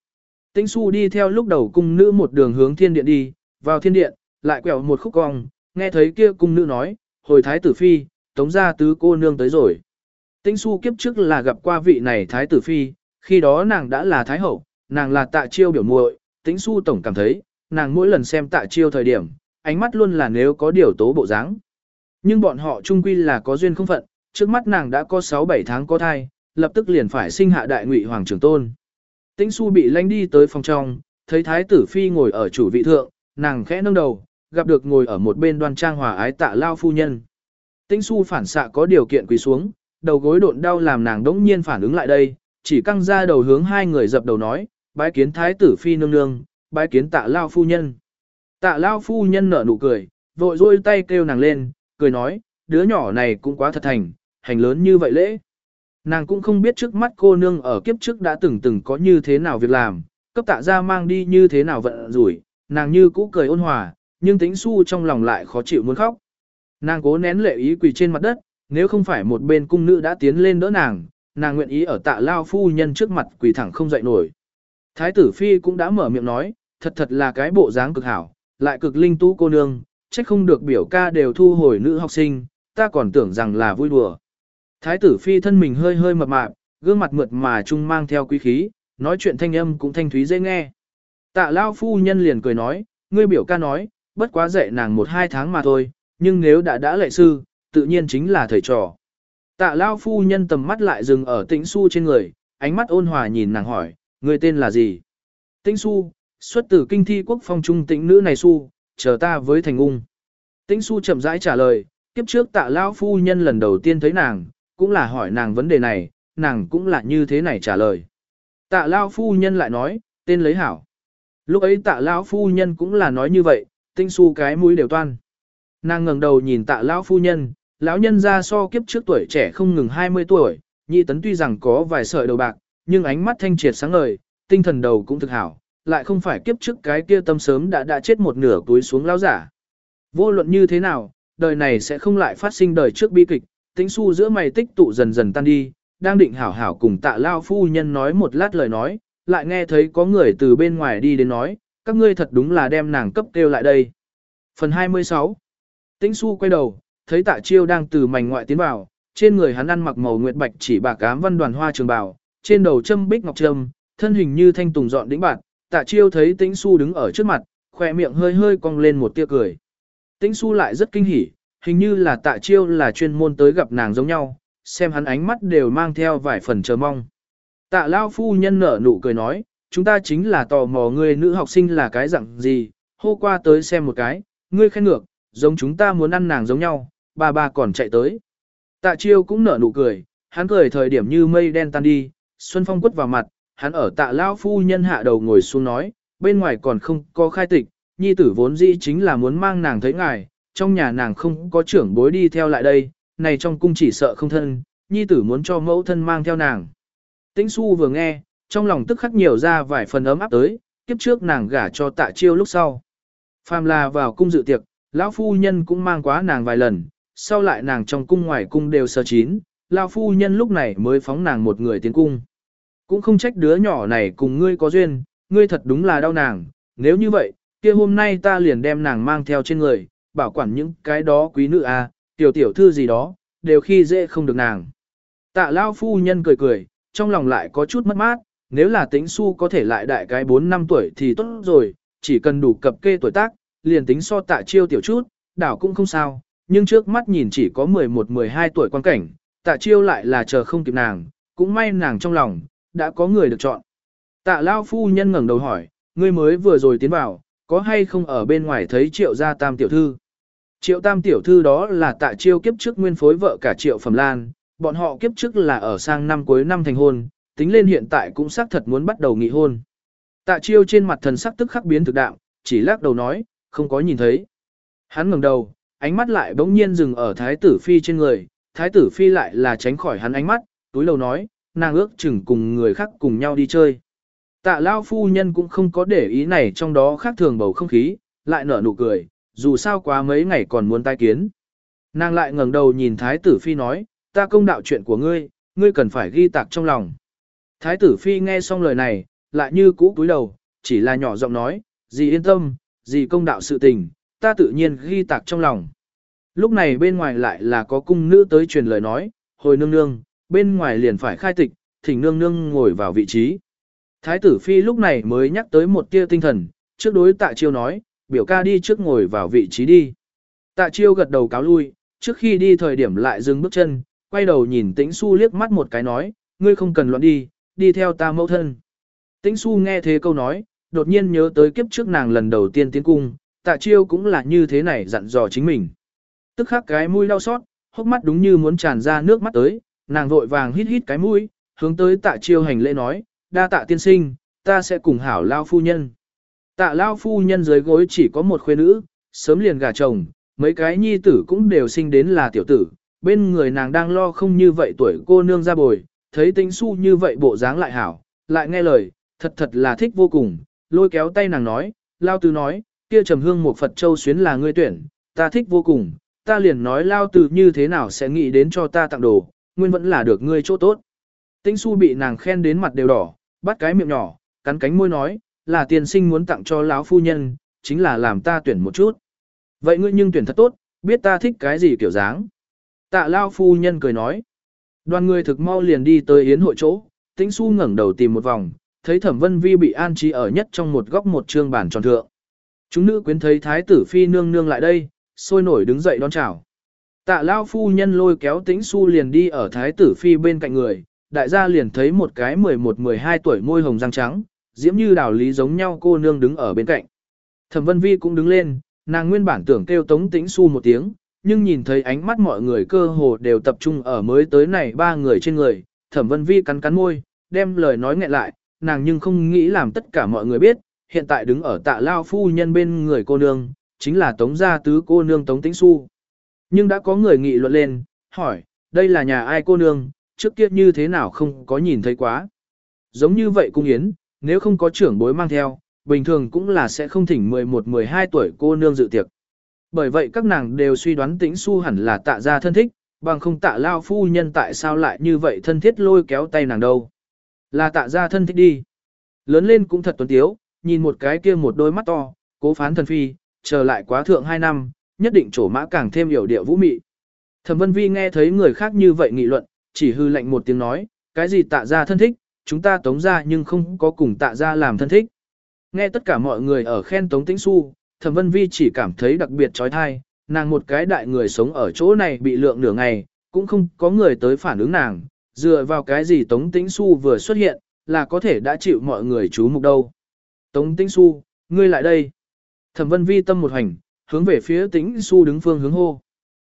Tĩnh su đi theo lúc đầu cung nữ một đường hướng thiên điện đi, vào thiên điện, lại quẹo một khúc cong, nghe thấy kia cung nữ nói, hồi thái tử phi, tống gia tứ cô nương tới rồi. Tĩnh su kiếp trước là gặp qua vị này thái tử phi, khi đó nàng đã là thái hậu, nàng là tạ chiêu biểu muội, tĩnh su tổng cảm thấy, nàng mỗi lần xem tạ chiêu thời điểm, ánh mắt luôn là nếu có điều tố bộ dáng. Nhưng bọn họ chung quy là có duyên không phận, trước mắt nàng đã có 6-7 tháng có thai, lập tức liền phải sinh hạ đại ngụy hoàng trưởng tôn. Tĩnh su bị lánh đi tới phòng trong, thấy thái tử phi ngồi ở chủ vị thượng, nàng khẽ nâng đầu, gặp được ngồi ở một bên đoan trang hòa ái tạ lao phu nhân. Tĩnh su phản xạ có điều kiện quỳ xuống, đầu gối độn đau làm nàng đống nhiên phản ứng lại đây, chỉ căng ra đầu hướng hai người dập đầu nói, bái kiến thái tử phi nương nương, bái kiến tạ lao phu nhân. Tạ lao phu nhân nở nụ cười, vội rôi tay kêu nàng lên, cười nói, đứa nhỏ này cũng quá thật thành, hành lớn như vậy lễ. Nàng cũng không biết trước mắt cô nương ở kiếp trước đã từng từng có như thế nào việc làm, cấp tạ ra mang đi như thế nào vận rủi, nàng như cũ cười ôn hòa, nhưng tính su trong lòng lại khó chịu muốn khóc. Nàng cố nén lệ ý quỳ trên mặt đất, nếu không phải một bên cung nữ đã tiến lên đỡ nàng, nàng nguyện ý ở tạ lao phu nhân trước mặt quỳ thẳng không dậy nổi. Thái tử phi cũng đã mở miệng nói, thật thật là cái bộ dáng cực hảo, lại cực linh tú cô nương, trách không được biểu ca đều thu hồi nữ học sinh, ta còn tưởng rằng là vui đùa. Thái tử phi thân mình hơi hơi mập mạp, gương mặt mượt mà trung mang theo quý khí, nói chuyện thanh âm cũng thanh thúy dễ nghe. Tạ lao phu nhân liền cười nói, ngươi biểu ca nói, bất quá dạy nàng một hai tháng mà thôi, nhưng nếu đã đã lệ sư, tự nhiên chính là thầy trò. Tạ lao phu nhân tầm mắt lại dừng ở tĩnh su trên người, ánh mắt ôn hòa nhìn nàng hỏi, ngươi tên là gì? Tĩnh su, xuất từ kinh thi quốc phong trung tĩnh nữ này su, chờ ta với thành ung. Tĩnh su chậm rãi trả lời, kiếp trước tạ lão phu nhân lần đầu tiên thấy nàng, cũng là hỏi nàng vấn đề này, nàng cũng là như thế này trả lời. Tạ lão phu nhân lại nói, tên lấy hảo. Lúc ấy tạ lão phu nhân cũng là nói như vậy, tĩnh su cái mũi đều toan. Nàng ngẩng đầu nhìn tạ lão phu nhân, lão nhân ra so kiếp trước tuổi trẻ không ngừng 20 tuổi, nhị tấn tuy rằng có vài sợi đầu bạc, nhưng ánh mắt thanh triệt sáng ngời, tinh thần đầu cũng thực hảo, lại không phải kiếp trước cái kia tâm sớm đã đã chết một nửa túi xuống lão giả. Vô luận như thế nào, đời này sẽ không lại phát sinh đời trước bi kịch, tĩnh su giữa mày tích tụ dần dần tan đi, đang định hảo hảo cùng tạ lao phu nhân nói một lát lời nói, lại nghe thấy có người từ bên ngoài đi đến nói, các ngươi thật đúng là đem nàng cấp kêu lại đây. Phần 26 Tĩnh su quay đầu, thấy tạ chiêu đang từ mảnh ngoại tiến vào, trên người hắn ăn mặc màu nguyệt bạch chỉ bạc ám văn đoàn hoa trường bào, trên đầu châm bích ngọc trâm, thân hình như thanh tùng dọn đĩnh bạc, tạ chiêu thấy tĩnh su đứng ở trước mặt, khỏe miệng hơi hơi cong lên một tia cười. Tĩnh su lại rất kinh hỉ, hình như là tạ chiêu là chuyên môn tới gặp nàng giống nhau, xem hắn ánh mắt đều mang theo vài phần chờ mong. Tạ lao phu nhân nở nụ cười nói, chúng ta chính là tò mò ngươi nữ học sinh là cái dạng gì, hô qua tới xem một cái, ngươi khen ngược, giống chúng ta muốn ăn nàng giống nhau, bà bà còn chạy tới. Tạ chiêu cũng nở nụ cười, hắn cười thời điểm như mây đen tan đi, xuân phong quất vào mặt, hắn ở tạ lao phu nhân hạ đầu ngồi xuống nói, bên ngoài còn không có khai tịch, nhi tử vốn dĩ chính là muốn mang nàng thấy ngài, trong nhà nàng không có trưởng bối đi theo lại đây, này trong cung chỉ sợ không thân, nhi tử muốn cho mẫu thân mang theo nàng. Tĩnh su vừa nghe, trong lòng tức khắc nhiều ra vài phần ấm áp tới, kiếp trước nàng gả cho tạ chiêu lúc sau. Phàm là vào cung dự tiệc, lão phu nhân cũng mang quá nàng vài lần, sau lại nàng trong cung ngoài cung đều sơ chín, lão phu nhân lúc này mới phóng nàng một người tiến cung. Cũng không trách đứa nhỏ này cùng ngươi có duyên, ngươi thật đúng là đau nàng, nếu như vậy, kia hôm nay ta liền đem nàng mang theo trên người, bảo quản những cái đó quý nữ a, à, tiểu tiểu thư gì đó, đều khi dễ không được nàng. Tạ lao phu nhân cười cười, trong lòng lại có chút mất mát, nếu là tính su có thể lại đại cái 4 năm tuổi thì tốt rồi, chỉ cần đủ cập kê tuổi tác, liền tính so tạ chiêu tiểu chút, đảo cũng không sao, nhưng trước mắt nhìn chỉ có 11-12 tuổi quan cảnh, tạ chiêu lại là chờ không kịp nàng, cũng may nàng trong lòng, đã có người được chọn. Tạ lao phu nhân ngẩng đầu hỏi, ngươi mới vừa rồi tiến vào, có hay không ở bên ngoài thấy triệu gia tam tiểu thư? Triệu tam tiểu thư đó là tạ chiêu kiếp trước nguyên phối vợ cả triệu phẩm lan, bọn họ kiếp trước là ở sang năm cuối năm thành hôn, tính lên hiện tại cũng xác thật muốn bắt đầu nghị hôn. Tạ chiêu trên mặt thần sắc tức khắc biến thực đạo, chỉ lắc đầu nói, không có nhìn thấy. Hắn ngẩng đầu, ánh mắt lại bỗng nhiên dừng ở thái tử phi trên người, thái tử phi lại là tránh khỏi hắn ánh mắt, túi lầu nói, nàng ước chừng cùng người khác cùng nhau đi chơi. Tạ lao phu nhân cũng không có để ý này trong đó khác thường bầu không khí, lại nở nụ cười, dù sao quá mấy ngày còn muốn tai kiến. Nàng lại ngẩng đầu nhìn Thái tử Phi nói, ta công đạo chuyện của ngươi, ngươi cần phải ghi tạc trong lòng. Thái tử Phi nghe xong lời này, lại như cũ cúi đầu, chỉ là nhỏ giọng nói, gì yên tâm, gì công đạo sự tình, ta tự nhiên ghi tạc trong lòng. Lúc này bên ngoài lại là có cung nữ tới truyền lời nói, hồi nương nương, bên ngoài liền phải khai tịch, thỉnh nương nương ngồi vào vị trí. Thái tử Phi lúc này mới nhắc tới một tia tinh thần, trước đối tạ chiêu nói, biểu ca đi trước ngồi vào vị trí đi. Tạ chiêu gật đầu cáo lui, trước khi đi thời điểm lại dừng bước chân, quay đầu nhìn tĩnh su liếc mắt một cái nói, ngươi không cần loạn đi, đi theo ta mẫu thân. Tĩnh su nghe thế câu nói, đột nhiên nhớ tới kiếp trước nàng lần đầu tiên tiến cung, tạ chiêu cũng là như thế này dặn dò chính mình. Tức khắc cái mũi đau xót, hốc mắt đúng như muốn tràn ra nước mắt tới, nàng vội vàng hít hít cái mũi, hướng tới tạ chiêu hành lễ nói, đa tạ tiên sinh, ta sẽ cùng hảo lao phu nhân. Tạ lao phu nhân dưới gối chỉ có một khuê nữ, sớm liền gả chồng, mấy cái nhi tử cũng đều sinh đến là tiểu tử, bên người nàng đang lo không như vậy tuổi cô nương ra bồi, thấy tính su như vậy bộ dáng lại hảo, lại nghe lời, thật thật là thích vô cùng, lôi kéo tay nàng nói, lao tứ nói, kia trầm hương một Phật Châu xuyến là ngươi tuyển, ta thích vô cùng, ta liền nói lao tứ như thế nào sẽ nghĩ đến cho ta tặng đồ, nguyên vẫn là được ngươi chỗ tốt. Tĩnh su bị nàng khen đến mặt đều đỏ, bắt cái miệng nhỏ, cắn cánh môi nói, là tiền sinh muốn tặng cho lão phu nhân, chính là làm ta tuyển một chút. Vậy ngươi nhưng tuyển thật tốt, biết ta thích cái gì kiểu dáng. Tạ lao phu nhân cười nói. Đoàn người thực mau liền đi tới yến hội chỗ, tĩnh su ngẩng đầu tìm một vòng, thấy thẩm vân vi bị an trí ở nhất trong một góc một trương bản tròn thượng. Chúng nữ quyến thấy thái tử phi nương nương lại đây, sôi nổi đứng dậy đón chào. Tạ lao phu nhân lôi kéo tĩnh su liền đi ở thái tử phi bên cạnh người, đại gia liền thấy một cái 11-12 tuổi môi hồng răng trắng, diễm như đào lý giống nhau cô nương đứng ở bên cạnh. Thẩm vân vi cũng đứng lên, nàng nguyên bản tưởng kêu tống tĩnh su một tiếng, nhưng nhìn thấy ánh mắt mọi người cơ hồ đều tập trung ở mới tới này ba người trên người, thẩm vân vi cắn cắn môi, đem lời nói nghẹn lại, nàng nhưng không nghĩ làm tất cả mọi người biết, hiện tại đứng ở tạ lao phu nhân bên người cô nương, chính là tống gia tứ cô nương tống tĩnh su. Nhưng đã có người nghị luận lên, hỏi, đây là nhà ai cô nương, trước kia như thế nào không có nhìn thấy quá. Giống như vậy cung yến, nếu không có trưởng bối mang theo, bình thường cũng là sẽ không thỉnh 11-12 tuổi cô nương dự tiệc. Bởi vậy các nàng đều suy đoán tĩnh su hẳn là tạ gia thân thích, bằng không tạ lao phu nhân tại sao lại như vậy thân thiết lôi kéo tay nàng đâu. Là tạ gia thân thích đi. Lớn lên cũng thật tuấn tiếu, nhìn một cái kia một đôi mắt to, cố phán thần phi, chờ lại quá thượng hai năm, nhất định trổ mã càng thêm hiểu điệu vũ mị. Thẩm Vân Vi nghe thấy người khác như vậy nghị luận, chỉ hư lạnh một tiếng nói, cái gì tạ gia thân thích, chúng ta tống ra nhưng không có cùng tạ gia làm thân thích. Nghe tất cả mọi người ở khen tống tĩnh su, Thẩm Vân Vi chỉ cảm thấy đặc biệt trói thai, nàng một cái đại người sống ở chỗ này bị lượng nửa ngày, cũng không có người tới phản ứng nàng, dựa vào cái gì Tống Tĩnh Xu vừa xuất hiện, là có thể đã chịu mọi người chú mục đâu. Tống Tĩnh Xu, ngươi lại đây. Thẩm Vân Vi tâm một hành, hướng về phía Tĩnh Xu đứng phương hướng hô.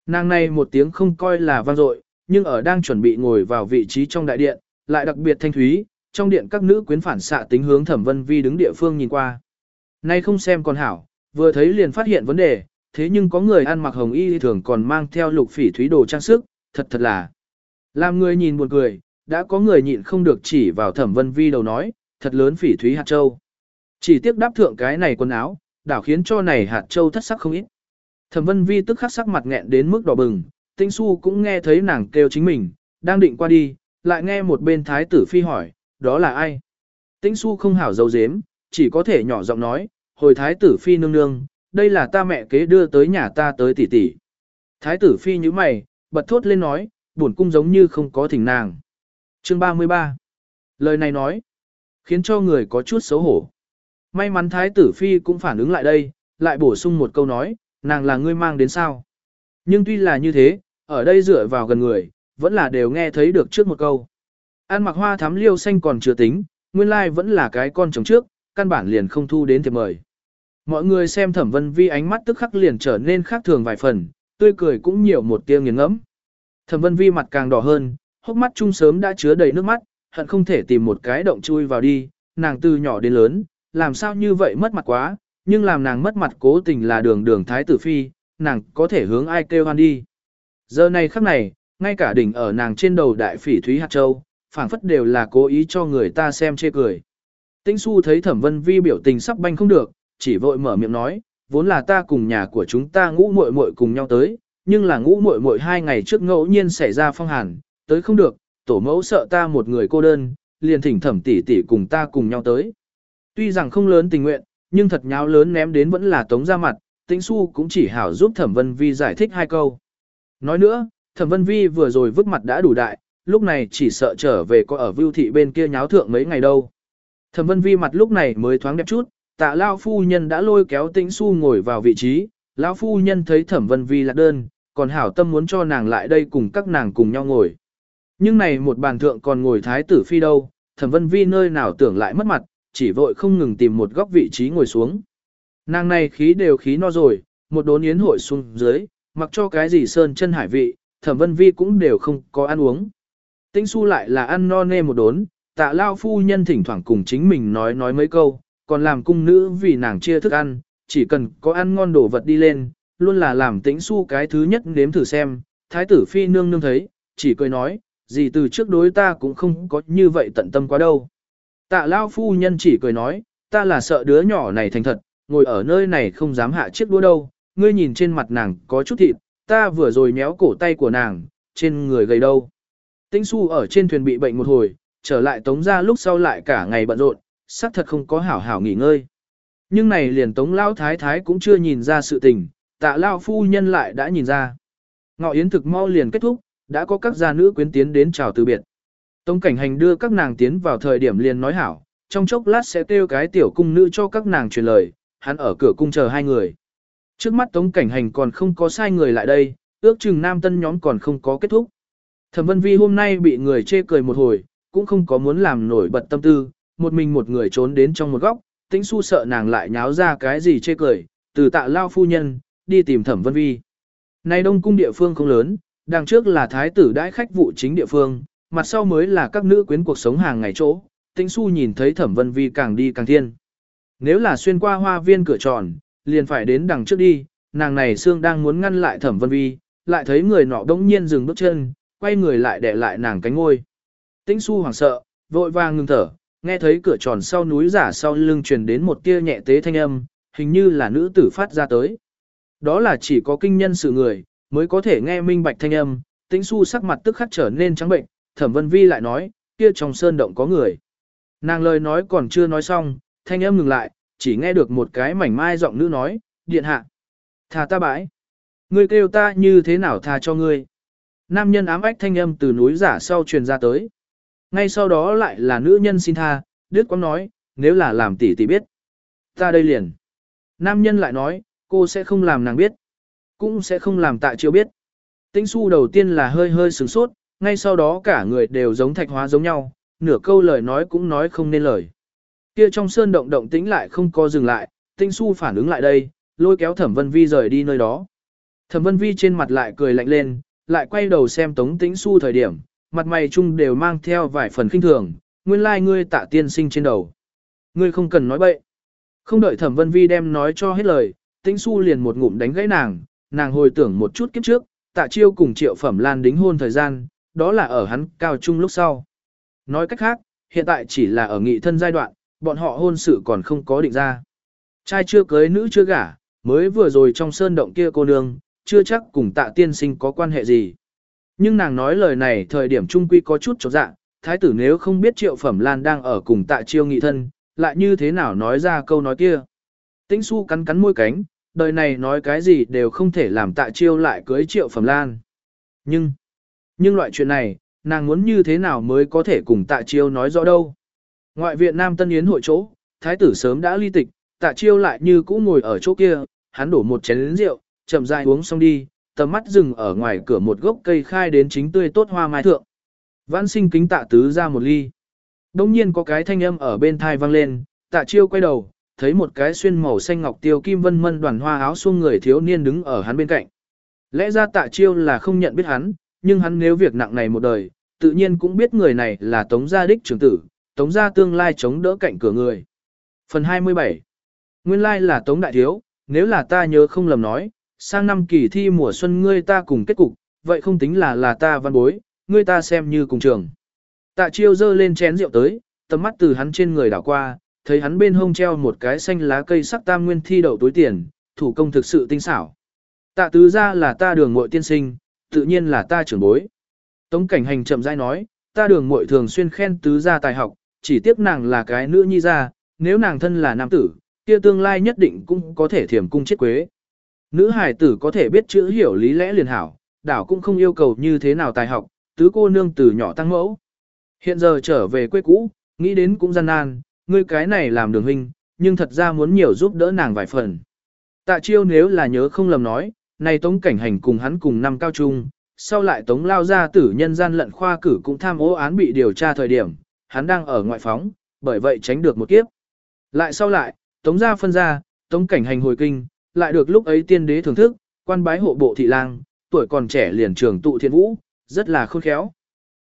Nàng này một tiếng không coi là vang dội, nhưng ở đang chuẩn bị ngồi vào vị trí trong đại điện, lại đặc biệt thanh thúy, trong điện các nữ quyến phản xạ tính hướng Thẩm Vân Vi đứng địa phương nhìn qua. Nay không xem còn hảo, vừa thấy liền phát hiện vấn đề, thế nhưng có người ăn mặc hồng y thường còn mang theo lục phỉ thúy đồ trang sức, thật thật là. Làm người nhìn buồn cười, đã có người nhịn không được chỉ vào thẩm vân vi đầu nói, thật lớn phỉ thúy hạt châu. Chỉ tiếc đáp thượng cái này quần áo, đảo khiến cho này hạt châu thất sắc không ít. Thẩm vân vi tức khắc sắc mặt nghẹn đến mức đỏ bừng, tinh su cũng nghe thấy nàng kêu chính mình, đang định qua đi, lại nghe một bên thái tử phi hỏi, đó là ai? Tinh su không hảo dấu dếm, chỉ có thể nhỏ giọng nói, hồi thái tử phi nương nương, đây là ta mẹ kế đưa tới nhà ta tới tỷ tỷ. Thái tử phi như mày, bật thốt lên nói, buồn cung giống như không có thỉnh nàng. Chương 33 Lời này nói, khiến cho người có chút xấu hổ. May mắn thái tử phi cũng phản ứng lại đây, lại bổ sung một câu nói, nàng là ngươi mang đến sao. Nhưng tuy là như thế, ở đây dựa vào gần người, vẫn là đều nghe thấy được trước một câu. An mặc hoa thắm liêu xanh còn chưa tính, nguyên lai vẫn là cái con chồng trước, căn bản liền không thu đến thiệp mời. Mọi người xem thẩm vân vi ánh mắt tức khắc liền trở nên khác thường vài phần, tươi cười cũng nhiều một tia nghiền ngẫm. Thẩm vân vi mặt càng đỏ hơn, hốc mắt trung sớm đã chứa đầy nước mắt, hận không thể tìm một cái động chui vào đi, nàng từ nhỏ đến lớn, làm sao như vậy mất mặt quá, nhưng làm nàng mất mặt cố tình là đường đường thái tử phi, nàng có thể hướng ai kêu hoan đi. Giờ này khắc này, ngay cả đỉnh ở nàng trên đầu đại phỉ Thúy Hạt Châu, phảng phất đều là cố ý cho người ta xem chê cười. Tĩnh su thấy thẩm vân vi biểu tình sắp banh không được, chỉ vội mở miệng nói, vốn là ta cùng nhà của chúng ta ngũ muội muội cùng nhau tới, nhưng là ngũ muội muội hai ngày trước ngẫu nhiên xảy ra phong hàn, tới không được, tổ mẫu sợ ta một người cô đơn, liền thỉnh thẩm tỷ tỷ cùng ta cùng nhau tới. Tuy rằng không lớn tình nguyện, nhưng thật nháo lớn ném đến vẫn là tống ra mặt, tĩnh su cũng chỉ hảo giúp thẩm vân vi giải thích hai câu. Nói nữa, thẩm vân vi vừa rồi vứt mặt đã đủ đại, lúc này chỉ sợ trở về có ở vưu thị bên kia nháo thượng mấy ngày đâu. Thẩm vân vi mặt lúc này mới thoáng đẹp chút, tạ lao phu nhân đã lôi kéo tĩnh su ngồi vào vị trí, lão phu nhân thấy thẩm vân vi lạc đơn, còn hảo tâm muốn cho nàng lại đây cùng các nàng cùng nhau ngồi. Nhưng này một bàn thượng còn ngồi thái tử phi đâu, thẩm vân vi nơi nào tưởng lại mất mặt, chỉ vội không ngừng tìm một góc vị trí ngồi xuống. Nàng này khí đều khí no rồi, một đốn yến hội xuống dưới, mặc cho cái gì sơn chân hải vị, thẩm vân vi cũng đều không có ăn uống. Tĩnh su lại là ăn no nê một đốn, tạ lao phu nhân thỉnh thoảng cùng chính mình nói nói mấy câu, còn làm cung nữ vì nàng chia thức ăn, chỉ cần có ăn ngon đồ vật đi lên, luôn là làm tĩnh su cái thứ nhất nếm thử xem, thái tử phi nương nương thấy, chỉ cười nói, gì từ trước đối ta cũng không có như vậy tận tâm quá đâu. Tạ lao phu nhân chỉ cười nói, ta là sợ đứa nhỏ này thành thật, ngồi ở nơi này không dám hạ chiếc đũa đâu, ngươi nhìn trên mặt nàng có chút thịt, ta vừa rồi méo cổ tay của nàng, trên người gầy đâu. Tĩnh su ở trên thuyền bị bệnh một hồi, trở lại tống ra lúc sau lại cả ngày bận rộn, xác thật không có hảo hảo nghỉ ngơi. Nhưng này liền tống lao thái thái cũng chưa nhìn ra sự tình, tạ lao phu nhân lại đã nhìn ra. Ngọ yến thực mau liền kết thúc, đã có các gia nữ quyến tiến đến chào từ biệt. Tống cảnh hành đưa các nàng tiến vào thời điểm liền nói hảo, trong chốc lát sẽ kêu cái tiểu cung nữ cho các nàng truyền lời, hắn ở cửa cung chờ hai người. Trước mắt tống cảnh hành còn không có sai người lại đây, ước chừng nam tân nhóm còn không có kết thúc. Thẩm vân vi hôm nay bị người chê cười một hồi, cũng không có muốn làm nổi bật tâm tư, một mình một người trốn đến trong một góc, tĩnh su sợ nàng lại nháo ra cái gì chê cười, từ tạ lao phu nhân, đi tìm thẩm vân vi. Nay đông cung địa phương không lớn, đằng trước là thái tử đãi khách vụ chính địa phương, mặt sau mới là các nữ quyến cuộc sống hàng ngày chỗ, tĩnh su nhìn thấy thẩm vân vi càng đi càng thiên. Nếu là xuyên qua hoa viên cửa tròn, liền phải đến đằng trước đi, nàng này xương đang muốn ngăn lại thẩm vân vi, lại thấy người nọ đống nhiên dừng bước chân, quay người lại để lại nàng cánh ngôi. Tĩnh su hoảng sợ, vội vàng ngừng thở, nghe thấy cửa tròn sau núi giả sau lưng truyền đến một tia nhẹ tế thanh âm, hình như là nữ tử phát ra tới. Đó là chỉ có kinh nhân sự người, mới có thể nghe minh bạch thanh âm, tĩnh su sắc mặt tức khắc trở nên trắng bệnh, thẩm vân vi lại nói, kia trong sơn động có người. Nàng lời nói còn chưa nói xong, thanh âm ngừng lại, chỉ nghe được một cái mảnh mai giọng nữ nói, điện hạ. Thà ta bãi. Ngươi kêu ta như thế nào tha cho ngươi. Nam nhân ám ách thanh âm từ núi giả sau truyền ra tới. Ngay sau đó lại là nữ nhân xin tha, Đức Quang nói, nếu là làm tỷ tỷ biết. Ta đây liền. Nam nhân lại nói, cô sẽ không làm nàng biết. Cũng sẽ không làm tại chiêu biết. Tĩnh su đầu tiên là hơi hơi sửng sốt, ngay sau đó cả người đều giống thạch hóa giống nhau, nửa câu lời nói cũng nói không nên lời. Kia trong sơn động động tĩnh lại không có dừng lại, tinh su phản ứng lại đây, lôi kéo Thẩm Vân Vi rời đi nơi đó. Thẩm Vân Vi trên mặt lại cười lạnh lên, lại quay đầu xem Tống Tĩnh su thời điểm, mặt mày chung đều mang theo vài phần kinh thường, nguyên lai like ngươi tạ tiên sinh trên đầu. Ngươi không cần nói bậy. Không đợi Thẩm Vân Vi đem nói cho hết lời, Tĩnh su liền một ngụm đánh gãy nàng, nàng hồi tưởng một chút kiếp trước, tạ chiêu cùng triệu phẩm lan đính hôn thời gian, đó là ở hắn cao trung lúc sau. Nói cách khác, hiện tại chỉ là ở nghị thân giai đoạn, bọn họ hôn sự còn không có định ra. Trai chưa cưới nữ chưa gả, mới vừa rồi trong sơn động kia cô nương, chưa chắc cùng tạ tiên sinh có quan hệ gì. Nhưng nàng nói lời này thời điểm trung quy có chút chột dạ, thái tử nếu không biết triệu phẩm lan đang ở cùng tạ chiêu nghị thân, lại như thế nào nói ra câu nói kia. Tĩnh su cắn cắn môi cánh, đời này nói cái gì đều không thể làm tạ chiêu lại cưới triệu phẩm lan. Nhưng, nhưng loại chuyện này, nàng muốn như thế nào mới có thể cùng tạ chiêu nói rõ đâu. Ngoại viện Nam Tân Yến hội chỗ, thái tử sớm đã ly tịch, tạ chiêu lại như cũ ngồi ở chỗ kia, hắn đổ một chén rượu, chậm rãi uống xong đi, tầm mắt dừng ở ngoài cửa một gốc cây khai đến chính tươi tốt hoa mai thượng. Vãn sinh kính tạ tứ ra một ly. Đông nhiên có cái thanh âm ở bên thai vang lên, tạ chiêu quay đầu, thấy một cái xuyên màu xanh ngọc tiêu kim vân mân đoàn hoa áo xuông người thiếu niên đứng ở hắn bên cạnh. Lẽ ra tạ chiêu là không nhận biết hắn, nhưng hắn nếu việc nặng này một đời, tự nhiên cũng biết người này là Tống Gia Đích trưởng tử, Tống Gia tương lai chống đỡ cạnh cửa người. Phần 27 Nguyên lai là Tống Đại Thiếu, nếu là ta nhớ không lầm nói, sang năm kỳ thi mùa xuân ngươi ta cùng kết cục, vậy không tính là là ta văn bối, ngươi ta xem như cùng trường. Tạ chiêu dơ lên chén rượu tới, tầm mắt từ hắn trên người đảo qua, thấy hắn bên hông treo một cái xanh lá cây sắc tam nguyên thi đậu túi tiền, thủ công thực sự tinh xảo. Tạ tứ ra là ta đường muội tiên sinh, tự nhiên là ta trưởng bối. Tống cảnh hành chậm rãi nói, ta đường muội thường xuyên khen tứ gia tài học, chỉ tiếc nàng là cái nữ nhi gia, nếu nàng thân là nam tử, kia tương lai nhất định cũng có thể thiểm cung chết quế. Nữ hải tử có thể biết chữ hiểu lý lẽ liền hảo, đảo cũng không yêu cầu như thế nào tài học, tứ cô nương từ nhỏ tăng mẫu. Hiện giờ trở về quê cũ, nghĩ đến cũng gian nan, ngươi cái này làm đường huynh, nhưng thật ra muốn nhiều giúp đỡ nàng vài phần. Tạ chiêu nếu là nhớ không lầm nói, này tống cảnh hành cùng hắn cùng năm cao trung, sau lại tống lao ra tử nhân gian lận khoa cử cũng tham ô án bị điều tra thời điểm, hắn đang ở ngoại phóng, bởi vậy tránh được một kiếp. Lại sau lại, tống gia phân ra, tống cảnh hành hồi kinh, lại được lúc ấy tiên đế thưởng thức, quan bái hộ bộ thị lang, tuổi còn trẻ liền trường tụ thiên vũ, rất là khôn khéo.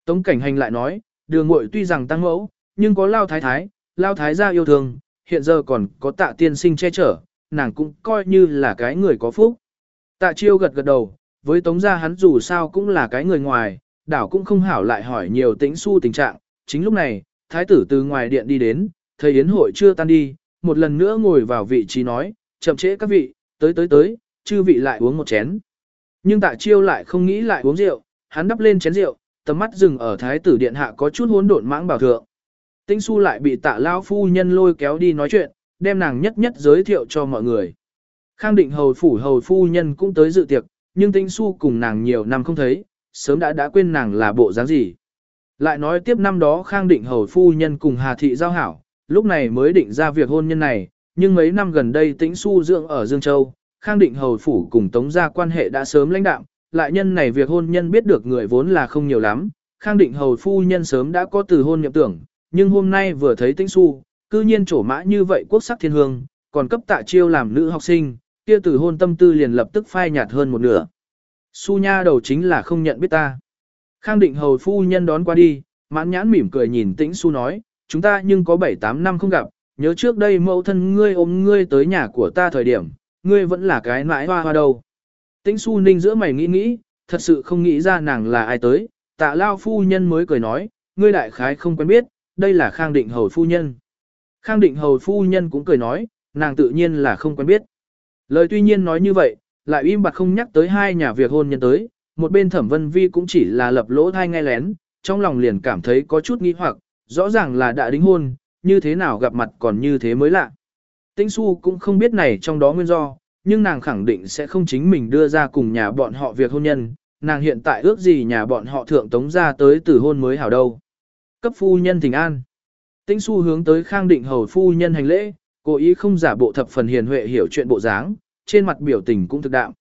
Tống cảnh hành lại nói, đường muội tuy rằng tăng mẫu, nhưng có lao thái thái, lao thái gia yêu thương, hiện giờ còn có tạ tiên sinh che chở, nàng cũng coi như là cái người có phúc. Tạ chiêu gật gật đầu, với tống gia hắn dù sao cũng là cái người ngoài, đảo cũng không hảo lại hỏi nhiều tĩnh su tình trạng. Chính lúc này, thái tử từ ngoài điện đi đến, thấy yến hội chưa tan đi, một lần nữa ngồi vào vị trí nói, chậm trễ các vị, tới tới tới, chư vị lại uống một chén. Nhưng tạ chiêu lại không nghĩ lại uống rượu, hắn đắp lên chén rượu, tầm mắt dừng ở thái tử điện hạ có chút hỗn độn mãng bảo thượng. Tĩnh su lại bị tạ lao phu nhân lôi kéo đi nói chuyện, đem nàng nhất nhất giới thiệu cho mọi người. Khang định hầu phủ hầu phu nhân cũng tới dự tiệc, nhưng Tĩnh su cùng nàng nhiều năm không thấy, sớm đã đã quên nàng là bộ dáng gì. Lại nói tiếp năm đó Khang định hầu phu nhân cùng Hà thị giao hảo, lúc này mới định ra việc hôn nhân này, nhưng mấy năm gần đây Tĩnh su dưỡng ở Dương Châu, Khang định hầu phủ cùng Tống gia quan hệ đã sớm lãnh đạm, lại nhân này việc hôn nhân biết được người vốn là không nhiều lắm, Khang định hầu phu nhân sớm đã có từ hôn nhậm tưởng, nhưng hôm nay vừa thấy Tĩnh Xu, cư nhiên trổ mã như vậy quốc sắc thiên hương, còn cấp tạ chiêu làm nữ học sinh, kia từ hôn tâm tư liền lập tức phai nhạt hơn một nửa. Su nha đầu chính là không nhận biết ta. Khang định hầu phu nhân đón qua đi, mãn nhãn mỉm cười nhìn Tĩnh Su nói, chúng ta nhưng có 7-8 năm không gặp, nhớ trước đây mẫu thân ngươi ôm ngươi tới nhà của ta thời điểm, ngươi vẫn là cái mãi hoa hoa đâu. Tĩnh Su ninh giữa mày nghĩ nghĩ, thật sự không nghĩ ra nàng là ai tới, tạ lao phu nhân mới cười nói, ngươi đại khái không quen biết, đây là Khang Định Hầu Phu Nhân. Khang Định Hầu Phu Nhân cũng cười nói, nàng tự nhiên là không quen biết. Lời tuy nhiên nói như vậy, lại im bặt không nhắc tới hai nhà việc hôn nhân tới, một bên thẩm vân vi cũng chỉ là lập lỗ thai nghe lén, trong lòng liền cảm thấy có chút nghi hoặc, rõ ràng là đã đính hôn, như thế nào gặp mặt còn như thế mới lạ. Tĩnh Xu cũng không biết này trong đó nguyên do, nhưng nàng khẳng định sẽ không chính mình đưa ra cùng nhà bọn họ việc hôn nhân, nàng hiện tại ước gì nhà bọn họ thượng tống ra tới từ hôn mới hảo đâu cấp phu nhân thỉnh an. Tĩnh su hướng tới khang định hầu phu nhân hành lễ, cố ý không giả bộ thập phần hiền huệ hiểu chuyện bộ dáng, trên mặt biểu tình cũng thực đạm.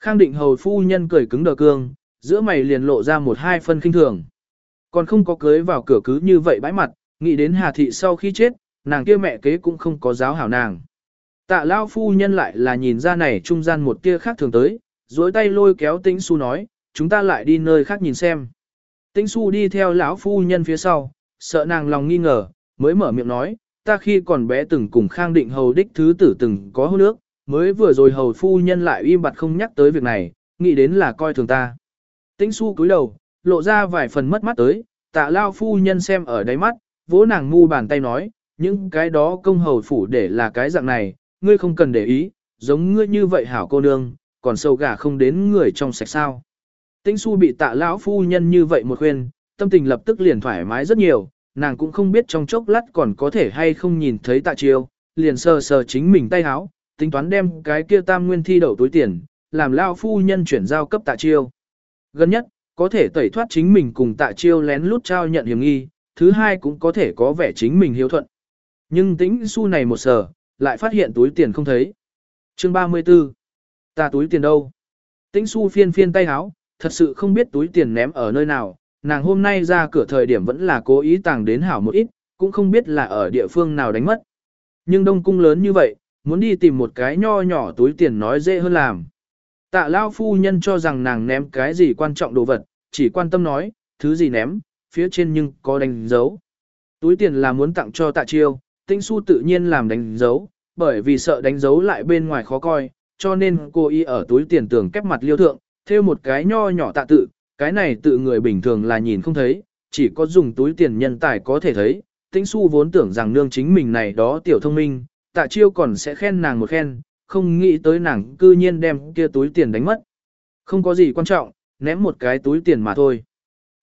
Khang định hầu phu nhân cười cứng đờ cương, giữa mày liền lộ ra một hai phân kinh thường. Còn không có cưới vào cửa cứ như vậy bãi mặt, nghĩ đến Hà Thị sau khi chết, nàng kia mẹ kế cũng không có giáo hảo nàng. Tạ Lao phu nhân lại là nhìn ra này trung gian một tia khác thường tới, dối tay lôi kéo tĩnh su nói, chúng ta lại đi nơi khác nhìn xem. Tĩnh su đi theo lão phu nhân phía sau, sợ nàng lòng nghi ngờ, mới mở miệng nói, ta khi còn bé từng cùng khang định hầu đích thứ tử từng có hôn nước, mới vừa rồi hầu phu nhân lại im bặt không nhắc tới việc này, nghĩ đến là coi thường ta. Tĩnh su cúi đầu, lộ ra vài phần mất mắt tới, tạ lao phu nhân xem ở đáy mắt, vỗ nàng ngu bàn tay nói, những cái đó công hầu phủ để là cái dạng này, ngươi không cần để ý, giống ngươi như vậy hảo cô nương, còn sâu gà không đến người trong sạch sao. Tĩnh su bị tạ lão phu nhân như vậy một khuyên, tâm tình lập tức liền thoải mái rất nhiều, nàng cũng không biết trong chốc lát còn có thể hay không nhìn thấy tạ chiêu, liền sờ sờ chính mình tay háo, tính toán đem cái kia tam nguyên thi đậu túi tiền, làm lão phu nhân chuyển giao cấp tạ chiêu. Gần nhất, có thể tẩy thoát chính mình cùng tạ chiêu lén lút trao nhận hiểm nghi, thứ hai cũng có thể có vẻ chính mình hiếu thuận. Nhưng tĩnh su này một sờ, lại phát hiện túi tiền không thấy. Chương 34 Ta túi tiền đâu? Tĩnh su phiên phiên tay háo, thật sự không biết túi tiền ném ở nơi nào, nàng hôm nay ra cửa thời điểm vẫn là cố ý tàng đến hảo một ít, cũng không biết là ở địa phương nào đánh mất. Nhưng đông cung lớn như vậy, muốn đi tìm một cái nho nhỏ túi tiền nói dễ hơn làm. Tạ Lao phu nhân cho rằng nàng ném cái gì quan trọng đồ vật, chỉ quan tâm nói, thứ gì ném, phía trên nhưng có đánh dấu. Túi tiền là muốn tặng cho tạ chiêu, tinh su tự nhiên làm đánh dấu, bởi vì sợ đánh dấu lại bên ngoài khó coi, cho nên cô y ở túi tiền tưởng kép mặt liêu thượng, thêu một cái nho nhỏ tạ tự, cái này tự người bình thường là nhìn không thấy, chỉ có dùng túi tiền nhân tài có thể thấy. Tĩnh su vốn tưởng rằng nương chính mình này đó tiểu thông minh, tạ chiêu còn sẽ khen nàng một khen, không nghĩ tới nàng cư nhiên đem kia túi tiền đánh mất. Không có gì quan trọng, ném một cái túi tiền mà thôi.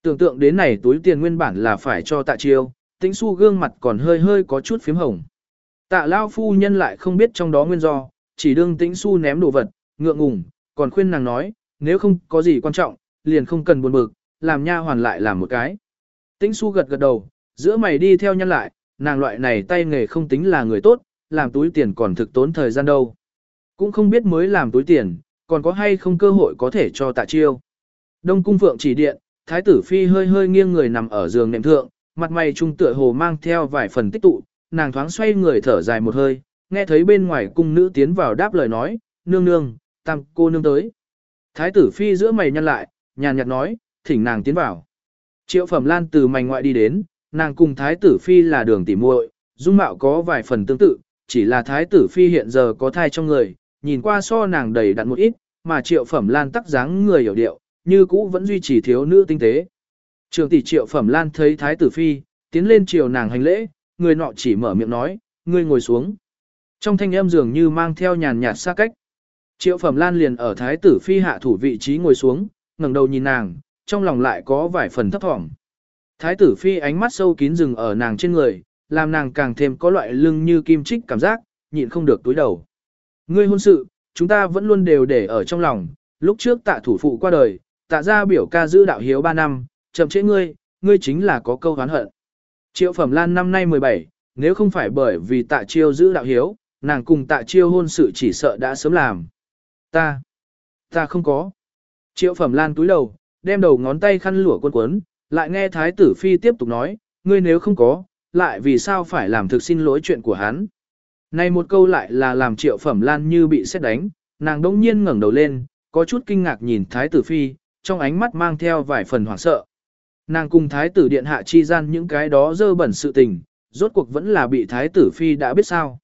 Tưởng tượng đến này túi tiền nguyên bản là phải cho tạ chiêu, tĩnh su gương mặt còn hơi hơi có chút phím hồng. Tạ lao phu nhân lại không biết trong đó nguyên do, chỉ đương tĩnh su ném đồ vật, ngượng ngùng, còn khuyên nàng nói, nếu không có gì quan trọng, liền không cần buồn bực, làm nha hoàn lại làm một cái. Tĩnh su gật gật đầu, giữa mày đi theo nhân lại, nàng loại này tay nghề không tính là người tốt, làm túi tiền còn thực tốn thời gian đâu. Cũng không biết mới làm túi tiền, còn có hay không cơ hội có thể cho tạ chiêu. Đông cung phượng chỉ điện, thái tử phi hơi hơi nghiêng người nằm ở giường nệm thượng, mặt mày trung tựa hồ mang theo vài phần tích tụ, nàng thoáng xoay người thở dài một hơi, nghe thấy bên ngoài cung nữ tiến vào đáp lời nói, nương nương, tam cô nương tới. Thái tử phi giữa mày nhăn lại, nhàn nhạt nói, thỉnh nàng tiến vào. Triệu phẩm lan từ mảnh ngoại đi đến, nàng cùng thái tử phi là đường tỉ muội, dung mạo có vài phần tương tự, chỉ là thái tử phi hiện giờ có thai trong người, nhìn qua so nàng đầy đặn một ít, mà triệu phẩm lan tắc dáng người hiểu điệu, như cũ vẫn duy trì thiếu nữ tinh tế. Trường tỷ triệu phẩm lan thấy thái tử phi, tiến lên chiều nàng hành lễ, người nọ chỉ mở miệng nói, ngươi ngồi xuống. Trong thanh âm dường như mang theo nhàn nhạt xa cách. Triệu phẩm lan liền ở thái tử phi hạ thủ vị trí ngồi xuống, ngẩng đầu nhìn nàng, trong lòng lại có vài phần thấp thỏm. Thái tử phi ánh mắt sâu kín rừng ở nàng trên người, làm nàng càng thêm có loại lưng như kim trích cảm giác, nhịn không được túi đầu. Ngươi hôn sự, chúng ta vẫn luôn đều để ở trong lòng, lúc trước tạ thủ phụ qua đời, tạ ra biểu ca giữ đạo hiếu 3 năm, chậm trễ ngươi, ngươi chính là có câu hán hận. Triệu phẩm lan năm nay 17, nếu không phải bởi vì tạ chiêu giữ đạo hiếu, nàng cùng tạ chiêu hôn sự chỉ sợ đã sớm làm. Ta, ta không có. Triệu phẩm lan túi đầu, đem đầu ngón tay khăn lụa quân quấn, lại nghe thái tử phi tiếp tục nói, ngươi nếu không có, lại vì sao phải làm thực xin lỗi chuyện của hắn. Này một câu lại là làm triệu phẩm lan như bị xét đánh, nàng đông nhiên ngẩng đầu lên, có chút kinh ngạc nhìn thái tử phi, trong ánh mắt mang theo vài phần hoảng sợ. Nàng cùng thái tử điện hạ chi gian những cái đó dơ bẩn sự tình, rốt cuộc vẫn là bị thái tử phi đã biết sao.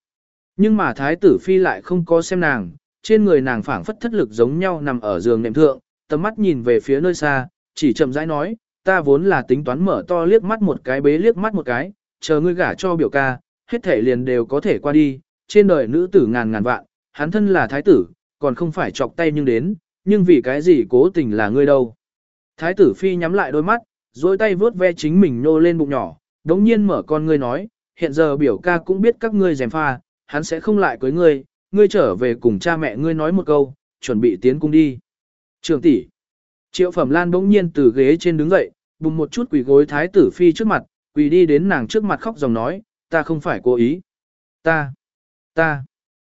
Nhưng mà thái tử phi lại không có xem nàng, trên người nàng phảng phất thất lực giống nhau nằm ở giường nệm thượng, tầm mắt nhìn về phía nơi xa, chỉ chậm rãi nói, ta vốn là tính toán mở to liếc mắt một cái bế liếc mắt một cái, chờ ngươi gả cho biểu ca, hết thể liền đều có thể qua đi, trên đời nữ tử ngàn ngàn vạn, hắn thân là thái tử, còn không phải chọc tay nhưng đến, nhưng vì cái gì cố tình là ngươi đâu. Thái tử phi nhắm lại đôi mắt, dối tay vướt ve chính mình nô lên bụng nhỏ, đống nhiên mở con ngươi nói, hiện giờ biểu ca cũng biết các ngươi dèm pha, hắn sẽ không lại cưới ngươi, ngươi trở về cùng cha mẹ ngươi nói một câu, chuẩn bị tiến cung đi. Trường tỷ. Triệu Phẩm Lan bỗng nhiên từ ghế trên đứng dậy, bùng một chút quỳ gối thái tử phi trước mặt, quỳ đi đến nàng trước mặt khóc dòng nói, ta không phải cố ý. Ta, ta.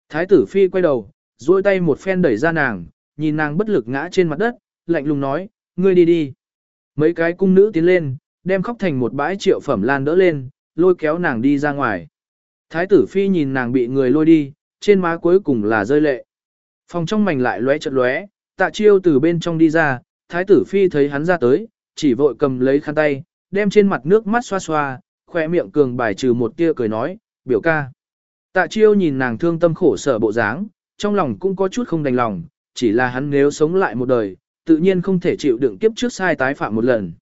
Thái tử phi quay đầu, duỗi tay một phen đẩy ra nàng, nhìn nàng bất lực ngã trên mặt đất, lạnh lùng nói, ngươi đi đi. Mấy cái cung nữ tiến lên, đem khóc thành một bãi triệu phẩm lan đỡ lên, lôi kéo nàng đi ra ngoài. Thái tử phi nhìn nàng bị người lôi đi, trên má cuối cùng là rơi lệ. Phòng trong mảnh lại lóe chật lóe, tạ chiêu từ bên trong đi ra, thái tử phi thấy hắn ra tới, chỉ vội cầm lấy khăn tay, đem trên mặt nước mắt xoa xoa, khoe miệng cường bài trừ một tia cười nói, biểu ca. Tạ chiêu nhìn nàng thương tâm khổ sở bộ dáng, trong lòng cũng có chút không đành lòng, chỉ là hắn nếu sống lại một đời, tự nhiên không thể chịu đựng kiếp trước sai tái phạm một lần.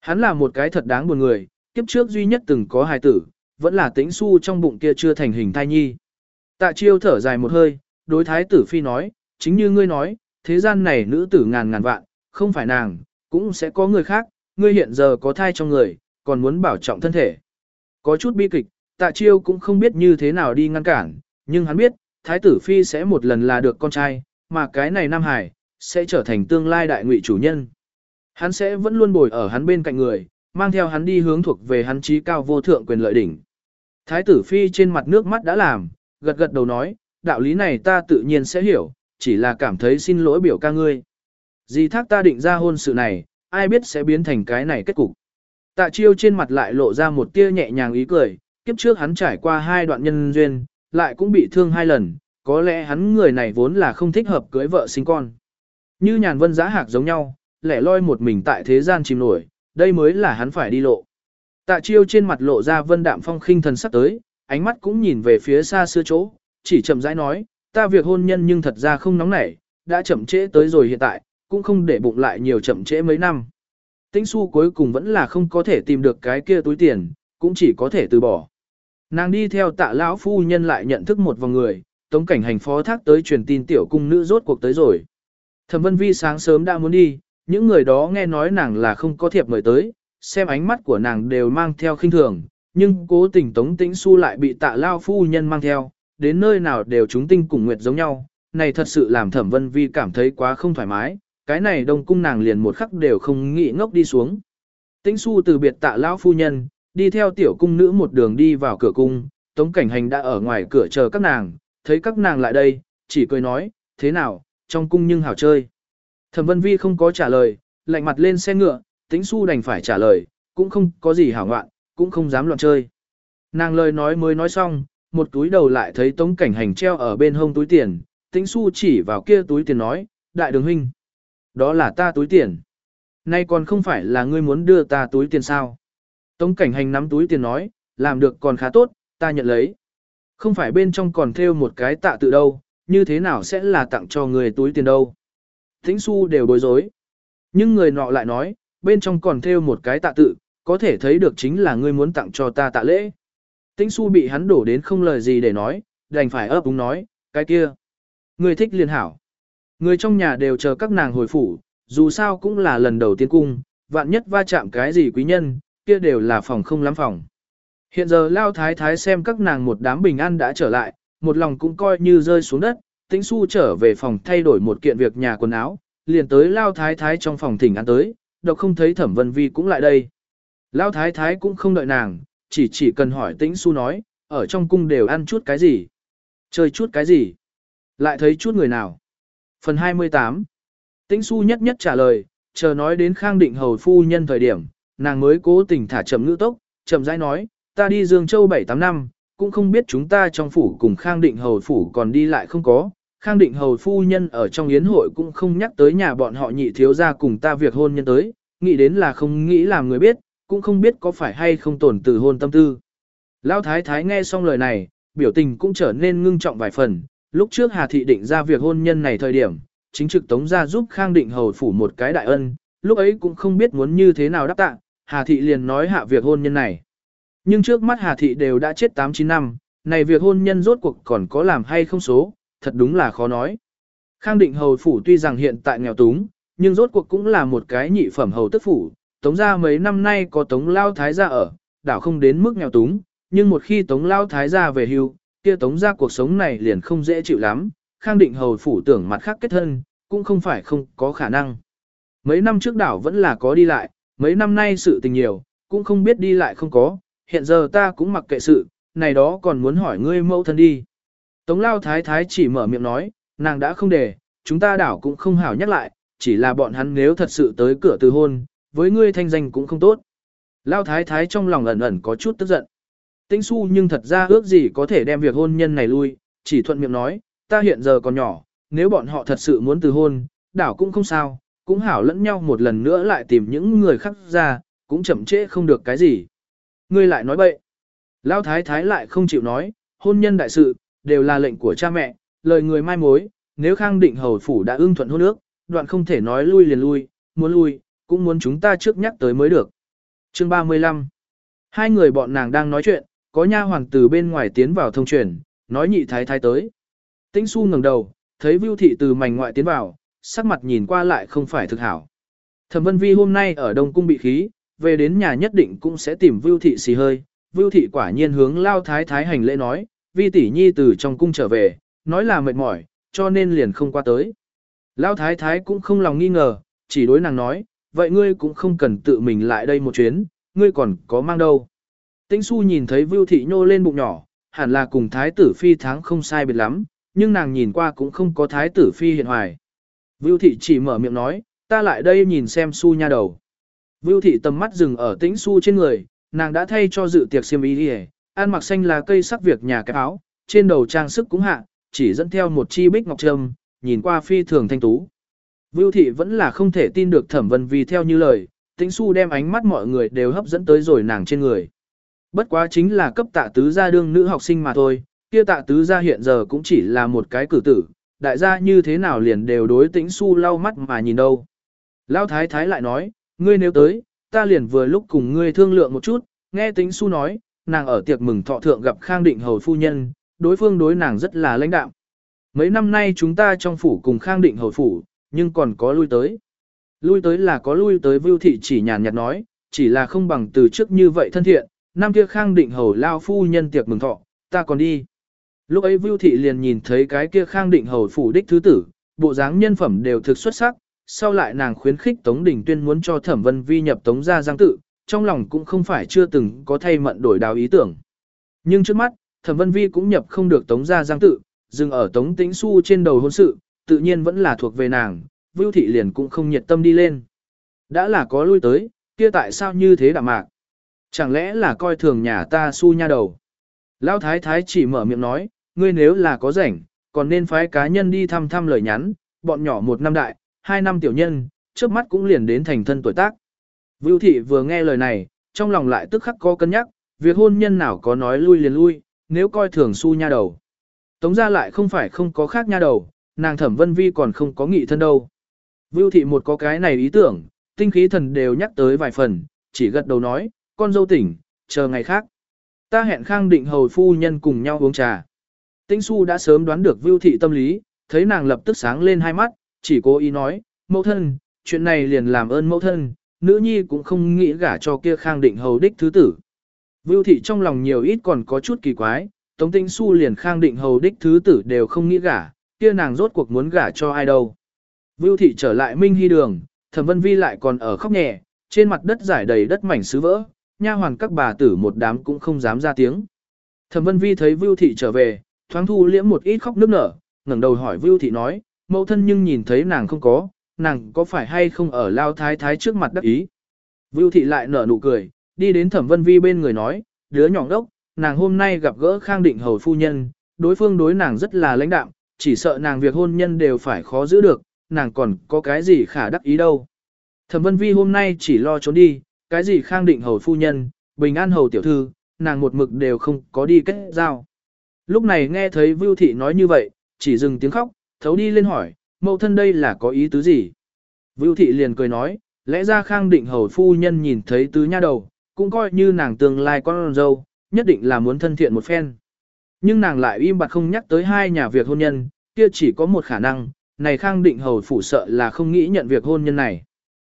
Hắn là một cái thật đáng buồn người, kiếp trước duy nhất từng có hài tử, vẫn là tĩnh su trong bụng kia chưa thành hình thai nhi. Tạ chiêu thở dài một hơi, đối thái tử phi nói, chính như ngươi nói, thế gian này nữ tử ngàn ngàn vạn, không phải nàng, cũng sẽ có người khác, ngươi hiện giờ có thai trong người, còn muốn bảo trọng thân thể. Có chút bi kịch, tạ chiêu cũng không biết như thế nào đi ngăn cản, nhưng hắn biết, thái tử phi sẽ một lần là được con trai, mà cái này Nam Hải, sẽ trở thành tương lai đại ngụy chủ nhân. Hắn sẽ vẫn luôn bồi ở hắn bên cạnh người, mang theo hắn đi hướng thuộc về hắn trí cao vô thượng quyền lợi đỉnh. Thái tử phi trên mặt nước mắt đã làm, gật gật đầu nói, đạo lý này ta tự nhiên sẽ hiểu, chỉ là cảm thấy xin lỗi biểu ca ngươi. Gì thác ta định ra hôn sự này, ai biết sẽ biến thành cái này kết cục. Tạ chiêu trên mặt lại lộ ra một tia nhẹ nhàng ý cười, kiếp trước hắn trải qua hai đoạn nhân duyên, lại cũng bị thương hai lần, có lẽ hắn người này vốn là không thích hợp cưới vợ sinh con. Như nhàn vân giá hạc giống nhau, lẻ loi một mình tại thế gian chìm nổi, đây mới là hắn phải đi lộ. Tạ chiêu trên mặt lộ ra vân đạm phong khinh thần sắc tới, ánh mắt cũng nhìn về phía xa xưa chỗ, chỉ chậm rãi nói, ta việc hôn nhân nhưng thật ra không nóng nảy, đã chậm trễ tới rồi hiện tại, cũng không để bụng lại nhiều chậm trễ mấy năm. Tĩnh su cuối cùng vẫn là không có thể tìm được cái kia túi tiền, cũng chỉ có thể từ bỏ. Nàng đi theo tạ lão phu nhân lại nhận thức một vòng người, tống cảnh hành phó thác tới truyền tin tiểu cung nữ rốt cuộc tới rồi. Thẩm vân vi sáng sớm đã muốn đi, những người đó nghe nói nàng là không có thiệp mời tới, xem ánh mắt của nàng đều mang theo khinh thường, nhưng cố tình tống tĩnh su lại bị tạ lao phu nhân mang theo, đến nơi nào đều chúng tinh cùng nguyệt giống nhau, này thật sự làm thẩm vân vi cảm thấy quá không thoải mái, cái này đông cung nàng liền một khắc đều không nghĩ ngốc đi xuống. Tĩnh su từ biệt tạ lão phu nhân, đi theo tiểu cung nữ một đường đi vào cửa cung, tống cảnh hành đã ở ngoài cửa chờ các nàng, thấy các nàng lại đây, chỉ cười nói, thế nào, trong cung nhưng hảo chơi. Thẩm vân vi không có trả lời, lạnh mặt lên xe ngựa, tĩnh su đành phải trả lời, cũng không có gì hảo ngoạn, cũng không dám loạn chơi. Nàng lời nói mới nói xong, một túi đầu lại thấy tống cảnh hành treo ở bên hông túi tiền, tĩnh su chỉ vào kia túi tiền nói, đại đường huynh. Đó là ta túi tiền. Nay còn không phải là ngươi muốn đưa ta túi tiền sao. Tống cảnh hành nắm túi tiền nói, làm được còn khá tốt, ta nhận lấy. Không phải bên trong còn thêu một cái tạ tự đâu, như thế nào sẽ là tặng cho người túi tiền đâu. Tĩnh su đều bối rối. Nhưng người nọ lại nói, bên trong còn thêu một cái tạ tự, có thể thấy được chính là ngươi muốn tặng cho ta tạ lễ. Tĩnh su bị hắn đổ đến không lời gì để nói, đành phải ấp úng nói, cái kia. người thích liên hảo. Người trong nhà đều chờ các nàng hồi phủ, dù sao cũng là lần đầu tiên cung, vạn nhất va chạm cái gì quý nhân, kia đều là phòng không lắm phòng. Hiện giờ lao thái thái xem các nàng một đám bình an đã trở lại, một lòng cũng coi như rơi xuống đất, tĩnh su trở về phòng thay đổi một kiện việc nhà quần áo, liền tới lao thái thái trong phòng thỉnh ăn tới, độc không thấy thẩm vân vi cũng lại đây. Lao thái thái cũng không đợi nàng, chỉ chỉ cần hỏi tĩnh su nói, ở trong cung đều ăn chút cái gì, chơi chút cái gì, lại thấy chút người nào. Phần 28 Tĩnh su nhất nhất trả lời, chờ nói đến khang định hầu phu nhân thời điểm, nàng mới cố tình thả chậm ngữ tốc, chậm rãi nói, ta đi Dương Châu 7-8 năm, cũng không biết chúng ta trong phủ cùng khang định hầu phủ còn đi lại không có. Khang định hầu phu nhân ở trong yến hội cũng không nhắc tới nhà bọn họ nhị thiếu ra cùng ta việc hôn nhân tới, nghĩ đến là không nghĩ làm người biết, cũng không biết có phải hay không tổn từ hôn tâm tư. Lão thái thái nghe xong lời này, biểu tình cũng trở nên ngưng trọng vài phần, lúc trước Hà Thị định ra việc hôn nhân này thời điểm, chính trực tống ra giúp Khang Định Hầu phủ một cái đại ân, lúc ấy cũng không biết muốn như thế nào đáp tạ, Hà Thị liền nói hạ việc hôn nhân này. Nhưng trước mắt Hà Thị đều đã chết 8-9 năm, này việc hôn nhân rốt cuộc còn có làm hay không số, thật đúng là khó nói. Khang Định Hầu phủ tuy rằng hiện tại nghèo túng, nhưng rốt cuộc cũng là một cái nhị phẩm hầu tức phủ, tống ra mấy năm nay có tống lao thái gia ở, đảo không đến mức nghèo túng, nhưng một khi tống lao thái gia về hưu, kia tống ra cuộc sống này liền không dễ chịu lắm, khang định hầu phủ tưởng mặt khác kết thân, cũng không phải không có khả năng. Mấy năm trước đảo vẫn là có đi lại, mấy năm nay sự tình nhiều, cũng không biết đi lại không có, hiện giờ ta cũng mặc kệ sự, này đó còn muốn hỏi ngươi mẫu thân đi. Tống lao thái thái chỉ mở miệng nói, nàng đã không để, chúng ta đảo cũng không hảo nhắc lại, chỉ là bọn hắn nếu thật sự tới cửa từ hôn, với ngươi thanh danh cũng không tốt. Lao thái thái trong lòng ẩn ẩn có chút tức giận. Tĩnh su nhưng thật ra ước gì có thể đem việc hôn nhân này lui, chỉ thuận miệng nói, ta hiện giờ còn nhỏ, nếu bọn họ thật sự muốn từ hôn, đảo cũng không sao, cũng hảo lẫn nhau một lần nữa lại tìm những người khác ra, cũng chậm trễ không được cái gì. Ngươi lại nói bậy. Lao thái thái lại không chịu nói, hôn nhân đại sự, đều là lệnh của cha mẹ, lời người mai mối, nếu khang định hầu phủ đã ưng thuận hôn ước, đoạn không thể nói lui liền lui, muốn lui, cũng muốn chúng ta trước nhắc tới mới được. Chương 35 Hai người bọn nàng đang nói chuyện, có nha hoàng từ bên ngoài tiến vào thông truyền, nói nhị thái thái tới. Tĩnh su ngẩng đầu, thấy Vưu Thị từ mảnh ngoại tiến vào, sắc mặt nhìn qua lại không phải thực hảo. Thẩm Vân Vi hôm nay ở Đông Cung bị khí, về đến nhà nhất định cũng sẽ tìm Vưu Thị xì hơi. Vưu Thị quả nhiên hướng Lao Thái Thái hành lễ nói, Vi tỷ nhi từ trong cung trở về, nói là mệt mỏi, cho nên liền không qua tới. Lao Thái Thái cũng không lòng nghi ngờ, chỉ đối nàng nói, vậy ngươi cũng không cần tự mình lại đây một chuyến, ngươi còn có mang đâu. Tĩnh su nhìn thấy Vưu Thị nhô lên bụng nhỏ, hẳn là cùng Thái tử Phi tháng không sai biệt lắm, nhưng nàng nhìn qua cũng không có Thái tử Phi hiện hoài. Vưu Thị chỉ mở miệng nói, ta lại đây nhìn xem su nha đầu. Vưu Thị tầm mắt dừng ở tĩnh su trên người, nàng đã thay cho dự tiệc xiêm y đi ăn mặc xanh là cây sắc việc nhà cái áo, trên đầu trang sức cũng hạ, chỉ dẫn theo một chi bích ngọc trâm, nhìn qua phi thường thanh tú. Vưu thị vẫn là không thể tin được thẩm vân vì theo như lời, tĩnh su đem ánh mắt mọi người đều hấp dẫn tới rồi nàng trên người. Bất quá chính là cấp tạ tứ gia đương nữ học sinh mà thôi, kia tạ tứ gia hiện giờ cũng chỉ là một cái cử tử, đại gia như thế nào liền đều đối tĩnh su lau mắt mà nhìn đâu. Lão thái thái lại nói, ngươi nếu tới, ta liền vừa lúc cùng ngươi thương lượng một chút, nghe tĩnh su nói, nàng ở tiệc mừng thọ thượng gặp khang định hầu phu nhân, đối phương đối nàng rất là lãnh đạm. Mấy năm nay chúng ta trong phủ cùng khang định hầu phủ, nhưng còn có lui tới. Lui tới là có lui tới Vưu Thị chỉ nhàn nhạt nói, chỉ là không bằng từ trước như vậy thân thiện, năm kia khang định hầu lao phu nhân tiệc mừng thọ, ta còn đi. Lúc ấy Vưu Thị liền nhìn thấy cái kia khang định hầu phủ đích thứ tử, bộ dáng nhân phẩm đều thực xuất sắc, sau lại nàng khuyến khích Tống Đình Tuyên muốn cho Thẩm Vân Vi nhập Tống gia giang tự, trong lòng cũng không phải chưa từng có thay mận đổi đào ý tưởng. Nhưng trước mắt, Thẩm Vân Vi cũng nhập không được Tống gia giang tự, dừng ở Tống Tĩnh Xu trên đầu hôn sự, tự nhiên vẫn là thuộc về nàng, Vưu Thị liền cũng không nhiệt tâm đi lên. Đã là có lui tới, kia tại sao như thế đạm mạc? Chẳng lẽ là coi thường nhà ta su nha đầu? Lão Thái Thái chỉ mở miệng nói, ngươi nếu là có rảnh, còn nên phái cá nhân đi thăm thăm lời nhắn, bọn nhỏ một năm đại, hai năm tiểu nhân, trước mắt cũng liền đến thành thân tuổi tác. Vưu Thị vừa nghe lời này, trong lòng lại tức khắc có cân nhắc, việc hôn nhân nào có nói lui liền lui, nếu coi thường su nha đầu. Tống ra lại không phải không có khác nha đầu, nàng thẩm vân vi còn không có nghị thân đâu. Vưu thị một có cái này ý tưởng, tinh khí thần đều nhắc tới vài phần, chỉ gật đầu nói, con dâu tỉnh, chờ ngày khác. Ta hẹn khang định hầu phu nhân cùng nhau uống trà. Tĩnh su đã sớm đoán được Vưu thị tâm lý, thấy nàng lập tức sáng lên hai mắt, chỉ cố ý nói, mẫu thân, chuyện này liền làm ơn mẫu thân, nữ nhi cũng không nghĩ gả cho kia khang định hầu đích thứ tử. Vưu thị trong lòng nhiều ít còn có chút kỳ quái, Tống tinh su liền khang định hầu đích thứ tử đều không nghĩ gả, kia nàng rốt cuộc muốn gả cho ai đâu. Vưu thị trở lại Minh Hy đường, Thẩm Vân Vi lại còn ở khóc nhẹ, trên mặt đất giải đầy đất mảnh sứ vỡ, nha hoàn các bà tử một đám cũng không dám ra tiếng. Thẩm Vân Vi thấy Vưu thị trở về, thoáng thu liễm một ít khóc nức nở, ngẩng đầu hỏi Vưu thị nói, mẫu thân nhưng nhìn thấy nàng không có, nàng có phải hay không ở lao thái thái trước mặt đắc ý. Vưu thị lại nở nụ cười, đi đến Thẩm Vân Vi bên người nói, đứa nhỏ đốc, nàng hôm nay gặp gỡ Khang Định Hầu phu nhân, đối phương đối nàng rất là lãnh đạm, chỉ sợ nàng việc hôn nhân đều phải khó giữ được, nàng còn có cái gì khả đắc ý đâu. Thẩm Vân Vi hôm nay chỉ lo trốn đi, cái gì Khang Định Hầu phu nhân, Bình An Hầu tiểu thư, nàng một mực đều không có đi kết giao. Lúc này nghe thấy Vưu Thị nói như vậy, chỉ dừng tiếng khóc, thấu đi lên hỏi, mẫu thân đây là có ý tứ gì? Vưu Thị liền cười nói, lẽ ra Khang Định Hầu phu nhân nhìn thấy tứ nha đầu, cũng coi như nàng tương lai con dâu, nhất định là muốn thân thiện một phen. Nhưng nàng lại im bặt không nhắc tới hai nhà việc hôn nhân, kia chỉ có một khả năng, này Khang Định Hầu phủ sợ là không nghĩ nhận việc hôn nhân này.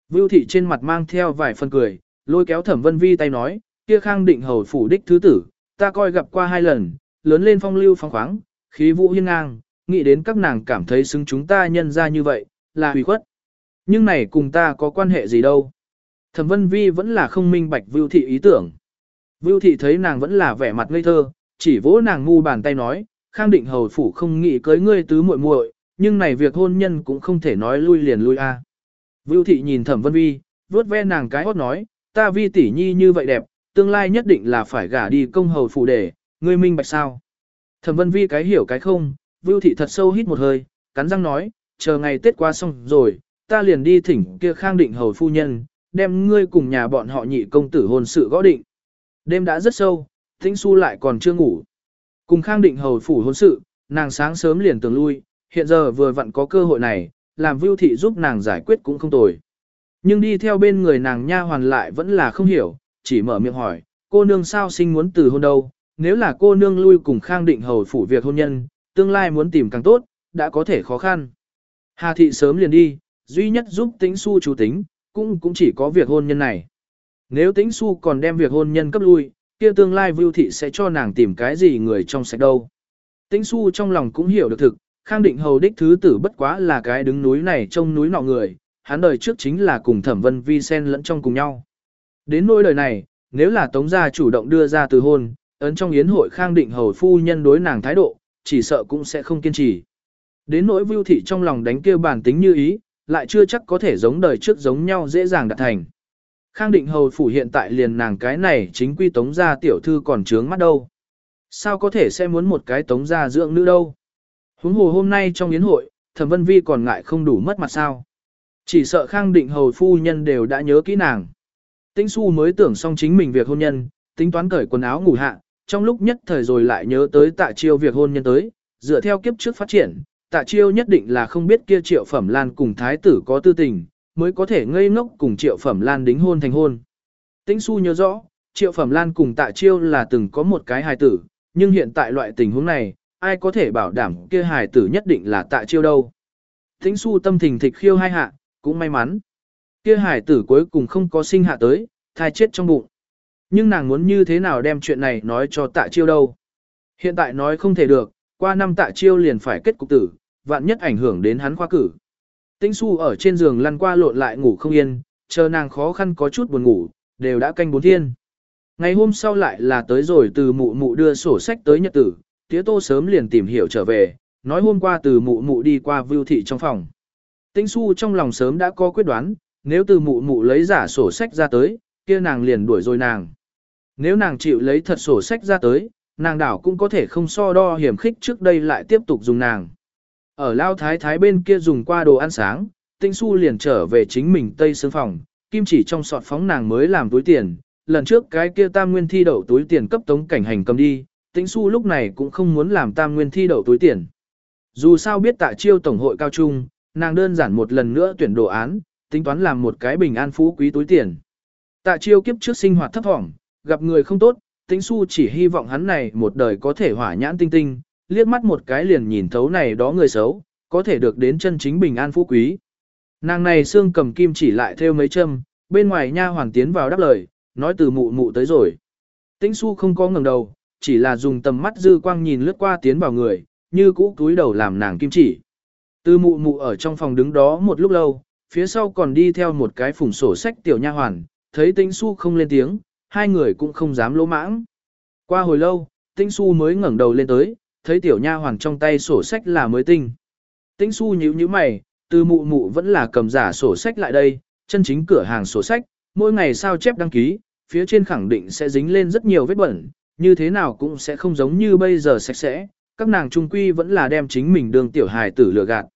Vưu thị trên mặt mang theo vài phần cười, lôi kéo Thẩm Vân Vi tay nói, kia Khang Định Hầu phủ đích thứ tử, ta coi gặp qua hai lần, lớn lên phong lưu phong khoáng, khí vũ hiên ngang, nghĩ đến các nàng cảm thấy xứng chúng ta nhân ra như vậy, là hủy khuất. Nhưng này cùng ta có quan hệ gì đâu. Thẩm Vân Vi vẫn là không minh bạch Vưu thị ý tưởng. Vưu thị thấy nàng vẫn là vẻ mặt ngây thơ, chỉ vỗ nàng ngu bàn tay nói, Khang Định hầu phủ không nghĩ cưới ngươi tứ muội muội, nhưng này việc hôn nhân cũng không thể nói lui liền lui a. Vưu thị nhìn Thẩm Vân Vi, vuốt ve nàng cái hót nói, ta Vi tỷ nhi như vậy đẹp, tương lai nhất định là phải gả đi công hầu phủ để, ngươi minh bạch sao? Thẩm Vân Vi cái hiểu cái không, Vưu thị thật sâu hít một hơi, cắn răng nói, chờ ngày Tết qua xong rồi, ta liền đi thỉnh kia Khang Định hầu phu nhân, đem ngươi cùng nhà bọn họ nhị công tử hôn sự gõ định. Đêm đã rất sâu, Tĩnh Xu lại còn chưa ngủ. Cùng Khang Định hầu phủ hôn sự, nàng sáng sớm liền tường lui, hiện giờ vừa vặn có cơ hội này, làm Vưu thị giúp nàng giải quyết cũng không tồi. Nhưng đi theo bên người nàng nha hoàn lại vẫn là không hiểu, chỉ mở miệng hỏi, cô nương sao sinh muốn từ hôn đâu, nếu là cô nương lui cùng Khang Định hầu phủ việc hôn nhân, tương lai muốn tìm càng tốt, đã có thể khó khăn. Hà thị sớm liền đi, duy nhất giúp Tĩnh Xu chú tính, cũng cũng chỉ có việc hôn nhân này. Nếu Tĩnh Xu còn đem việc hôn nhân cấp lui, kia tương lai Vưu Thị sẽ cho nàng tìm cái gì người trong sạch đâu. Tĩnh Xu trong lòng cũng hiểu được thực, Khang Định Hầu đích thứ tử bất quá là cái đứng núi này trông núi nọ người, hắn đời trước chính là cùng Thẩm Vân Vi xen lẫn trong cùng nhau. Đến nỗi đời này, nếu là Tống gia chủ động đưa ra từ hôn, ấn trong yến hội Khang Định Hầu phu nhân đối nàng thái độ, chỉ sợ cũng sẽ không kiên trì. Đến nỗi Vưu Thị trong lòng đánh kêu bản tính như ý, lại chưa chắc có thể giống đời trước giống nhau dễ dàng đạt thành. Khang định hầu phủ hiện tại liền nàng cái này chính quy tống gia tiểu thư còn trướng mắt đâu. Sao có thể sẽ muốn một cái tống gia dưỡng nữ đâu. Huống hồ hôm nay trong yến hội, thẩm vân vi còn ngại không đủ mất mặt sao. Chỉ sợ khang định hầu phu nhân đều đã nhớ kỹ nàng. Tĩnh su mới tưởng xong chính mình việc hôn nhân, tính toán cởi quần áo ngủ hạ, trong lúc nhất thời rồi lại nhớ tới tạ chiêu việc hôn nhân tới, dựa theo kiếp trước phát triển, tạ chiêu nhất định là không biết kia triệu phẩm lan cùng thái tử có tư tình, mới có thể ngây ngốc cùng triệu phẩm lan đính hôn thành hôn. Tĩnh su nhớ rõ, triệu phẩm lan cùng tạ chiêu là từng có một cái hài tử, nhưng hiện tại loại tình huống này, ai có thể bảo đảm kia hài tử nhất định là tạ chiêu đâu. Tĩnh su tâm thình thịch khiêu hai hạ, cũng may mắn. Kia hài tử cuối cùng không có sinh hạ tới, thai chết trong bụng. Nhưng nàng muốn như thế nào đem chuyện này nói cho tạ chiêu đâu. Hiện tại nói không thể được, qua năm tạ chiêu liền phải kết cục tử, vạn nhất ảnh hưởng đến hắn khoa cử. Tĩnh su ở trên giường lăn qua lộn lại ngủ không yên, chờ nàng khó khăn có chút buồn ngủ, đều đã canh bốn thiên. Ngày hôm sau lại là tới rồi từ mụ mụ đưa sổ sách tới nhật tử, tía tô sớm liền tìm hiểu trở về, nói hôm qua từ mụ mụ đi qua vưu thị trong phòng. Tĩnh su trong lòng sớm đã có quyết đoán, nếu từ mụ mụ lấy giả sổ sách ra tới, kia nàng liền đuổi rồi nàng. Nếu nàng chịu lấy thật sổ sách ra tới, nàng đảo cũng có thể không so đo hiểm khích trước đây lại tiếp tục dùng nàng. Ở lao thái thái bên kia dùng qua đồ ăn sáng, tinh su liền trở về chính mình tây sương phòng, kim chỉ trong sọt phóng nàng mới làm túi tiền, lần trước cái kia tam nguyên thi đậu túi tiền cấp tống cảnh hành cầm đi, tinh su lúc này cũng không muốn làm tam nguyên thi đậu túi tiền. Dù sao biết tạ chiêu tổng hội cao trung, nàng đơn giản một lần nữa tuyển đồ án, tính toán làm một cái bình an phú quý túi tiền. Tạ chiêu kiếp trước sinh hoạt thấp thỏm, gặp người không tốt, tính su chỉ hy vọng hắn này một đời có thể hỏa nhãn tinh tinh, liếc mắt một cái liền nhìn thấu này đó người xấu, có thể được đến chân chính bình an phú quý. Nàng này xương cầm kim chỉ lại theo mấy châm, bên ngoài nha hoàng tiến vào đáp lời, nói từ mụ mụ tới rồi. Tĩnh su không có ngẩng đầu, chỉ là dùng tầm mắt dư quang nhìn lướt qua tiến vào người, như cũ túi đầu làm nàng kim chỉ. Từ mụ mụ ở trong phòng đứng đó một lúc lâu, phía sau còn đi theo một cái phùng sổ sách tiểu nha hoàn, thấy tĩnh su không lên tiếng, hai người cũng không dám lỗ mãng. Qua hồi lâu, tĩnh su mới ngẩng đầu lên tới, thấy tiểu nha hoàng trong tay sổ sách là mới tinh. Tĩnh su nhíu nhíu mày, từ mụ mụ vẫn là cầm giả sổ sách lại đây, chân chính cửa hàng sổ sách, mỗi ngày sao chép đăng ký, phía trên khẳng định sẽ dính lên rất nhiều vết bẩn, như thế nào cũng sẽ không giống như bây giờ sạch sẽ, các nàng trung quy vẫn là đem chính mình đường tiểu hài tử lừa gạt.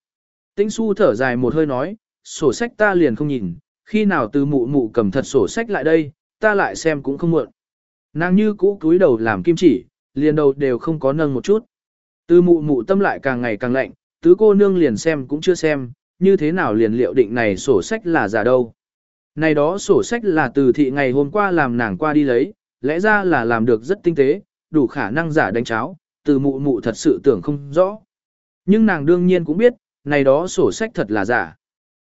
Tĩnh su thở dài một hơi nói, sổ sách ta liền không nhìn, khi nào từ mụ mụ cầm thật sổ sách lại đây, ta lại xem cũng không muộn. Nàng như cũ cúi đầu làm kim chỉ, liền đầu đều không có nâng một chút. Từ mụ mụ tâm lại càng ngày càng lạnh, tứ cô nương liền xem cũng chưa xem, như thế nào liền liệu định này sổ sách là giả đâu. Này đó sổ sách là từ thị ngày hôm qua làm nàng qua đi lấy, lẽ ra là làm được rất tinh tế, đủ khả năng giả đánh cháo, từ mụ mụ thật sự tưởng không rõ. Nhưng nàng đương nhiên cũng biết, này đó sổ sách thật là giả.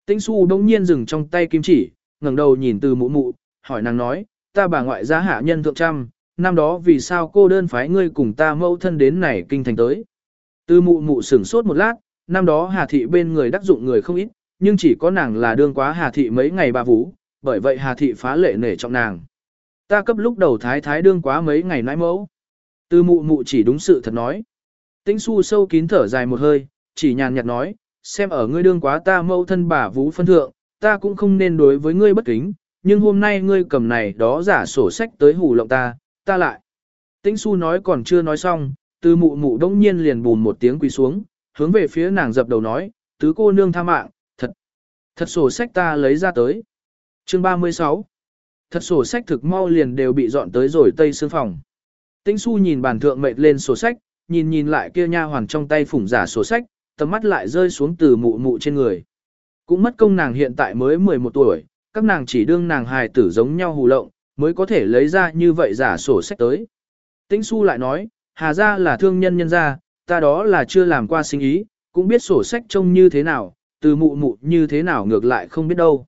Tĩnh su đông nhiên dừng trong tay kim chỉ, ngẩng đầu nhìn từ mụ mụ, hỏi nàng nói, ta bà ngoại gia hạ nhân thượng trăm, năm đó vì sao cô đơn phái ngươi cùng ta mẫu thân đến này kinh thành tới. Tư mụ mụ sửng sốt một lát, năm đó Hà Thị bên người đắc dụng người không ít, nhưng chỉ có nàng là đương quá Hà Thị mấy ngày bà vũ, bởi vậy Hà Thị phá lệ nể trọng nàng. Ta cấp lúc đầu thái thái đương quá mấy ngày nãi mẫu. Tư mụ mụ chỉ đúng sự thật nói. Tĩnh su sâu kín thở dài một hơi, chỉ nhàn nhạt nói, xem ở ngươi đương quá ta mẫu thân bà vũ phân thượng, ta cũng không nên đối với ngươi bất kính, nhưng hôm nay ngươi cầm này đó giả sổ sách tới hù lộng ta, ta lại. Tĩnh su nói còn chưa nói xong, từ mụ mụ đông nhiên liền bùn một tiếng quỳ xuống, hướng về phía nàng dập đầu nói, tứ cô nương tha mạng, thật, thật sổ sách ta lấy ra tới. Chương 36 Thật sổ sách thực mau liền đều bị dọn tới rồi tây xương phòng. Tĩnh su nhìn bàn thượng mệt lên sổ sách, nhìn nhìn lại kia nha hoàn trong tay phủng giả sổ sách, tầm mắt lại rơi xuống từ mụ mụ trên người. Cũng mất công nàng hiện tại mới 11 tuổi, các nàng chỉ đương nàng hài tử giống nhau hù lộng, mới có thể lấy ra như vậy giả sổ sách tới. Tĩnh su lại nói, hà ra là thương nhân nhân gia, ta đó là chưa làm qua sinh ý, cũng biết sổ sách trông như thế nào, từ mụ mụ như thế nào ngược lại không biết đâu.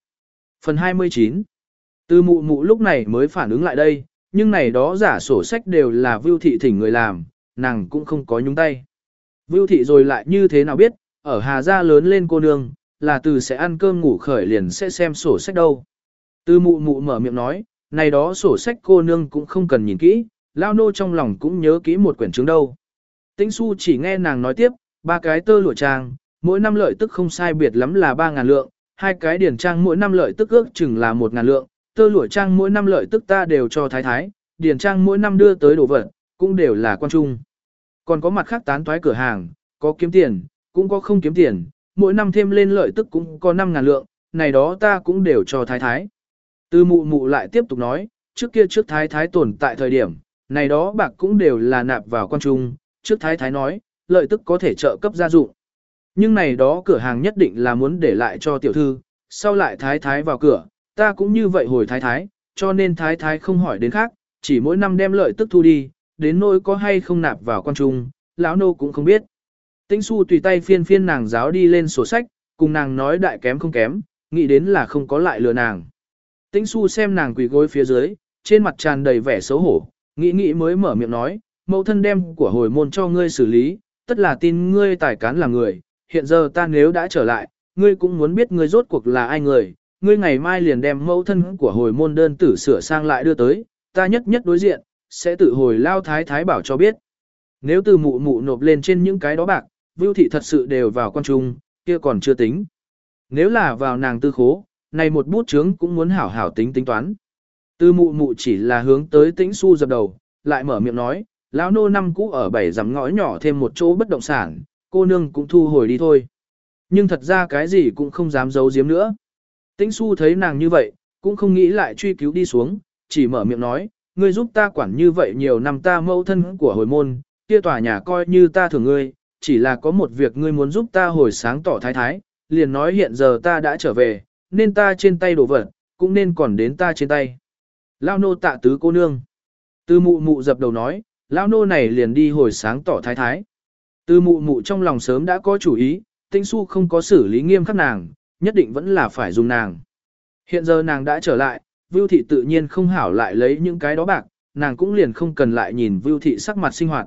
Phần 29 Từ mụ mụ lúc này mới phản ứng lại đây, nhưng này đó giả sổ sách đều là vưu thị thỉnh người làm, nàng cũng không có nhúng tay. Vưu thị rồi lại như thế nào biết, ở Hà Gia lớn lên cô nương, là từ sẽ ăn cơm ngủ khởi liền sẽ xem sổ sách đâu. Từ mụ mụ mở miệng nói, này đó sổ sách cô nương cũng không cần nhìn kỹ, lao nô trong lòng cũng nhớ kỹ một quyển chứng đâu. Tĩnh su chỉ nghe nàng nói tiếp, ba cái tơ lụa trang, mỗi năm lợi tức không sai biệt lắm là ba ngàn lượng, hai cái điển trang mỗi năm lợi tức ước chừng là một ngàn lượng, tơ lụa trang mỗi năm lợi tức ta đều cho thái thái, điển trang mỗi năm đưa tới đồ vật, cũng đều là quan trung. Còn có mặt khác tán toái cửa hàng, có kiếm tiền, cũng có không kiếm tiền, mỗi năm thêm lên lợi tức cũng có 5 ngàn lượng, này đó ta cũng đều cho thái thái. Tư mụ mụ lại tiếp tục nói, trước kia trước thái thái tồn tại thời điểm, này đó bạc cũng đều là nạp vào quan trung, trước thái thái nói, lợi tức có thể trợ cấp gia dụng. Nhưng này đó cửa hàng nhất định là muốn để lại cho tiểu thư, sau lại thái thái vào cửa, ta cũng như vậy hồi thái thái, cho nên thái thái không hỏi đến khác, chỉ mỗi năm đem lợi tức thu đi, đến nỗi có hay không nạp vào quan trung, lão nô cũng không biết. Tĩnh su tùy tay phiên phiên nàng giáo đi lên sổ sách, cùng nàng nói đại kém không kém, nghĩ đến là không có lại lừa nàng. Tĩnh su xem nàng quỳ gối phía dưới, trên mặt tràn đầy vẻ xấu hổ, nghĩ nghĩ mới mở miệng nói, mẫu thân đem của hồi môn cho ngươi xử lý, tất là tin ngươi tài cán là người, hiện giờ ta nếu đã trở lại, ngươi cũng muốn biết ngươi rốt cuộc là ai người, ngươi ngày mai liền đem mẫu thân của hồi môn đơn tử sửa sang lại đưa tới, ta nhất nhất đối diện, sẽ tự hồi lao thái thái bảo cho biết. Nếu từ mụ mụ nộp lên trên những cái đó bạc, vưu thị thật sự đều vào quan trung, kia còn chưa tính. Nếu là vào nàng tư khố, này một bút chướng cũng muốn hảo hảo tính tính toán. Tư mụ mụ chỉ là hướng tới tĩnh su dập đầu, lại mở miệng nói, lão nô năm cũ ở bảy rằm ngõ nhỏ thêm một chỗ bất động sản, cô nương cũng thu hồi đi thôi. Nhưng thật ra cái gì cũng không dám giấu giếm nữa. Tĩnh su thấy nàng như vậy, cũng không nghĩ lại truy cứu đi xuống, chỉ mở miệng nói, ngươi giúp ta quản như vậy nhiều năm ta mẫu thân của hồi môn, kia tòa nhà coi như ta thưởng ngươi, chỉ là có một việc ngươi muốn giúp ta hồi sáng tỏ thái thái, liền nói hiện giờ ta đã trở về, nên ta trên tay đổ vật, cũng nên còn đến ta trên tay. Lao nô tạ tứ cô nương. Tư mụ mụ dập đầu nói, lao nô này liền đi hồi sáng tỏ thái thái. Tư mụ mụ trong lòng sớm đã có chủ ý, tinh su không có xử lý nghiêm khắc nàng, nhất định vẫn là phải dùng nàng. Hiện giờ nàng đã trở lại, Vưu Thị tự nhiên không hảo lại lấy những cái đó bạc, nàng cũng liền không cần lại nhìn Vưu Thị sắc mặt sinh hoạt.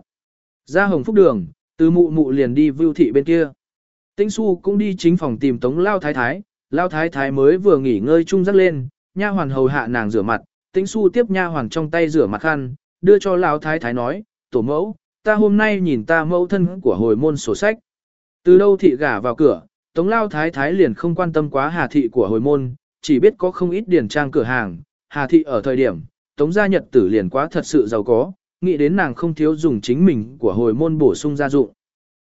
Ra hồng phúc đường, từ mụ mụ liền đi Vưu Thị bên kia. Tĩnh Xu cũng đi chính phòng tìm Tống Lao Thái Thái, Lao Thái Thái mới vừa nghỉ ngơi chung rắc lên, nha hoàn hầu hạ nàng rửa mặt, Tĩnh Xu tiếp nha hoàn trong tay rửa mặt khăn, đưa cho Lao Thái Thái nói, tổ mẫu, ta hôm nay nhìn ta mẫu thân của hồi môn sổ sách. Từ đâu thị gả vào cửa, Tống Lao Thái Thái liền không quan tâm quá hà thị của hồi môn, chỉ biết có không ít điển trang cửa hàng, hà thị ở thời điểm, Tống gia nhật tử liền quá thật sự giàu có, nghĩ đến nàng không thiếu dùng chính mình của hồi môn bổ sung gia dụng.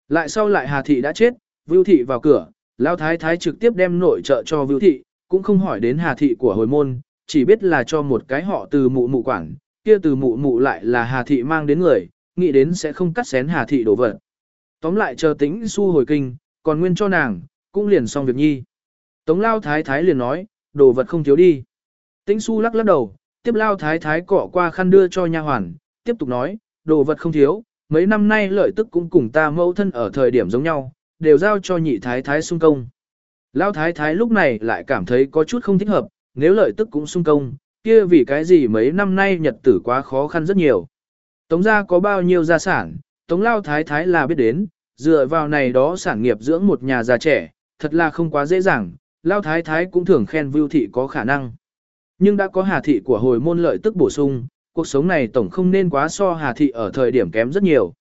Lại sau lại hà thị đã chết, Vưu thị vào cửa, Lão Thái Thái trực tiếp đem nội trợ cho Vưu thị, cũng không hỏi đến hà thị của hồi môn, chỉ biết là cho một cái họ từ mụ mụ quản, kia từ mụ mụ lại là hà thị mang đến người, nghĩ đến sẽ không cắt xén hà thị đổ vật. Tóm lại chờ tính su hồi kinh, còn nguyên cho nàng, cũng liền xong việc nhi. Tống lao thái thái liền nói, đồ vật không thiếu đi. Tĩnh su lắc lắc đầu, tiếp lao thái thái cọ qua khăn đưa cho nha hoàn, tiếp tục nói, đồ vật không thiếu, mấy năm nay lợi tức cũng cùng ta mẫu thân ở thời điểm giống nhau, đều giao cho nhị thái thái sung công. Lão thái thái lúc này lại cảm thấy có chút không thích hợp, nếu lợi tức cũng sung công, kia vì cái gì mấy năm nay nhật tử quá khó khăn rất nhiều. Tống gia có bao nhiêu gia sản, Tống Lao Thái Thái là biết đến, dựa vào này đó sản nghiệp dưỡng một nhà già trẻ, thật là không quá dễ dàng, Lao Thái Thái cũng thường khen Vưu Thị có khả năng. Nhưng đã có Hà Thị của hồi môn lợi tức bổ sung, cuộc sống này tổng không nên quá so Hà Thị ở thời điểm kém rất nhiều.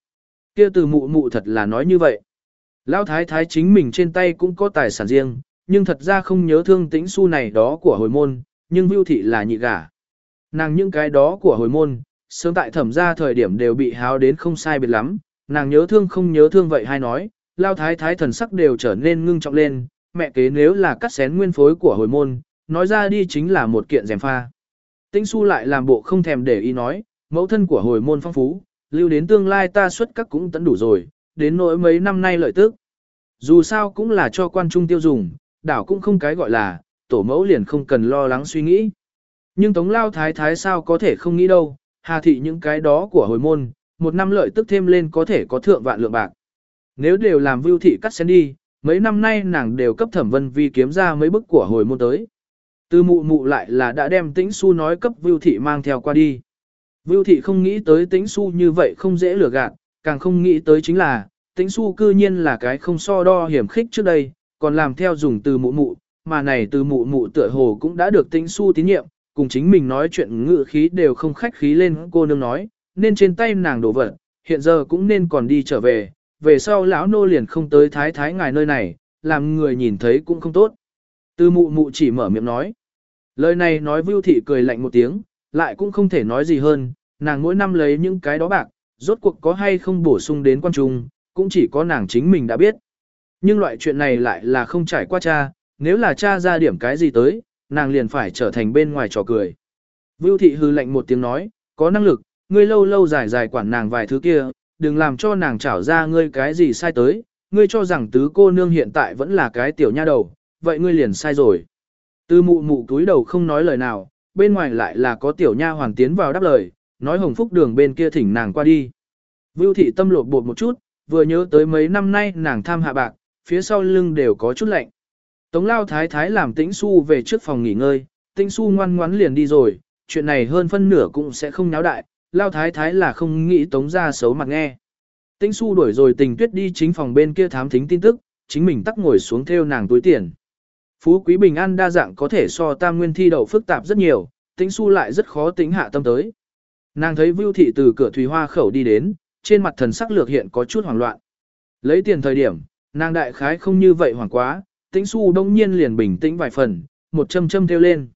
kia từ mụ mụ thật là nói như vậy. Lão Thái Thái chính mình trên tay cũng có tài sản riêng, nhưng thật ra không nhớ thương tĩnh su này đó của hồi môn, nhưng Vưu Thị là nhị gả. Nàng những cái đó của hồi môn, sớm tại thẩm gia thời điểm đều bị háo đến không sai biệt lắm, nàng nhớ thương không nhớ thương vậy hay nói, lao thái thái thần sắc đều trở nên ngưng trọng lên, mẹ kế nếu là cắt xén nguyên phối của hồi môn, nói ra đi chính là một kiện rèm pha. Tĩnh su lại làm bộ không thèm để ý nói, mẫu thân của hồi môn phong phú, lưu đến tương lai ta xuất các cũng tận đủ rồi, đến nỗi mấy năm nay lợi tức. Dù sao cũng là cho quan trung tiêu dùng, đảo cũng không cái gọi là, tổ mẫu liền không cần lo lắng suy nghĩ. Nhưng tống lao thái thái sao có thể không nghĩ đâu, hà thị những cái đó của hồi môn, một năm lợi tức thêm lên có thể có thượng vạn lượng bạc. Nếu đều làm vưu thị cắt xén đi, mấy năm nay nàng đều cấp thẩm vân vi kiếm ra mấy bức của hồi môn tới. Từ mụ mụ lại là đã đem tĩnh su nói cấp vưu thị mang theo qua đi. Vưu thị không nghĩ tới tĩnh su như vậy không dễ lừa gạt, càng không nghĩ tới chính là, tĩnh su cư nhiên là cái không so đo hiểm khích trước đây, còn làm theo dùng từ mụ mụ, mà này từ mụ mụ tựa hồ cũng đã được tĩnh su tín nhiệm, cùng chính mình nói chuyện ngự khí đều không khách khí lên cô nương nói, nên trên tay nàng đổ vật, hiện giờ cũng nên còn đi trở về, về sau lão nô liền không tới thái thái ngài nơi này, làm người nhìn thấy cũng không tốt. Từ mụ mụ chỉ mở miệng nói. Lời này nói Vưu Thị cười lạnh một tiếng, lại cũng không thể nói gì hơn, nàng mỗi năm lấy những cái đó bạc, rốt cuộc có hay không bổ sung đến quan trung, cũng chỉ có nàng chính mình đã biết. Nhưng loại chuyện này lại là không trải qua cha, nếu là cha ra điểm cái gì tới, nàng liền phải trở thành bên ngoài trò cười. Vưu thị hư lạnh một tiếng nói, có năng lực, ngươi lâu lâu dài dài quản nàng vài thứ kia, đừng làm cho nàng trảo ra ngươi cái gì sai tới, ngươi cho rằng tứ cô nương hiện tại vẫn là cái tiểu nha đầu, vậy ngươi liền sai rồi. Tư mụ mụ túi đầu không nói lời nào, bên ngoài lại là có tiểu nha hoàng tiến vào đáp lời, nói hồng phúc đường bên kia thỉnh nàng qua đi. Vưu thị tâm lột bột một chút, vừa nhớ tới mấy năm nay nàng tham hạ bạc, phía sau lưng đều có chút lạnh. Tống lao thái thái làm tĩnh su về trước phòng nghỉ ngơi, tĩnh su ngoan ngoắn liền đi rồi, chuyện này hơn phân nửa cũng sẽ không náo đại, lao thái thái là không nghĩ tống ra xấu mặt nghe. Tĩnh su đuổi rồi tình tuyết đi chính phòng bên kia thám thính tin tức, chính mình tắc ngồi xuống theo nàng túi tiền. Phú quý bình an đa dạng có thể so tam nguyên thi đậu phức tạp rất nhiều, tĩnh su lại rất khó tính hạ tâm tới. Nàng thấy Vưu Thị từ cửa Thùy Hoa khẩu đi đến, trên mặt thần sắc lược hiện có chút hoảng loạn. Lấy tiền thời điểm, nàng đại khái không như vậy hoảng quá, tĩnh su đông nhiên liền bình tĩnh vài phần, một châm châm theo lên.